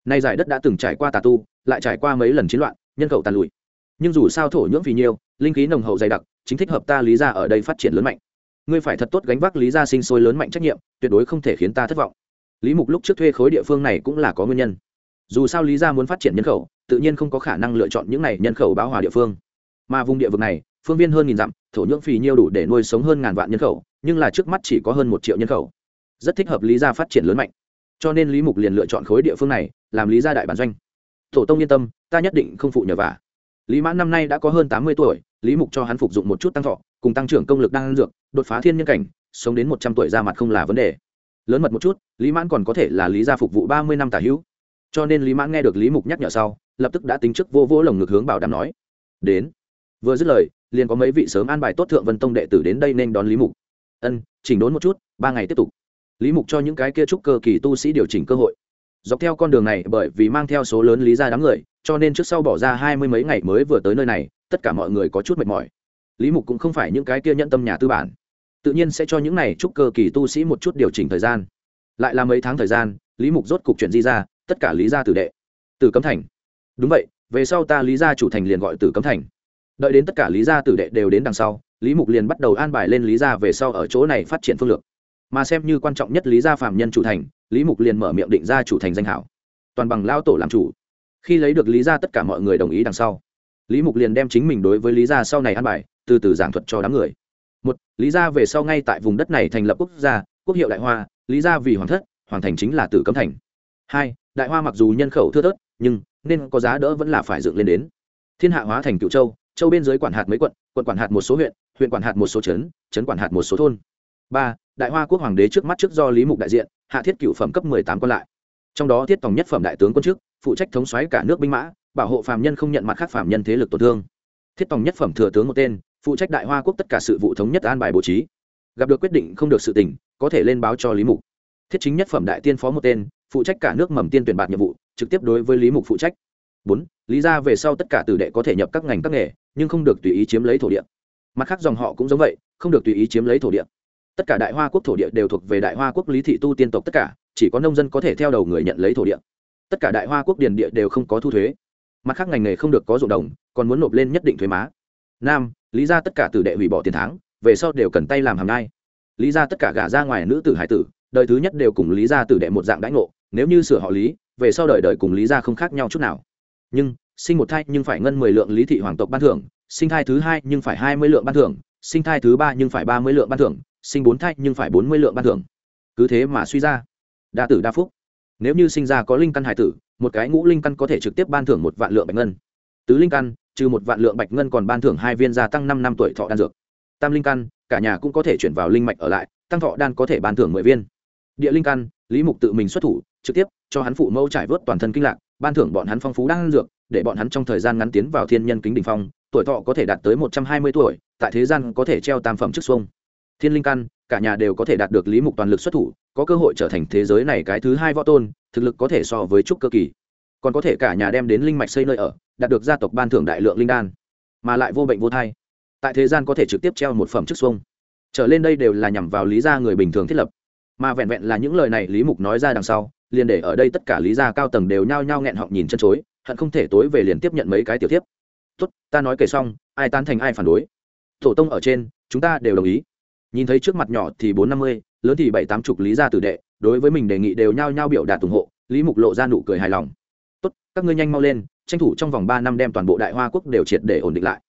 [SPEAKER 1] Nay giải đất đã từng trải qua tà tu, lại trải qua mấy lần chiến loạn, nhân khẩu tàn lụi. Nhưng dù sao thổ nhưỡng vì nhiêu, linh khí nồng hậu dày đặc chính thích hợp ta lý ra ở đây phát triển lớn mạnh. Ngươi phải thật tốt gánh vác lý ra sinh sôi lớn mạnh trách nhiệm, tuyệt đối không thể khiến ta thất vọng. Lý mục lúc trước thuê khối địa phương này cũng là có nguyên nhân. Dù sao lý ra muốn phát triển nhân khẩu, tự nhiên không có khả năng lựa chọn những này nhân khẩu báo hòa địa phương. Mà vùng địa vực này, phương viên hơn nghìn dặm, thổ nhưỡng phì nhiêu đủ để nuôi sống hơn ngàn vạn nhân khẩu, nhưng là trước mắt chỉ có hơn một triệu nhân khẩu. Rất thích hợp lý gia phát triển lớn mạnh. Cho nên lý mục liền lựa chọn khối địa phương này, làm lý gia đại bản doanh. Tổ tông yên tâm, ta nhất định không phụ nhờ vả lý mãn năm nay đã có hơn tám mươi tuổi, lý mục cho hắn phục dụng một chút tăng thọ, cùng tăng trưởng công lực đang dược, đột phá thiên nhân cảnh, sống đến một trăm tuổi ra mặt không là vấn đề. Lớn mật một chút, lý mãn còn có thể là lý gia phục vụ ba mươi năm tả hữu. Cho nên lý mãn nghe được lý mục nhắc nhở sau, lập tức đã tính chức vô vô lồng ngực hướng bảo đảm nói, đến. Vừa dứt lời, liền có mấy vị sớm an bài tốt thượng vân tông đệ tử đến đây nên đón lý mục. Ân, chỉnh đốn một chút, ba ngày tiếp tục. Lý mục cho những cái kia trúc cơ kỳ tu sĩ điều chỉnh cơ hội. Dọc theo con đường này, bởi vì mang theo số lớn lý ra đám người cho nên trước sau bỏ ra hai mươi mấy ngày mới vừa tới nơi này, tất cả mọi người có chút mệt mỏi. Lý mục cũng không phải những cái kia nhận tâm nhà tư bản. Tự nhiên sẽ cho những này chúc cơ kỳ tu sĩ một chút điều chỉnh thời gian. Lại là mấy tháng thời gian, lý mục rốt cục chuyện di ra, tất cả lý gia tử đệ. Tử cấm thành. Đúng vậy, về sau ta lý gia chủ thành liền gọi Tử cấm thành. Đợi đến tất cả lý gia tử đệ đều đến đằng sau, lý mục liền bắt đầu an bài lên lý gia về sau ở chỗ này phát triển phương lược. Mà xem như quan trọng nhất lý gia phạm nhân chủ thành, lý mục liền mở miệng định ra chủ thành danh hảo. Toàn bằng lao tổ làm chủ khi lấy được lý gia tất cả mọi người đồng ý đằng sau. Lý mục liền đem chính mình đối với lý gia sau này ăn bài, từ từ giảng thuật cho đám người. Một, lý gia về sau ngay tại vùng đất này thành lập quốc gia, quốc hiệu đại hoa, lý gia vì hoàng thất, hoàng thành chính là tử cấm thành. Hai, đại hoa mặc dù nhân khẩu thưa thớt, nhưng nên có giá đỡ vẫn là phải dựng lên đến. Thiên hạ hóa thành cựu châu châu bên dưới quản hạt mấy quận quận quản hạt một số huyện huyện quản hạt một số trấn trấn quản hạt một số thôn. Ba, đại hoa quốc hoàng đế trước mắt trước do lý mục đại diện, hạ thiết cựu phẩm cấp mười tám quân lại. Trong đó thiết tòng nhất phẩm đại tướng quân chức phụ trách thống xoáy cả nước binh mã, bảo hộ phạm nhân không nhận mặt khác phạm nhân thế lực tổn thương. Thiết tòng nhất phẩm thừa tướng một tên, phụ trách đại hoa quốc tất cả sự vụ thống nhất an bài bố trí. Gặp được quyết định không được sự tỉnh có thể lên báo cho lý mục. Thiết chính nhất phẩm đại tiên phó một tên, phụ trách cả nước mầm tiên tuyển bạt nhiệm vụ, trực tiếp đối với lý mục phụ trách. Bốn, lý ra về sau tất cả tử đệ có thể nhập các ngành các nghề, nhưng không được tùy ý chiếm lấy thổ địa. Mặt khác dòng họ cũng giống vậy, không được tùy ý chiếm lấy thổ địa. Tất cả đại hoa quốc thổ địa đều thuộc về đại hoa quốc lý thị tu tiên tộc tất cả, chỉ có nông dân có thể theo đầu người nhận lấy thổ địa tất cả đại hoa quốc điền địa đều không có thu thuế. Mặt khác ngành nghề không được có ruộng đồng, còn muốn nộp lên nhất định thuế má. Nam, lý ra tất cả tử đệ hủy bỏ tiền tháng, về sau đều cần tay làm hàng ngay. lý ra tất cả gả ra ngoài nữ tử hải tử, đời thứ nhất đều cùng lý ra tử đệ một dạng đãi ngộ, nếu như sửa họ lý, về sau đời đời cùng lý ra không khác nhau chút nào. Nhưng, sinh một thai nhưng phải ngân mười lượng lý thị hoàng tộc ban thưởng, sinh thai thứ hai nhưng phải hai mươi lượng ban thưởng, sinh thai thứ ba nhưng phải ba mươi lượng ban thưởng, sinh bốn thai nhưng phải bốn mươi lượng ban thưởng. Cứ thế mà suy ra. Đa tử đa phúc nếu như sinh ra có linh căn hải tử, một cái ngũ linh căn có thể trực tiếp ban thưởng một vạn lượng bạch ngân. Tứ linh căn, trừ một vạn lượng bạch ngân còn ban thưởng hai viên gia tăng năm năm tuổi thọ đan dược. Tam linh căn, cả nhà cũng có thể chuyển vào linh mạch ở lại, tăng thọ đan có thể ban thưởng mười viên. Địa linh căn, lý mục tự mình xuất thủ, trực tiếp cho hắn phụ mẫu trải vớt toàn thân kinh lạc, ban thưởng bọn hắn phong phú đan dược, để bọn hắn trong thời gian ngắn tiến vào thiên nhân kính đ ỉ n h phong, tuổi thọ có thể đạt tới một trăm hai mươi tuổi, tại thế gian có thể treo tam phẩm trước xuông. Thiên linh căn, cả nhà đều có thể đạt được lý mục toàn lực xuất thủ có cơ hội trở thành thế giới này cái thứ hai võ tôn, thực lực có thể so với trúc cơ kỳ. Còn có thể cả nhà đem đến linh mạch xây nơi ở, đạt được gia tộc ban thưởng đại lượng linh đan, mà lại vô bệnh vô thai. Tại thế gian có thể trực tiếp treo một phẩm chức xuông trở lên đây đều là nhằm vào lý gia người bình thường thiết lập. Mà vẹn vẹn là những lời này lý mục nói ra đằng sau, liền để ở đây tất cả lý gia cao tầng đều nhao nhao nghẹn họng nhìn chân chối, hận không thể tối về liền tiếp nhận mấy cái tiểu tiếp tốt, ta nói kể xong, ai tán thành ai phản đối? Tổ tông ở trên, chúng ta đều đồng ý. Nhìn thấy trước mặt nhỏ thì bốn năm mươi lớn thì bảy tám chục lý gia tử đệ, đối với mình đề nghị đều nhao nhao biểu đạt ủng hộ, lý mục lộ ra nụ cười hài lòng. Tốt, các ngươi nhanh mau lên, tranh thủ trong vòng ba năm đem toàn bộ đại hoa quốc đều triệt để ổn định lại.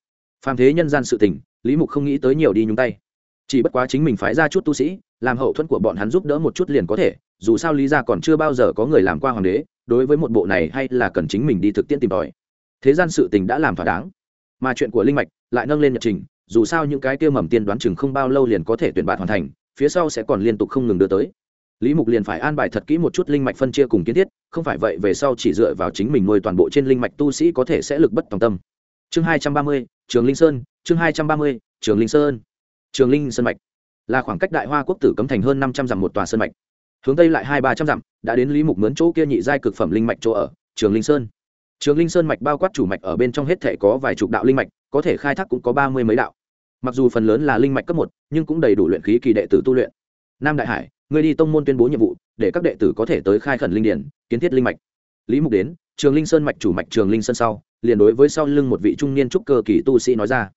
[SPEAKER 1] Phàm thế nhân gian sự tình, lý mục không nghĩ tới nhiều đi nhúng tay. Chỉ bất quá chính mình phái ra chút tu sĩ, làm hậu thuẫn của bọn hắn giúp đỡ một chút liền có thể, dù sao lý ra còn chưa bao giờ có người làm qua hoàng đế, đối với một bộ này hay là cần chính mình đi thực tiễn tìm tòi. Thế gian sự tình đã làm thỏa đáng, mà chuyện của linh mạch lại nâng lên nhật trình, dù sao những cái kia mầm tiên đoán chừng không bao lâu liền có thể tuyển bạn hoàn thành phía sau sẽ còn liên tục không ngừng đưa tới. Lý mục liền phải an bài thật kỹ một chút linh mạch phân chia cùng kiến thiết, không phải vậy về sau chỉ dựa vào chính mình nuôi toàn bộ trên linh mạch tu sĩ có thể sẽ lực bất tòng tâm. Chương hai trăm ba mươi, trường linh sơn, chương hai trăm ba mươi, trường linh sơn. Trường linh sơn mạch. Là khoảng cách đại hoa quốc tử cấm thành hơn năm trăm dặm một tòa sơn mạch. Hướng tây lại hai ba trăm dặm, đã đến lý mục mướn chỗ kia nhị giai cực phẩm linh mạch chỗ ở, trường linh sơn. Trường linh sơn mạch bao quát chủ mạch ở bên trong hết thể có vài chục đạo linh mạch, có thể khai thác cũng có ba mươi mấy đạo mặc dù phần lớn là linh mạch cấp một, nhưng cũng đầy đủ luyện khí kỳ đệ tử tu luyện. Nam đại hải người đi tông môn tuyên bố nhiệm vụ, để các đệ tử có thể tới khai khẩn linh điển, kiến thiết linh mạch. Lý mục đến, trường linh sơn mạch chủ mạch trường linh sơn sau, liền đối với sau lưng một vị trung niên trúc cơ kỳ tu sĩ nói ra,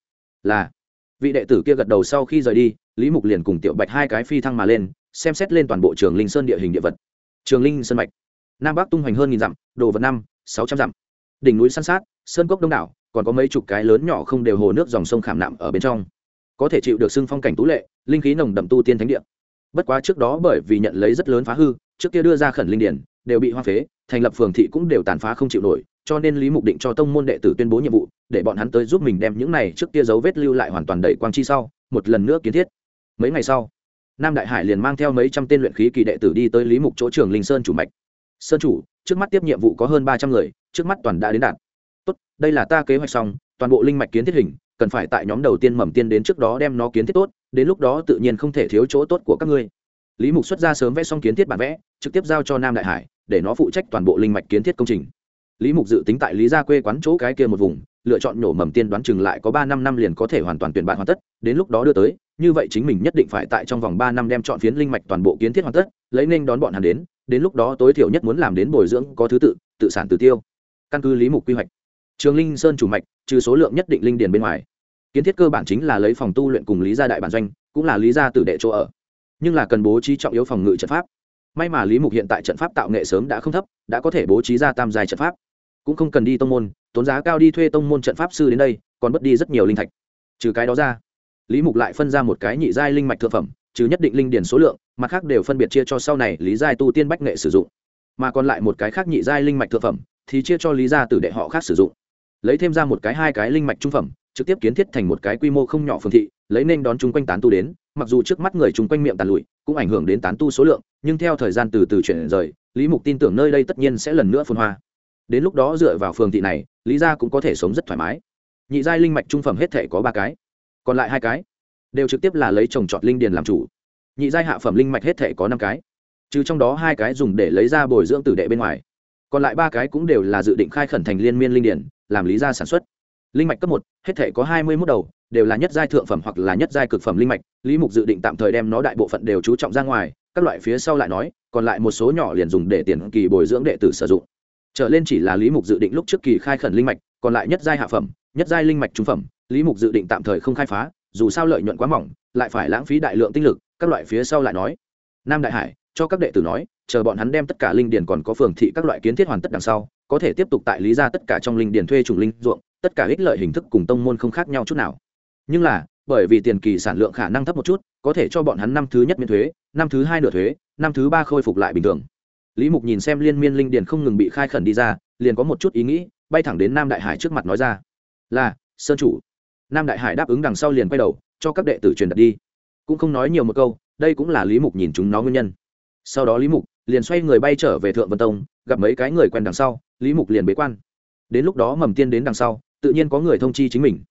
[SPEAKER 1] là. Vị đệ tử kia gật đầu sau khi rời đi, lý mục liền cùng tiểu bạch hai cái phi thăng mà lên, xem xét lên toàn bộ trường linh sơn địa hình địa vật. Trường linh sơn mạch, nam bắc tung hoành hơn nghìn dặm, đồ vật năm, sáu trăm dặm. Đỉnh núi san sát, sơn cốc đông đảo còn có mấy chục cái lớn nhỏ không đều hồ nước dòng sông khảm nạm ở bên trong. Có thể chịu được xưng phong cảnh tú lệ, linh khí nồng đậm tu tiên thánh địa. Bất quá trước đó bởi vì nhận lấy rất lớn phá hư, trước kia đưa ra khẩn linh điển, đều bị hoa phế, thành lập phường thị cũng đều tàn phá không chịu nổi, cho nên lý mục định cho tông môn đệ tử tuyên bố nhiệm vụ, để bọn hắn tới giúp mình đem những này trước kia dấu vết lưu lại hoàn toàn đầy quang chi sau, một lần nữa kiến thiết. Mấy ngày sau, nam đại hải liền mang theo mấy trăm tên luyện khí kỳ đệ tử đi tới lý mục chỗ trường linh sơn chủ mạch. Sơn chủ, trước mắt tiếp nhiệm vụ có hơn ba trăm người, trước mắt toàn đã đến đạt tốt, đây là ta kế hoạch xong, toàn bộ linh mạch kiến thiết hình, cần phải tại nhóm đầu tiên mầm tiên đến trước đó đem nó kiến thiết tốt, đến lúc đó tự nhiên không thể thiếu chỗ tốt của các ngươi. Lý mục xuất ra sớm vẽ xong kiến thiết bản vẽ, trực tiếp giao cho nam đại hải, để nó phụ trách toàn bộ linh mạch kiến thiết công trình. Lý mục dự tính tại lý gia quê quán chỗ cái kia một vùng, lựa chọn nhổ mầm tiên đoán chừng lại có ba năm năm liền có thể hoàn toàn tuyển bạn hoàn tất, đến lúc đó đưa tới, như vậy chính mình nhất định phải tại trong vòng ba năm đem chọn phiến linh mạch toàn bộ kiến thiết hoàn tất, lấy nên đón bọn hắn đến đến lúc đó tối thiểu nhất muốn làm đến bồi dưỡng có thứ tự tự sản tự tiêu. Căn cứ lý mục quy hoạch trường linh sơn chủ mạch, trừ số lượng nhất định linh điền bên ngoài. Kiến thiết cơ bản chính là lấy phòng tu luyện cùng lý gia đại bản doanh, cũng là lý gia tử đệ chỗ ở. Nhưng là cần bố trí trọng yếu phòng ngự trận pháp. May mà lý mục hiện tại trận pháp tạo nghệ sớm đã không thấp, đã có thể bố trí ra tam giai trận pháp. Cũng không cần đi tông môn, tốn giá cao đi thuê tông môn trận pháp sư đến đây, còn mất đi rất nhiều linh thạch. Trừ cái đó ra, lý mục lại phân ra một cái nhị giai linh mạch thượng phẩm, trừ nhất định linh điển số lượng, mặt khác đều phân biệt chia cho sau này lý giai tu tiên bách nghệ sử dụng. Mà còn lại một cái khác nhị giai linh mạch thượng phẩm, thì chia cho lý gia tử đệ họ khác sử dụng lấy thêm ra một cái hai cái linh mạch trung phẩm, trực tiếp kiến thiết thành một cái quy mô không nhỏ phương thị, lấy nên đón chung quanh tán tu đến, mặc dù trước mắt người chung quanh miệng tàn lụi, cũng ảnh hưởng đến tán tu số lượng, nhưng theo thời gian từ từ chuyển rời, lý mục tin tưởng nơi đây tất nhiên sẽ lần nữa phun hoa. Đến lúc đó dựa vào phường thị này, lý gia cũng có thể sống rất thoải mái. Nhị giai linh mạch trung phẩm hết thể có ba cái, còn lại hai cái đều trực tiếp là lấy trồng trọt linh điền làm chủ. Nhị giai hạ phẩm linh mạch hết thể có năm cái, trừ trong đó hai cái dùng để lấy ra bồi dưỡng tử đệ bên ngoài còn lại ba cái cũng đều là dự định khai khẩn thành liên miên linh điển, làm lý gia sản xuất. Linh mạch cấp một, hết thể có hai mươi mốt đầu, đều là nhất giai thượng phẩm hoặc là nhất giai cực phẩm linh mạch. Lý mục dự định tạm thời đem nó đại bộ phận đều chú trọng ra ngoài, các loại phía sau lại nói, còn lại một số nhỏ liền dùng để tiền kỳ bồi dưỡng đệ tử sử dụng. Trở lên chỉ là lý mục dự định lúc trước kỳ khai khẩn linh mạch, còn lại nhất giai hạ phẩm, nhất giai linh mạch trung phẩm, lý mục dự định tạm thời không khai phá, dù sao lợi nhuận quá mỏng, lại phải lãng phí đại lượng tinh lực, các loại phía sau lại nói. Nam đại hải, cho các đệ tử nói chờ bọn hắn đem tất cả linh điền còn có phường thị các loại kiến thiết hoàn tất đằng sau, có thể tiếp tục tại lý ra tất cả trong linh điền thuê trùng linh ruộng, tất cả ích lợi hình thức cùng tông môn không khác nhau chút nào. Nhưng là, bởi vì tiền kỳ sản lượng khả năng thấp một chút, có thể cho bọn hắn năm thứ nhất miễn thuế, năm thứ hai nửa thuế, năm thứ ba khôi phục lại bình thường. Lý mục nhìn xem liên miên linh điền không ngừng bị khai khẩn đi ra, liền có một chút ý nghĩ, bay thẳng đến nam đại hải trước mặt nói ra, là, sơn chủ. Nam đại hải đáp ứng đằng sau liền quay đầu, cho các đệ tử truyền đặt đi. Cũng không nói nhiều một câu, đây cũng là lý mục nhìn chúng nó nguyên nhân. Sau đó lý mục liền xoay người bay trở về thượng vân tông, gặp mấy cái người quen đằng sau, lý mục liền bế quan. Đến lúc đó mầm tiên đến đằng sau, tự nhiên có người thông chi chính mình.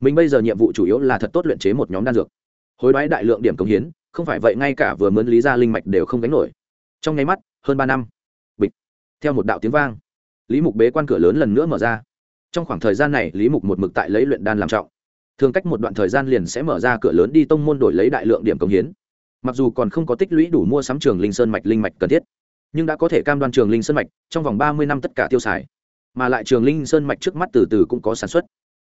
[SPEAKER 1] Mình bây giờ nhiệm vụ chủ yếu là thật tốt luyện chế một nhóm đan dược. Hối đoái đại lượng điểm cống hiến, không phải vậy ngay cả vừa mướn lý ra linh mạch đều không đánh nổi. Trong nháy mắt, hơn ba năm, bịch, theo một đạo tiếng vang, lý mục bế quan cửa lớn lần nữa mở ra. Trong khoảng thời gian này, lý mục một mực tại lấy luyện đan làm trọng. Thường cách một đoạn thời gian liền sẽ mở ra cửa lớn đi tông môn đổi lấy đại lượng điểm cống hiến mặc dù còn không có tích lũy đủ mua sắm trường linh sơn mạch linh mạch cần thiết, nhưng đã có thể cam đoan trường linh sơn mạch trong vòng ba mươi năm tất cả tiêu xài, mà lại trường linh sơn mạch trước mắt từ từ cũng có sản xuất.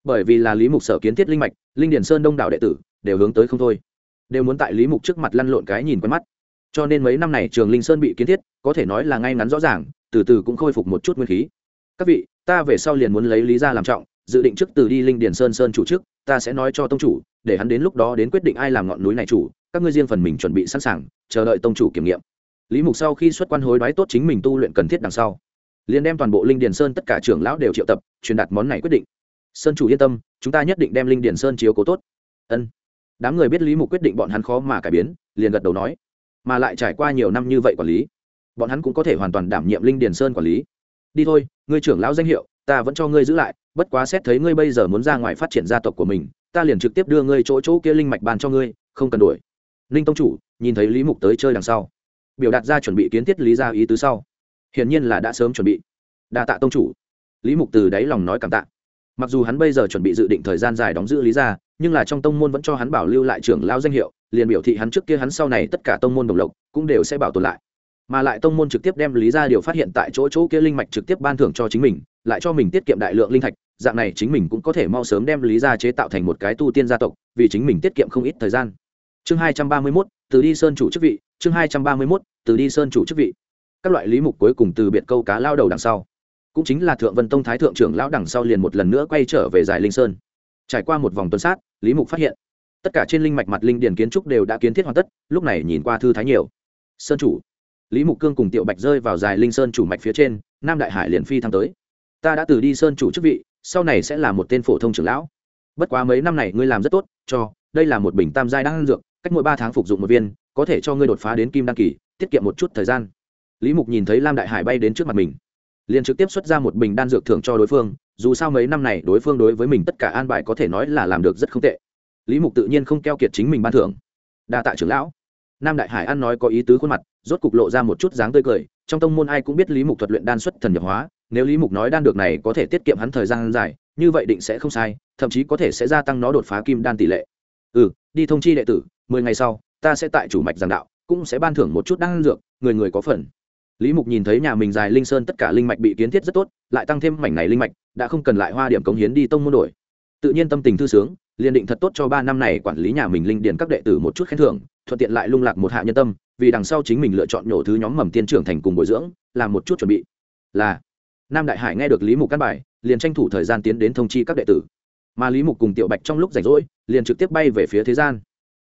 [SPEAKER 1] Bởi vì là lý mục sở kiến thiết linh mạch, linh điển sơn đông đảo đệ tử đều hướng tới không thôi, đều muốn tại lý mục trước mặt lăn lộn cái nhìn quen mắt. Cho nên mấy năm này trường linh sơn bị kiến thiết, có thể nói là ngay ngắn rõ ràng, từ từ cũng khôi phục một chút nguyên khí. Các vị, ta về sau liền muốn lấy lý ra làm trọng dự định trước từ đi linh điền sơn sơn chủ trước, ta sẽ nói cho tông chủ, để hắn đến lúc đó đến quyết định ai làm ngọn núi này chủ, các ngươi riêng phần mình chuẩn bị sẵn sàng, chờ đợi tông chủ kiểm nghiệm. Lý mục sau khi xuất quan hối đoái tốt chính mình tu luyện cần thiết đằng sau, liền đem toàn bộ linh điền sơn tất cả trưởng lão đều triệu tập, truyền đạt món này quyết định. Sơn chủ yên tâm, chúng ta nhất định đem linh điền sơn chiếu cố tốt. Ân. Đám người biết lý mục quyết định bọn hắn khó mà cải biến, liền gật đầu nói, mà lại trải qua nhiều năm như vậy quản lý, bọn hắn cũng có thể hoàn toàn đảm nhiệm linh điền sơn quản lý. Đi thôi, ngươi trưởng lão danh hiệu, ta vẫn cho ngươi giữ lại bất quá xét thấy ngươi bây giờ muốn ra ngoài phát triển gia tộc của mình, ta liền trực tiếp đưa ngươi chỗ chỗ kia linh mạch bàn cho ngươi, không cần đuổi. Ninh tông chủ, nhìn thấy lý mục tới chơi đằng sau, biểu đạt ra chuẩn bị kiến thiết lý ra ý tứ sau. Hiển nhiên là đã sớm chuẩn bị. Đa tạ tông chủ. Lý mục từ đáy lòng nói cảm tạ. Mặc dù hắn bây giờ chuẩn bị dự định thời gian dài đóng giữ lý ra nhưng là trong tông môn vẫn cho hắn bảo lưu lại trưởng lao danh hiệu, liền biểu thị hắn trước kia hắn sau này tất cả tông môn đồng lộc cũng đều sẽ bảo tồn lại. Mà lại tông môn trực tiếp đem lý ra điều phát hiện tại chỗ chỗ kia linh mạch trực tiếp ban thưởng cho chính mình, lại cho mình tiết kiệm đại lượng linh thạch dạng này chính mình cũng có thể mau sớm đem lý gia chế tạo thành một cái tu tiên gia tộc, vì chính mình tiết kiệm không ít thời gian. Chương hai trăm ba mươi mốt, từ đi sơn chủ chức vị, chương hai trăm ba mươi mốt, từ đi sơn chủ chức vị. Các loại lý mục cuối cùng từ biệt câu cá lao đầu đằng sau. Cũng chính là thượng vân tông thái thượng trưởng lão đằng sau liền một lần nữa quay trở về giải linh sơn. Trải qua một vòng tuần sát, lý mục phát hiện, tất cả trên linh mạch mặt linh điền kiến trúc đều đã kiến thiết hoàn tất, lúc này nhìn qua thư thái nhiều. Sơn chủ. Lý mục cương cùng tiệu bạch rơi vào dài linh sơn chủ mạch phía trên, nam đại hải liền phi thăng tới. Ta đã từ đi sơn chủ chức vị sau này sẽ là một tên phổ thông trưởng lão. Bất quá mấy năm này ngươi làm rất tốt, cho, đây là một bình tam giai đan dược, cách mỗi ba tháng phục dụng một viên, có thể cho ngươi đột phá đến kim đan kỳ, tiết kiệm một chút thời gian. Lý mục nhìn thấy lam đại hải bay đến trước mặt mình, liền trực tiếp xuất ra một bình đan dược thưởng cho đối phương, dù sao mấy năm này đối phương đối với mình tất cả an bài có thể nói là làm được rất không tệ. Lý mục tự nhiên không keo kiệt chính mình ban thưởng. Đa tạ trưởng lão. Nam đại hải ăn nói có ý tứ khuôn mặt, rốt cục lộ ra một chút dáng tươi cười, trong tông môn ai cũng biết lý mục thuật luyện đan xuất thần nhập hóa nếu lý mục nói đan được này có thể tiết kiệm hắn thời gian dài, như vậy định sẽ không sai, thậm chí có thể sẽ gia tăng nó đột phá kim đan tỷ lệ. Ừ đi thông chi đệ tử, mười ngày sau, ta sẽ tại chủ mạch giảng đạo, cũng sẽ ban thưởng một chút đan dược, người người có phần. Lý mục nhìn thấy nhà mình dài linh sơn tất cả linh mạch bị kiến thiết rất tốt, lại tăng thêm mảnh này linh mạch, đã không cần lại hoa điểm cống hiến đi tông môn đổi. Tự nhiên tâm tình thư sướng, liền định thật tốt cho ba năm này quản lý nhà mình linh điền các đệ tử một chút khen thưởng, thuận tiện lại lung lạc một hạ nhân tâm, vì đằng sau chính mình lựa chọn nhổ thứ nhóm mầm tiên trưởng thành cùng bồi dưỡng, làm một chút chuẩn bị. Là nam đại hải nghe được lý mục căn bài, liền tranh thủ thời gian tiến đến thông chi các đệ tử. Mà lý mục cùng tiểu bạch trong lúc rảnh rỗi, liền trực tiếp bay về phía thế gian.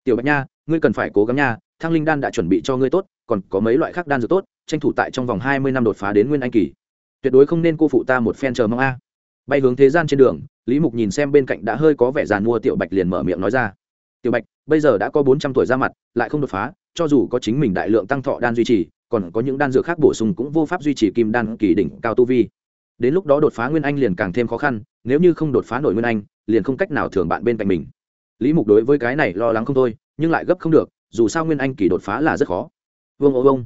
[SPEAKER 1] Tiểu bạch nha, ngươi cần phải cố gắng nha, Thăng linh đan đã chuẩn bị cho ngươi tốt, còn có mấy loại khác đan dược tốt, tranh thủ tại trong vòng hai mươi năm đột phá đến nguyên anh kỳ. Tuyệt đối không nên cô phụ ta một phen chờ mong a. Bay hướng thế gian trên đường, lý mục nhìn xem bên cạnh đã hơi có vẻ giàn mua tiểu bạch liền mở miệng nói ra. Tiểu bạch, bây giờ đã có bốn trăm tuổi ra mặt, lại không đột phá, cho dù có chính mình đại lượng tăng thọ đan duy trì còn có những đan dược khác bổ sung cũng vô pháp duy trì kim đan kỳ đỉnh cao tu vi. Đến lúc đó đột phá nguyên anh liền càng thêm khó khăn, nếu như không đột phá nổi nguyên anh, liền không cách nào thường bạn bên cạnh mình. Lý mục đối với cái này lo lắng không thôi, nhưng lại gấp không được, dù sao nguyên anh kỳ đột phá là rất khó. Vương ô vông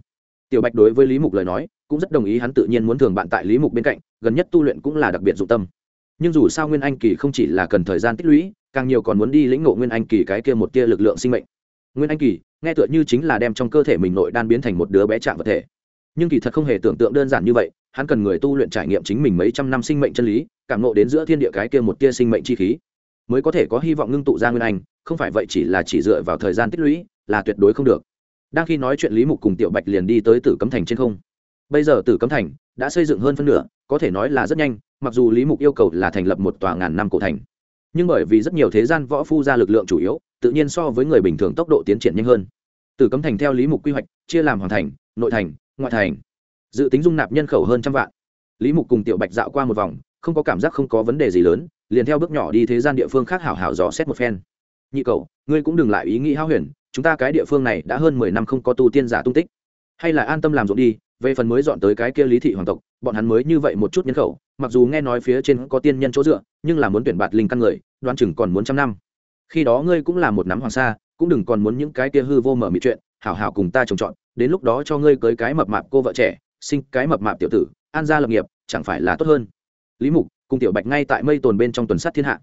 [SPEAKER 1] tiểu bạch đối với lý mục lời nói, cũng rất đồng ý, hắn tự nhiên muốn thường bạn tại lý mục bên cạnh, gần nhất tu luyện cũng là đặc biệt dụng tâm. Nhưng dù sao nguyên anh kỳ không chỉ là cần thời gian tích lũy, càng nhiều còn muốn đi lĩnh ngộ nguyên anh kỳ cái kia một tia lực lượng sinh mệnh. Nguyên anh kỳ nghe tựa như chính là đem trong cơ thể mình nội đan biến thành một đứa bé chạm vật thể. Nhưng kỳ thật không hề tưởng tượng đơn giản như vậy, hắn cần người tu luyện trải nghiệm chính mình mấy trăm năm sinh mệnh chân lý, cảm nộ đến giữa thiên địa cái kia một tia sinh mệnh chi khí, mới có thể có hy vọng ngưng tụ ra nguyên anh, không phải vậy chỉ là chỉ dựa vào thời gian tích lũy là tuyệt đối không được. Đang khi nói chuyện lý mục cùng tiểu bạch liền đi tới tử cấm thành trên không. Bây giờ tử cấm thành đã xây dựng hơn phân nửa, có thể nói là rất nhanh, mặc dù lý mục yêu cầu là thành lập một tòa ngàn năm cổ thành. Nhưng bởi vì rất nhiều thế gian võ phu ra lực lượng chủ yếu tự nhiên so với người bình thường tốc độ tiến triển nhanh hơn. Tử cấm thành theo lý mục quy hoạch, chia làm hoàn thành, nội thành, ngoại thành. Dự tính dung nạp nhân khẩu hơn trăm vạn. Lý mục cùng tiểu bạch dạo qua một vòng, không có cảm giác không có vấn đề gì lớn, liền theo bước nhỏ đi thế gian địa phương khác hảo hảo dò xét một phen. Nhị cậu, ngươi cũng đừng lại ý nghĩ hao huyền, chúng ta cái địa phương này đã hơn mười năm không có tu tiên giả tung tích. Hay là an tâm làm ruộng đi, về phần mới dọn tới cái kia lý thị hoàng tộc, bọn hắn mới như vậy một chút nhân khẩu, mặc dù nghe nói phía trên có tiên nhân chỗ dựa, nhưng là muốn tuyển bạt linh căn người đoan chừng còn muốn trăm năm khi đó ngươi cũng là một nắm hoàng sa, cũng đừng còn muốn những cái kia hư vô mở mị chuyện, hảo hảo cùng ta trồng trọt, đến lúc đó cho ngươi cưới cái mập mạp cô vợ trẻ, sinh cái mập mạp tiểu tử, an gia lập nghiệp, chẳng phải là tốt hơn. Lý mục, cùng tiểu bạch ngay tại mây tồn bên trong tuần sát thiên hạ.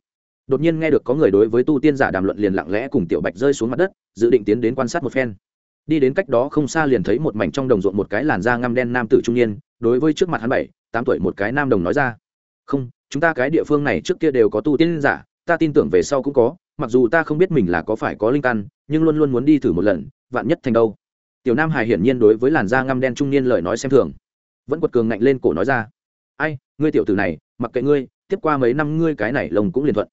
[SPEAKER 1] Đột nhiên nghe được có người đối với tu tiên giả đàm luận liền lặng lẽ cùng tiểu bạch rơi xuống mặt đất, dự định tiến đến quan sát một phen. Đi đến cách đó không xa liền thấy một mảnh trong đồng ruộng một cái làn da ngăm đen nam tử trung niên, đối với trước mặt hắn bảy, tám tuổi một cái nam đồng nói ra. Không, chúng ta cái địa phương này trước kia đều có tu tiên giả, ta tin tưởng về sau cũng có mặc dù ta không biết mình là có phải có linh căn, nhưng luôn luôn muốn đi thử một lần, vạn nhất thành đâu. Tiểu nam hải hiển nhiên đối với làn da ngăm đen trung niên lời nói xem thường. Vẫn quật cường ngạnh lên cổ nói ra, ai, ngươi tiểu tử này, mặc kệ ngươi, tiếp qua mấy năm ngươi cái này lồng cũng liền thuận.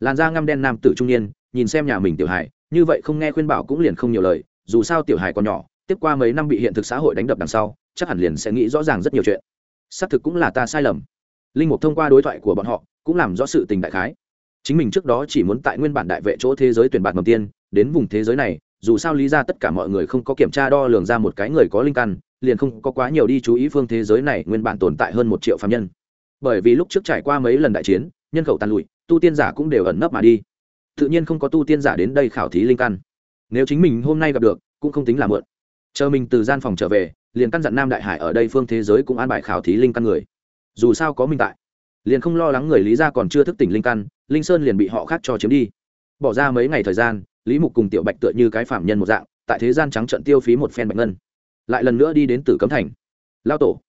[SPEAKER 1] Làn da ngăm đen nam tử trung niên, nhìn xem nhà mình tiểu hải, như vậy không nghe khuyên bảo cũng liền không nhiều lời, dù sao tiểu hải còn nhỏ, tiếp qua mấy năm bị hiện thực xã hội đánh đập đằng sau, chắc hẳn liền sẽ nghĩ rõ ràng rất nhiều chuyện. Xác thực cũng là ta sai lầm. Linh mục thông qua đối thoại của bọn họ, cũng làm rõ sự tình đại khái chính mình trước đó chỉ muốn tại nguyên bản đại vệ chỗ thế giới tuyển bạt mầm tiên, đến vùng thế giới này, dù sao lý ra tất cả mọi người không có kiểm tra đo lường ra một cái người có linh căn, liền không có quá nhiều đi chú ý phương thế giới này nguyên bản tồn tại hơn một triệu phạm nhân. Bởi vì lúc trước trải qua mấy lần đại chiến, nhân khẩu tàn lụi, tu tiên giả cũng đều ẩn nấp mà đi. Tự nhiên không có tu tiên giả đến đây khảo thí linh căn. Nếu chính mình hôm nay gặp được, cũng không tính là mượn chờ mình từ gian phòng trở về, liền căn dặn nam đại hải ở đây phương thế giới cũng an bài khảo thí linh căn người. Dù sao có mình tại, liền không lo lắng người lý ra còn chưa thức tỉnh linh căn linh sơn liền bị họ khác cho chiếm đi. Bỏ ra mấy ngày thời gian, lý mục cùng tiểu bạch tựa như cái phạm nhân một dạng, tại thế gian trắng trận tiêu phí một phen bạch ngân. Lại lần nữa đi đến tử cấm thành. Lao tổ.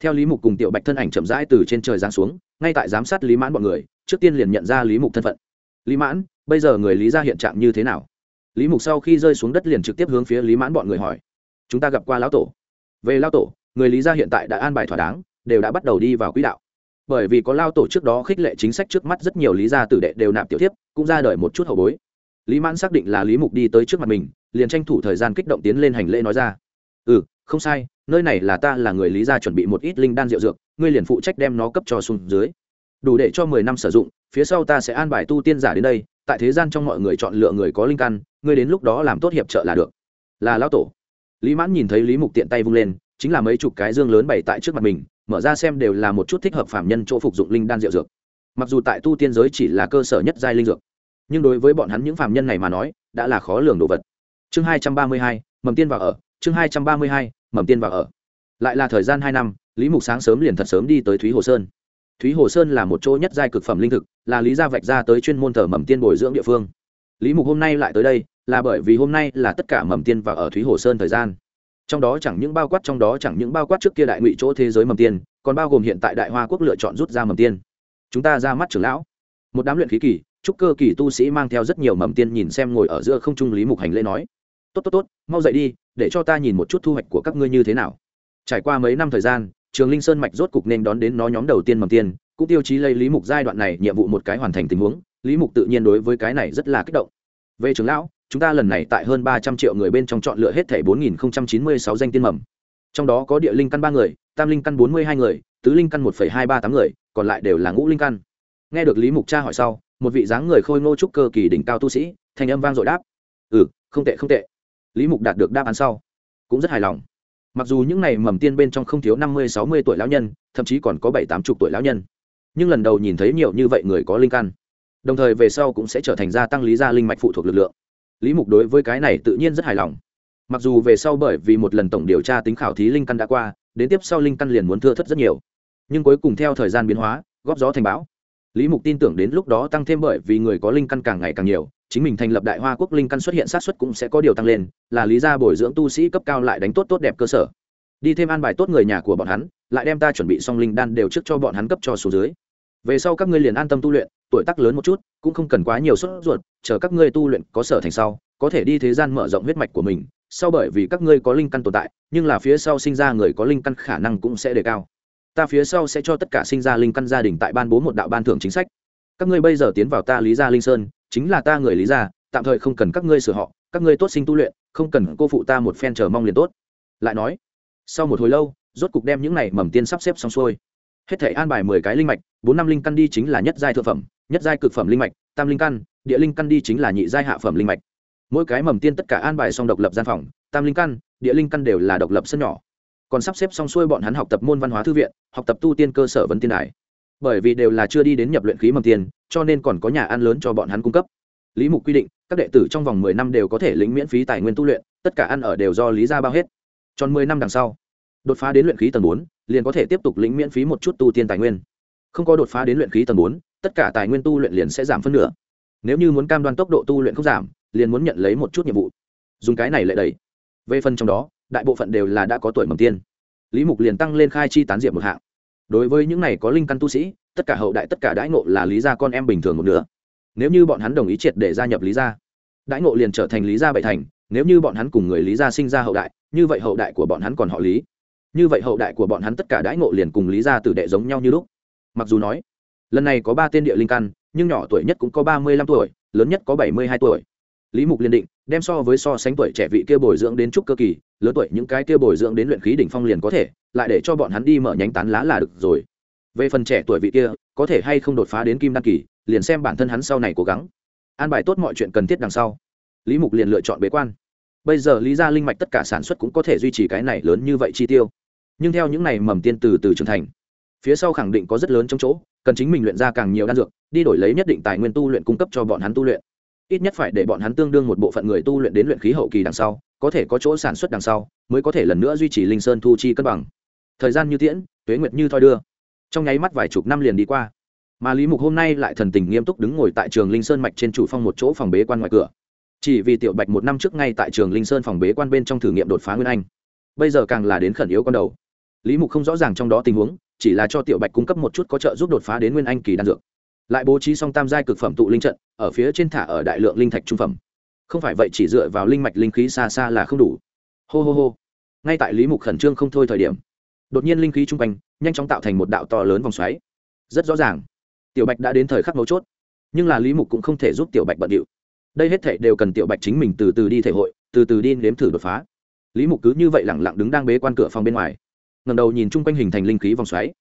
[SPEAKER 1] Theo lý mục cùng tiểu bạch thân ảnh chậm rãi từ trên trời giáng xuống, ngay tại giám sát lý mãn bọn người, trước tiên liền nhận ra lý mục thân phận. Lý mãn, bây giờ người lý ra hiện trạng như thế nào? Lý mục sau khi rơi xuống đất liền trực tiếp hướng phía lý mãn bọn người hỏi. Chúng ta gặp qua lão tổ. Về lão tổ, người lý ra hiện tại đã an bài thỏa đáng, đều đã bắt đầu đi vào quỹ đạo bởi vì có lao tổ trước đó khích lệ chính sách trước mắt rất nhiều lý gia tử đệ đều nạp tiểu tiếp cũng ra đời một chút hậu bối. Lý mãn xác định là lý mục đi tới trước mặt mình, liền tranh thủ thời gian kích động tiến lên hành lễ nói ra. Ừ không sai, nơi này là ta là người lý gia chuẩn bị một ít linh đan rượu dược, ngươi liền phụ trách đem nó cấp cho xuống dưới. Đủ để cho mười năm sử dụng, phía sau ta sẽ an bài tu tiên giả đến đây, tại thế gian trong mọi người chọn lựa người có linh căn, ngươi đến lúc đó làm tốt hiệp trợ là được. Là lão tổ. Lý mãn nhìn thấy lý mục tiện tay vung lên, chính là mấy chục cái dương lớn bày tại trước mặt mình mở ra xem đều là một chút thích hợp phạm nhân chỗ phục dụng linh đan rượu dược. Mặc dù tại tu tiên giới chỉ là cơ sở nhất giai linh dược, nhưng đối với bọn hắn những phạm nhân này mà nói, đã là khó lường đồ vật. Chương hai trăm ba mươi hai, mầm tiên vào ở. Chương hai trăm ba mươi hai, mầm tiên vào ở. Lại là thời gian hai năm, lý mục sáng sớm liền thật sớm đi tới thúy hồ sơn. Thúy hồ sơn là một chỗ nhất giai cực phẩm linh thực, là lý gia vạch ra tới chuyên môn thờ mầm tiên bồi dưỡng địa phương. Lý mục hôm nay lại tới đây, là bởi vì hôm nay là tất cả mầm tiên vào ở thúy hồ sơn thời gian trong đó chẳng những bao quát, trong đó chẳng những bao quát trước kia đại ngụy chỗ thế giới mầm tiên, còn bao gồm hiện tại đại hoa quốc lựa chọn rút ra mầm tiên. Chúng ta ra mắt trưởng lão. Một đám luyện khí kỳ, trúc cơ kỳ tu sĩ mang theo rất nhiều mầm tiên nhìn xem ngồi ở giữa không trung lý mục hành lễ nói. Tốt tốt tốt, mau dậy đi, để cho ta nhìn một chút thu hoạch của các ngươi như thế nào. Trải qua mấy năm thời gian, trường linh sơn mạch rốt cục nên đón đến nó nhóm đầu tiên mầm tiên, cũng tiêu chí lấy lý mục giai đoạn này nhiệm vụ một cái hoàn thành tình huống. Lý mục tự nhiên đối với cái này rất là kích động. Về trưởng lão chúng ta lần này tại hơn ba trăm triệu người bên trong chọn lựa hết thể bốn nghìn chín mươi sáu danh tiên mầm. Trong đó có địa linh căn ba người, tam linh căn bốn mươi hai người, tứ linh căn một hai ba tám người, còn lại đều là ngũ linh căn. Nghe được lý mục cha hỏi sau, một vị dáng người khôi ngô trúc cơ kỳ đỉnh cao tu sĩ thành âm vang dội đáp. Ừ không tệ không tệ. Lý mục đạt được đáp án sau, cũng rất hài lòng. Mặc dù những n à y mầm tiên bên trong không thiếu năm mươi, sáu mươi tuổi lão nhân, thậm chí còn có bảy, tám chục tuổi lão nhân, nhưng lần đầu nhìn thấy nhiều như vậy người có linh căn, đồng thời về sau cũng sẽ trở thành gia tăng lý gia linh mạch phụ thuộc lực lượng lý mục đối với cái này tự nhiên rất hài lòng. Mặc dù về sau bởi vì một lần tổng điều tra tính khảo thí linh căn đã qua, đến tiếp sau linh căn liền muốn thưa thất rất nhiều. Nhưng cuối cùng theo thời gian biến hóa, góp gió thành bão. Lý mục tin tưởng đến lúc đó tăng thêm bởi vì người có linh căn càng ngày càng nhiều, chính mình thành lập đại hoa quốc linh căn xuất hiện sát xuất cũng sẽ có điều tăng lên, là lý ra bồi dưỡng tu sĩ cấp cao lại đánh tốt tốt đẹp cơ sở. Đi thêm an bài tốt người nhà của bọn hắn, lại đem ta chuẩn bị xong linh đan đều trước cho bọn hắn cấp cho số dưới. Về sau các ngươi liền an tâm tu luyện, tuổi tác lớn một chút cũng không cần quá nhiều sốt ruột, chờ các ngươi tu luyện có sở thành sau, có thể đi thế gian mở rộng huyết mạch của mình. Sau bởi vì các ngươi có linh căn tồn tại, nhưng là phía sau sinh ra người có linh căn khả năng cũng sẽ đề cao. Ta phía sau sẽ cho tất cả sinh ra linh căn gia đình tại ban bố một đạo ban thưởng chính sách. Các ngươi bây giờ tiến vào ta lý gia linh sơn, chính là ta người lý gia, tạm thời không cần các ngươi sửa họ, các ngươi tốt sinh tu luyện, không cần cô phụ ta một phen chờ mong liền tốt. Lại nói, sau một hồi lâu, rốt cục đem những này mầm tiên sắp xếp xong xuôi. Hết thể an bài mười cái linh mạch, bốn năm linh căn đi chính là nhất giai thượng phẩm nhất giai cực phẩm linh mạch, tam linh căn, địa linh căn đi chính là nhị giai hạ phẩm linh mạch. Mỗi cái mầm tiên tất cả an bài xong độc lập gian phòng, tam linh căn, địa linh căn đều là độc lập sân nhỏ. Còn sắp xếp xong xuôi bọn hắn học tập môn văn hóa thư viện, học tập tu tiên cơ sở vấn tiên đài. Bởi vì đều là chưa đi đến nhập luyện khí mầm tiên, cho nên còn có nhà ăn lớn cho bọn hắn cung cấp. Lý mục quy định, các đệ tử trong vòng mười năm đều có thể lĩnh miễn phí tài nguyên tu luyện, tất cả ăn ở đều do lý gia bao hết. Tròn mười năm đằng sau, đột phá đến luyện khí tầng bốn, liền có thể tiếp tục lĩnh miễn phí một chút tu tiên tài nguyên. Không có đột phá đến luyện khí tầng bốn tất cả tài nguyên tu luyện liền sẽ giảm phân nửa. Nếu như muốn cam đoan tốc độ tu luyện không giảm, liền muốn nhận lấy một chút nhiệm vụ. Dùng cái này lệ đẩy. về phần trong đó, đại bộ phận đều là đã có tuổi mầm tiên. Lý mục liền tăng lên khai chi tán diệp một hạng. Đối với những này có linh căn tu sĩ, tất cả hậu đại, tất cả đãi ngộ là lý gia con em bình thường một nửa. Nếu như bọn hắn đồng ý triệt để gia nhập lý gia, đãi ngộ liền trở thành lý gia bảy thành, nếu như bọn hắn cùng người lý gia sinh ra hậu đại, như vậy hậu đại của bọn hắn còn họ lý. Như vậy hậu đại của bọn hắn tất cả đãi ngộ liền cùng lý gia tử đệ giống nhau như lúc. Mặc dù nói lần này có ba tên địa linh căn, nhưng nhỏ tuổi nhất cũng có ba mươi lăm tuổi, lớn nhất có bảy mươi hai tuổi. Lý mục liên định, đem so với so sánh tuổi trẻ vị kia bồi dưỡng đến trúc cơ kỳ, lớn tuổi những cái kia bồi dưỡng đến luyện khí đỉnh phong liền có thể, lại để cho bọn hắn đi mở nhánh tán lá là được rồi. Về phần trẻ tuổi vị kia, có thể hay không đột phá đến kim đăng kỳ, liền xem bản thân hắn sau này cố gắng. An bài tốt mọi chuyện cần thiết đằng sau. Lý mục liền lựa chọn bế quan. Bây giờ lý gia linh mạch tất cả sản xuất cũng có thể duy trì cái này lớn như vậy chi tiêu. Nhưng theo những này mầm tiên từ từ trưởng thành, phía sau khẳng định có rất lớn trong chỗ cần chính mình luyện ra càng nhiều đan dược, đi đổi lấy nhất định tài nguyên tu luyện cung cấp cho bọn hắn tu luyện. Ít nhất phải để bọn hắn tương đương một bộ phận người tu luyện đến luyện khí hậu kỳ đằng sau, có thể có chỗ sản xuất đằng sau, mới có thể lần nữa duy trì linh sơn thu chi cân bằng. Thời gian như tiễn, tuế nguyệt như thoi đưa. Trong nháy mắt vài chục năm liền đi qua. Mà lý mục hôm nay lại thần tình nghiêm túc đứng ngồi tại trường linh sơn mạch trên chủ phong một chỗ phòng bế quan ngoài cửa. Chỉ vì tiểu bạch một năm trước ngay tại trường linh sơn phòng bế quan bên trong thử nghiệm đột phá nguyên anh. Bây giờ càng là đến khẩn yếu con đầu. Lý mục không rõ ràng trong đó tình huống chỉ là cho tiểu bạch cung cấp một chút có trợ giúp đột phá đến nguyên anh kỳ đan dược. Lại bố trí xong tam giai cực phẩm tụ linh trận, ở phía trên thả ở đại lượng linh thạch trung phẩm. Không phải vậy chỉ dựa vào linh mạch linh khí xa xa là không đủ. Hô hô hô. Ngay tại lý mục khẩn trương không thôi thời điểm, đột nhiên linh khí trung quanh, nhanh chóng tạo thành một đạo to lớn vòng xoáy. Rất rõ ràng, tiểu bạch đã đến thời khắc mấu chốt. Nhưng là lý mục cũng không thể giúp tiểu bạch bận điệu. Đây hết thể đều cần tiểu bạch chính mình từ từ đi thể hội, từ từ đi nếm thử đột phá. Lý mục cứ như vậy lẳng lặng đứng đang bế quan cửa phòng bên ngoài ngầm đầu nhìn chung quanh hình thành linh khí vòng xoáy.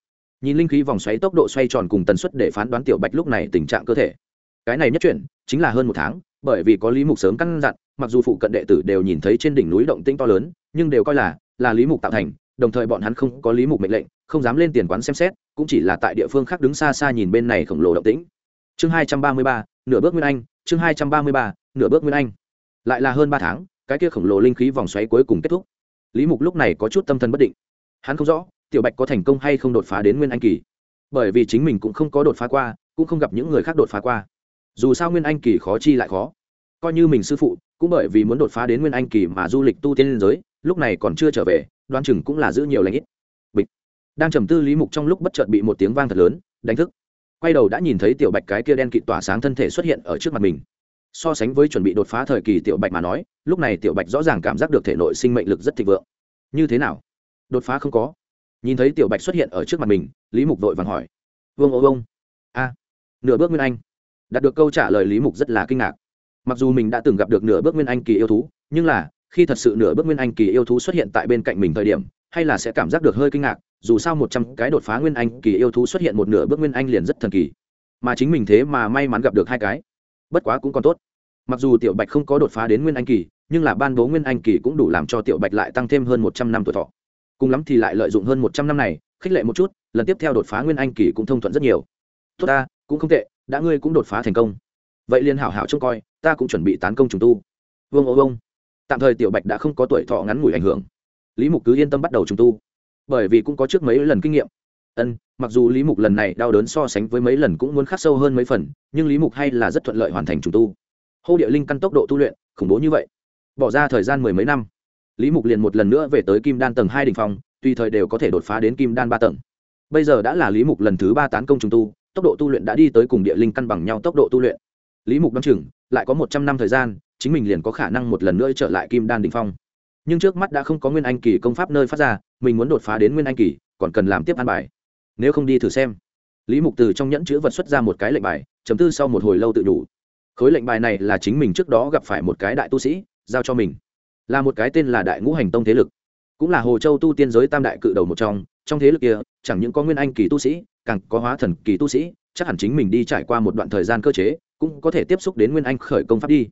[SPEAKER 1] Nhìn linh khí vòng xoáy tốc độ xoay tròn cùng tần suất để phán đoán tiểu bạch lúc này tình trạng cơ thể. Cái này nhất chuyển chính là hơn một tháng, bởi vì có lý mục sớm căn dặn, mặc dù phụ cận đệ tử đều nhìn thấy trên đỉnh núi động tinh to lớn, nhưng đều coi là là lý mục tạo thành, đồng thời bọn hắn không có lý mục mệnh lệnh, không dám lên tiền quán xem xét, cũng chỉ là tại địa phương khác đứng xa xa nhìn bên này khổng lồ động tĩnh. Chương hai trăm ba mươi ba, nửa bước nguyên anh, chương hai trăm ba mươi ba, nửa bước nguyên anh. Lại là hơn ba tháng, cái kia khổng lồ linh khí vòng xoáy cuối cùng kết thúc. Lý mục lúc này có chút tâm thần bất định hắn không rõ tiểu bạch có thành công hay không đột phá đến nguyên anh kỳ bởi vì chính mình cũng không có đột phá qua cũng không gặp những người khác đột phá qua dù sao nguyên anh kỳ khó chi lại khó coi như mình sư phụ cũng bởi vì muốn đột phá đến nguyên anh kỳ mà du lịch tu tiên liên giới lúc này còn chưa trở về đoan chừng cũng là giữ nhiều lãnh ít bịch đang trầm tư lý mục trong lúc bất chợt bị một tiếng vang thật lớn đánh thức quay đầu đã nhìn thấy tiểu bạch cái kia đen kịt tỏa sáng thân thể xuất hiện ở trước mặt mình so sánh với chuẩn bị đột phá thời kỳ tiểu bạch mà nói lúc này tiểu bạch rõ ràng cảm giác được thể nội sinh mệnh lực rất thịnh vượng như thế nào đột phá không có. Nhìn thấy tiểu bạch xuất hiện ở trước mặt mình, lý mục vội vàng hỏi. Vương ô vông a, nửa bước nguyên anh. Đạt được câu trả lời, lý mục rất là kinh ngạc. Mặc dù mình đã từng gặp được nửa bước nguyên anh kỳ yêu thú, nhưng là, khi thật sự nửa bước nguyên anh kỳ yêu thú xuất hiện tại bên cạnh mình thời điểm, hay là sẽ cảm giác được hơi kinh ngạc, dù sao một trăm cái đột phá nguyên anh kỳ yêu thú xuất hiện một nửa bước nguyên anh liền rất thần kỳ. Mà chính mình thế mà may mắn gặp được hai cái. Bất quá cũng còn tốt. Mặc dù tiểu bạch không có đột phá đến nguyên anh kỳ, nhưng là ban bố nguyên anh kỳ cũng đủ làm cho tiểu bạch lại tăng thêm hơn một trăm năm tuổi thọ cùng lắm thì lại lợi dụng hơn một trăm năm này, khích lệ một chút, lần tiếp theo đột phá nguyên anh kỳ cũng thông thuận rất nhiều. Tốt ta, cũng không tệ, đã ngươi cũng đột phá thành công. Vậy liền hảo hảo trông coi, ta cũng chuẩn bị tán công trùng tu. Vương ô vông tạm thời tiểu bạch đã không có tuổi thọ ngắn ngủi ảnh hưởng. Lý mục cứ yên tâm bắt đầu trùng tu. Bởi vì cũng có trước mấy lần kinh nghiệm. Ân, mặc dù lý mục lần này đau đớn so sánh với mấy lần cũng muốn khắc sâu hơn mấy phần, nhưng lý mục hay là rất thuận lợi hoàn thành trùng tu. Hô địa linh căn tốc độ tu luyện, khủng bố như vậy. Bỏ ra thời gian mười mấy năm lý mục liền một lần nữa về tới kim đan tầng hai đỉnh phong, tùy thời đều có thể đột phá đến kim đan ba tầng. Bây giờ đã là lý mục lần thứ ba tán công trùng tu, tốc độ tu luyện đã đi tới cùng địa linh căn bằng nhau tốc độ tu luyện. Lý mục đ o chừng, lại có một trăm năm thời gian, chính mình liền có khả năng một lần nữa trở lại kim đan đình phong. Nhưng trước mắt đã không có nguyên anh kỳ công pháp nơi phát ra, mình muốn đột phá đến nguyên anh kỳ, còn cần làm tiếp an bài. Nếu không đi thử xem. Lý mục từ trong nhẫn chữ vật xuất ra một cái lệnh bài, chấm tư sau một hồi lâu tự đủ. Khối lệnh bài này là chính mình trước đó gặp phải một cái đại tu sĩ, giao cho mình là một cái tên là đại ngũ hành tông thế lực, cũng là hồ châu tu tiên giới tam đại cự đầu một trong trong thế lực kia, chẳng những có nguyên anh kỳ tu sĩ, càng có hóa thần kỳ tu sĩ, chắc hẳn chính mình đi trải qua một đoạn thời gian cơ chế, cũng có thể tiếp xúc đến nguyên anh khởi công pháp đi.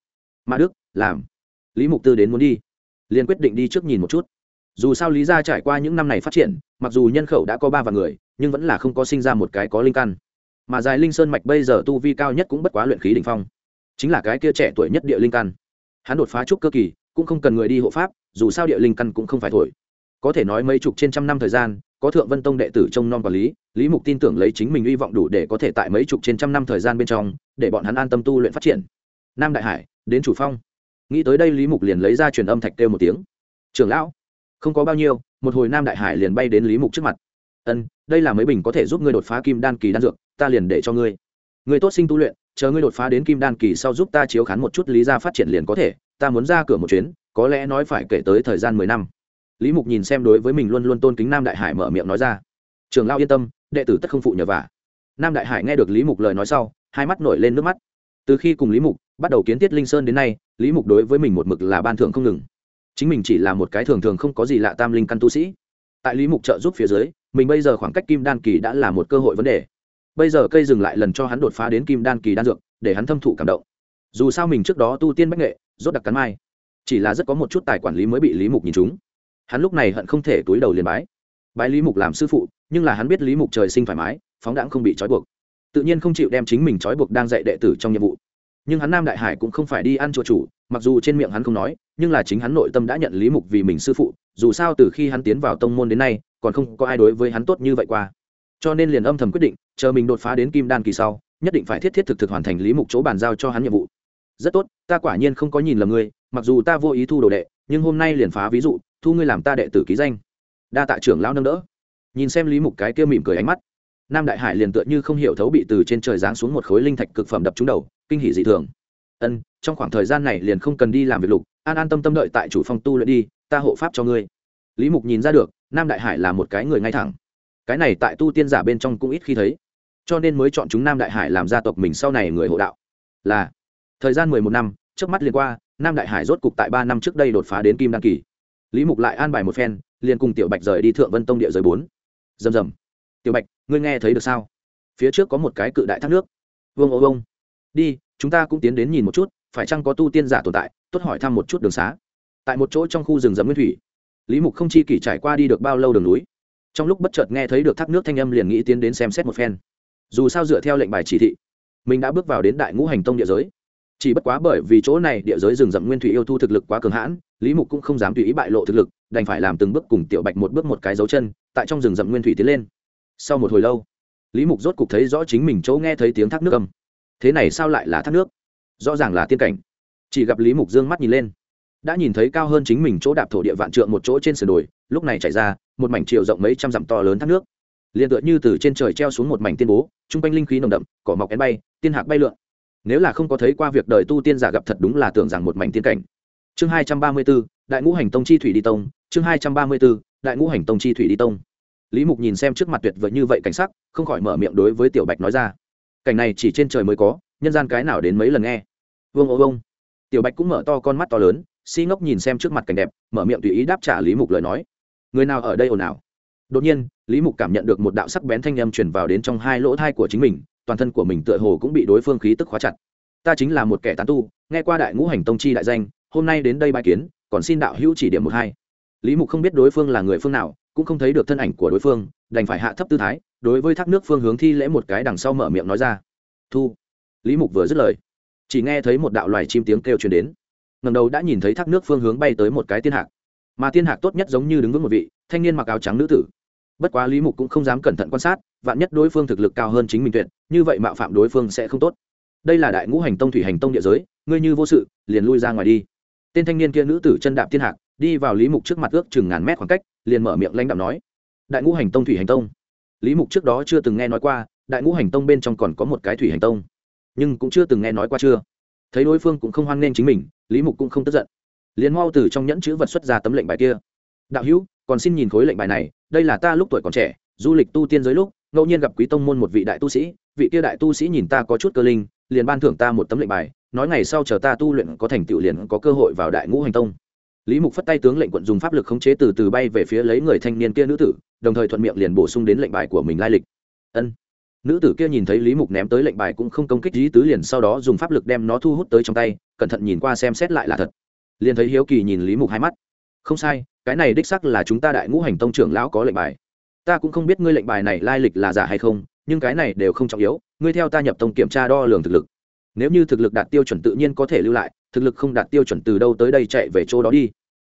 [SPEAKER 1] Mà đức, làm. Lý mục tư đến muốn đi. Liền quyết định đi trước nhìn một chút. Dù sao lý gia trải qua những năm này phát triển, mặc dù nhân khẩu đã có ba vạn người, nhưng vẫn là không có sinh ra một cái có linh căn. Mà dài linh sơn mạch bây giờ tu vi cao nhất cũng bất quá luyện khí đ ỉ n h phong. Chính là cái kia trẻ tuổi nhất địa linh căn. Hắn đột phá trúc cơ kỳ cũng không cần người đi hộ pháp, dù sao địa linh căn cũng không phải thổi. Có thể nói mấy chục trên trăm năm thời gian, có thượng vân tông đệ tử trông non quản lý lý mục tin tưởng lấy chính mình hy vọng đủ để có thể tại mấy chục trên trăm năm thời gian bên trong, để bọn hắn an tâm tu luyện phát triển. Nam đại hải, đến chủ phong. Nghĩ tới đây lý mục liền lấy ra truyền âm thạch kêu một tiếng. Trưởng lão, không có bao nhiêu, một hồi nam đại hải liền bay đến lý mục trước mặt. Ân, đây là mấy bình có thể giúp ngươi đột phá kim đan kỳ đan dược, ta liền để cho ngươi. Người tốt sinh tu luyện, chờ ngươi đột phá đến kim đan kỳ sau giúp ta chiếu khán một chút lý ra phát triển liền có thể ta muốn ra cửa một chuyến, có lẽ nói phải kể tới thời gian mười năm. Lý mục nhìn xem đối với mình luôn luôn tôn kính nam đại hải mở miệng nói ra. Trường lao yên tâm, đệ tử tất không phụ nhờ vả. Nam đại hải nghe được lý mục lời nói sau, hai mắt nổi lên nước mắt. Từ khi cùng lý mục bắt đầu kiến tiết linh sơn đến nay, lý mục đối với mình một mực là ban thưởng không ngừng. Chính mình chỉ là một cái thường thường không có gì lạ tam linh căn tu sĩ. Tại lý mục trợ giúp phía dưới, mình bây giờ khoảng cách kim đan kỳ đã là một cơ hội vấn đề. Bây giờ cây dừng lại lần cho hắn đột phá đến kim đan kỳ đan dược, để hắn thâm thụ cảm động. Dù sao mình trước đó tu tiên bách nghệ rốt đặc cắn mai. Chỉ là rất có một chút tài quản lý mới bị lý mục nhìn chúng hắn lúc này hận không thể túi đầu liền bái. Bái lý mục làm sư phụ, nhưng là hắn biết lý mục trời sinh thoải mái, phóng đãng không bị trói buộc. Tự nhiên không chịu đem chính mình trói buộc đang dạy đệ tử trong nhiệm vụ. Nhưng hắn nam đại hải cũng không phải đi ăn chùa chủ, mặc dù trên miệng hắn không nói, nhưng là chính hắn nội tâm đã nhận lý mục vì mình sư phụ, dù sao từ khi hắn tiến vào tông môn đến nay, còn không có ai đối với hắn tốt như vậy qua. Cho nên liền âm thầm quyết định, chờ mình đột phá đến kim đan kỳ sau, nhất định phải thiết thiết thực thực hoàn thành lý mục chỗ bàn giao cho hắn nhiệm vụ rất tốt, ta quả nhiên không có nhìn lầm ngươi, mặc dù ta vô ý thu đồ đệ, nhưng hôm nay liền phá ví dụ, thu ngươi làm ta đệ tử ký danh. Đa tạ trưởng lao nâng đỡ. Nhìn xem lý mục cái kia mỉm cười ánh mắt, nam đại hải liền tựa như không hiểu thấu bị từ trên trời giáng xuống một khối linh thạch cực phẩm đập trúng đầu, kinh hỷ dị thường. Ân, trong khoảng thời gian này liền không cần đi làm việc lục, an an tâm tâm đợi tại chủ phong tu luyện đi, ta hộ pháp cho ngươi. Lý mục nhìn ra được, nam đại hải là một cái người ngay thẳng. Cái này tại tu tiên giả bên trong cũng ít khi thấy. Cho nên mới chọn chúng nam đại hải làm gia tộc mình sau này người hộ đạo. Là thời gian mười một năm trước mắt liền qua, nam đại hải rốt cục tại ba năm trước đây đột phá đến kim đăng kỳ. Lý mục lại an bài một phen, liền cùng tiểu bạch rời đi thượng vân tông địa giới bốn. Rầm rầm. Tiểu bạch, ngươi nghe thấy được sao? Phía trước có một cái cự đại thác nước. Vương ô vông đi, chúng ta cũng tiến đến nhìn một chút, phải chăng có tu tiên giả tồn tại, tốt hỏi thăm một chút đường xá. Tại một chỗ trong khu rừng rậm nguyên thủy, lý mục không chi kỷ trải qua đi được bao lâu đường núi. Trong lúc bất chợt nghe thấy được thác nước thanh âm liền nghĩ tiến đến xem xét một phen. Dù sao dựa theo lệnh bài chỉ thị, mình đã bước vào đến đại ngũ hành tông địa giới chỉ bất quá bởi vì chỗ này địa giới rừng rậm nguyên thủy yêu thu thực lực quá cường hãn, lý mục cũng không dám tùy ý bại lộ thực lực, đành phải làm từng bước cùng tiểu bạch một bước một cái dấu chân, tại trong rừng rậm nguyên thủy tiến lên. Sau một hồi lâu, lý mục rốt cục thấy rõ chính mình chỗ nghe thấy tiếng thác nước âm. Thế này sao lại là thác nước? Rõ ràng là tiên cảnh. Chỉ gặp lý mục d ư ơ n g mắt nhìn lên, đã nhìn thấy cao hơn chính mình chỗ đạp thổ địa vạn trượng một chỗ trên sườn đồi, lúc này chạy ra, một mảnh chiều rộng mấy trăm dặm to lớn thác nước. Liền tựa như từ trên trời treo xuống một mảnh tiên bố t r u n g quanh linh khí nồng đậm, cỏ mọc én bay, tiên hạc bay lượn nếu là không có thấy qua việc đời tu tiên giả gặp thật đúng là tưởng rằng một mảnh tiên cảnh. Chương hai trăm ba mươi b ố đại ngũ hành tông chi thủy đi tông. Chương hai trăm ba mươi b ố đại ngũ hành tông chi thủy đi tông. Lý mục nhìn xem trước mặt tuyệt vời như vậy cảnh sắc, không khỏi mở miệng đối với tiểu bạch nói ra. Cảnh này chỉ trên trời mới có, nhân gian cái nào đến mấy lần nghe? Vương ô vông tiểu bạch cũng mở to con mắt to lớn, si ngốc nhìn xem trước mặt cảnh đẹp, mở miệng tùy ý đáp trả lý mục lời nói. Người nào ở đây ồn ào? Đột nhiên, lý mục cảm nhận được một đạo sắc bén thanh âm truyền vào đến trong hai lỗ thai của chính mình toàn thân của mình tựa hồ cũng bị đối phương khí tức khóa chặt. Ta chính là một kẻ tán tu, nghe qua đại ngũ hành tông chi đại danh, hôm nay đến đây bài kiến, còn xin đạo hữu chỉ điểm một hai. Lý mục không biết đối phương là người phương nào, cũng không thấy được thân ảnh của đối phương, đành phải hạ thấp tư thái, đối với thác nước phương hướng thi lễ một cái đằng sau mở miệng nói ra. Thu. Lý mục vừa dứt lời, chỉ nghe thấy một đạo loài chim tiếng kêu truyền đến. Ngầm đầu đã nhìn thấy thác nước phương hướng bay tới một cái tiên hạc. Mà tiên hạc tốt nhất giống như đứng vững một vị, thanh niên mặc áo trắng nữ tử bất quá lý mục cũng không dám cẩn thận quan sát, vạn nhất đối phương thực lực cao hơn chính mình tuyệt, như vậy mạo phạm đối phương sẽ không tốt. Đây là đại ngũ hành tông thủy hành tông địa giới, ngươi như vô sự, liền lui ra ngoài đi. Tên thanh niên kia nữ tử chân đạp thiên hạc, đi vào lý mục trước mặt ước chừng ngàn mét khoảng cách, liền mở miệng lãnh đạo nói, đại ngũ hành tông thủy hành tông. Lý mục trước đó chưa từng nghe nói qua, đại ngũ hành tông bên trong còn có một cái thủy hành tông, nhưng cũng chưa từng nghe nói qua chưa. Thấy đối phương cũng không hoan nghênh chính mình, lý mục cũng không tức giận. Liền mau từ trong nhẫn chữ vật xuất ra tấm lệnh bài kia. Đạo hữu, còn xin nhìn khối lệnh bài này đây là ta lúc tuổi còn trẻ, du lịch tu tiên giới lúc, ngẫu nhiên gặp quý tông môn một vị đại tu sĩ, vị kia đại tu sĩ nhìn ta có chút cơ linh, liền ban thưởng ta một tấm lệnh bài, nói ngày sau chờ ta tu luyện có thành tựu liền có cơ hội vào đại ngũ hành tông. Lý mục phất tay tướng lệnh quận dùng pháp lực khống chế từ từ bay về phía lấy người thanh niên kia nữ tử, đồng thời thuận miệng liền bổ sung đến lệnh bài của mình lai lịch. Ân. Nữ tử kia nhìn thấy lý mục ném tới lệnh bài cũng không công kích lý tứ liền sau đó dùng pháp lực đem nó thu hút tới trong tay, cẩn thận nhìn qua xem xét lại là thật. Liền thấy hiếu kỳ nhìn lý mục hai mắt. Không sai cái này đích sắc là chúng ta đại ngũ hành tông trưởng lão có lệnh bài. Ta cũng không biết ngươi lệnh bài này lai lịch là giả hay không, nhưng cái này đều không trọng yếu, ngươi theo ta nhập tông kiểm tra đo lường thực lực. Nếu như thực lực đạt tiêu chuẩn tự nhiên có thể lưu lại, thực lực không đạt tiêu chuẩn từ đâu tới đây chạy về chỗ đó đi.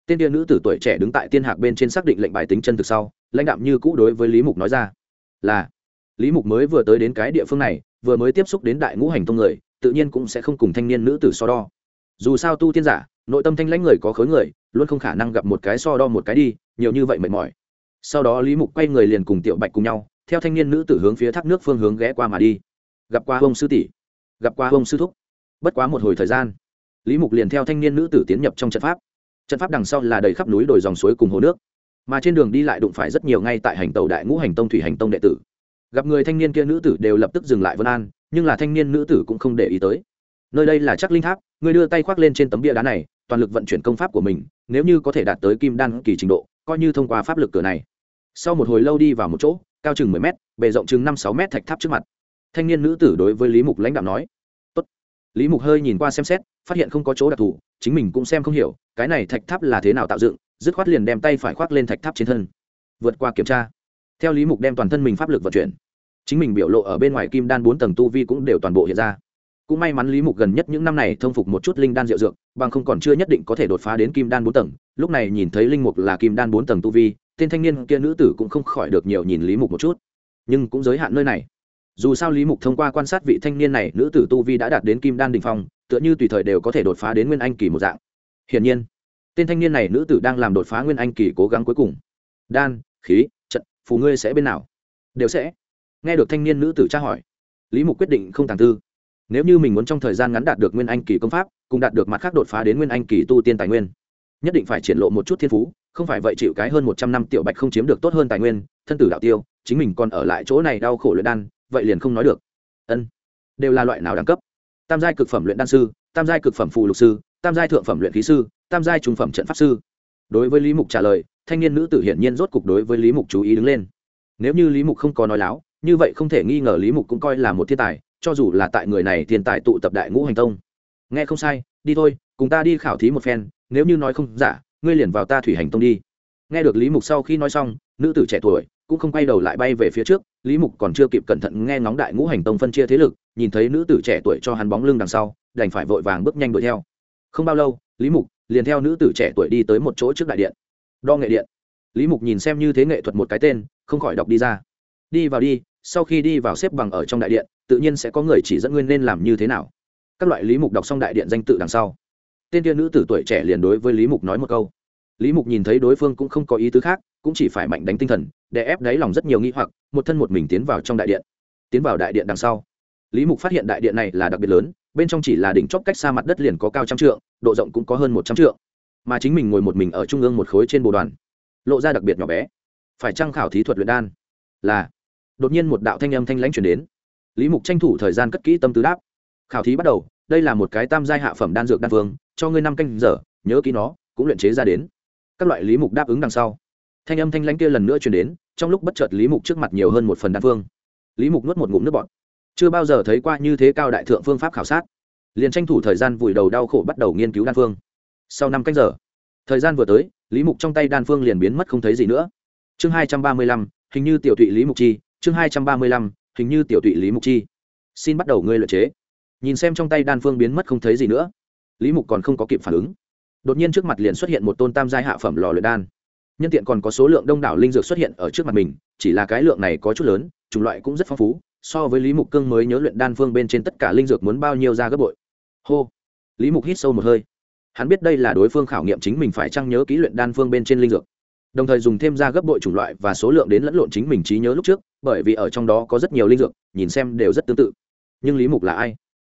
[SPEAKER 1] Tên tiên nữ tử tuổi trẻ đứng tại tiên hạc bên trên xác định lệnh bài tính chân thực sau, lãnh đạm như cũ đối với lý mục nói ra, là. Lý mục mới vừa tới đến cái địa phương này, vừa mới tiếp xúc đến đại ngũ hành tông người, tự nhiên cũng sẽ không cùng thanh niên nữ tử so đo dù sao tu tiên giả, nội tâm thanh lãnh người có khối người, luôn không khả năng gặp một cái so đo một cái đi, nhiều như vậy mệt mỏi. Sau đó lý mục quay người liền cùng tiểu bạch cùng nhau, theo thanh niên nữ tử hướng phía thác nước phương hướng ghé qua mà đi. Gặp qua ông sư tỷ, gặp qua ông sư thúc. Bất quá một hồi thời gian, lý mục liền theo thanh niên nữ tử tiến nhập trong trận pháp. Trận pháp đằng sau là đầy khắp núi đồi dòng suối cùng hồ nước, mà trên đường đi lại đụng phải rất nhiều ngay tại hành tàu đại ngũ hành tông thủy hành tông đệ tử. Gặp người thanh niên kia nữ tử đều lập tức dừng lại vân an, nhưng là thanh niên nữ tử cũng không để ý tới nơi đây là chắc linh tháp người đưa tay khoác lên trên tấm bia đá này, toàn lực vận chuyển công pháp của mình, nếu như có thể đạt tới kim đan kỳ trình độ, coi như thông qua pháp lực cửa này. Sau một hồi lâu đi vào một chỗ, cao chừng mười m bề rộng chừng năm sáu m thạch tháp trước mặt. Thanh niên nữ tử đối với lý mục lãnh đạo nói, Tốt. lý mục hơi nhìn qua xem xét, phát hiện không có chỗ đặc thù, chính mình cũng xem không hiểu, cái này thạch tháp là thế nào tạo dựng, dứt khoát liền đem tay phải khoác lên thạch tháp trên thân. Vượt qua kiểm tra, theo lý mục đem toàn thân mình pháp lực vận chuyển, chính mình biểu lộ ở bên ngoài kim đan bốn tầng tu vi cũng đều toàn bộ hiện ra cũng may mắn lý mục gần nhất những năm này thông phục một chút linh đan diệu dược, bằng không còn chưa nhất định có thể đột phá đến kim đan bốn tầng. Lúc này nhìn thấy linh mục là kim đan bốn tầng tu vi, tên thanh niên kia nữ tử cũng không khỏi được nhiều nhìn lý mục một chút. Nhưng cũng giới hạn nơi này. Dù sao lý mục thông qua quan sát vị thanh niên này, nữ tử tu vi đã đạt đến kim đan đình phong, tựa như tùy thời đều có thể đột phá đến nguyên anh kỳ một dạng. Hiển nhiên, tên thanh niên này nữ tử đang làm đột phá nguyên anh kỳ cố gắng cuối cùng. Đan, khí, trận, phù ngươi sẽ bên nào? Đều sẽ. Nghe được thanh niên nữ tử tra hỏi, lý mục quyết định không tàng tư nếu như mình muốn trong thời gian ngắn đạt được nguyên anh kỳ công pháp, cùng đạt được mặt khác đột phá đến nguyên anh kỳ tu tiên tài nguyên, nhất định phải triển lộ một chút thiên phú, không phải vậy chịu cái hơn một trăm năm tiểu bạch không chiếm được tốt hơn tài nguyên, thân tử đạo tiêu, chính mình còn ở lại chỗ này đau khổ luyện đan, vậy liền không nói được. Ân, đều là loại nào đẳng cấp? Tam giai cực phẩm luyện đan sư, tam giai cực phẩm phù lục sư, tam giai thượng phẩm luyện khí sư, tam giai trung phẩm trận pháp sư. Đối với lý mục trả lời, thanh niên nữ tử hiển nhiên rốt cục đối với lý mục chú ý đứng lên. Nếu như lý mục không có nói láo, như vậy không thể nghi ngờ lý mục cũng coi là một thiên tài cho dù là tại người này thiên tài tụ tập đại ngũ hành tông. Nghe không sai, đi thôi, cùng ta đi khảo thí một phen, nếu như nói không giả, ngươi liền vào ta thủy hành tông đi. Nghe được lý mục sau khi nói xong, nữ tử trẻ tuổi cũng không quay đầu lại bay về phía trước, lý mục còn chưa kịp cẩn thận nghe ngóng đại ngũ hành tông phân chia thế lực, nhìn thấy nữ tử trẻ tuổi cho hắn bóng lưng đằng sau, đành phải vội vàng bước nhanh đuổi theo. Không bao lâu, lý mục liền theo nữ tử trẻ tuổi đi tới một chỗ trước đại điện. Đo nghệ điện. Lý mục nhìn xem như thế nghệ thuật một cái tên, không khỏi đọc đi ra. Đi vào đi sau khi đi vào xếp bằng ở trong đại điện, tự nhiên sẽ có người chỉ dẫn nguyên nên làm như thế nào. Các loại lý mục đọc xong đại điện danh tự đằng sau, tên tiên nữ tử tuổi trẻ liền đối với lý mục nói một câu. Lý mục nhìn thấy đối phương cũng không có ý tứ khác, cũng chỉ phải mạnh đánh tinh thần, để ép đáy lòng rất nhiều nghi hoặc, một thân một mình tiến vào trong đại điện. Tiến vào đại điện đằng sau, lý mục phát hiện đại điện này là đặc biệt lớn, bên trong chỉ là đỉnh chóp cách xa mặt đất liền có cao trăm trượng, độ rộng cũng có hơn một trăm trượng. Mà chính mình ngồi một mình ở trung ương một khối trên bồ đoàn, lộ ra đặc biệt nhỏ bé. Phải trăng khảo thí thuật luyện đan? Là đột nhiên một đạo thanh âm thanh lãnh chuyển đến. Lý mục tranh thủ thời gian cất kỹ tâm tứ đáp. Khảo thí bắt đầu, đây là một cái tam giai hạ phẩm đan dược đan phương cho ngươi năm canh giờ, nhớ kỹ nó, cũng luyện chế ra đến. Các loại lý mục đáp ứng đằng sau. Thanh âm thanh lãnh kia lần nữa chuyển đến, trong lúc bất chợt lý mục trước mặt nhiều hơn một phần đan phương lý mục nuốt một ngụm nước bọt. Chưa bao giờ thấy qua như thế cao đại thượng phương pháp khảo sát. Liền tranh thủ thời gian vùi đầu đau khổ bắt đầu nghiên cứu đan phương sau năm canh giờ, thời gian vừa tới, lý mục trong tay đan phương liền biến mất không thấy gì nữa. Chương hai trăm ba mươi lăm, hình như tiểu thụy lý mục chi chương hai trăm ba mươi lăm, hình như tiểu tụy lý mục chi. Xin bắt đầu ngươi luyện chế. Nhìn xem trong tay đan phương biến mất không thấy gì nữa, lý mục còn không có kịp phản ứng. Đột nhiên trước mặt liền xuất hiện một tôn tam giai hạ phẩm lò luyện đan. Nhân tiện còn có số lượng đông đảo linh dược xuất hiện ở trước mặt mình, chỉ là cái lượng này có chút lớn, chủng loại cũng rất phong phú, so với lý mục cương mới nhớ luyện đan phương bên trên tất cả linh dược muốn bao nhiêu ra gấp bội. Hô. Lý mục hít sâu một hơi. Hắn biết đây là đối phương khảo nghiệm chính mình phải trang nhớ kỹ luyện đan phương bên trên linh dược. Đồng thời dùng thêm ra gấp bội chủng loại và số lượng đến lẫn lộn chính mình trí nhớ lúc trước bởi vì ở trong đó có rất nhiều linh dược, nhìn xem đều rất tương tự. Nhưng lý mục là ai?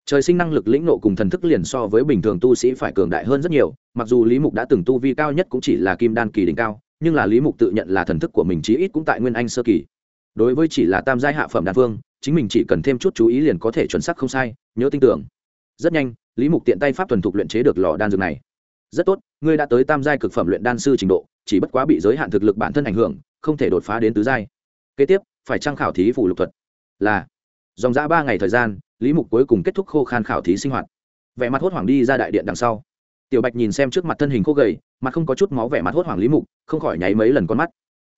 [SPEAKER 1] Trời sinh năng lực lĩnh nộ cùng thần thức liền so với bình thường tu sĩ phải cường đại hơn rất nhiều, mặc dù lý mục đã từng tu vi cao nhất cũng chỉ là kim đan kỳ đỉnh cao, nhưng là lý mục tự nhận là thần thức của mình chí ít cũng tại nguyên anh sơ kỳ. Đối với chỉ là tam giai hạ phẩm đan phương chính mình chỉ cần thêm chút chú ý liền có thể chuẩn xác không sai, nhớ tin tưởng. Rất nhanh, lý mục tiện tay pháp thuần thục luyện chế được lò đan dược này. Rất tốt, ngươi đã tới tam giai cực phẩm luyện đan sư trình độ, chỉ bất quá bị giới hạn thực lực bản thân ảnh hưởng, không thể đột phá đến tứ giai. Kế tiếp phải trang khảo thí phủ lục thuật. Là, dòng dã ba ngày thời gian, lý mục cuối cùng kết thúc khô khan khảo thí sinh hoạt. Vẻ mặt hốt hoảng đi ra đại điện đằng sau. Tiểu bạch nhìn xem trước mặt thân hình khô gầy, mặt không có chút máu vẻ mặt hốt hoảng lý mục, không khỏi nháy mấy lần con mắt.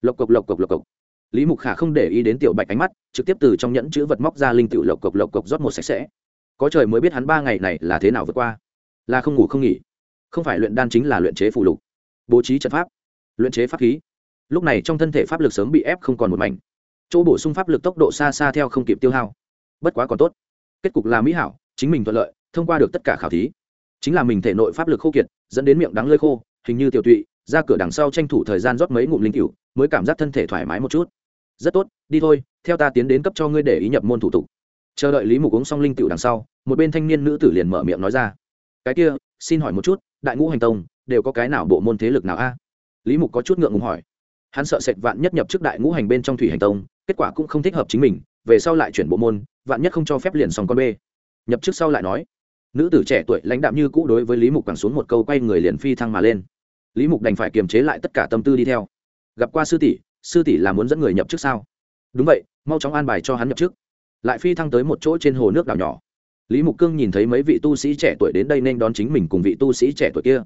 [SPEAKER 1] Lộc cộc lộc cộc lộc cộc. Lý mục khả không để ý đến tiểu bạch ánh mắt, trực tiếp từ trong nhẫn chữ vật móc ra linh tiểu lộc cộc lộc cộc rót một sạch sẽ. Có trời mới biết hắn ba ngày này là thế nào vượt qua. Là không ngủ không nghỉ. Không phải luyện đan chính là luyện chế phù lục. Bố trí trận pháp. Luyện chế pháp khí. Lúc này trong thân thể pháp lực sớm bị ép không còn một mảnh chỗ bổ sung pháp lực tốc độ xa xa theo không kịp tiêu hao. Bất quá còn tốt. Kết cục là mỹ hảo, chính mình thuận lợi, thông qua được tất cả khảo thí. Chính là mình thể nội pháp lực khô kiệt, dẫn đến miệng đắng lơi khô, hình như tiểu tụy, ra cửa đằng sau tranh thủ thời gian rót mấy ngụm linh cựu mới cảm giác thân thể thoải mái một chút. Rất tốt, đi thôi, theo ta tiến đến cấp cho ngươi để ý nhập môn thủ tục. Chờ đợi lý mục uống xong linh cựu đằng sau, một bên thanh niên nữ tử liền mở miệng nói ra. Cái kia, xin hỏi một chút, đại ngũ hành tông, đều có cái nào bộ môn thế lực nào a? Lý mục có chút ngượng ngùng hỏi hắn sợ sệt vạn nhất nhập trước đại ngũ hành bên trong thủy hành tông, kết quả cũng không thích hợp chính mình, về sau lại chuyển bộ môn, vạn nhất không cho phép liền xong con b nhập trước sau lại nói, nữ tử trẻ tuổi lãnh đạm như cũ đối với lý mục quẳng xuống một câu quay người liền phi thăng mà lên. Lý mục đành phải kiềm chế lại tất cả tâm tư đi theo. Gặp qua sư tỷ sư tỷ là muốn dẫn người nhập trước sao? Đúng vậy, mau chóng an bài cho hắn nhập trước lại phi thăng tới một chỗ trên hồ nước đảo nhỏ. Lý mục cương nhìn thấy mấy vị tu sĩ trẻ tuổi đến đây nên đón chính mình cùng vị tu sĩ trẻ tuổi kia.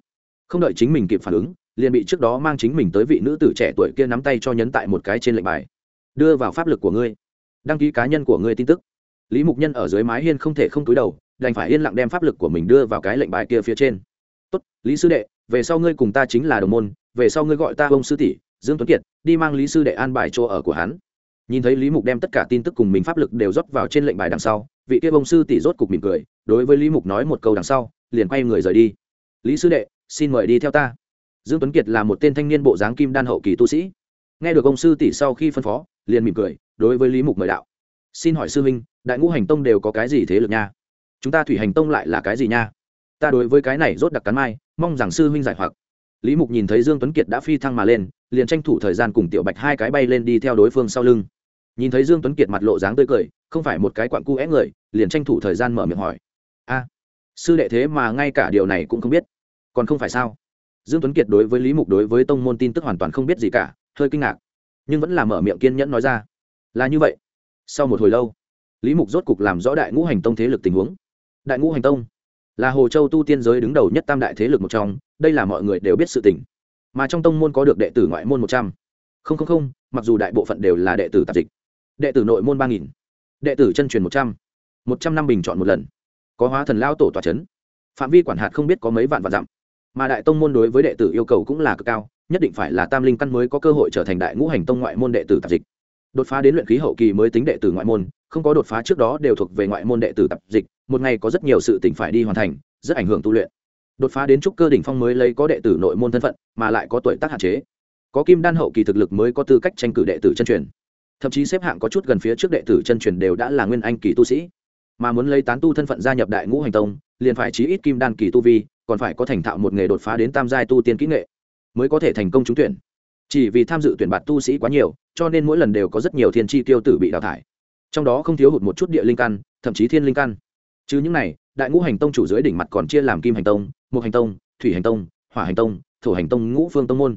[SPEAKER 1] Không đợi chính mình kịp phản ứng liền bị trước đó mang chính mình tới vị nữ tử trẻ tuổi kia nắm tay cho nhấn tại một cái trên lệnh bài. Đưa vào pháp lực của ngươi. Đăng ký cá nhân của ngươi tin tức. Lý mục nhân ở dưới mái hiên không thể không túi đầu, đành phải yên lặng đem pháp lực của mình đưa vào cái lệnh bài kia phía trên. Tốt, lý sư đệ, về sau ngươi cùng ta chính là đồng môn, về sau ngươi gọi ta ông sư tỷ, dương tuấn kiệt, đi mang lý sư đệ an bài chỗ ở của hắn. Nhìn thấy lý mục đem tất cả tin tức cùng mình pháp lực đều rót vào trên lệnh bài đằng sau, vị kia bông sư tỷ rốt cục mỉm cười, đối với lý mục nói một câu đằng sau, liền quay người rời đi. Lý sư đệ, xin mời đi theo ta dương tuấn kiệt là một tên thanh niên bộ dáng kim đan hậu kỳ tu sĩ. Nghe được ông sư tỷ sau khi phân phó, liền mỉm cười, đối với lý mục mời đạo. Xin hỏi sư huynh, đại ngũ hành tông đều có cái gì thế lực nha? Chúng ta thủy hành tông lại là cái gì nha? Ta đối với cái này rốt đặc cắn mai, mong rằng sư huynh giải hoặc. Lý mục nhìn thấy dương tuấn kiệt đã phi thăng mà lên, liền tranh thủ thời gian cùng tiểu bạch hai cái bay lên đi theo đối phương sau lưng. Nhìn thấy dương tuấn kiệt mặt lộ dáng tươi cười, không phải một cái quặn cu é người, liền tranh thủ thời gian mở miệng hỏi. A, sư đệ thế mà ngay cả điều này cũng không biết. Còn không phải sao? Dương tuấn kiệt đối với lý mục đối với tông môn tin tức hoàn toàn không biết gì cả, hơi kinh ngạc, nhưng vẫn là mở miệng kiên nhẫn nói ra. Là như vậy. Sau một hồi lâu, lý mục rốt cục làm rõ đại ngũ hành tông thế lực tình huống. Đại ngũ hành tông là hồ châu tu tiên giới đứng đầu nhất tam đại thế lực một trong, đây là mọi người đều biết sự tình. Mà trong tông môn có được đệ tử ngoại môn một trăm. Linh mặc dù đại bộ phận đều là đệ tử tạp dịch. Đệ tử nội môn ba nghìn, đệ tử chân truyền một trăm một trăm năm bình chọn một lần. Có hóa thần lao tổ tòa c h ấ n phạm vi quản hạt không biết có mấy vạn vạn dặm mà đại tông môn đối với đệ tử yêu cầu cũng là cực cao, nhất định phải là tam linh căn mới có cơ hội trở thành đại ngũ hành tông ngoại môn đệ tử tạp dịch. Đột phá đến luyện khí hậu kỳ mới tính đệ tử ngoại môn, không có đột phá trước đó đều thuộc về ngoại môn đệ tử tạp dịch, một ngày có rất nhiều sự tỉnh phải đi hoàn thành, rất ảnh hưởng tu luyện. Đột phá đến trúc cơ đỉnh phong mới lấy có đệ tử nội môn thân phận, mà lại có tuổi tác hạn chế. Có kim đan hậu kỳ thực lực mới có tư cách tranh cử đệ tử chân truyền. Thậm chí xếp hạng có chút gần phía trước đệ tử chân truyền đều đã là nguyên anh kỳ tu sĩ. Mà muốn lấy tán tu thân phận gia nhập đại ngũ hành tông, liền phải chí ít kim đan kỳ tu vi còn phải có thành thạo một nghề đột phá đến tam giai tu tiên kỹ nghệ, mới có thể thành công trúng tuyển. Chỉ vì tham dự tuyển bạt tu sĩ quá nhiều, cho nên mỗi lần đều có rất nhiều thiên tri tiêu tử bị đào thải. Trong đó không thiếu hụt một chút địa linh căn, thậm chí thiên linh căn. Chứ những này, đại ngũ hành tông chủ dưới đỉnh mặt còn chia làm kim hành tông mục hành tông, thủy hành tông, hỏa hành tông, thổ hành tông, ngũ phương tông môn.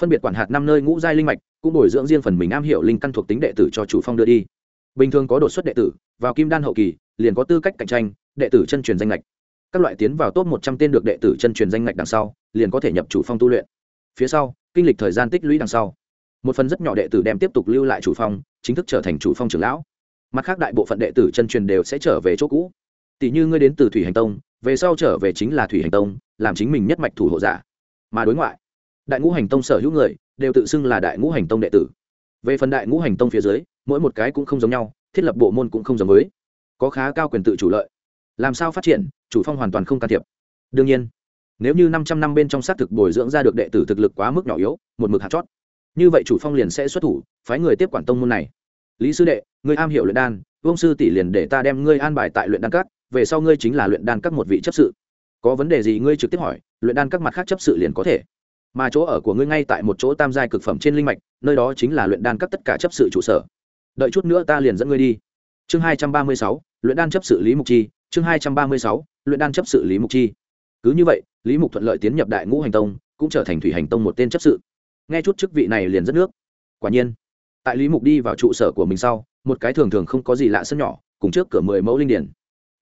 [SPEAKER 1] Phân biệt quản hạt năm nơi ngũ giai linh mạch, cũng bồi dưỡng riêng phần mình am hiểu linh căn thuộc tính đệ tử cho chủ phong đưa đi. Bình thường có đột xuất đệ tử, vào kim đan hậu kỳ, liền có tư cách cạnh tranh, đệ tử chân truyền danh lệch các loại tiến vào top một trăm tên được đệ tử chân truyền danh ngạch đằng sau, liền có thể nhập chủ phong tu luyện. Phía sau, kinh lịch thời gian tích lũy đằng sau. Một phần rất nhỏ đệ tử đem tiếp tục lưu lại chủ phong, chính thức trở thành chủ phong trưởng lão. Mặt khác đại bộ phận đệ tử chân truyền đều sẽ trở về chỗ cũ. Tỷ như ngươi đến từ thủy hành tông, về sau trở về chính là thủy hành tông, làm chính mình nhất mạch thủ hộ giả. Mà đối ngoại, đại ngũ hành tông sở hữu người, đều tự xưng là đại ngũ hành tông đệ tử. Về phần đại ngũ hành tông phía dưới, mỗi một cái cũng không giống nhau, thiết lập bộ môn cũng không giống với. Có khá cao quyền tự chủ lợi. Làm sao phát triển chủ phong hoàn toàn không can thiệp. Đương nhiên nếu như 500 năm bên trong sát thực bồi dưỡng ra được đệ tử thực lực quá mức nhỏ yếu một mực hạ chót như vậy chủ phong liền sẽ xuất thủ phái người tiếp quản tông môn này. Lý sư đệ ngươi am hiểu luyện đan vương sư tỷ liền để ta đem ngươi an bài tại luyện đan các về sau ngươi chính là luyện đan các một vị chấp sự. Có vấn đề gì ngươi trực tiếp hỏi luyện đan các mặt khác chấp sự liền có thể. Mà chỗ ở của ngươi ngay tại một chỗ tam giai cực phẩm trên linh mạch nơi đó chính là luyện đan các tất cả chấp sự trụ sở. Đợi chút nữa ta liền dẫn ngươi đi. Chương 236, luyện đan chấp sự lý mục chi chương 236, luyện đan chấp sự lý mục chi. Cứ như vậy, lý mục thuận lợi tiến nhập đại ngũ hành tông, cũng trở thành thủy hành tông một tên chấp sự. Nghe chút chức vị này liền rất nước. Quả nhiên, tại lý mục đi vào trụ sở của mình sau, một cái thường thường không có gì lạ sân nhỏ, cùng trước cửa mười mẫu linh điển.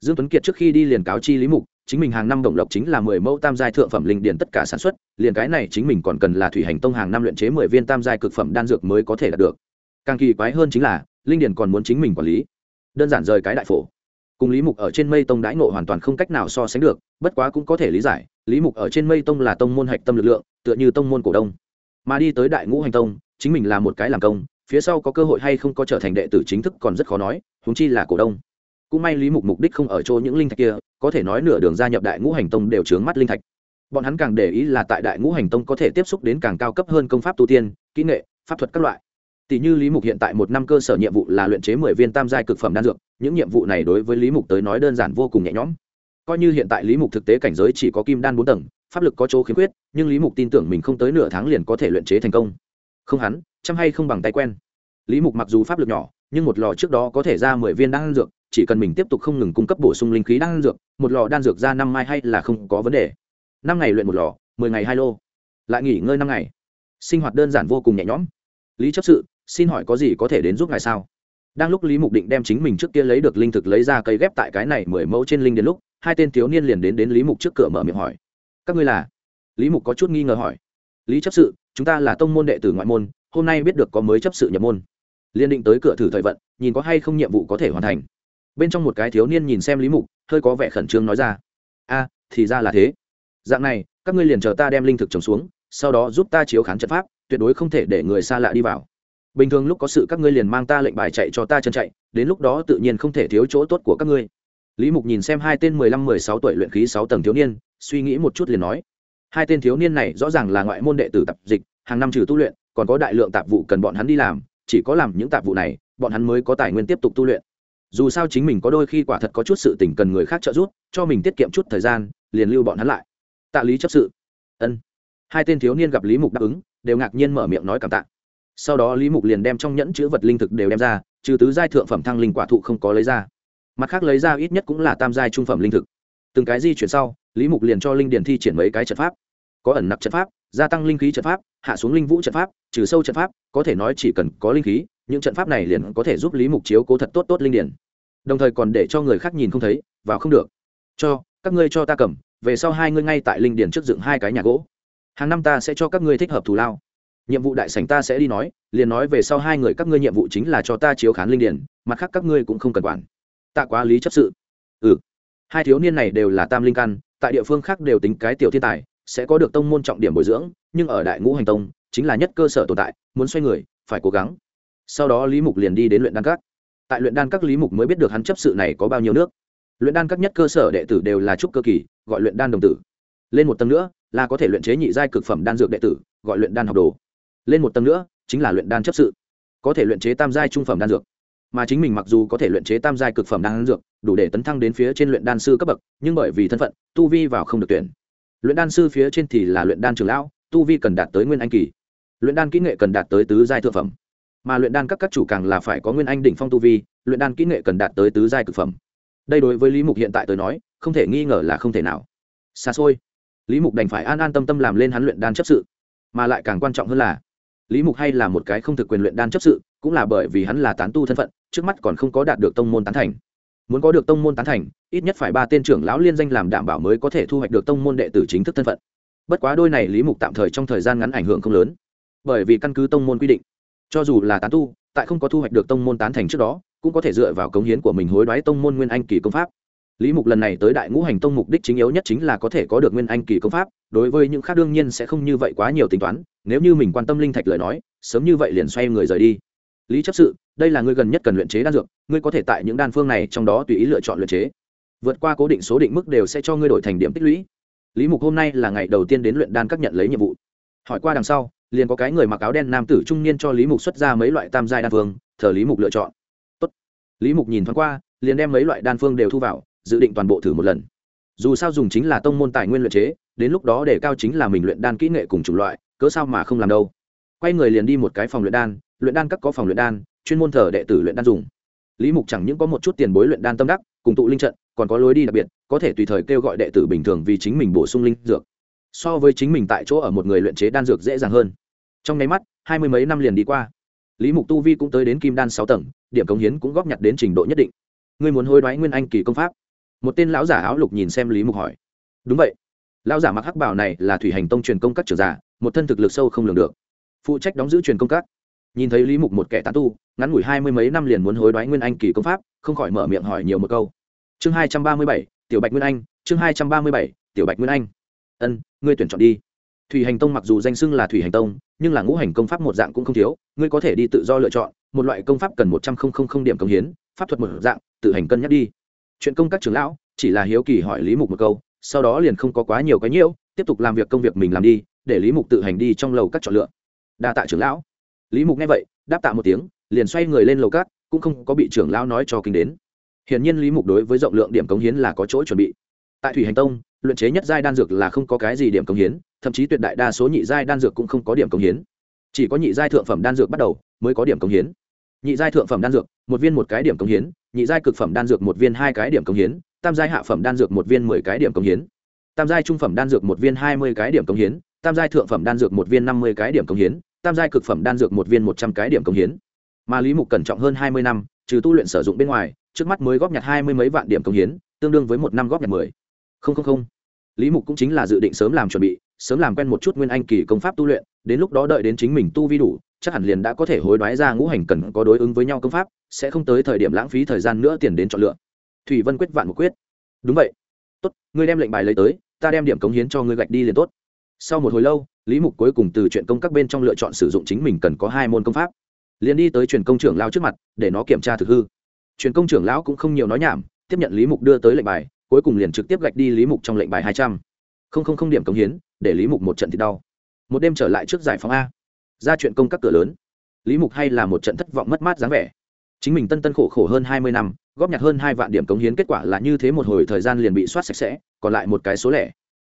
[SPEAKER 1] Dương tuấn kiệt trước khi đi liền cáo chi lý mục, chính mình hàng năm đồng lộc chính là mười mẫu tam giai thượng phẩm linh điển tất cả sản xuất, liền cái này chính mình còn cần là thủy hành tông hàng năm luyện chế mười viên tam giai cực phẩm đan dược mới có thể đạt được. Càng kỳ quái hơn chính là, linh điển còn muốn chính mình quản lý. Đơn giản rời cái đại phổ cùng lý mục ở trên mây tông đãi ngộ hoàn toàn không cách nào so sánh được, bất quá cũng có thể lý giải, lý mục ở trên mây tông là tông môn hạch tâm lực lượng, tựa như tông môn cổ đông. Mà đi tới đại ngũ hành tông, chính mình là một cái làm công, phía sau có cơ hội hay không có trở thành đệ tử chính thức còn rất khó nói húng chi là cổ đông. Cũng may lý mục mục đích không ở chỗ những linh thạch kia, có thể nói nửa đường gia nhập đại ngũ hành tông đều chướng mắt linh thạch. Bọn hắn càng để ý là tại đại ngũ hành tông có thể tiếp xúc đến càng cao cấp hơn công pháp tu tiên, kỹ nghệ, pháp thuật các loại tỷ như lý mục hiện tại một năm cơ sở nhiệm vụ là luyện chế mười viên tam giai cực phẩm đan dược, những nhiệm vụ này đối với lý mục tới nói đơn giản vô cùng nhẹ nhõm. Coi như hiện tại lý mục thực tế cảnh giới chỉ có kim đan bốn tầng, pháp lực có chỗ khiếm khuyết, nhưng lý mục tin tưởng mình không tới nửa tháng liền có thể luyện chế thành công. Không hắn, chăm hay không bằng tay quen. Lý mục mặc dù pháp lực nhỏ, nhưng một lò trước đó có thể ra mười viên đan dược, chỉ cần mình tiếp tục không ngừng cung cấp bổ sung linh khí đan dược, một lò đan dược ra năm mai hay là không có vấn đề. Năm ngày luyện một lò, mười ngày hai lô. Lại nghỉ ngơi năm ngày. Sinh hoạt đơn giản vô cùng nhẹ nhõm. Lý chấp sự xin hỏi có gì có thể đến giúp ngài sao? Đang lúc lý mục định đem chính mình trước kia lấy được linh thực lấy ra cây ghép tại cái này mười mẫu trên linh đến lúc, hai tên thiếu niên liền đến đến lý mục trước cửa mở miệng hỏi. Các ngươi là? Lý mục có chút nghi ngờ hỏi. Lý chấp sự, chúng ta là tông môn đệ tử ngoại môn, hôm nay biết được có mới chấp sự nhập môn. Liên định tới cửa thử thời vận, nhìn có hay không nhiệm vụ có thể hoàn thành. Bên trong một cái thiếu niên nhìn xem lý mục, hơi có vẻ khẩn trương nói ra. A, thì ra là thế. Dạng này, các ngươi liền chờ ta đem linh thực trồng xuống, sau đó giúp ta chiếu khán trận pháp, tuyệt đối không thể để người xa lạ đi vào bình thường lúc có sự các ngươi liền mang ta lệnh bài chạy cho ta chân chạy, đến lúc đó tự nhiên không thể thiếu chỗ tốt của các ngươi. Lý mục nhìn xem hai tên mười lăm, mười sáu tuổi luyện khí sáu tầng thiếu niên, suy nghĩ một chút liền nói, hai tên thiếu niên này rõ ràng là ngoại môn đệ tử tập dịch, hàng năm trừ tu luyện, còn có đại lượng tạp vụ cần bọn hắn đi làm, chỉ có làm những tạp vụ này, bọn hắn mới có tài nguyên tiếp tục tu luyện. Dù sao chính mình có đôi khi quả thật có chút sự tình cần người khác trợ giúp, cho mình tiết kiệm chút thời gian, liền lưu bọn hắn lại. Tạ lý chấp sự. Ân. Hai tên thiếu niên gặp lý mục đáp ứng, đều ngạc nhiên mở miệng nói cảm tạ sau đó lý mục liền đem trong nhẫn chữ vật linh thực đều đem ra, trừ tứ giai thượng phẩm thăng linh quả thụ không có lấy ra. Mặt khác lấy ra ít nhất cũng là tam giai trung phẩm linh thực. Từng cái di chuyển sau, lý mục liền cho linh điền thi triển mấy cái trận pháp. Có ẩn nặc trận pháp, gia tăng linh khí trận pháp, hạ xuống linh vũ trận pháp, trừ sâu trận pháp, có thể nói chỉ cần có linh khí, những trận pháp này liền có thể giúp lý mục chiếu cố thật tốt tốt linh điển đồng thời còn để cho người khác nhìn không thấy và không được. Cho, các ngươi cho ta cầm, về sau hai ngươi ngay tại linh điển trước dựng hai cái nhà gỗ. Hàng năm ta sẽ cho các ngươi thích hợp thù lao nhiệm vụ đại sảnh ta sẽ đi nói, liền nói về sau hai người các ngươi nhiệm vụ chính là cho ta chiếu khán linh điển mặt khác các ngươi cũng không cần quản. Tạ quá lý chấp sự. Ừ. Hai thiếu niên này đều là tam linh căn, tại địa phương khác đều tính cái tiểu thiên tài, sẽ có được tông môn trọng điểm bồi dưỡng, nhưng ở đại ngũ hành tông, chính là nhất cơ sở tồn tại, muốn xoay người, phải cố gắng. Sau đó lý mục liền đi đến luyện đan các. Tại luyện đan các lý mục mới biết được hắn chấp sự này có bao nhiêu nước. Luyện đan các nhất cơ sở đệ tử đều là trúc cơ kỳ, gọi luyện đan đồng tử. Lên một tầng nữa, là có thể luyện chế nhị giai cực phẩm đan dược đệ tử, gọi luyện đan học đồ lên một tầng nữa, chính là luyện đan chấp sự. Có thể luyện chế tam giai trung phẩm đan dược. Mà chính mình mặc dù có thể luyện chế tam giai cực phẩm đan dược, đủ để tấn thăng đến phía trên luyện đan sư cấp bậc, nhưng bởi vì thân phận, tu vi vào không được tuyển. Luyện đan sư phía trên thì là luyện đan trường lão, tu vi cần đạt tới nguyên anh kỳ. Luyện đan kỹ nghệ cần đạt tới tứ giai thượng phẩm. Mà luyện đan các các chủ càng là phải có nguyên anh đỉnh phong tu vi, luyện đan kỹ nghệ cần đạt tới tứ giai cực phẩm. Đây đối với lý mục hiện tại tới nói, không thể nghi ngờ là không thể nào. Xa xôi. Lý mục đành phải an an tâm tâm làm lên hắn luyện đan chấp sự. Mà lại càng quan trọng hơn là lý mục hay là một cái không thực quyền luyện đan chấp sự, cũng là bởi vì hắn là tán tu thân phận, trước mắt còn không có đạt được tông môn tán thành. Muốn có được tông môn tán thành, ít nhất phải ba tên trưởng lão liên danh làm đảm bảo mới có thể thu hoạch được tông môn đệ tử chính thức thân phận. Bất quá đôi này lý mục tạm thời trong thời gian ngắn ảnh hưởng không lớn, bởi vì căn cứ tông môn quy định, cho dù là tán tu, tại không có thu hoạch được tông môn tán thành trước đó, cũng có thể dựa vào cống hiến của mình hối đoái tông môn nguyên anh kỳ công pháp lý mục lần này tới đại ngũ hành tông mục đích chính yếu nhất chính là có thể có được nguyên anh kỳ công pháp, đối với những khác đương nhiên sẽ không như vậy quá nhiều tính toán, nếu như mình quan tâm linh thạch lời nói, sớm như vậy liền xoay người rời đi. Lý chấp sự, đây là ngươi gần nhất cần luyện chế đan dược, ngươi có thể tại những đan phương này trong đó tùy ý lựa chọn luyện chế. Vượt qua cố định số định mức đều sẽ cho ngươi đổi thành điểm tích lũy. Lý mục hôm nay là ngày đầu tiên đến luyện đan các nhận lấy nhiệm vụ. Hỏi qua đằng sau, liền có cái người mặc áo đen nam tử trung niên cho lý mục xuất ra mấy loại tam giai đan phương, thờ lý mục lựa chọn. Tốt. lý mục nhìn thoáng qua, liền đem mấy loại đan phương đều thu vào dự định toàn bộ thử một lần. Dù sao dùng chính là tông môn tài nguyên luyện chế, đến lúc đó để cao chính là mình luyện đan kỹ nghệ cùng chủng loại, cớ sao mà không làm đâu. Quay người liền đi một cái phòng luyện đan luyện đan các có phòng luyện đan, chuyên môn thờ đệ tử luyện đan dùng. Lý mục chẳng những có một chút tiền bối luyện đan tâm đắc, cùng tụ linh trận, còn có lối đi đặc biệt, có thể tùy thời kêu gọi đệ tử bình thường vì chính mình bổ sung linh dược. So với chính mình tại chỗ ở một người luyện chế đan dược dễ dàng hơn. Trong nháy mắt, hai mươi mấy năm liền đi qua. Lý mục tu vi cũng tới đến kim đan sáu tầng, điểm cống hiến cũng góp nhặt đến trình độ nhất định. Ngươi muốn hối đoái nguyên anh kỳ công pháp một tên lão giả áo lục nhìn xem lý mục hỏi. Đúng vậy. Lão giả mặc hắc bảo này là thủy hành tông truyền công các trưởng giả, một thân thực lực sâu không lường được. Phụ trách đóng giữ truyền công các. Nhìn thấy lý mục một kẻ tán tu, ngắn ngủi hai mươi mấy năm liền muốn hối đoái nguyên anh kỳ công pháp, không khỏi mở miệng hỏi nhiều một câu. Chương hai trăm ba mươi bảy, tiểu bạch nguyên anh, chương hai trăm ba mươi bảy, tiểu bạch nguyên anh. Ân, ngươi tuyển chọn đi. Thủy hành tông mặc dù danh xưng là thủy hành tông, nhưng là ngũ hành công pháp một dạng cũng không thiếu, ngươi có thể đi tự do lựa chọn, một loại công pháp cần một trăm linh điểm công hiến, pháp thuật một dạng, tự hành cân nhắc đi chuyện công các trưởng lão, chỉ là hiếu kỳ hỏi lý mục một câu, sau đó liền không có quá nhiều cái nhiễu, tiếp tục làm việc công việc mình làm đi, để lý mục tự hành đi trong lầu các chọn lựa. Đa tạ trưởng lão. Lý mục nghe vậy, đáp tạ một tiếng, liền xoay người lên lầu các, cũng không có bị trưởng lão nói cho kinh đến. Hiển nhiên lý mục đối với rộng lượng điểm cống hiến là có chỗ chuẩn bị. Tại thủy hành tông, luyện chế nhất giai đan dược là không có cái gì điểm cống hiến, thậm chí tuyệt đại đa số nhị giai đan dược cũng không có điểm cống hiến. Chỉ có nhị giai thượng phẩm đan dược bắt đầu mới có điểm cống hiến. Nhị giai thượng phẩm đan dược, một viên một cái điểm cống hiến nhị giai cực phẩm đan dược một viên hai cái điểm công hiến, tam giai hạ phẩm đan dược một viên mười cái điểm công hiến, tam giai trung phẩm đan dược một viên hai mươi cái điểm công hiến, tam giai thượng phẩm đan dược một viên năm mươi cái điểm công hiến, tam giai cực phẩm đan dược một viên một trăm cái điểm công hiến. Mà lý mục cẩn trọng hơn hai mươi năm, trừ tu luyện sử dụng bên ngoài, trước mắt mới góp nhặt hai mươi mấy vạn điểm công hiến, tương đương với một năm góp nhặt mười. Không không không. Lý mục cũng chính là dự định sớm làm chuẩn bị, sớm làm quen một chút nguyên anh kỳ công pháp tu luyện, đến lúc đó đợi đến chính mình tu vi đủ, chắc hẳn liền đã có thể hối đoái ra ngũ hành cần có đối ứng với nhau công pháp sẽ không tới thời điểm lãng phí thời gian nữa tiền đến chọn lựa. Thủy vân quyết vạn một quyết. Đúng vậy. Tốt, ngươi đem lệnh bài lấy tới, ta đem điểm cống hiến cho ngươi gạch đi liền tốt. Sau một hồi lâu, lý mục cuối cùng từ chuyện công các bên trong lựa chọn sử dụng chính mình cần có hai môn công pháp. Liền đi tới truyền công trưởng lao trước mặt, để nó kiểm tra thực hư. Truyền công trưởng lão cũng không nhiều nói nhảm, tiếp nhận lý mục đưa tới lệnh bài, cuối cùng liền trực tiếp gạch đi lý mục trong lệnh bài hai trăm. Không không không điểm cống hiến, để lý mục một trận thì đau. Một đêm trở lại trước giải phóng a. Ra chuyện công các cửa lớn. Lý mục hay là một trận thất vọng mất mát dáng vẻ chính mình tân tân khổ khổ hơn hai mươi năm, góp nhặt hơn hai vạn điểm cống hiến kết quả là như thế một hồi thời gian liền bị soát sạch sẽ, còn lại một cái số lẻ.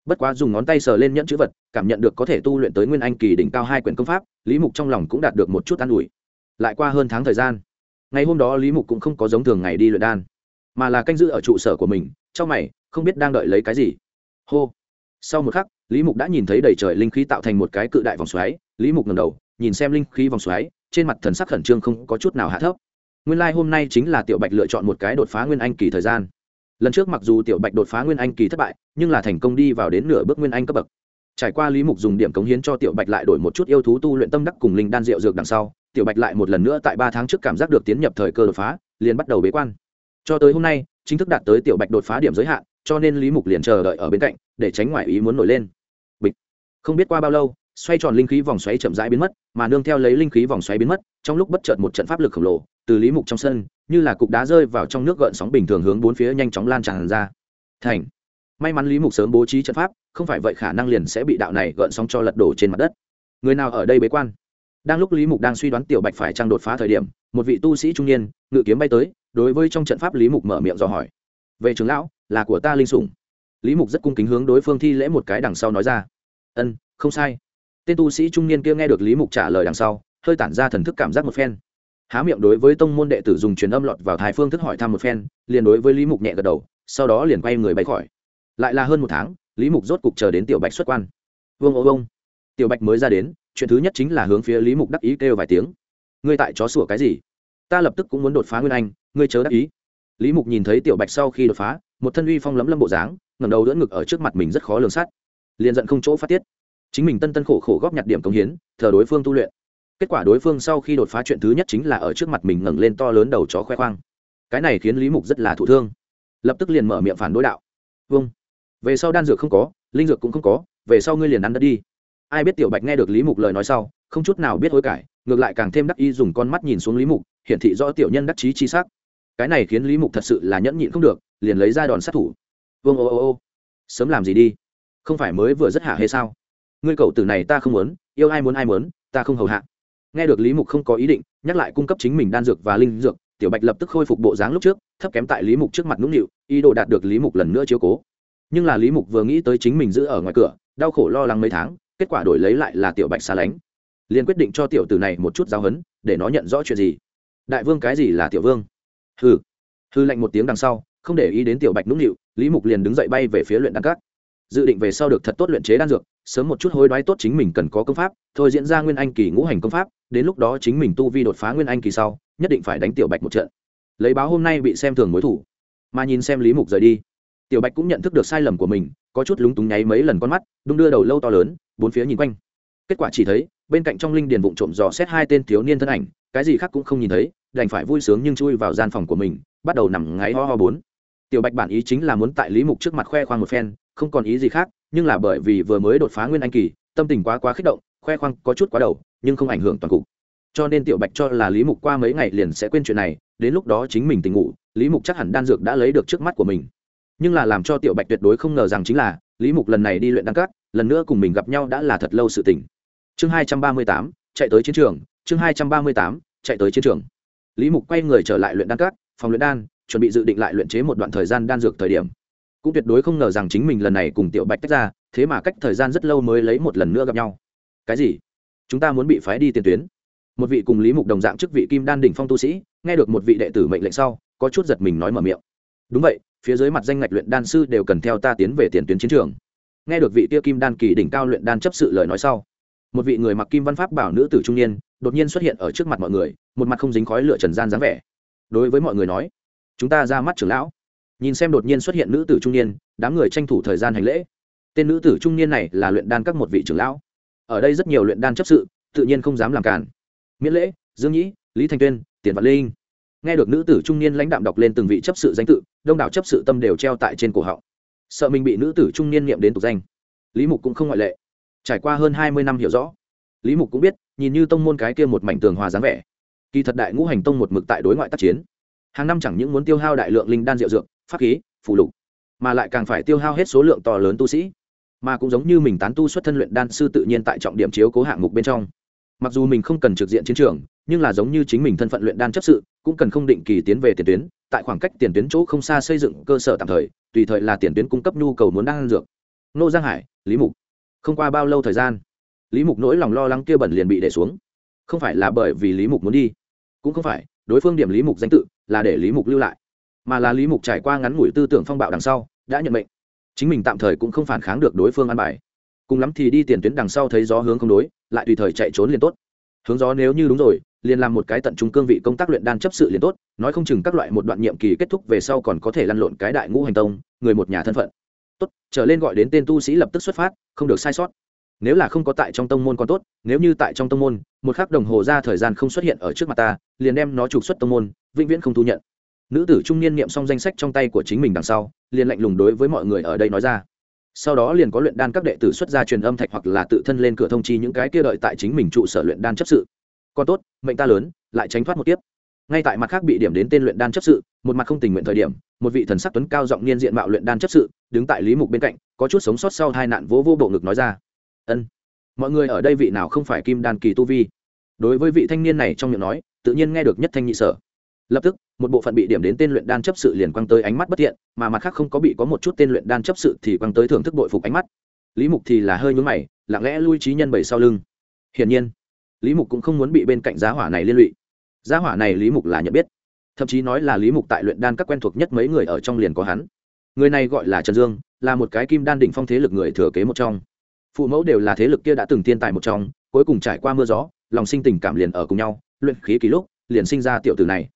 [SPEAKER 1] Bất quá dùng ngón tay sờ lên nhẫn chữ vật, cảm nhận được có thể tu luyện tới nguyên anh kỳ đỉnh cao hai quyển công pháp, lý mục trong lòng cũng đạt được một chút an ủi. Lại qua hơn tháng thời gian, ngày hôm đó lý mục cũng không có giống thường ngày đi luyện đan, mà là canh giữ ở trụ sở của mình, trong mày, không biết đang đợi lấy cái gì. Hô. Sau một khắc, lý mục đã nhìn thấy đầy trời linh khí tạo thành một cái cự đại vòng xoáy, lý mục ngầm đầu, nhìn xem linh khí vòng xoáy, trên mặt thần sắc khẩn trương không có chút nào hạ thấp nguyên lai hôm nay chính là tiểu bạch lựa chọn một cái đột phá nguyên anh kỳ thời gian. Lần trước mặc dù tiểu bạch đột phá nguyên anh kỳ thất bại, nhưng là thành công đi vào đến nửa bước nguyên anh cấp bậc. Trải qua lý mục dùng điểm cống hiến cho tiểu bạch lại đổi một chút yêu thú tu luyện tâm đắc cùng linh đan rượu dược đằng sau, tiểu bạch lại một lần nữa tại ba tháng trước cảm giác được tiến nhập thời cơ đột phá, liền bắt đầu bế quan. Cho tới hôm nay, chính thức đạt tới tiểu bạch đột phá điểm giới hạn, cho nên lý mục liền chờ đợi ở bên cạnh, để tránh ngoại ý muốn nổi lên. Bịch. Không biết qua bao lâu, xoay tròn linh khí vòng xoáy chậm rãi biến mất, mà nương theo lấy linh khí vòng xoáy biến mất, trong lúc bất chợt một trận pháp lực khổng lồ từ lý mục trong sân, như là cục đá rơi vào trong nước gợn sóng bình thường hướng bốn phía nhanh chóng lan tràn ra. Thành. May mắn lý mục sớm bố trí trận pháp, không phải vậy khả năng liền sẽ bị đạo này gợn sóng cho lật đổ trên mặt đất. Người nào ở đây bế quan? Đang lúc lý mục đang suy đoán tiểu bạch phải trăng đột phá thời điểm, một vị tu sĩ trung niên, ngự kiếm bay tới, đối với trong trận pháp lý mục mở miệng dò hỏi. Về trưởng lão, là của ta linh sủng. Lý mục rất cung kính hướng đối phương thi lễ một cái đằng sau nói ra. Ân, không sai. Tên tu sĩ trung niên kia nghe được lý mục trả lời đằng sau, hơi tản ra thần thức cảm giác một phen há miệng đối với tông môn đệ tử dùng truyền âm lọt vào thái phương thức hỏi thăm một phen liền đối với lý mục nhẹ gật đầu sau đó liền quay người bay khỏi. Lại là hơn một tháng lý mục rốt cục chờ đến tiểu bạch xuất quan. Vương ô vông tiểu bạch mới ra đến chuyện thứ nhất chính là hướng phía lý mục đắc ý kêu vài tiếng. Ngươi tại chó sủa cái gì? Ta lập tức cũng muốn đột phá nguyên anh ngươi chớ đắc ý. Lý mục nhìn thấy tiểu bạch sau khi đột phá một thân uy phong lấm lâm bộ dáng ngẩng đầu đỡ ngực ở trước mặt mình rất khó lường sát, liền giận không chỗ phát tiết. Chính mình tân tân khổ khổ góp nhặt điểm công hiến thờ đối phương tu luyện kết quả đối phương sau khi đột phá chuyện thứ nhất chính là ở trước mặt mình ngẩng lên to lớn đầu chó khoe khoang. Cái này khiến lý mục rất là thụ thương. Lập tức liền mở miệng phản đối đạo. Vâng. Về sau đan dược không có, linh dược cũng không có, về sau ngươi liền ăn đất đi. Ai biết tiểu bạch nghe được lý mục lời nói sau, không chút nào biết hối cải, ngược lại càng thêm đắc ý dùng con mắt nhìn xuống lý mục, hiển thị rõ tiểu nhân đắc chí chi sắc. Cái này khiến lý mục thật sự là nhẫn nhịn không được, liền lấy ra đòn sát thủ. Vương ô ô ô. Sớm làm gì đi? Không phải mới vừa rất hạ hay sao? Ngươi cậu tử này ta không muốn, yêu ai muốn ai muốn, ta không hầu hạ nghe được lý mục không có ý định, nhắc lại cung cấp chính mình đan dược và linh dược, tiểu bạch lập tức khôi phục bộ dáng lúc trước, thấp kém tại lý mục trước mặt nũng nịu, ý đồ đạt được lý mục lần nữa chiếu cố. Nhưng là lý mục vừa nghĩ tới chính mình giữ ở ngoài cửa, đau khổ lo lắng mấy tháng, kết quả đổi lấy lại là tiểu bạch xa lánh. Liền quyết định cho tiểu tử này một chút giáo hấn để nó nhận rõ chuyện gì. Đại vương cái gì là tiểu vương? Hư hư lạnh một tiếng đằng sau, không để ý đến tiểu bạch nũng nịu, lý mục liền đứng dậy bay về phía luyện đan cát dự định về sau được thật tốt luyện chế đan dược, sớm một chút hối đoái tốt chính mình cần có công pháp, thôi diễn ra nguyên anh kỳ ngũ hành công pháp, đến lúc đó chính mình tu vi đột phá nguyên anh kỳ sau, nhất định phải đánh tiểu bạch một trận. Lấy báo hôm nay bị xem thường mối thủ, mà nhìn xem lý mục rời đi, tiểu bạch cũng nhận thức được sai lầm của mình, có chút lúng túng nháy mấy lần con mắt, đung đưa đầu lâu to lớn, bốn phía nhìn quanh. Kết quả chỉ thấy, bên cạnh trong linh điền vụn trộm dò xét hai tên thiếu niên thân ảnh, cái gì khác cũng không nhìn thấy, đành phải vui sướng nhưng chui vào gian phòng của mình, bắt đầu nằm ngáy ho ho bốn. Tiểu bạch bản ý chính là muốn tại lý mục trước mặt khoe khoang một phen không còn ý gì khác, nhưng là bởi vì vừa mới đột phá nguyên anh kỳ, tâm tình quá quá kích động, khoe khoang có chút quá đầu, nhưng không ảnh hưởng toàn cục. Cho nên tiểu bạch cho là lý mục qua mấy ngày liền sẽ quên chuyện này, đến lúc đó chính mình tỉnh ngủ, lý mục chắc hẳn đan dược đã lấy được trước mắt của mình. Nhưng là làm cho tiểu bạch tuyệt đối không ngờ rằng chính là, lý mục lần này đi luyện đan cát lần nữa cùng mình gặp nhau đã là thật lâu sự tỉnh chương hai trăm ba mươi tám, chạy tới chiến trường, chương hai trăm ba mươi tám, chạy tới chiến trường. Lý mục quay người trở lại luyện đan cát phòng luyện đan, chuẩn bị dự định lại luyện chế một đoạn thời gian đan dược thời điểm cũng tuyệt đối không ngờ rằng chính mình lần này cùng tiểu bạch tách ra, thế mà cách thời gian rất lâu mới lấy một lần nữa gặp nhau. Cái gì? Chúng ta muốn bị phái đi tiền tuyến. Một vị cùng lý mục đồng dạng chức vị kim đan đỉnh phong tu sĩ, nghe được một vị đệ tử mệnh lệnh sau, có chút giật mình nói mở miệng. Đúng vậy, phía dưới mặt danh ngạch luyện đan sư đều cần theo ta tiến về tiền tuyến chiến trường. Nghe được vị tiêu kim đan kỳ đỉnh cao luyện đan chấp sự lời nói sau, một vị người mặc kim văn pháp bảo nữ tử trung niên đột nhiên xuất hiện ở trước mặt mọi người, một mặt không dính khói lửa trần gian dáng vẻ. Đối với mọi người nói, chúng ta ra mắt trưởng lão nhìn xem đột nhiên xuất hiện nữ tử trung niên, đám người tranh thủ thời gian hành lễ. Tên nữ tử trung niên này là luyện đan các một vị trưởng lão. Ở đây rất nhiều luyện đan chấp sự, tự nhiên không dám làm cản. Miễn lễ, dương nhĩ, lý thanh tuyên, tiền văn linh. Nghe được nữ tử trung niên lãnh đạm đọc lên từng vị chấp sự danh tự, đông đảo chấp sự tâm đều treo tại trên cổ họng. Sợ mình bị nữ tử trung niên niệm đến tục danh. Lý mục cũng không ngoại lệ. Trải qua hơn hai mươi năm hiểu rõ, lý mục cũng biết, nhìn như tông môn cái kia một mảnh tường hòa dáng vẻ, kỳ thật đại ngũ hành tông một mực tại đối ngoại tác chiến. Hàng năm chẳng những muốn tiêu hao đại lượng linh đan diệu dược pháp khí phụ lục, mà lại càng phải tiêu hao hết số lượng to lớn tu sĩ. Mà cũng giống như mình tán tu xuất thân luyện đan sư tự nhiên tại trọng điểm chiếu cố hạng mục bên trong. Mặc dù mình không cần trực diện chiến trường, nhưng là giống như chính mình thân phận luyện đan chấp sự, cũng cần không định kỳ tiến về tiền tuyến, tại khoảng cách tiền tuyến chỗ không xa xây dựng cơ sở tạm thời, tùy thời là tiền tuyến cung cấp nhu cầu muốn đan dược. Nô giang hải, lý mục. Không qua bao lâu thời gian, lý mục nỗi lòng lo lắng kia bẩn liền bị để xuống. Không phải là bởi vì lý mục muốn đi, cũng không phải, đối phương điểm lý mục danh tự là để lý mục lưu lại mà là lý mục trải qua ngắn ngủi tư tưởng phong bạo đằng sau, đã nhận mệnh. Chính mình tạm thời cũng không phản kháng được đối phương ăn bài. Cùng lắm thì đi tiền tuyến đằng sau thấy gió hướng không đối, lại tùy thời chạy trốn liền tốt. Hướng gió nếu như đúng rồi, liền làm một cái tận trung cương vị công tác luyện đan chấp sự liền tốt, nói không chừng các loại một đoạn nhiệm kỳ kết thúc về sau còn có thể lăn lộn cái đại ngũ hành tông, người một nhà thân phận. Tốt, trở lên gọi đến tên tu sĩ lập tức xuất phát, không được sai sót. Nếu là không có tại trong tông môn còn tốt, nếu như tại trong tông môn, một khắc đồng hồ ra thời gian không xuất hiện ở trước mặt ta, liền đem nó trục xuất tông môn, vĩnh viễn không thu nhận nữ tử trung niên niệm xong danh sách trong tay của chính mình đằng sau, liền lạnh lùng đối với mọi người ở đây nói ra. Sau đó liền có luyện đan các đệ tử xuất ra truyền âm thạch hoặc là tự thân lên cửa thông chi những cái kia đợi tại chính mình trụ sở luyện đan chấp sự. Còn tốt, mệnh ta lớn, lại tránh thoát một tiếp ngay tại mặt khác bị điểm đến tên luyện đan chấp sự, một mặt không tình nguyện thời điểm, một vị thần sắc tuấn cao giọng niên diện mạo luyện đan chấp sự, đứng tại lý mục bên cạnh, có chút sống sót sau hai nạn vỗ vô bộ ngực nói ra. Ân, mọi người ở đây vị nào không phải kim đan kỳ tu vi? Đối với vị thanh niên này trong miệng nói, tự nhiên nghe được nhất thanh nhị sở lập tức, một bộ phận bị điểm đến tên luyện đan chấp sự liền quăng tới ánh mắt bất thiện, mà mặt khác không có bị có một chút tên luyện đan chấp sự thì quăng tới thưởng thức bội phục ánh mắt. Lý mục thì là hơi nhúm mày, lặng lẽ lui trí nhân bảy sau lưng. Hiển nhiên, lý mục cũng không muốn bị bên cạnh giá hỏa này liên lụy. Giá hỏa này lý mục là nhận biết. Thậm chí nói là lý mục tại luyện đan các quen thuộc nhất mấy người ở trong liền có hắn. Người này gọi là trần dương, là một cái kim đan đỉnh phong thế lực người thừa kế một trong. Phụ mẫu đều là thế lực kia đã từng tiên tài một trong, cuối cùng trải qua mưa gió, lòng sinh tình cảm liền ở cùng nhau, luyện khí kỳ lúc, liền sinh ra tiểu tử này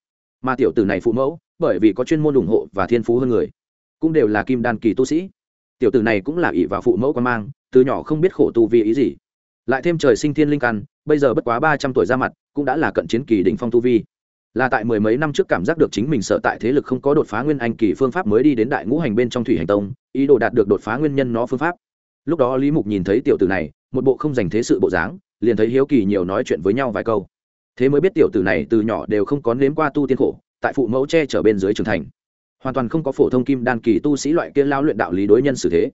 [SPEAKER 1] mà tiểu tử này phụ mẫu, bởi vì có chuyên môn ủng hộ và thiên phú hơn người, cũng đều là kim đan kỳ tu sĩ. Tiểu tử này cũng là ỷ vào phụ mẫu quan mang, từ nhỏ không biết khổ tu vì ý gì. Lại thêm trời sinh thiên linh căn, bây giờ bất quá ba trăm tuổi ra mặt, cũng đã là cận chiến kỳ đỉnh phong tu vi. Là tại mười mấy năm trước cảm giác được chính mình sợ tại thế lực không có đột phá nguyên anh kỳ phương pháp mới đi đến đại ngũ hành bên trong thủy hành tông, ý đồ đạt được đột phá nguyên nhân nó phương pháp. Lúc đó lý mục nhìn thấy tiểu tử này, một bộ không dành thế sự bộ dáng, liền thấy hiếu kỳ nhiều nói chuyện với nhau vài câu thế mới biết tiểu tử này từ nhỏ đều không có nếm qua tu tiên khổ, tại phụ mẫu che chở bên dưới trưởng thành. Hoàn toàn không có phổ thông kim đan kỳ tu sĩ loại kia lao luyện đạo lý đối nhân xử thế.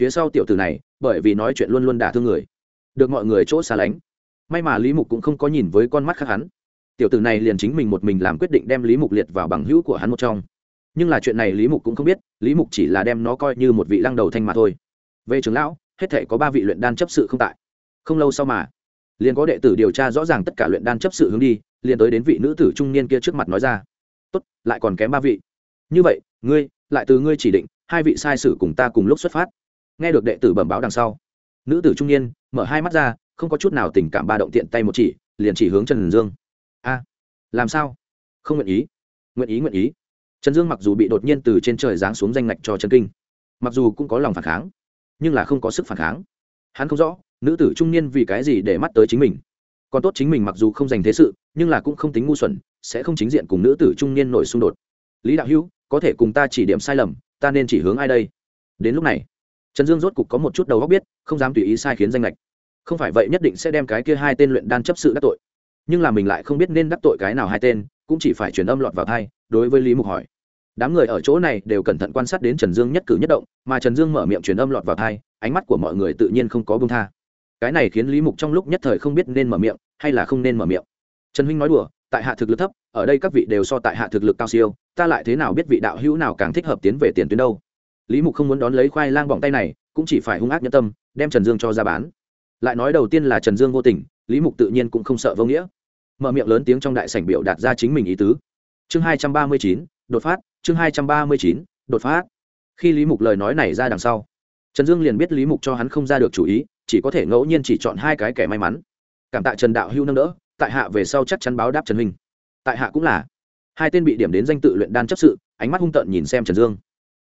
[SPEAKER 1] Phía sau tiểu tử này, bởi vì nói chuyện luôn luôn đả thương người, được mọi người chỗ xa lánh. May mà lý mục cũng không có nhìn với con mắt khác hắn. Tiểu tử này liền chính mình một mình làm quyết định đem lý mục liệt vào bằng hữu của hắn một trong. Nhưng là chuyện này lý mục cũng không biết, lý mục chỉ là đem nó coi như một vị lăng đầu thanh mà thôi. Về trường lão, hết thể có ba vị luyện đan chấp sự không tại. Không lâu sau mà liền có đệ tử điều tra rõ ràng tất cả luyện đan chấp sự hướng đi, liền tới đến vị nữ tử trung niên kia trước mặt nói ra, tốt, lại còn kém ba vị. Như vậy, ngươi, lại từ ngươi chỉ định, hai vị sai sử cùng ta cùng lúc xuất phát. Nghe được đệ tử bẩm báo đằng sau, nữ tử trung niên mở hai mắt ra, không có chút nào tình cảm ba động tiện tay một chỉ, liền chỉ hướng trần dương. A, làm sao? Không nguyện ý. Nguyện ý nguyện ý. Trần dương mặc dù bị đột nhiên từ trên trời giáng xuống danh ngạch cho trần kinh, mặc dù cũng có lòng phản kháng, nhưng là không có sức phản kháng. Hắn không rõ nữ tử trung niên vì cái gì để mắt tới chính mình? Còn tốt chính mình mặc dù không dành thế sự, nhưng là cũng không tính ngu xuẩn, sẽ không chính diện cùng nữ tử trung niên nổi xung đột. Lý đạo hữu, có thể cùng ta chỉ điểm sai lầm, ta nên chỉ hướng ai đây? Đến lúc này, trần dương rốt cục có một chút đầu góc biết, không dám tùy ý sai khiến danh lệch. Không phải vậy nhất định sẽ đem cái kia hai tên luyện đan chấp sự đắc tội. Nhưng là mình lại không biết nên đắc tội cái nào hai tên, cũng chỉ phải truyền âm lọt vào thai đối với lý mục hỏi. Đám người ở chỗ này đều cẩn thận quan sát đến trần dương nhất cử nhất động, mà trần dương mở miệng truyền âm lọt vào thai ánh mắt của mọi người tự nhiên không có bông tha cái này khiến lý mục trong lúc nhất thời không biết nên mở miệng hay là không nên mở miệng. Trần huynh nói đùa, tại hạ thực lực thấp, ở đây các vị đều so tại hạ thực lực cao siêu, ta lại thế nào biết vị đạo hữu nào càng thích hợp tiến về tiền tuyến đâu? Lý mục không muốn đón lấy khoai lang bỏng tay này, cũng chỉ phải hung ác nhân tâm, đem trần dương cho ra bán. Lại nói đầu tiên là trần dương vô tình, lý mục tự nhiên cũng không sợ vô nghĩa. Mở miệng lớn tiếng trong đại sảnh biểu đạt ra chính mình ý tứ. Chương hai trăm ba mươi chín, đột phát, chương hai trăm ba mươi chín, đột phát. Khi lý mục lời nói này ra đằng sau, trần dương liền biết lý mục cho hắn không ra được chủ ý chỉ có thể ngẫu nhiên chỉ chọn hai cái kẻ may mắn. Cảm tạ trần đạo hưu nâng đỡ, tại hạ về sau chắc chắn báo đáp trần huynh. Tại hạ cũng là. Hai tên bị điểm đến danh tự luyện đan chấp sự, ánh mắt hung tợn nhìn xem trần dương.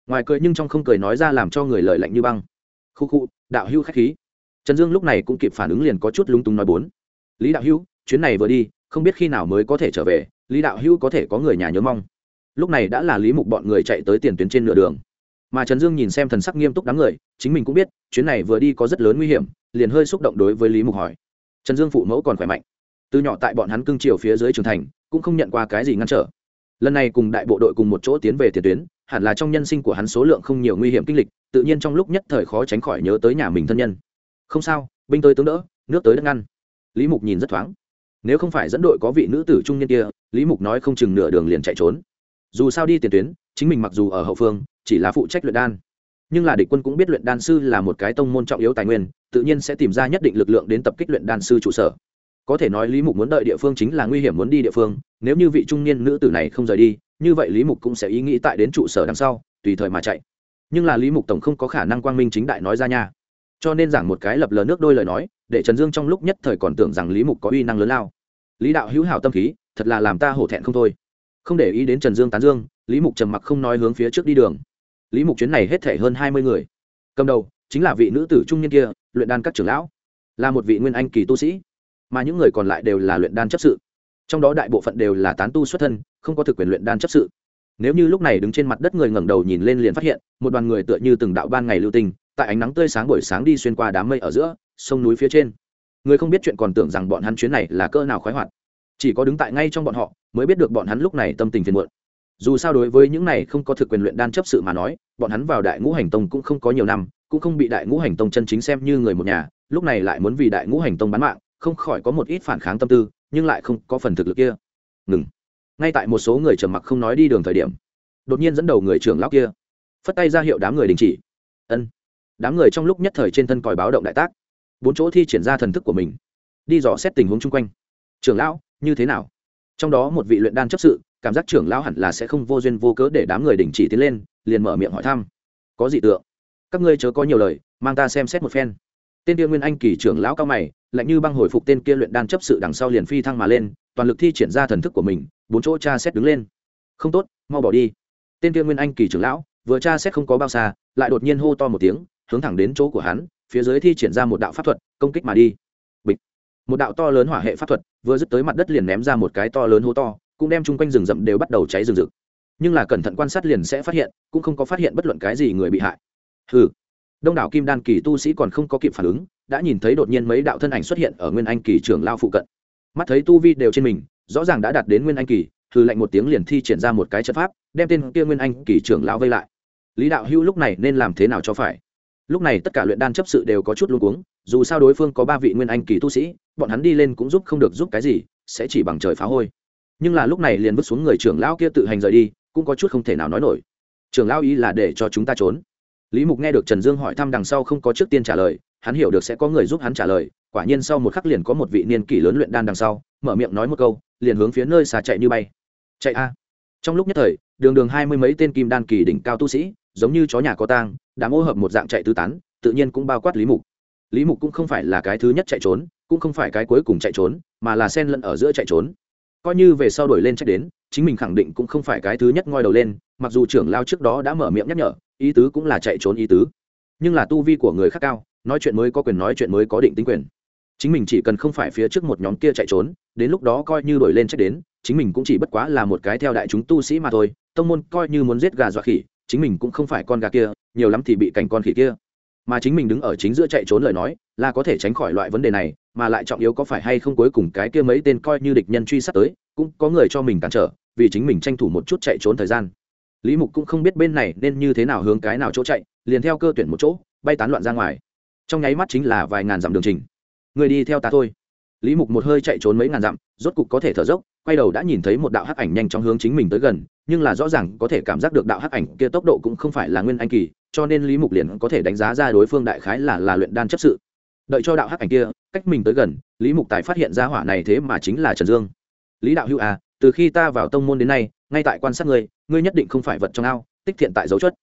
[SPEAKER 1] Ngoài cười nhưng trong không cười nói ra làm cho người lời lạnh như băng. Khu khu, đạo hưu khách khí. Trần dương lúc này cũng kịp phản ứng liền có chút lung tung nói bốn. Lý đạo hưu, chuyến này vừa đi, không biết khi nào mới có thể trở về, lý đạo hưu có thể có người nhà nhớ mong. Lúc này đã là lý mục bọn người chạy tới tiền tuyến trên nửa đường. Mà trần dương nhìn xem thần sắc nghiêm túc đám người, chính mình cũng biết, chuyến này vừa đi có rất lớn nguy hiểm liền hơi xúc động đối với lý mục hỏi. Trần dương phụ mẫu còn khỏe mạnh. Từ nhỏ tại bọn hắn cưng chiều phía dưới Trường thành, cũng không nhận qua cái gì ngăn trở. Lần này cùng đại bộ đội cùng một chỗ tiến về tiền tuyến, hẳn là trong nhân sinh của hắn số lượng không nhiều nguy hiểm kinh lịch, tự nhiên trong lúc nhất thời khó tránh khỏi nhớ tới nhà mình thân nhân. Không sao, binh tới tướng đỡ, nước tới đất ngăn. Lý mục nhìn rất thoáng. Nếu không phải dẫn đội có vị nữ tử trung nhân kia, lý mục nói không chừng nửa đường liền chạy trốn. Dù sao đi tiền tuyến, chính mình mặc dù ở hậu phương, chỉ là phụ trách luyện đan. Nhưng là địch quân cũng biết luyện đan sư là một cái tông môn trọng yếu tài nguyên tự nhiên sẽ tìm ra nhất định lực lượng đến tập kích luyện đan sư trụ sở. Có thể nói lý mục muốn đợi địa phương chính là nguy hiểm muốn đi địa phương, nếu như vị trung niên nữ tử này không rời đi, như vậy lý mục cũng sẽ ý nghĩ tại đến trụ sở đằng sau, tùy thời mà chạy. Nhưng là lý mục tổng không có khả năng quang minh chính đại nói ra nha. Cho nên giảng một cái lập lờ nước đôi lời nói, để trần dương trong lúc nhất thời còn tưởng rằng lý mục có uy năng lớn lao. Lý đạo hữu hảo tâm khí, thật là làm ta hổ thẹn không thôi. Không để ý đến trần dương tán dương, lý mục trầm mặc không nói hướng phía trước đi đường. Lý mục chuyến này hết thể hơn hai mươi người. Cầm đầu, chính là vị nữ tử trung niên kia luyện đan các trưởng lão, là một vị nguyên anh kỳ tu sĩ, mà những người còn lại đều là luyện đan chấp sự. Trong đó đại bộ phận đều là tán tu xuất thân, không có thực quyền luyện đan chấp sự. Nếu như lúc này đứng trên mặt đất người ngẩng đầu nhìn lên liền phát hiện, một đoàn người tựa như từng đạo ban ngày lưu tinh, tại ánh nắng tươi sáng buổi sáng đi xuyên qua đám mây ở giữa, sông núi phía trên. Người không biết chuyện còn tưởng rằng bọn hắn chuyến này là cỡ nào khoái hoạt. Chỉ có đứng tại ngay trong bọn họ, mới biết được bọn hắn lúc này tâm tình phiền muộn. Dù sao đối với những này không có thực quyền luyện đan chấp sự mà nói, bọn hắn vào đại ngũ hành tông cũng không có nhiều năm cũng không bị đại ngũ hành tông chân chính xem như người một nhà, lúc này lại muốn vì đại ngũ hành tông bán mạng, không khỏi có một ít phản kháng tâm tư, nhưng lại không có phần thực lực kia. Ngừng. Ngay tại một số người trầm mặc không nói đi đường thời điểm, đột nhiên dẫn đầu người trưởng lão kia, phất tay ra hiệu đám người đình chỉ. Ân. Đám người trong lúc nhất thời trên thân còi báo động đại tác, bốn chỗ thi triển ra thần thức của mình, đi dò xét tình huống chung quanh. Trưởng lão, như thế nào? Trong đó một vị luyện đan chấp sự, cảm giác trưởng lão hẳn là sẽ không vô duyên vô cớ để đám người đình chỉ tiến lên, liền mở miệng hỏi thăm. Có gì tượng các ngươi chớ có nhiều lời, mang ta xem xét một phen. Tên kia nguyên anh kỳ trưởng lão cao mày, lạnh như băng hồi phục tên kia luyện đan chấp sự đằng sau liền phi thăng mà lên, toàn lực thi triển ra thần thức của mình, bốn chỗ cha xét đứng lên. Không tốt, mau bỏ đi. Tên kia nguyên anh kỳ trưởng lão, vừa tra xét không có bao xa, lại đột nhiên hô to một tiếng, hướng thẳng đến chỗ của hắn, phía dưới thi triển ra một đạo pháp thuật, công kích mà đi. Bịch. Một đạo to lớn hỏa hệ pháp thuật, vừa dứt tới mặt đất liền ném ra một cái to lớn hô to, cũng đem chung quanh rừng rậm đều bắt đầu cháy rừng rực. Nhưng là cẩn thận quan sát liền sẽ phát hiện, cũng không có phát hiện bất luận cái gì người bị hại hừ. Đông đảo kim đan kỳ tu sĩ còn không có kịp phản ứng, đã nhìn thấy đột nhiên mấy đạo thân ảnh xuất hiện ở nguyên anh kỳ trưởng lao phụ cận. Mắt thấy tu vi đều trên mình, rõ ràng đã đạt đến nguyên anh kỳ, hừ lạnh một tiếng liền thi triển ra một cái trận pháp, đem tên kia nguyên anh kỳ trưởng lao vây lại. Lý đạo hữu lúc này nên làm thế nào cho phải? Lúc này tất cả luyện đan chấp sự đều có chút luống cuống, dù sao đối phương có ba vị nguyên anh kỳ tu sĩ, bọn hắn đi lên cũng giúp không được giúp cái gì, sẽ chỉ bằng trời phá hôi. Nhưng là lúc này liền vứt xuống người trưởng lão kia tự hành rời đi, cũng có chút không thể nào nói nổi. Trưởng lão ý là để cho chúng ta trốn lý mục nghe được trần dương hỏi thăm đằng sau không có trước tiên trả lời, hắn hiểu được sẽ có người giúp hắn trả lời, quả nhiên sau một khắc liền có một vị niên kỷ lớn luyện đan đằng sau, mở miệng nói một câu, liền hướng phía nơi xà chạy như bay. Chạy a. Trong lúc nhất thời, đường đường hai mươi mấy tên kim đan kỳ đỉnh cao tu sĩ, giống như chó nhà có tang đã mô hợp một dạng chạy tứ tán, tự nhiên cũng bao quát lý mục. Lý mục cũng không phải là cái thứ nhất chạy trốn, cũng không phải cái cuối cùng chạy trốn, mà là sen lẫn ở giữa chạy trốn. Coi như về sau đổi lên trách đến, chính mình khẳng định cũng không phải cái thứ nhất ngoi đầu lên, mặc dù trưởng lao trước đó đã mở miệng nhắc nhở ý tứ cũng là chạy trốn ý tứ. Nhưng là tu vi của người khác cao, nói chuyện mới có quyền nói chuyện mới có định tính quyền. Chính mình chỉ cần không phải phía trước một nhóm kia chạy trốn, đến lúc đó coi như đổi lên trách đến, chính mình cũng chỉ bất quá là một cái theo đại chúng tu sĩ mà thôi, tông môn coi như muốn giết gà dọa khỉ, chính mình cũng không phải con gà kia, nhiều lắm thì bị cảnh con khỉ kia. Mà chính mình đứng ở chính giữa chạy trốn lời nói, là có thể tránh khỏi loại vấn đề này, mà lại trọng yếu có phải hay không cuối cùng cái kia mấy tên coi như địch nhân truy sát tới, cũng có người cho mình cản trở, vì chính mình tranh thủ một chút chạy trốn thời gian lý mục cũng không biết bên này nên như thế nào hướng cái nào chỗ chạy, liền theo cơ tuyển một chỗ, bay tán loạn ra ngoài. Trong nháy mắt chính là vài ngàn dặm đường trình. Người đi theo ta thôi. Lý mục một hơi chạy trốn mấy ngàn dặm, rốt cục có thể thở dốc, quay đầu đã nhìn thấy một đạo hắc ảnh nhanh chóng hướng chính mình tới gần, nhưng là rõ ràng có thể cảm giác được đạo hắc ảnh kia tốc độ cũng không phải là nguyên anh kỳ, cho nên lý mục liền có thể đánh giá ra đối phương đại khái là là luyện đan chấp sự. Đợi cho đạo hắc ảnh kia cách mình tới gần, lý mục tài phát hiện ra hỏa này thế mà chính là trần dương. Lý đạo hữu à từ khi ta vào tông môn đến nay ngay tại quan sát ngươi ngươi nhất định không phải vật trong ao tích thiện tại dấu chuất,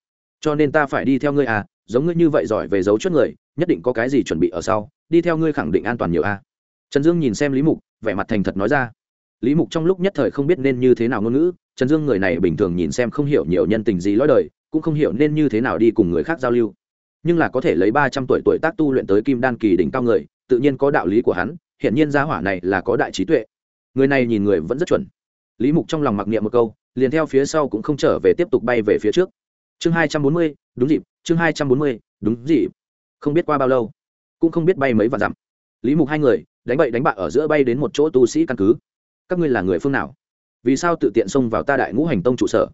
[SPEAKER 1] cho nên ta phải đi theo ngươi à giống ngươi như vậy giỏi về dấu chuất người nhất định có cái gì chuẩn bị ở sau đi theo ngươi khẳng định an toàn nhiều à. Trần dương nhìn xem lý mục vẻ mặt thành thật nói ra. Lý mục trong lúc nhất thời không biết nên như thế nào ngôn ngữ trần dương người này bình thường nhìn xem không hiểu nhiều nhân tình gì lõi đời cũng không hiểu nên như thế nào đi cùng người khác giao lưu. Nhưng là có thể lấy ba trăm tuổi tuổi tác tu luyện tới kim đan kỳ đỉnh cao người tự nhiên có đạo lý của hắn hiện nhiên gia hỏa này là có đại trí tuệ. Người này nhìn người vẫn rất chuẩn lý mục trong lòng mặc niệm một câu, liền theo phía sau cũng không trở về tiếp tục bay về phía trước. Chương hai trăm bốn mươi, đúng dịp, chương hai trăm bốn mươi, đúng dịp. Không biết qua bao lâu, cũng không biết bay mấy vạn dặm. Lý mục hai người, đánh bậy đánh bạ ở giữa bay đến một chỗ tu sĩ căn cứ. Các ngươi là người phương nào? Vì sao tự tiện xông vào ta đại ngũ hành tông trụ sở?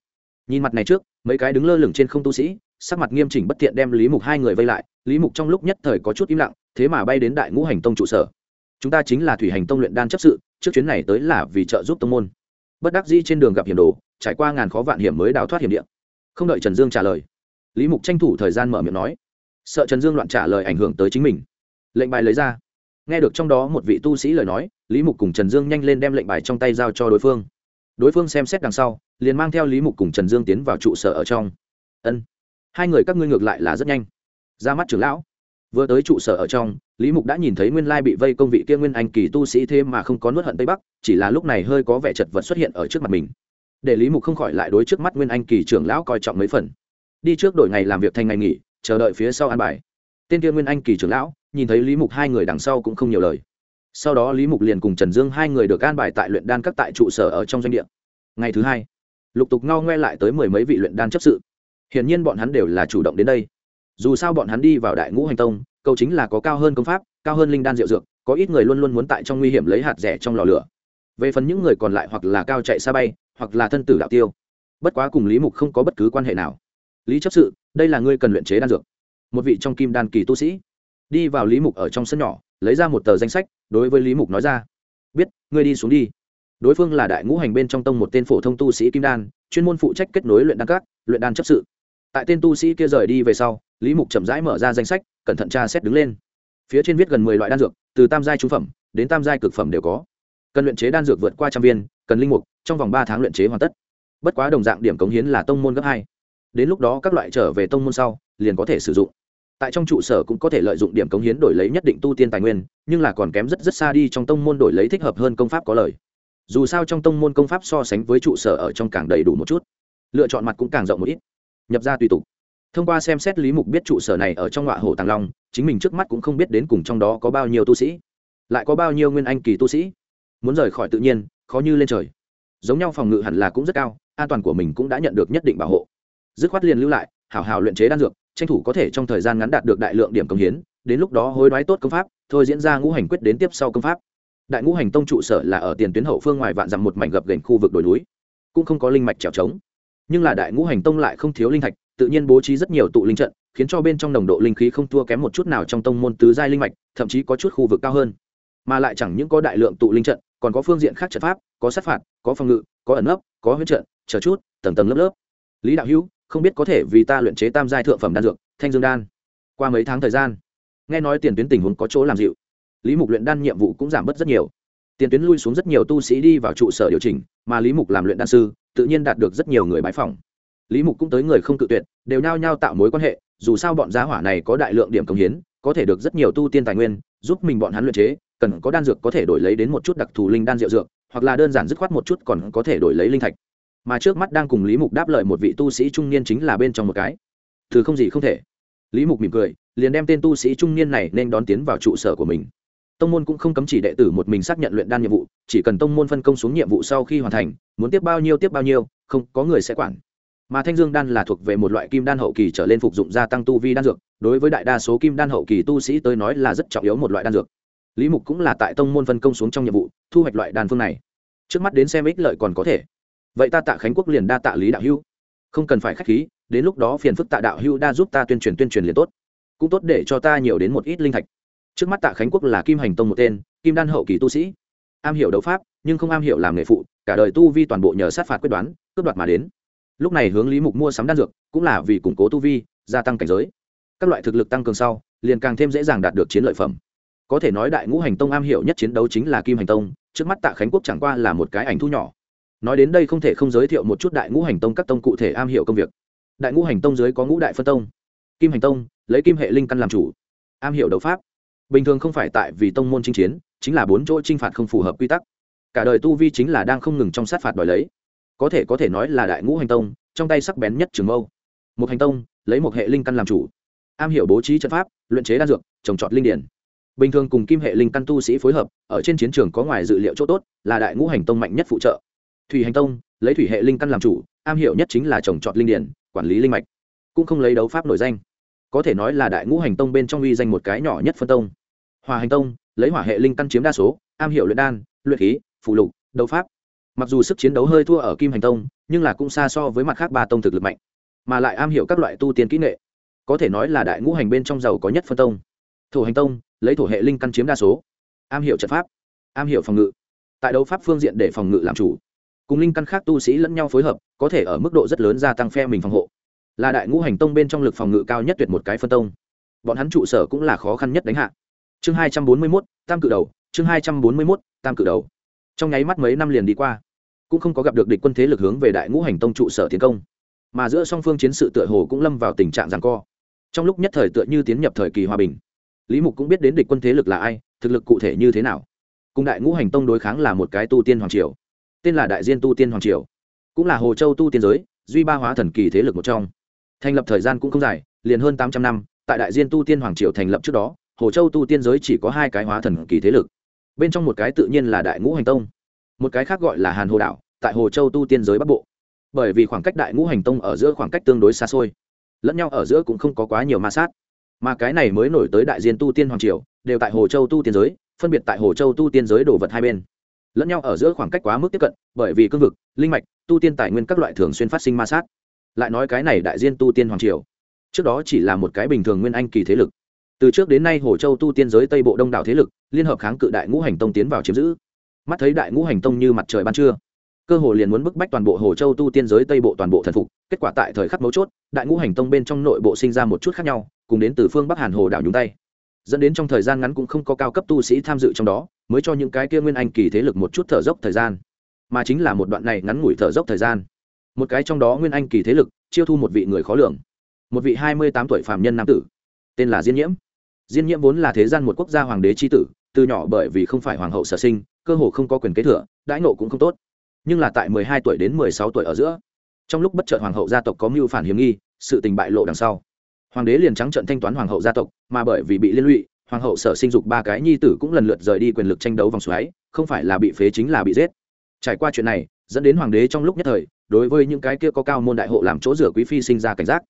[SPEAKER 1] Nhìn mặt này trước, mấy cái đứng lơ lửng trên không tu sĩ, sắc mặt nghiêm chỉnh bất tiện đem lý mục hai người vây lại. Lý mục trong lúc nhất thời có chút im lặng, thế mà bay đến đại ngũ hành tông trụ sở. Chúng ta chính là thủy hành tông luyện đan chấp sự, trước chuyến này tới là vì trợ giúp tông môn bất đắc dĩ trên đường gặp hiểm đồ, trải qua ngàn khó vạn hiểm mới đào thoát hiểm điện không đợi trần dương trả lời, lý mục tranh thủ thời gian mở miệng nói, sợ trần dương loạn trả lời ảnh hưởng tới chính mình. Lệnh bài lấy ra. Nghe được trong đó một vị tu sĩ lời nói, lý mục cùng trần dương nhanh lên đem lệnh bài trong tay giao cho đối phương. Đối phương xem xét đằng sau, liền mang theo lý mục cùng trần dương tiến vào trụ sở ở trong. Ân, hai người các ngươi ngược lại là rất nhanh. Ra mắt trưởng lão. Vừa tới trụ sở ở trong lý mục đã nhìn thấy nguyên lai bị vây công vị kia nguyên anh kỳ tu sĩ thế mà không có nuốt hận tây bắc, chỉ là lúc này hơi có vẻ chật vật xuất hiện ở trước mặt mình. Để lý mục không khỏi lại đối trước mắt nguyên anh kỳ trưởng lão coi trọng mấy phần. Đi trước đổi ngày làm việc thành ngày nghỉ, chờ đợi phía sau an bài. Tên kia nguyên anh kỳ trưởng lão, nhìn thấy lý mục hai người đằng sau cũng không nhiều lời. Sau đó lý mục liền cùng trần dương hai người được an bài tại luyện đan các tại trụ sở ở trong doanh địa. Ngày thứ hai, lục tục ngao ngoe lại tới mười mấy vị luyện đan chấp sự. Hiển nhiên bọn hắn đều là chủ động đến đây. Dù sao bọn hắn đi vào đại ngũ hành tông Cầu chính là có cao hơn công pháp, cao hơn linh đan diệu dược, có ít người luôn luôn muốn tại trong nguy hiểm lấy hạt rẻ trong lò lửa. Về phần những người còn lại hoặc là cao chạy xa bay, hoặc là thân tử đạo tiêu. Bất quá cùng lý mục không có bất cứ quan hệ nào. Lý chấp sự, đây là ngươi cần luyện chế đan dược. Một vị trong kim đan kỳ tu sĩ. Đi vào lý mục ở trong sân nhỏ, lấy ra một tờ danh sách, đối với lý mục nói ra. Biết, ngươi đi xuống đi. Đối phương là đại ngũ hành bên trong tông một tên phổ thông tu sĩ kim đan, chuyên môn phụ trách kết nối luyện đan các, luyện đan chấp sự. Tại tên tu sĩ kia rời đi về sau, lý mục chậm rãi mở ra danh sách cẩn thận tra xét đứng lên. Phía trên viết gần mười loại đan dược, từ tam giai trung phẩm đến tam giai cực phẩm đều có. Cần luyện chế đan dược vượt qua trăm viên, cần linh mục, trong vòng ba tháng luyện chế hoàn tất. Bất quá đồng dạng điểm cống hiến là tông môn gấp hai. Đến lúc đó các loại trở về tông môn sau, liền có thể sử dụng. Tại trong trụ sở cũng có thể lợi dụng điểm cống hiến đổi lấy nhất định tu tiên tài nguyên, nhưng là còn kém rất rất xa đi trong tông môn đổi lấy thích hợp hơn công pháp có lời. Dù sao trong tông môn công pháp so sánh với trụ sở ở trong càng đầy đủ một chút, lựa chọn mặt cũng càng rộng một ít. Nhập ra tùy tục thông qua xem xét lý mục biết trụ sở này ở trong ngọa hồ tàng long, chính mình trước mắt cũng không biết đến cùng trong đó có bao nhiêu tu sĩ. Lại có bao nhiêu nguyên anh kỳ tu sĩ. Muốn rời khỏi tự nhiên, khó như lên trời. Giống nhau phòng ngự hẳn là cũng rất cao, an toàn của mình cũng đã nhận được nhất định bảo hộ. Dứt khoát liền lưu lại, hảo hảo luyện chế đan dược, tranh thủ có thể trong thời gian ngắn đạt được đại lượng điểm công hiến, đến lúc đó hối đoái tốt công pháp, thôi diễn ra ngũ hành quyết đến tiếp sau công pháp. Đại ngũ hành tông trụ sở là ở tiền tuyến hậu phương ngoài vạn dặm một mảnh gập gành khu vực đồi núi, cũng không có linh mạch trèo trống. Nhưng là đại ngũ hành tông lại không thiếu linh thạch tự nhiên bố trí rất nhiều tụ linh trận, khiến cho bên trong nồng độ linh khí không thua kém một chút nào trong tông môn tứ giai linh mạch, thậm chí có chút khu vực cao hơn. Mà lại chẳng những có đại lượng tụ linh trận, còn có phương diện khác trận pháp, có sát phạt, có phòng ngự, có ẩn ấp có huyết trận, chờ chút, tầng tầng lớp lớp. Lý đạo hữu, không biết có thể vì ta luyện chế tam giai thượng phẩm đan dược, thanh dương đan, qua mấy tháng thời gian. Nghe nói tiền tuyến tình huống có chỗ làm dịu. Lý mục luyện đan nhiệm vụ cũng giảm bớt rất nhiều. Tiền tuyến lui xuống rất nhiều tu sĩ đi vào trụ sở điều chỉnh, mà lý mục làm luyện đan sư, tự nhiên đạt được rất nhiều người bãi phỏng lý mục cũng tới người không cự tuyệt, đều nhao nhao tạo mối quan hệ, dù sao bọn giá hỏa này có đại lượng điểm công hiến, có thể được rất nhiều tu tiên tài nguyên, giúp mình bọn hắn luyện chế, cần có đan dược có thể đổi lấy đến một chút đặc thù linh đan rượu dược, hoặc là đơn giản dứt khoát một chút còn có thể đổi lấy linh thạch. Mà trước mắt đang cùng lý mục đáp lời một vị tu sĩ trung niên chính là bên trong một cái. Thứ không gì không thể. Lý mục mỉm cười, liền đem tên tu sĩ trung niên này nên đón tiến vào trụ sở của mình. Tông môn cũng không cấm chỉ đệ tử một mình xác nhận luyện đan nhiệm vụ, chỉ cần tông môn phân công xuống nhiệm vụ sau khi hoàn thành, muốn tiếp bao nhiêu tiếp bao nhiêu, không có người sẽ quản mà thanh dương đan là thuộc về một loại kim đan hậu kỳ trở lên phục dụng gia tăng tu vi đan dược, đối với đại đa số kim đan hậu kỳ tu sĩ tới nói là rất trọng yếu một loại đan dược. Lý mục cũng là tại tông môn phân công xuống trong nhiệm vụ, thu hoạch loại đan phương này. Trước mắt đến xem ích lợi còn có thể. Vậy ta tạ khánh quốc liền đa tạ lý đạo hưu. Không cần phải k h á c h khí, đến lúc đó phiền phức tạ đạo hưu đa giúp ta tuyên truyền tuyên truyền liền tốt. Cũng tốt để cho ta nhiều đến một ít linh thạch. Trước mắt tạ khánh quốc là kim hành tông một tên, kim đan hậu kỳ tu sĩ. Am hiểu đấu pháp, nhưng không am hiểu làm nghề phụ, cả đời tu vi toàn bộ nhờ sát phạt quyết đoán, cướp đoạt mà đến lúc này hướng lý mục mua sắm đan dược, cũng là vì củng cố tu vi, gia tăng cảnh giới. Các loại thực lực tăng cường sau, liền càng thêm dễ dàng đạt được chiến lợi phẩm. Có thể nói đại ngũ hành tông am hiểu nhất chiến đấu chính là kim hành tông, trước mắt tạ khánh quốc chẳng qua là một cái ảnh thu nhỏ. Nói đến đây không thể không giới thiệu một chút đại ngũ hành tông các tông cụ thể am hiểu công việc. Đại ngũ hành tông dưới có ngũ đại phân tông, kim hành tông, lấy kim hệ linh căn làm chủ, am hiểu đấu pháp. Bình thường không phải tại vì tông môn chinh chiến, chính là bốn chỗ chinh phạt không phù hợp quy tắc. Cả đời tu vi chính là đang không ngừng trong sát phạt đòi lấy có thể có thể nói là đại ngũ hành tông, trong tay sắc bén nhất trường mâu. Một hành tông, lấy một hệ linh căn làm chủ. Am hiểu bố trí trận pháp, luyện chế đan dược, trồng trọt linh điển. Bình thường cùng kim hệ linh căn tu sĩ phối hợp, ở trên chiến trường có ngoài dự liệu chỗ tốt, là đại ngũ hành tông mạnh nhất phụ trợ. Thủy hành tông, lấy thủy hệ linh căn làm chủ, am hiểu nhất chính là trồng trọt linh điển, quản lý linh mạch. Cũng không lấy đấu pháp nổi danh. Có thể nói là đại ngũ hành tông bên trong uy danh một cái nhỏ nhất phân tông. Hòa hành tông, lấy hỏa hệ linh căn chiếm đa số, am hiểu luyện đan, luyện khí phụ lục, đấu pháp mặc dù sức chiến đấu hơi thua ở kim hành tông, nhưng là cũng xa so với mặt khác ba tông thực lực mạnh, mà lại am hiểu các loại tu tiên kỹ nghệ. Có thể nói là đại ngũ hành bên trong giàu có nhất phân tông. Thổ hành tông, lấy thổ hệ linh căn chiếm đa số. Am hiểu trận pháp, am hiểu phòng ngự. Tại đấu pháp phương diện để phòng ngự làm chủ. Cùng linh căn khác tu sĩ lẫn nhau phối hợp, có thể ở mức độ rất lớn gia tăng phe mình phòng hộ. Là đại ngũ hành tông bên trong lực phòng ngự cao nhất tuyệt một cái phân tông. Bọn hắn trụ sở cũng là khó khăn nhất đánh hạ. Chương hai trăm bốn mươi mốt, tam cự đầu, chương hai trăm bốn mươi mốt, tam cự đầu trong nháy mắt mấy năm liền đi qua, cũng không có gặp được địch quân thế lực hướng về đại ngũ hành tông trụ sở tiến công, mà giữa song phương chiến sự tựa hồ cũng lâm vào tình trạng giằng co. Trong lúc nhất thời tựa như tiến nhập thời kỳ hòa bình, lý mục cũng biết đến địch quân thế lực là ai, thực lực cụ thể như thế nào. Cùng đại ngũ hành tông đối kháng là một cái tu tiên hoàng triều, tên là đại diên tu tiên hoàng triều, cũng là hồ châu tu tiên giới, duy ba hóa thần kỳ thế lực một trong. Thành lập thời gian cũng không dài, liền hơn tám trăm năm, tại đại diên tu tiên hoàng triều thành lập trước đó, hồ châu tu tiên giới chỉ có hai cái hóa thần kỳ thế lực bên trong một cái tự nhiên là đại ngũ hành tông một cái khác gọi là hàn hồ đảo, tại hồ châu tu tiên giới bắc bộ. Bởi vì khoảng cách đại ngũ hành tông ở giữa khoảng cách tương đối xa xôi lẫn nhau ở giữa cũng không có quá nhiều ma sát. Mà cái này mới nổi tới đại diên tu tiên hoàng triều đều tại hồ châu tu tiên giới phân biệt tại hồ châu tu tiên giới đồ vật hai bên. Lẫn nhau ở giữa khoảng cách quá mức tiếp cận bởi vì cương vực linh mạch tu tiên tài nguyên các loại thường xuyên phát sinh ma sát. Lại nói cái này đại diên tu tiên hoàng triều trước đó chỉ là một cái bình thường nguyên anh kỳ thế lực từ trước đến nay hồ châu tu tiên giới tây bộ đông đảo thế lực, liên hợp kháng cự đại ngũ hành tông tiến vào chiếm giữ. Mắt thấy đại ngũ hành tông như mặt trời ban trưa, cơ hồ liền muốn bức bách toàn bộ hồ châu tu tiên giới tây bộ toàn bộ thần phục. Kết quả tại thời khắc mấu chốt, đại ngũ hành tông bên trong nội bộ sinh ra một chút khác nhau, cùng đến từ phương bắc hàn hồ đảo nhúng tay. Dẫn đến trong thời gian ngắn cũng không có cao cấp tu sĩ tham dự trong đó, mới cho những cái kia nguyên anh kỳ thế lực một chút thở dốc thời gian. Mà chính là một đoạn này ngắn ngủi thở dốc thời gian. Một cái trong đó nguyên anh kỳ thế lực, chiêu thu một vị người khó lường. Một vị hai mươi tám tuổi phạm nhân nam tử. Tên là diên nhiễm diên nhiễm vốn là thế gian một quốc gia hoàng đế tri tử, từ nhỏ bởi vì không phải hoàng hậu sở sinh, cơ hồ không có quyền kế thừa, đãi nộ cũng không tốt. Nhưng là tại mười hai tuổi đến mười sáu tuổi ở giữa, trong lúc bất chợt hoàng hậu gia tộc có mưu phản hiểm nghi, sự tình bại lộ đằng sau. Hoàng đế liền trắng trận thanh toán hoàng hậu gia tộc, mà bởi vì bị liên lụy, hoàng hậu sở sinh dục ba cái nhi tử cũng lần lượt rời đi quyền lực tranh đấu vòng xoáy, không phải là bị phế chính là bị giết. Trải qua chuyện này, dẫn đến hoàng đế trong lúc nhất thời, đối với những cái kia có cao môn đại hộ làm chỗ rửa quý phi sinh ra cảnh giác.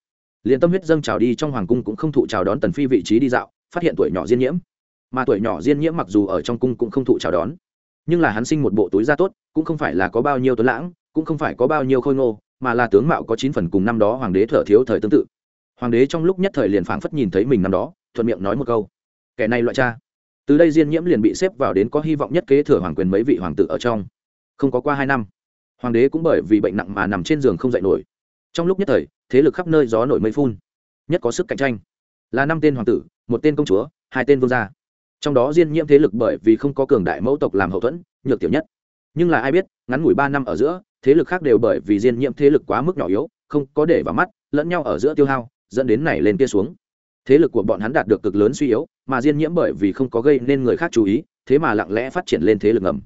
[SPEAKER 1] Liền tâm huyết dâng trào đi trong hoàng cung cũng không thụ chào đón tần phi vị trí đi dạo phát hiện tuổi nhỏ diên nhiễm. Mà tuổi nhỏ diên nhiễm mặc dù ở trong cung cũng không thụ chào đón, nhưng là hắn sinh một bộ túi da tốt, cũng không phải là có bao nhiêu tuấn lãng, cũng không phải có bao nhiêu khôi ngô, mà là tướng mạo có chín phần cùng năm đó hoàng đế thở thiếu thời tương tự. Hoàng đế trong lúc nhất thời liền phảng phất nhìn thấy mình năm đó, thuận miệng nói một câu. Kẻ này loại cha. Từ đây diên nhiễm liền bị xếp vào đến có hy vọng nhất kế thừa hoàng quyền mấy vị hoàng tử ở trong. Không có qua hai năm, hoàng đế cũng bởi vì bệnh nặng mà nằm trên giường không dậy nổi. Trong lúc nhất thời, thế lực khắp nơi gió nổi mây phun, nhất có sức cạnh tranh. Là năm tên hoàng tử một tên công chúa, hai tên vương gia. Trong đó diên nhiễm thế lực bởi vì không có cường đại mẫu tộc làm hậu thuẫn, nhược tiểu nhất. Nhưng là ai biết, ngắn ngủi ba năm ở giữa, thế lực khác đều bởi vì diên nhiễm thế lực quá mức nhỏ yếu, không có để vào mắt, lẫn nhau ở giữa tiêu hao, dẫn đến này lên kia xuống. Thế lực của bọn hắn đạt được cực lớn suy yếu, mà diên nhiễm bởi vì không có gây nên người khác chú ý, thế mà lặng lẽ phát triển lên thế lực ngầm.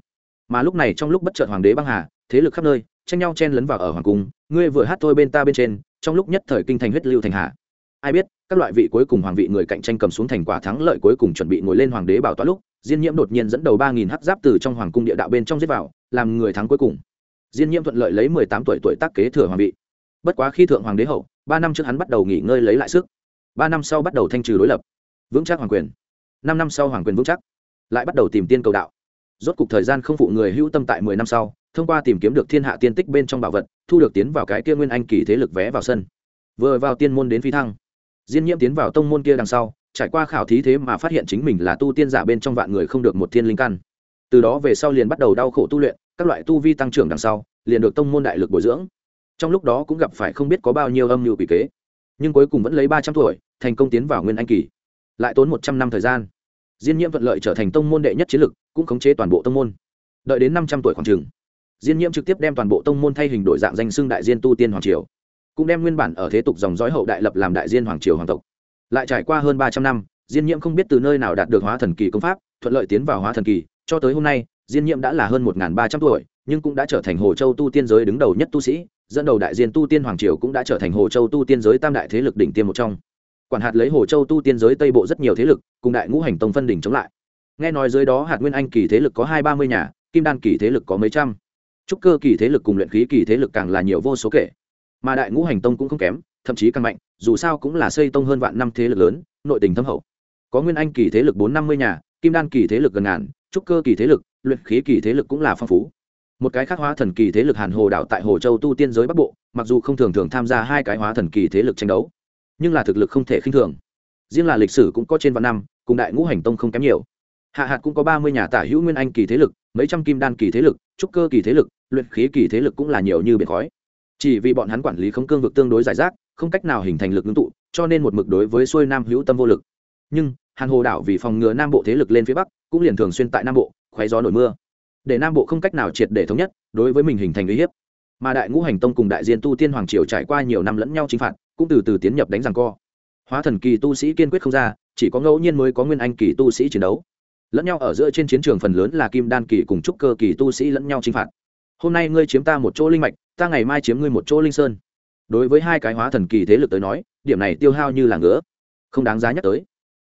[SPEAKER 1] Mà lúc này trong lúc bất chợt hoàng đế băng hà, thế lực khắp nơi, tranh nhau chen lấn vào ở hoàng cung, ngươi vừa hát thôi bên ta bên trên, trong lúc nhất thời kinh thành huyết lưu thành hạ. Ai biết các loại vị cuối cùng hoàng vị người cạnh tranh cầm xuống thành quả thắng lợi cuối cùng chuẩn bị ngồi lên hoàng đế bảo tọa lúc, diên nhiễm đột nhiên dẫn đầu ba nghìn hắc giáp từ trong hoàng cung địa đạo bên trong giết vào, làm người thắng cuối cùng. Diên nhiễm thuận lợi lấy mười tám tuổi tuổi tác kế thừa hoàng vị. Bất quá khi thượng hoàng đế hậu, ba năm trước hắn bắt đầu nghỉ ngơi lấy lại sức. Ba năm sau bắt đầu thanh trừ đối lập. Vững chắc hoàng quyền. Năm năm sau hoàng quyền vững chắc. Lại bắt đầu tìm tiên cầu đạo. Rốt cục thời gian không phụ người hữu tâm tại mười năm sau, thông qua tìm kiếm được thiên hạ tiên tích bên trong bảo vật, thu được tiến vào cái kia nguyên anh kỳ thế lực vé vào sân. Vừa vào tiên môn đến phi thăng diên nhiễm tiến vào tông môn kia đằng sau, trải qua khảo thí thế mà phát hiện chính mình là tu tiên giả bên trong vạn người không được một thiên linh căn. Từ đó về sau liền bắt đầu đau khổ tu luyện, các loại tu vi tăng trưởng đằng sau, liền được tông môn đại lực bồi dưỡng. Trong lúc đó cũng gặp phải không biết có bao nhiêu âm mưu quỷ kế, nhưng cuối cùng vẫn lấy ba trăm tuổi, thành công tiến vào nguyên anh kỳ. Lại tốn một trăm năm thời gian, diên nhiễm thuận lợi trở thành tông môn đệ nhất chiến lực, cũng khống chế toàn bộ tông môn. Đợi đến năm trăm tuổi khoảng trường diên nhiễm trực tiếp đem toàn bộ tông môn thay hình đổi dạng danh xưng đại diên tu tiên hoàng triều cũng đem nguyên bản ở thế tục dòng dõi hậu đại lập làm đại diên hoàng triều hoàng tộc. Lại trải qua hơn ba trăm năm, diên nhiễm không biết từ nơi nào đạt được hóa thần kỳ công pháp, thuận lợi tiến vào hóa thần kỳ, cho tới hôm nay, diên nhiễm đã là hơn một ba trăm tuổi, nhưng cũng đã trở thành hồ châu tu tiên giới đứng đầu nhất tu sĩ, dẫn đầu đại diên tu tiên hoàng triều cũng đã trở thành hồ châu tu tiên giới tam đại thế lực đỉnh tiêm một trong. Quản hạt lấy hồ châu tu tiên giới tây bộ rất nhiều thế lực, cùng đại ngũ hành tông phân đỉnh chống lại. Nghe nói dưới đó hạt nguyên anh kỳ thế lực có hai ba mươi nhà, kim đan kỳ thế lực có mấy trăm. Trúc cơ kỳ thế lực cùng luyện khí kỳ thế lực càng là nhiều vô số kể mà đại ngũ hành tông cũng không kém thậm chí càng mạnh dù sao cũng là xây tông hơn vạn năm thế lực lớn nội tình thâm hậu có nguyên anh kỳ thế lực bốn năm mươi nhà kim đan kỳ thế lực gần ngàn trúc cơ kỳ thế lực luyện khí kỳ thế lực cũng là phong phú một cái khác hóa thần kỳ thế lực hàn hồ đảo tại hồ châu tu tiên giới bắc bộ mặc dù không thường thường tham gia hai cái hóa thần kỳ thế lực tranh đấu nhưng là thực lực không thể khinh thường riêng là lịch sử cũng có trên vạn năm cùng đại ngũ hành tông không kém nhiều hạ hạt cũng có ba mươi nhà tả hữu nguyên anh kỳ thế lực mấy trăm kim đan kỳ thế lực trúc cơ kỳ thế lực luyện khí kỳ thế lực cũng là nhiều như biển khói chỉ vì bọn hắn quản lý không cương vực tương đối giải rác, không cách nào hình thành lực ngưng tụ, cho nên một mực đối với xuôi nam hữu tâm vô lực. Nhưng, hàn hồ đảo vì phòng ngừa nam bộ thế lực lên phía bắc, cũng liền thường xuyên tại nam bộ, khoé gió nổi mưa. Để nam bộ không cách nào triệt để thống nhất, đối với mình hình thành uy hiếp. Mà đại ngũ hành tông cùng đại diên tu tiên hoàng triều trải qua nhiều năm lẫn nhau chinh phạt, cũng từ từ tiến nhập đánh rằng co. Hóa thần kỳ tu sĩ kiên quyết không ra, chỉ có ngẫu nhiên mới có nguyên anh kỳ tu sĩ chiến đấu. Lẫn nhau ở giữa trên chiến trường phần lớn là kim đan kỳ cùng trúc cơ kỳ tu sĩ lẫn nhau chinh phạt. Hôm nay ngươi chiếm ta một chỗ linh mạch ta ngày mai chiếm ngươi một chỗ linh sơn. Đối với hai cái hóa thần kỳ thế lực tới nói, điểm này tiêu hao như là ngứa. Không đáng giá nhắc tới.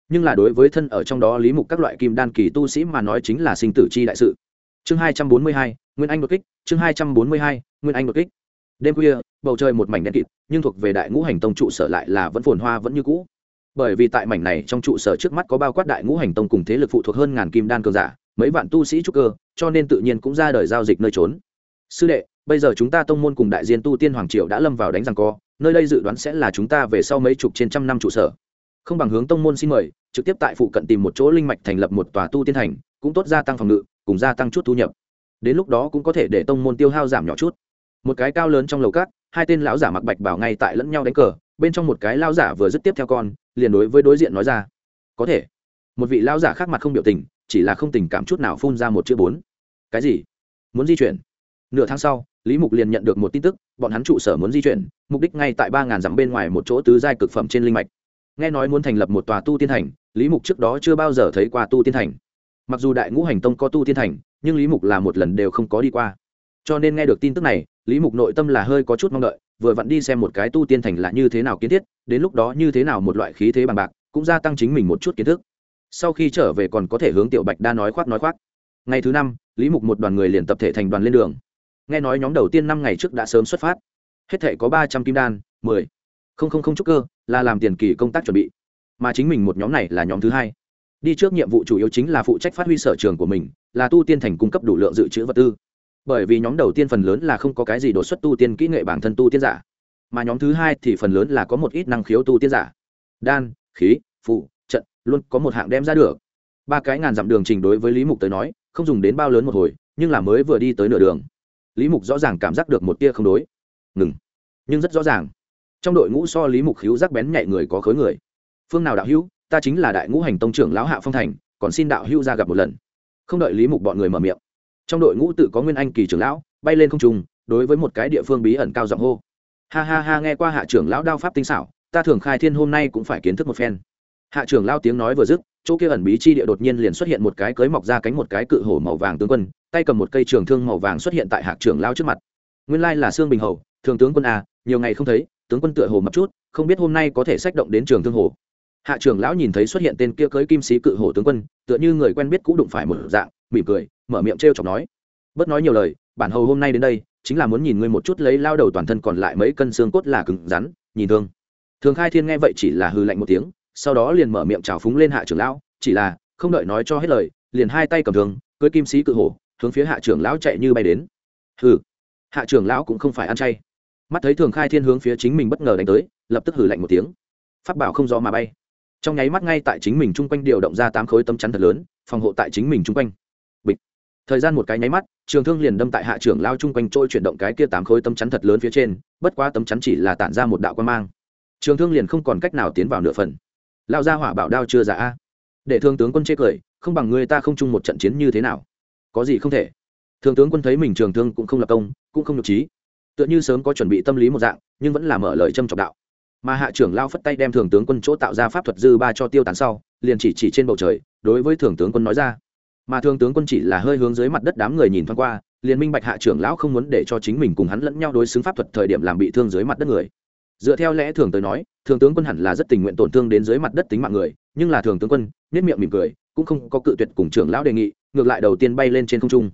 [SPEAKER 1] Nhưng là đối với thân ở trong đó lý mục các loại kim đan kỳ tu sĩ mà nói chính là sinh tử chi đại sự. Chương hai trăm bốn mươi hai, nguyên anh đột kích, chương hai trăm bốn mươi hai, nguyên anh đột kích. Đêm khuya, bầu trời một mảnh đen kịt, nhưng thuộc về đại ngũ hành tông trụ sở lại là vẫn phồn hoa vẫn như cũ. Bởi vì tại mảnh này trong trụ sở trước mắt có bao quát đại ngũ hành tông cùng thế lực phụ thuộc hơn ngàn kim đan cường giả, mấy vạn tu sĩ trúc cơ, cho nên tự nhiên cũng ra đời giao dịch nơi trốn. Sư đệ bây giờ chúng ta tông môn cùng đại diên tu tiên hoàng triều đã lâm vào đánh rằng co, nơi đây dự đoán sẽ là chúng ta về sau mấy chục trên trăm năm trụ sở. Không bằng hướng tông môn xin mời, trực tiếp tại phụ cận tìm một chỗ linh mạch thành lập một tòa tu tiên thành, cũng tốt gia tăng phòng ngự, cùng gia tăng chút thu nhập. Đến lúc đó cũng có thể để tông môn tiêu hao giảm nhỏ chút. Một cái cao lớn trong lầu cát, hai tên lão giả mặc bạch bảo ngay tại lẫn nhau đánh cờ, bên trong một cái lão giả vừa dứt tiếp theo con, liền đối với đối diện nói ra, có thể. Một vị lão giả khác mặt không biểu tình, chỉ là không tình cảm chút nào phun ra một chữ bốn. Cái gì? Muốn di chuyển? Nửa tháng sau lý mục liền nhận được một tin tức, bọn hắn trụ sở muốn di chuyển, mục đích ngay tại ba ngàn dặm bên ngoài một chỗ tứ giai cực phẩm trên linh mạch. Nghe nói muốn thành lập một tòa tu tiên thành, lý mục trước đó chưa bao giờ thấy qua tu tiên thành. Mặc dù đại ngũ hành tông có tu tiên thành, nhưng lý mục là một lần đều không có đi qua. Cho nên nghe được tin tức này, lý mục nội tâm là hơi có chút mong đợi, vừa vặn đi xem một cái tu tiên thành là như thế nào kiến thiết, đến lúc đó như thế nào một loại khí thế bằng bạc, cũng gia tăng chính mình một chút kiến thức. Sau khi trở về còn có thể hướng tiểu bạch đa nói khoác nói khoác. Ngày thứ năm, lý mục một đoàn người liền tập thể thành đoàn lên đường nghe nói nhóm đầu tiên năm ngày trước đã sớm xuất phát. Hết thể có ba trăm kim đan, mười. Không không không trúc cơ, là làm tiền kỳ công tác chuẩn bị. Mà chính mình một nhóm này là nhóm thứ hai. Đi trước nhiệm vụ chủ yếu chính là phụ trách phát huy sở trường của mình, là tu tiên thành cung cấp đủ lượng dự trữ vật tư. Bởi vì nhóm đầu tiên phần lớn là không có cái gì đột xuất tu tiên kỹ nghệ bản thân tu tiên giả. Mà nhóm thứ hai thì phần lớn là có một ít năng khiếu tu tiên giả. Đan, khí, phụ, trận, luôn có một hạng đem ra được. Ba cái ngàn dặm đường trình đối với lý mục tới nói, không dùng đến bao lớn một hồi, nhưng là mới vừa đi tới nửa đường lý mục rõ ràng cảm giác được một tia không đối. Ngừng. Nhưng rất rõ ràng. Trong đội ngũ so lý mục hữu giác bén nhạy người có khối người. Phương nào đạo hữu, ta chính là đại ngũ hành tông trưởng lão hạ phong thành, còn xin đạo hữu ra gặp một lần. Không đợi lý mục bọn người mở miệng, trong đội ngũ tự có nguyên anh kỳ trưởng lão, bay lên không trung, đối với một cái địa phương bí ẩn cao giọng hô. Ha ha ha, nghe qua hạ trưởng lão đao pháp tinh xảo, ta thường khai thiên hôm nay cũng phải kiến thức một phen. Hạ trưởng lao tiếng nói vừa dứt chỗ kia ẩn bí chi địa đột nhiên liền xuất hiện một cái cưới mọc ra cánh một cái cự hổ màu vàng tướng quân, tay cầm một cây trường thương màu vàng xuất hiện tại hạ trưởng lao trước mặt. Nguyên lai là sương bình hầu, thường tướng quân à nhiều ngày không thấy, tướng quân tựa hồ mập chút, không biết hôm nay có thể sách động đến trường thương hồ hạ trưởng lão nhìn thấy xuất hiện tên kia cưới kim sĩ cự hổ tướng quân, tựa như người quen biết cũ đụng phải một dạng, mỉm cười, mở miệng t r chọc nói. Bớt nói nhiều lời, bản hầu hôm nay đến đây, chính là muốn nhìn ngươi một chút lấy lao đầu toàn thân còn lại mấy cân xương cốt là cứng rắn, nhìn thương. Thường khai thiên nghe vậy chỉ là hư lạnh một tiếng sau đó liền mở miệng trào phúng lên hạ trưởng lão, chỉ là, không đợi nói cho hết lời, liền hai tay cầm thường cưới kim sĩ cự hổ, hướng phía hạ trưởng lão chạy như bay đến. Hừ, hạ trưởng lão cũng không phải ăn chay. Mắt thấy thường khai thiên hướng phía chính mình bất ngờ đánh tới, lập tức hử lạnh một tiếng. Phát bảo không gió mà bay. Trong nháy mắt ngay tại chính mình chung quanh điều động ra tám khối tấm chắn thật lớn, phòng hộ tại chính mình chung quanh. Bịch. Thời gian một cái nháy mắt, trường thương liền đâm tại hạ trưởng lao chung quanh trôi chuyển động cái kia tám khối tấm chắn thật lớn phía trên, bất quá tấm chắn chỉ là tản ra một đạo quan mang. Trường thương liền không còn cách nào tiến vào nửa phần lao ra hỏa bảo đao chưa giả a. Để thương tướng quân chê cười, không bằng người ta không chung một trận chiến như thế nào. Có gì không thể. Thường tướng quân thấy mình trường thương cũng không lập công, cũng không nhục trí. Tựa như sớm có chuẩn bị tâm lý một dạng, nhưng vẫn là mở lời châm trọng đạo. Mà hạ trưởng lao phất tay đem thường tướng quân chỗ tạo ra pháp thuật dư ba cho tiêu tán sau, liền chỉ chỉ trên bầu trời, đối với thường tướng quân nói ra. Mà thường tướng quân chỉ là hơi hướng dưới mặt đất đám người nhìn thoáng qua, liền minh bạch hạ trưởng lão không muốn để cho chính mình cùng hắn lẫn nhau đối xứng pháp thuật thời điểm làm bị thương dưới mặt đất người dựa theo lẽ thường tới nói, thường tướng quân hẳn là rất tình nguyện tổn thương đến dưới mặt đất tính mạng người, nhưng là thường tướng quân nết miệng mỉm cười, cũng không có cự tuyệt cùng trưởng lão đề nghị, ngược lại đầu tiên bay lên trên không trung.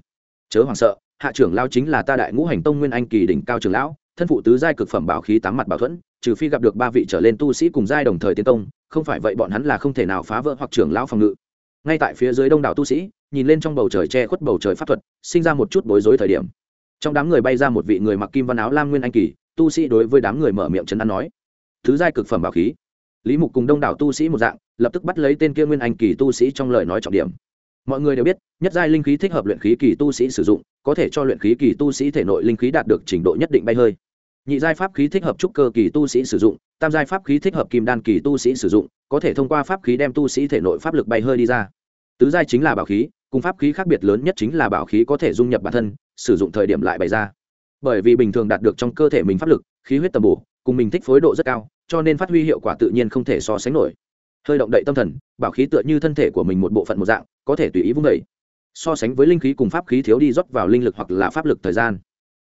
[SPEAKER 1] Chớ hoảng sợ, hạ trưởng lão chính là ta đại ngũ hành tông nguyên anh kỳ đỉnh cao trưởng lão, thân phụ tứ giai cực phẩm bảo khí tám mặt bảo thuẫn, trừ phi gặp được ba vị trở lên tu sĩ cùng giai đồng thời tiến công, không phải vậy bọn hắn là không thể nào phá vỡ hoặc trưởng lão phòng ngự. Ngay tại phía dưới đông đảo tu sĩ, nhìn lên trong bầu trời che khuất bầu trời pháp thuật, sinh ra một chút bối rối thời điểm. Trong đám người bay ra một vị người mặc kim văn áo lam nguyên anh kỳ tu sĩ đối với đám người mở miệng trấn an nói. Thứ giai cực phẩm bảo khí. Lý mục cùng đông đảo tu sĩ một dạng, lập tức bắt lấy tên kia nguyên anh kỳ tu sĩ trong lời nói trọng điểm. Mọi người đều biết, nhất giai linh khí thích hợp luyện khí kỳ tu sĩ sử dụng, có thể cho luyện khí kỳ tu sĩ thể nội linh khí đạt được trình độ nhất định bay hơi. Nhị giai pháp khí thích hợp trúc cơ kỳ tu sĩ sử dụng, tam giai pháp khí thích hợp kim đan kỳ tu sĩ sử dụng, có thể thông qua pháp khí đem tu sĩ thể nội pháp lực bay hơi đi ra. Tứ giai chính là bảo khí, cùng pháp khí khác biệt lớn nhất chính là bảo khí có thể dung nhập bản thân, sử dụng thời điểm lại bày ra bởi vì bình thường đạt được trong cơ thể mình pháp lực, khí huyết tầm bổ, cùng mình thích phối độ rất cao, cho nên phát huy hiệu quả tự nhiên không thể so sánh nổi. Hơi động đậy tâm thần, bảo khí tựa như thân thể của mình một bộ phận một dạng, có thể tùy ý vung đẩy so sánh với linh khí cùng pháp khí thiếu đi rót vào linh lực hoặc là pháp lực thời gian,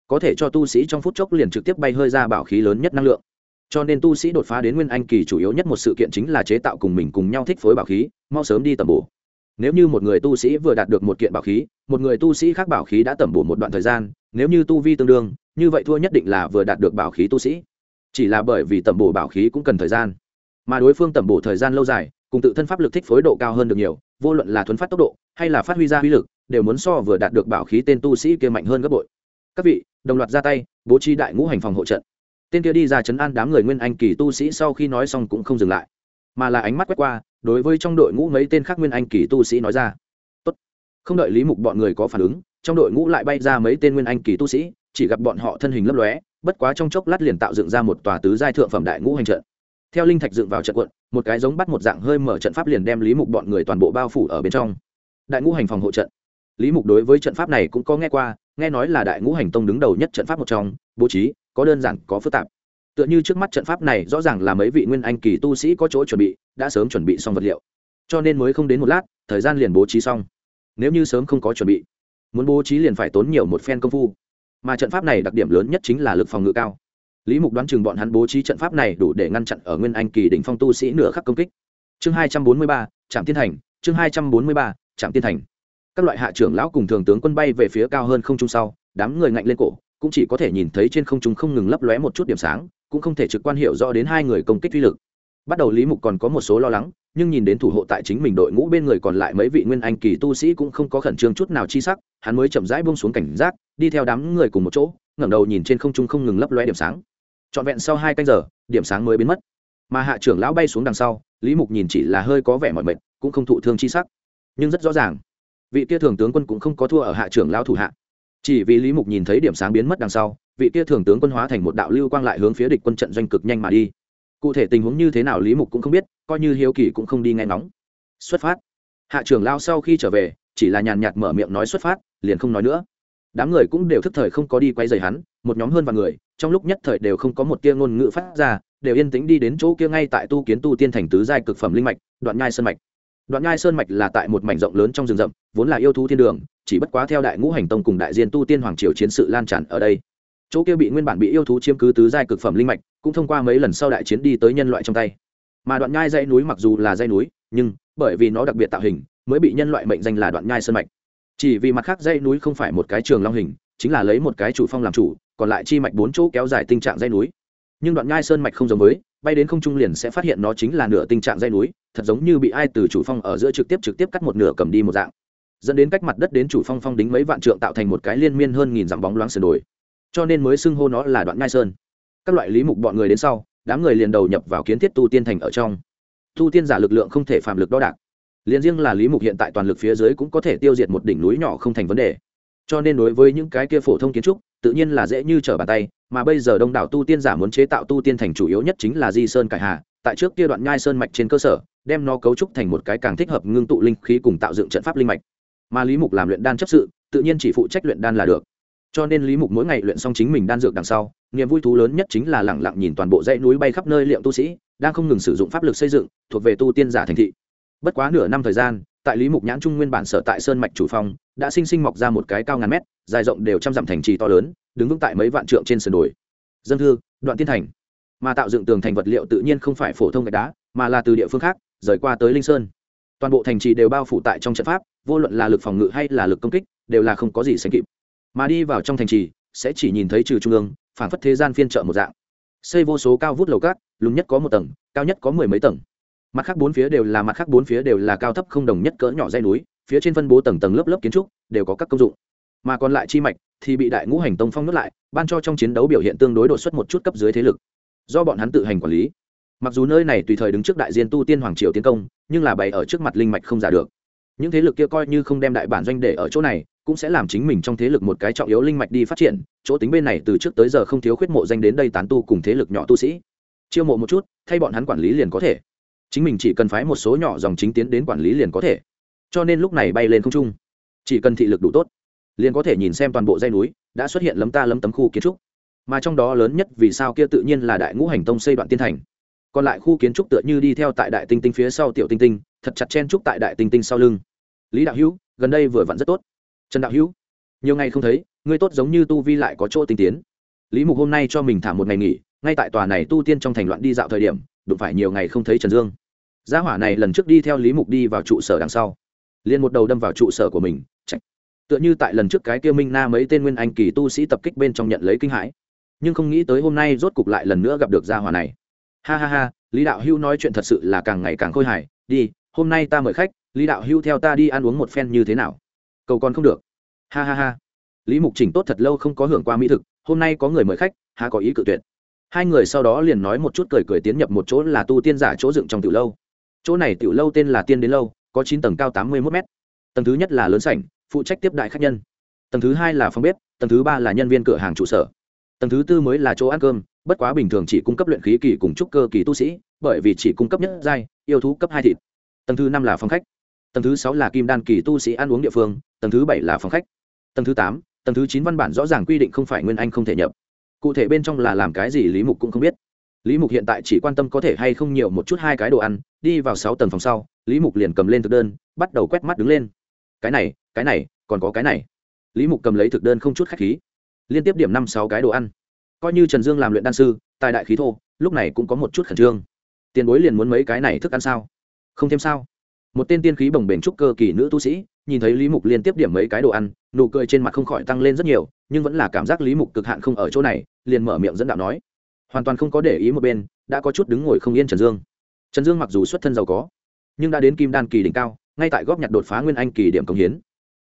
[SPEAKER 1] có thể cho tu sĩ trong phút chốc liền trực tiếp bay hơi ra bảo khí lớn nhất năng lượng. Cho nên tu sĩ đột phá đến nguyên anh kỳ chủ yếu nhất một sự kiện chính là chế tạo cùng mình cùng nhau thích phối bảo khí, mau sớm đi tầm bổ nếu như một người tu sĩ vừa đạt được một kiện bảo khí, một người tu sĩ khác bảo khí đã tẩm bổ một đoạn thời gian, nếu như tu vi tương đương, như vậy thua nhất định là vừa đạt được bảo khí tu sĩ. Chỉ là bởi vì tẩm bổ bảo khí cũng cần thời gian. Mà đối phương tẩm bổ thời gian lâu dài, cùng tự thân pháp lực thích phối độ cao hơn được nhiều, vô luận là thuấn phát tốc độ, hay là phát huy ra uy lực, đều muốn so vừa đạt được bảo khí tên tu sĩ kia mạnh hơn gấp bội. Các vị, đồng loạt ra tay, bố trí đại ngũ hành phòng hộ trận. Tên kia đi ra chấn an đám người nguyên anh kỳ tu sĩ sau khi nói xong cũng không dừng lại, mà là ánh mắt quét qua đối với trong đội ngũ mấy tên khác nguyên anh kỳ tu sĩ nói ra. Tốt. không đợi lý mục bọn người có phản ứng, trong đội ngũ lại bay ra mấy tên nguyên anh kỳ tu sĩ, chỉ gặp bọn họ thân hình lấp lóe, bất quá trong chốc lát liền tạo dựng ra một tòa tứ giai thượng phẩm đại ngũ hành trận. Theo linh thạch dựng vào trận quận một cái giống bắt một dạng hơi mở trận pháp liền đem lý mục bọn người toàn bộ bao phủ ở bên trong. Đại ngũ hành phòng hộ trận. Lý mục đối với trận pháp này cũng có nghe qua, nghe nói là đại ngũ hành tông đứng đầu nhất trận pháp một trong, bố trí, có đơn giản, có phức tạp tựa như trước mắt trận pháp này rõ ràng là mấy vị nguyên anh kỳ tu sĩ có chỗ chuẩn bị, đã sớm chuẩn bị xong vật liệu. Cho nên mới không đến một lát, thời gian liền bố trí xong. Nếu như sớm không có chuẩn bị, muốn bố trí liền phải tốn nhiều một phen công phu. Mà trận pháp này đặc điểm lớn nhất chính là lực phòng ngự cao. Lý mục đoán chừng bọn hắn bố trí trận pháp này đủ để ngăn chặn ở nguyên anh kỳ đỉnh phong tu sĩ nửa khắc công kích. Chương hai trăm bốn mươi ba, trạm tiên thành chương hai trăm bốn mươi ba, trạm tiên thành các loại hạ trưởng lão cùng thường tướng quân bay về phía cao hơn không trung sau, đám người ngạnh lên cổ, cũng chỉ có thể nhìn thấy trên không trung không ngừng lấp lóe một chút điểm sáng cũng không thể trực quan hiệu rõ đến hai người công kích uy lực. Bắt đầu lý mục còn có một số lo lắng, nhưng nhìn đến thủ hộ tại chính mình đội ngũ bên người còn lại mấy vị nguyên anh kỳ tu sĩ cũng không có khẩn trương chút nào chi sắc, hắn mới chậm rãi buông xuống cảnh giác, đi theo đám người cùng một chỗ, ngẩng đầu nhìn trên không trung không ngừng lấp loe điểm sáng. Trọn vẹn sau hai canh giờ, điểm sáng mới biến mất. Mà hạ trưởng lão bay xuống đằng sau, lý mục nhìn chỉ là hơi có vẻ mọi mệt, cũng không thụ thương chi sắc. Nhưng rất rõ ràng, vị kia thường tướng quân cũng không có thua ở hạ trưởng lão thủ hạ. Chỉ vì lý mục nhìn thấy điểm sáng biến mất đằng sau vị kia thường tướng quân hóa thành một đạo lưu quang lại hướng phía địch quân trận doanh cực nhanh mà đi. Cụ thể tình huống như thế nào lý mục cũng không biết, coi như hiếu kỳ cũng không đi nghe ngóng. Xuất phát. Hạ trưởng lao sau khi trở về, chỉ là nhàn nhạt mở miệng nói xuất phát, liền không nói nữa. Đám người cũng đều thức thời không có đi quay dày hắn, một nhóm hơn vài người, trong lúc nhất thời đều không có một tia ngôn ngữ phát ra, đều yên tĩnh đi đến chỗ kia ngay tại tu kiến tu tiên thành tứ giai cực phẩm linh mạch, đoạn nhai sơn mạch. Đoạn nhai sơn mạch là tại một mảnh rộng lớn trong rừng rậm, vốn là yêu thú thiên đường, chỉ bất quá theo đại ngũ hành tông cùng đại diện tu tiên hoàng triều chiến sự lan tràn ở đây chỗ kia bị nguyên bản bị yêu thú chiếm cứ tứ giai cực phẩm linh mạch, cũng thông qua mấy lần sau đại chiến đi tới nhân loại trong tay. Mà đoạn nhai dãy núi mặc dù là dãy núi, nhưng bởi vì nó đặc biệt tạo hình, mới bị nhân loại mệnh danh là đoạn nhai sơn mạch. Chỉ vì mặt khác dãy núi không phải một cái trường long hình, chính là lấy một cái chủ phong làm chủ, còn lại chi mạch bốn chỗ kéo dài tình trạng dãy núi. Nhưng đoạn nhai sơn mạch không giống với, bay đến không trung liền sẽ phát hiện nó chính là nửa tình trạng dãy núi, thật giống như bị ai từ chủ phong ở giữa trực tiếp trực tiếp cắt một nửa cầm đi một dạng. Dẫn đến cách mặt đất đến chủ phong phong đính mấy vạn trượng tạo thành một cái liên miên hơn nghìn dặm bóng loáng sườn đồi cho nên mới xưng hô nó là đoạn nhai sơn. Các loại lý mục bọn người đến sau, đám người liền đầu nhập vào kiến thiết tu tiên thành ở trong. Tu tiên giả lực lượng không thể phạm lực đo đạc. Liền riêng là lý mục hiện tại toàn lực phía dưới cũng có thể tiêu diệt một đỉnh núi nhỏ không thành vấn đề. Cho nên đối với những cái kia phổ thông kiến trúc, tự nhiên là dễ như trở bàn tay, mà bây giờ đông đảo tu tiên giả muốn chế tạo tu tiên thành chủ yếu nhất chính là di sơn cải hà, tại trước kia đoạn nhai sơn mạch trên cơ sở, đem nó cấu trúc thành một cái càng thích hợp ngưng tụ linh khí cùng tạo dựng trận pháp linh mạch. Mà lý mục làm luyện đan chấp sự, tự nhiên chỉ phụ trách luyện đan là được cho nên lý mục mỗi ngày luyện xong chính mình đan dược đằng sau, niềm vui thú lớn nhất chính là lẳng lặng nhìn toàn bộ dãy núi bay khắp nơi liệm tu sĩ, đang không ngừng sử dụng pháp lực xây dựng, thuộc về tu tiên giả thành thị. Bất quá nửa năm thời gian, tại lý mục nhãn trung nguyên bản sở tại sơn mạch chủ phong, đã sinh sinh mọc ra một cái cao ngàn mét, dài rộng đều trăm dặm thành trì to lớn, đứng vững tại mấy vạn trượng trên sườn đồi. Dân thư, đoạn tiên thành. Mà tạo dựng tường thành vật liệu tự nhiên không phải phổ thông gạch đá, mà là từ địa phương khác, rời qua tới linh sơn. Toàn bộ thành trì đều bao phủ tại trong trận pháp, vô luận là lực phòng ngự hay là lực công kích, đều là không có gì sánh kịp mà đi vào trong thành trì, sẽ chỉ nhìn thấy trừ trung ương phản phất thế gian phiên trợ một dạng. Xây vô số cao vút lầu cát lùn nhất có một tầng, cao nhất có mười mấy tầng. Mặt khác bốn phía đều là, mặt khác bốn phía đều là cao thấp không đồng nhất cỡ nhỏ dây núi, phía trên phân bố tầng tầng lớp lớp kiến trúc, đều có các công dụng. Mà còn lại chi mạch thì bị đại ngũ hành tông phong nuốt lại, ban cho trong chiến đấu biểu hiện tương đối đột xuất một chút cấp dưới thế lực. Do bọn hắn tự hành quản lý. Mặc dù nơi này tùy thời đứng trước đại diên tu tiên hoàng triều tiến công, nhưng là bày ở trước mặt linh mạch không giả được. Những thế lực kia coi như không đem đại bản doanh để ở chỗ này cũng sẽ làm chính mình trong thế lực một cái trọng yếu linh mạch đi phát triển, chỗ tính bên này từ trước tới giờ không thiếu khuyết mộ danh đến đây tán tu cùng thế lực nhỏ tu sĩ. Chiêu mộ một chút, thay bọn hắn quản lý liền có thể. Chính mình chỉ cần phái một số nhỏ dòng chính tiến đến quản lý liền có thể. Cho nên lúc này bay lên không trung. Chỉ cần thị lực đủ tốt, liền có thể nhìn xem toàn bộ dây núi, đã xuất hiện lấm ta lấm tấm khu kiến trúc. Mà trong đó lớn nhất vì sao kia tự nhiên là đại ngũ hành tông xây đoạn tiên thành. Còn lại khu kiến trúc tựa như đi theo tại đại tinh tinh phía sau tiểu tinh tinh, thật chặt chen trúc tại đại tinh tinh sau lưng. Lý đạo hữu, gần đây vừa vặn rất tốt trần đạo hữu, nhiều ngày không thấy, ngươi tốt giống như tu vi lại có chỗ tinh tiến. Lý mục hôm nay cho mình thả một ngày nghỉ, ngay tại tòa này tu tiên trong thành loạn đi dạo thời điểm, đụng phải nhiều ngày không thấy trần dương. Gia hỏa này lần trước đi theo lý mục đi vào trụ sở đằng sau, liền một đầu đâm vào trụ sở của mình Chạy. tựa như tại lần trước cái kia minh na mấy tên nguyên anh kỳ tu sĩ tập kích bên trong nhận lấy kinh hãi. Nhưng không nghĩ tới hôm nay rốt cục lại lần nữa gặp được gia hỏa này. Ha ha ha, lý đạo hưu nói chuyện thật sự là càng ngày càng khôi hài. Đi, hôm nay ta mời khách, lý đạo hưu theo ta đi ăn uống một phen như thế nào? Cầu còn không được. Ha ha ha. Lý mục chỉnh tốt thật lâu không có hưởng qua mỹ thực, hôm nay có người mời khách, há có ý cự tuyệt. Hai người sau đó liền nói một chút cười cười tiến nhập một chỗ là tu tiên giả chỗ dựng trong tiểu lâu. Chỗ này tiểu lâu tên là tiên đến lâu, có chín tầng cao tám mươi một m tầng thứ nhất là lớn sảnh, phụ trách tiếp đại khách nhân. Tầng thứ hai là phòng bếp, tầng thứ ba là nhân viên cửa hàng trụ sở. Tầng thứ tư mới là chỗ ăn cơm, bất quá bình thường chỉ cung cấp luyện khí kỳ cùng trúc cơ kỳ tu sĩ, bởi vì chỉ cung cấp nhất giai, yêu thú cấp hai thịt. Tầng thứ năm là phòng khách tầng thứ sáu là kim đan kỳ tu sĩ ăn uống địa phương, tầng thứ bảy là phòng khách. Tầng thứ tám, tầng thứ chín văn bản rõ ràng quy định không phải nguyên anh không thể nhập. Cụ thể bên trong là làm cái gì lý mục cũng không biết. Lý mục hiện tại chỉ quan tâm có thể hay không nhiều một chút hai cái đồ ăn, đi vào sáu tầng phòng sau, lý mục liền cầm lên thực đơn, bắt đầu quét mắt đứng lên. Cái này cái này, còn có cái này. Lý mục cầm lấy thực đơn không chút khách khí. Liên tiếp điểm năm sáu cái đồ ăn. Coi như trần dương làm luyện đan sư, tài đại khí thô, lúc này cũng có một chút khẩn trương. Tiền bối liền muốn mấy cái này thức ăn sao? Không thêm sao? Một tên tiên khí bồng bềnh trúc cơ kỳ nữ tu sĩ, nhìn thấy lý mục liên tiếp điểm mấy cái đồ ăn, nụ cười trên mặt không khỏi tăng lên rất nhiều, nhưng vẫn là cảm giác lý mục cực hạn không ở chỗ này, liền mở miệng dẫn đạo nói. Hoàn toàn không có để ý một bên, đã có chút đứng ngồi không yên trần dương. Trần dương mặc dù xuất thân giàu có, nhưng đã đến kim đan kỳ đỉnh cao, ngay tại góp nhặt đột phá nguyên anh kỳ điểm công hiến.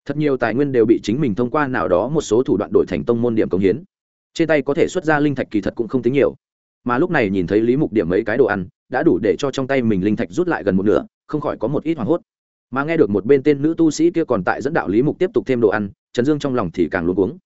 [SPEAKER 1] Thật nhiều tài nguyên đều bị chính mình thông qua nào đó một số thủ đoạn đổi thành tông môn điểm công hiến. Trên tay có thể xuất ra linh thạch kỳ thật cũng không tính nhiều. Mà lúc này nhìn thấy lý mục điểm mấy cái đồ ăn đã đủ để cho trong tay mình linh thạch rút lại gần một nửa, không khỏi có một ít hoảng hốt. Mà nghe được một bên tên nữ tu sĩ kia còn tại dẫn đạo lý mục tiếp tục thêm đồ ăn, trần dương trong lòng thì càng luôn cuống.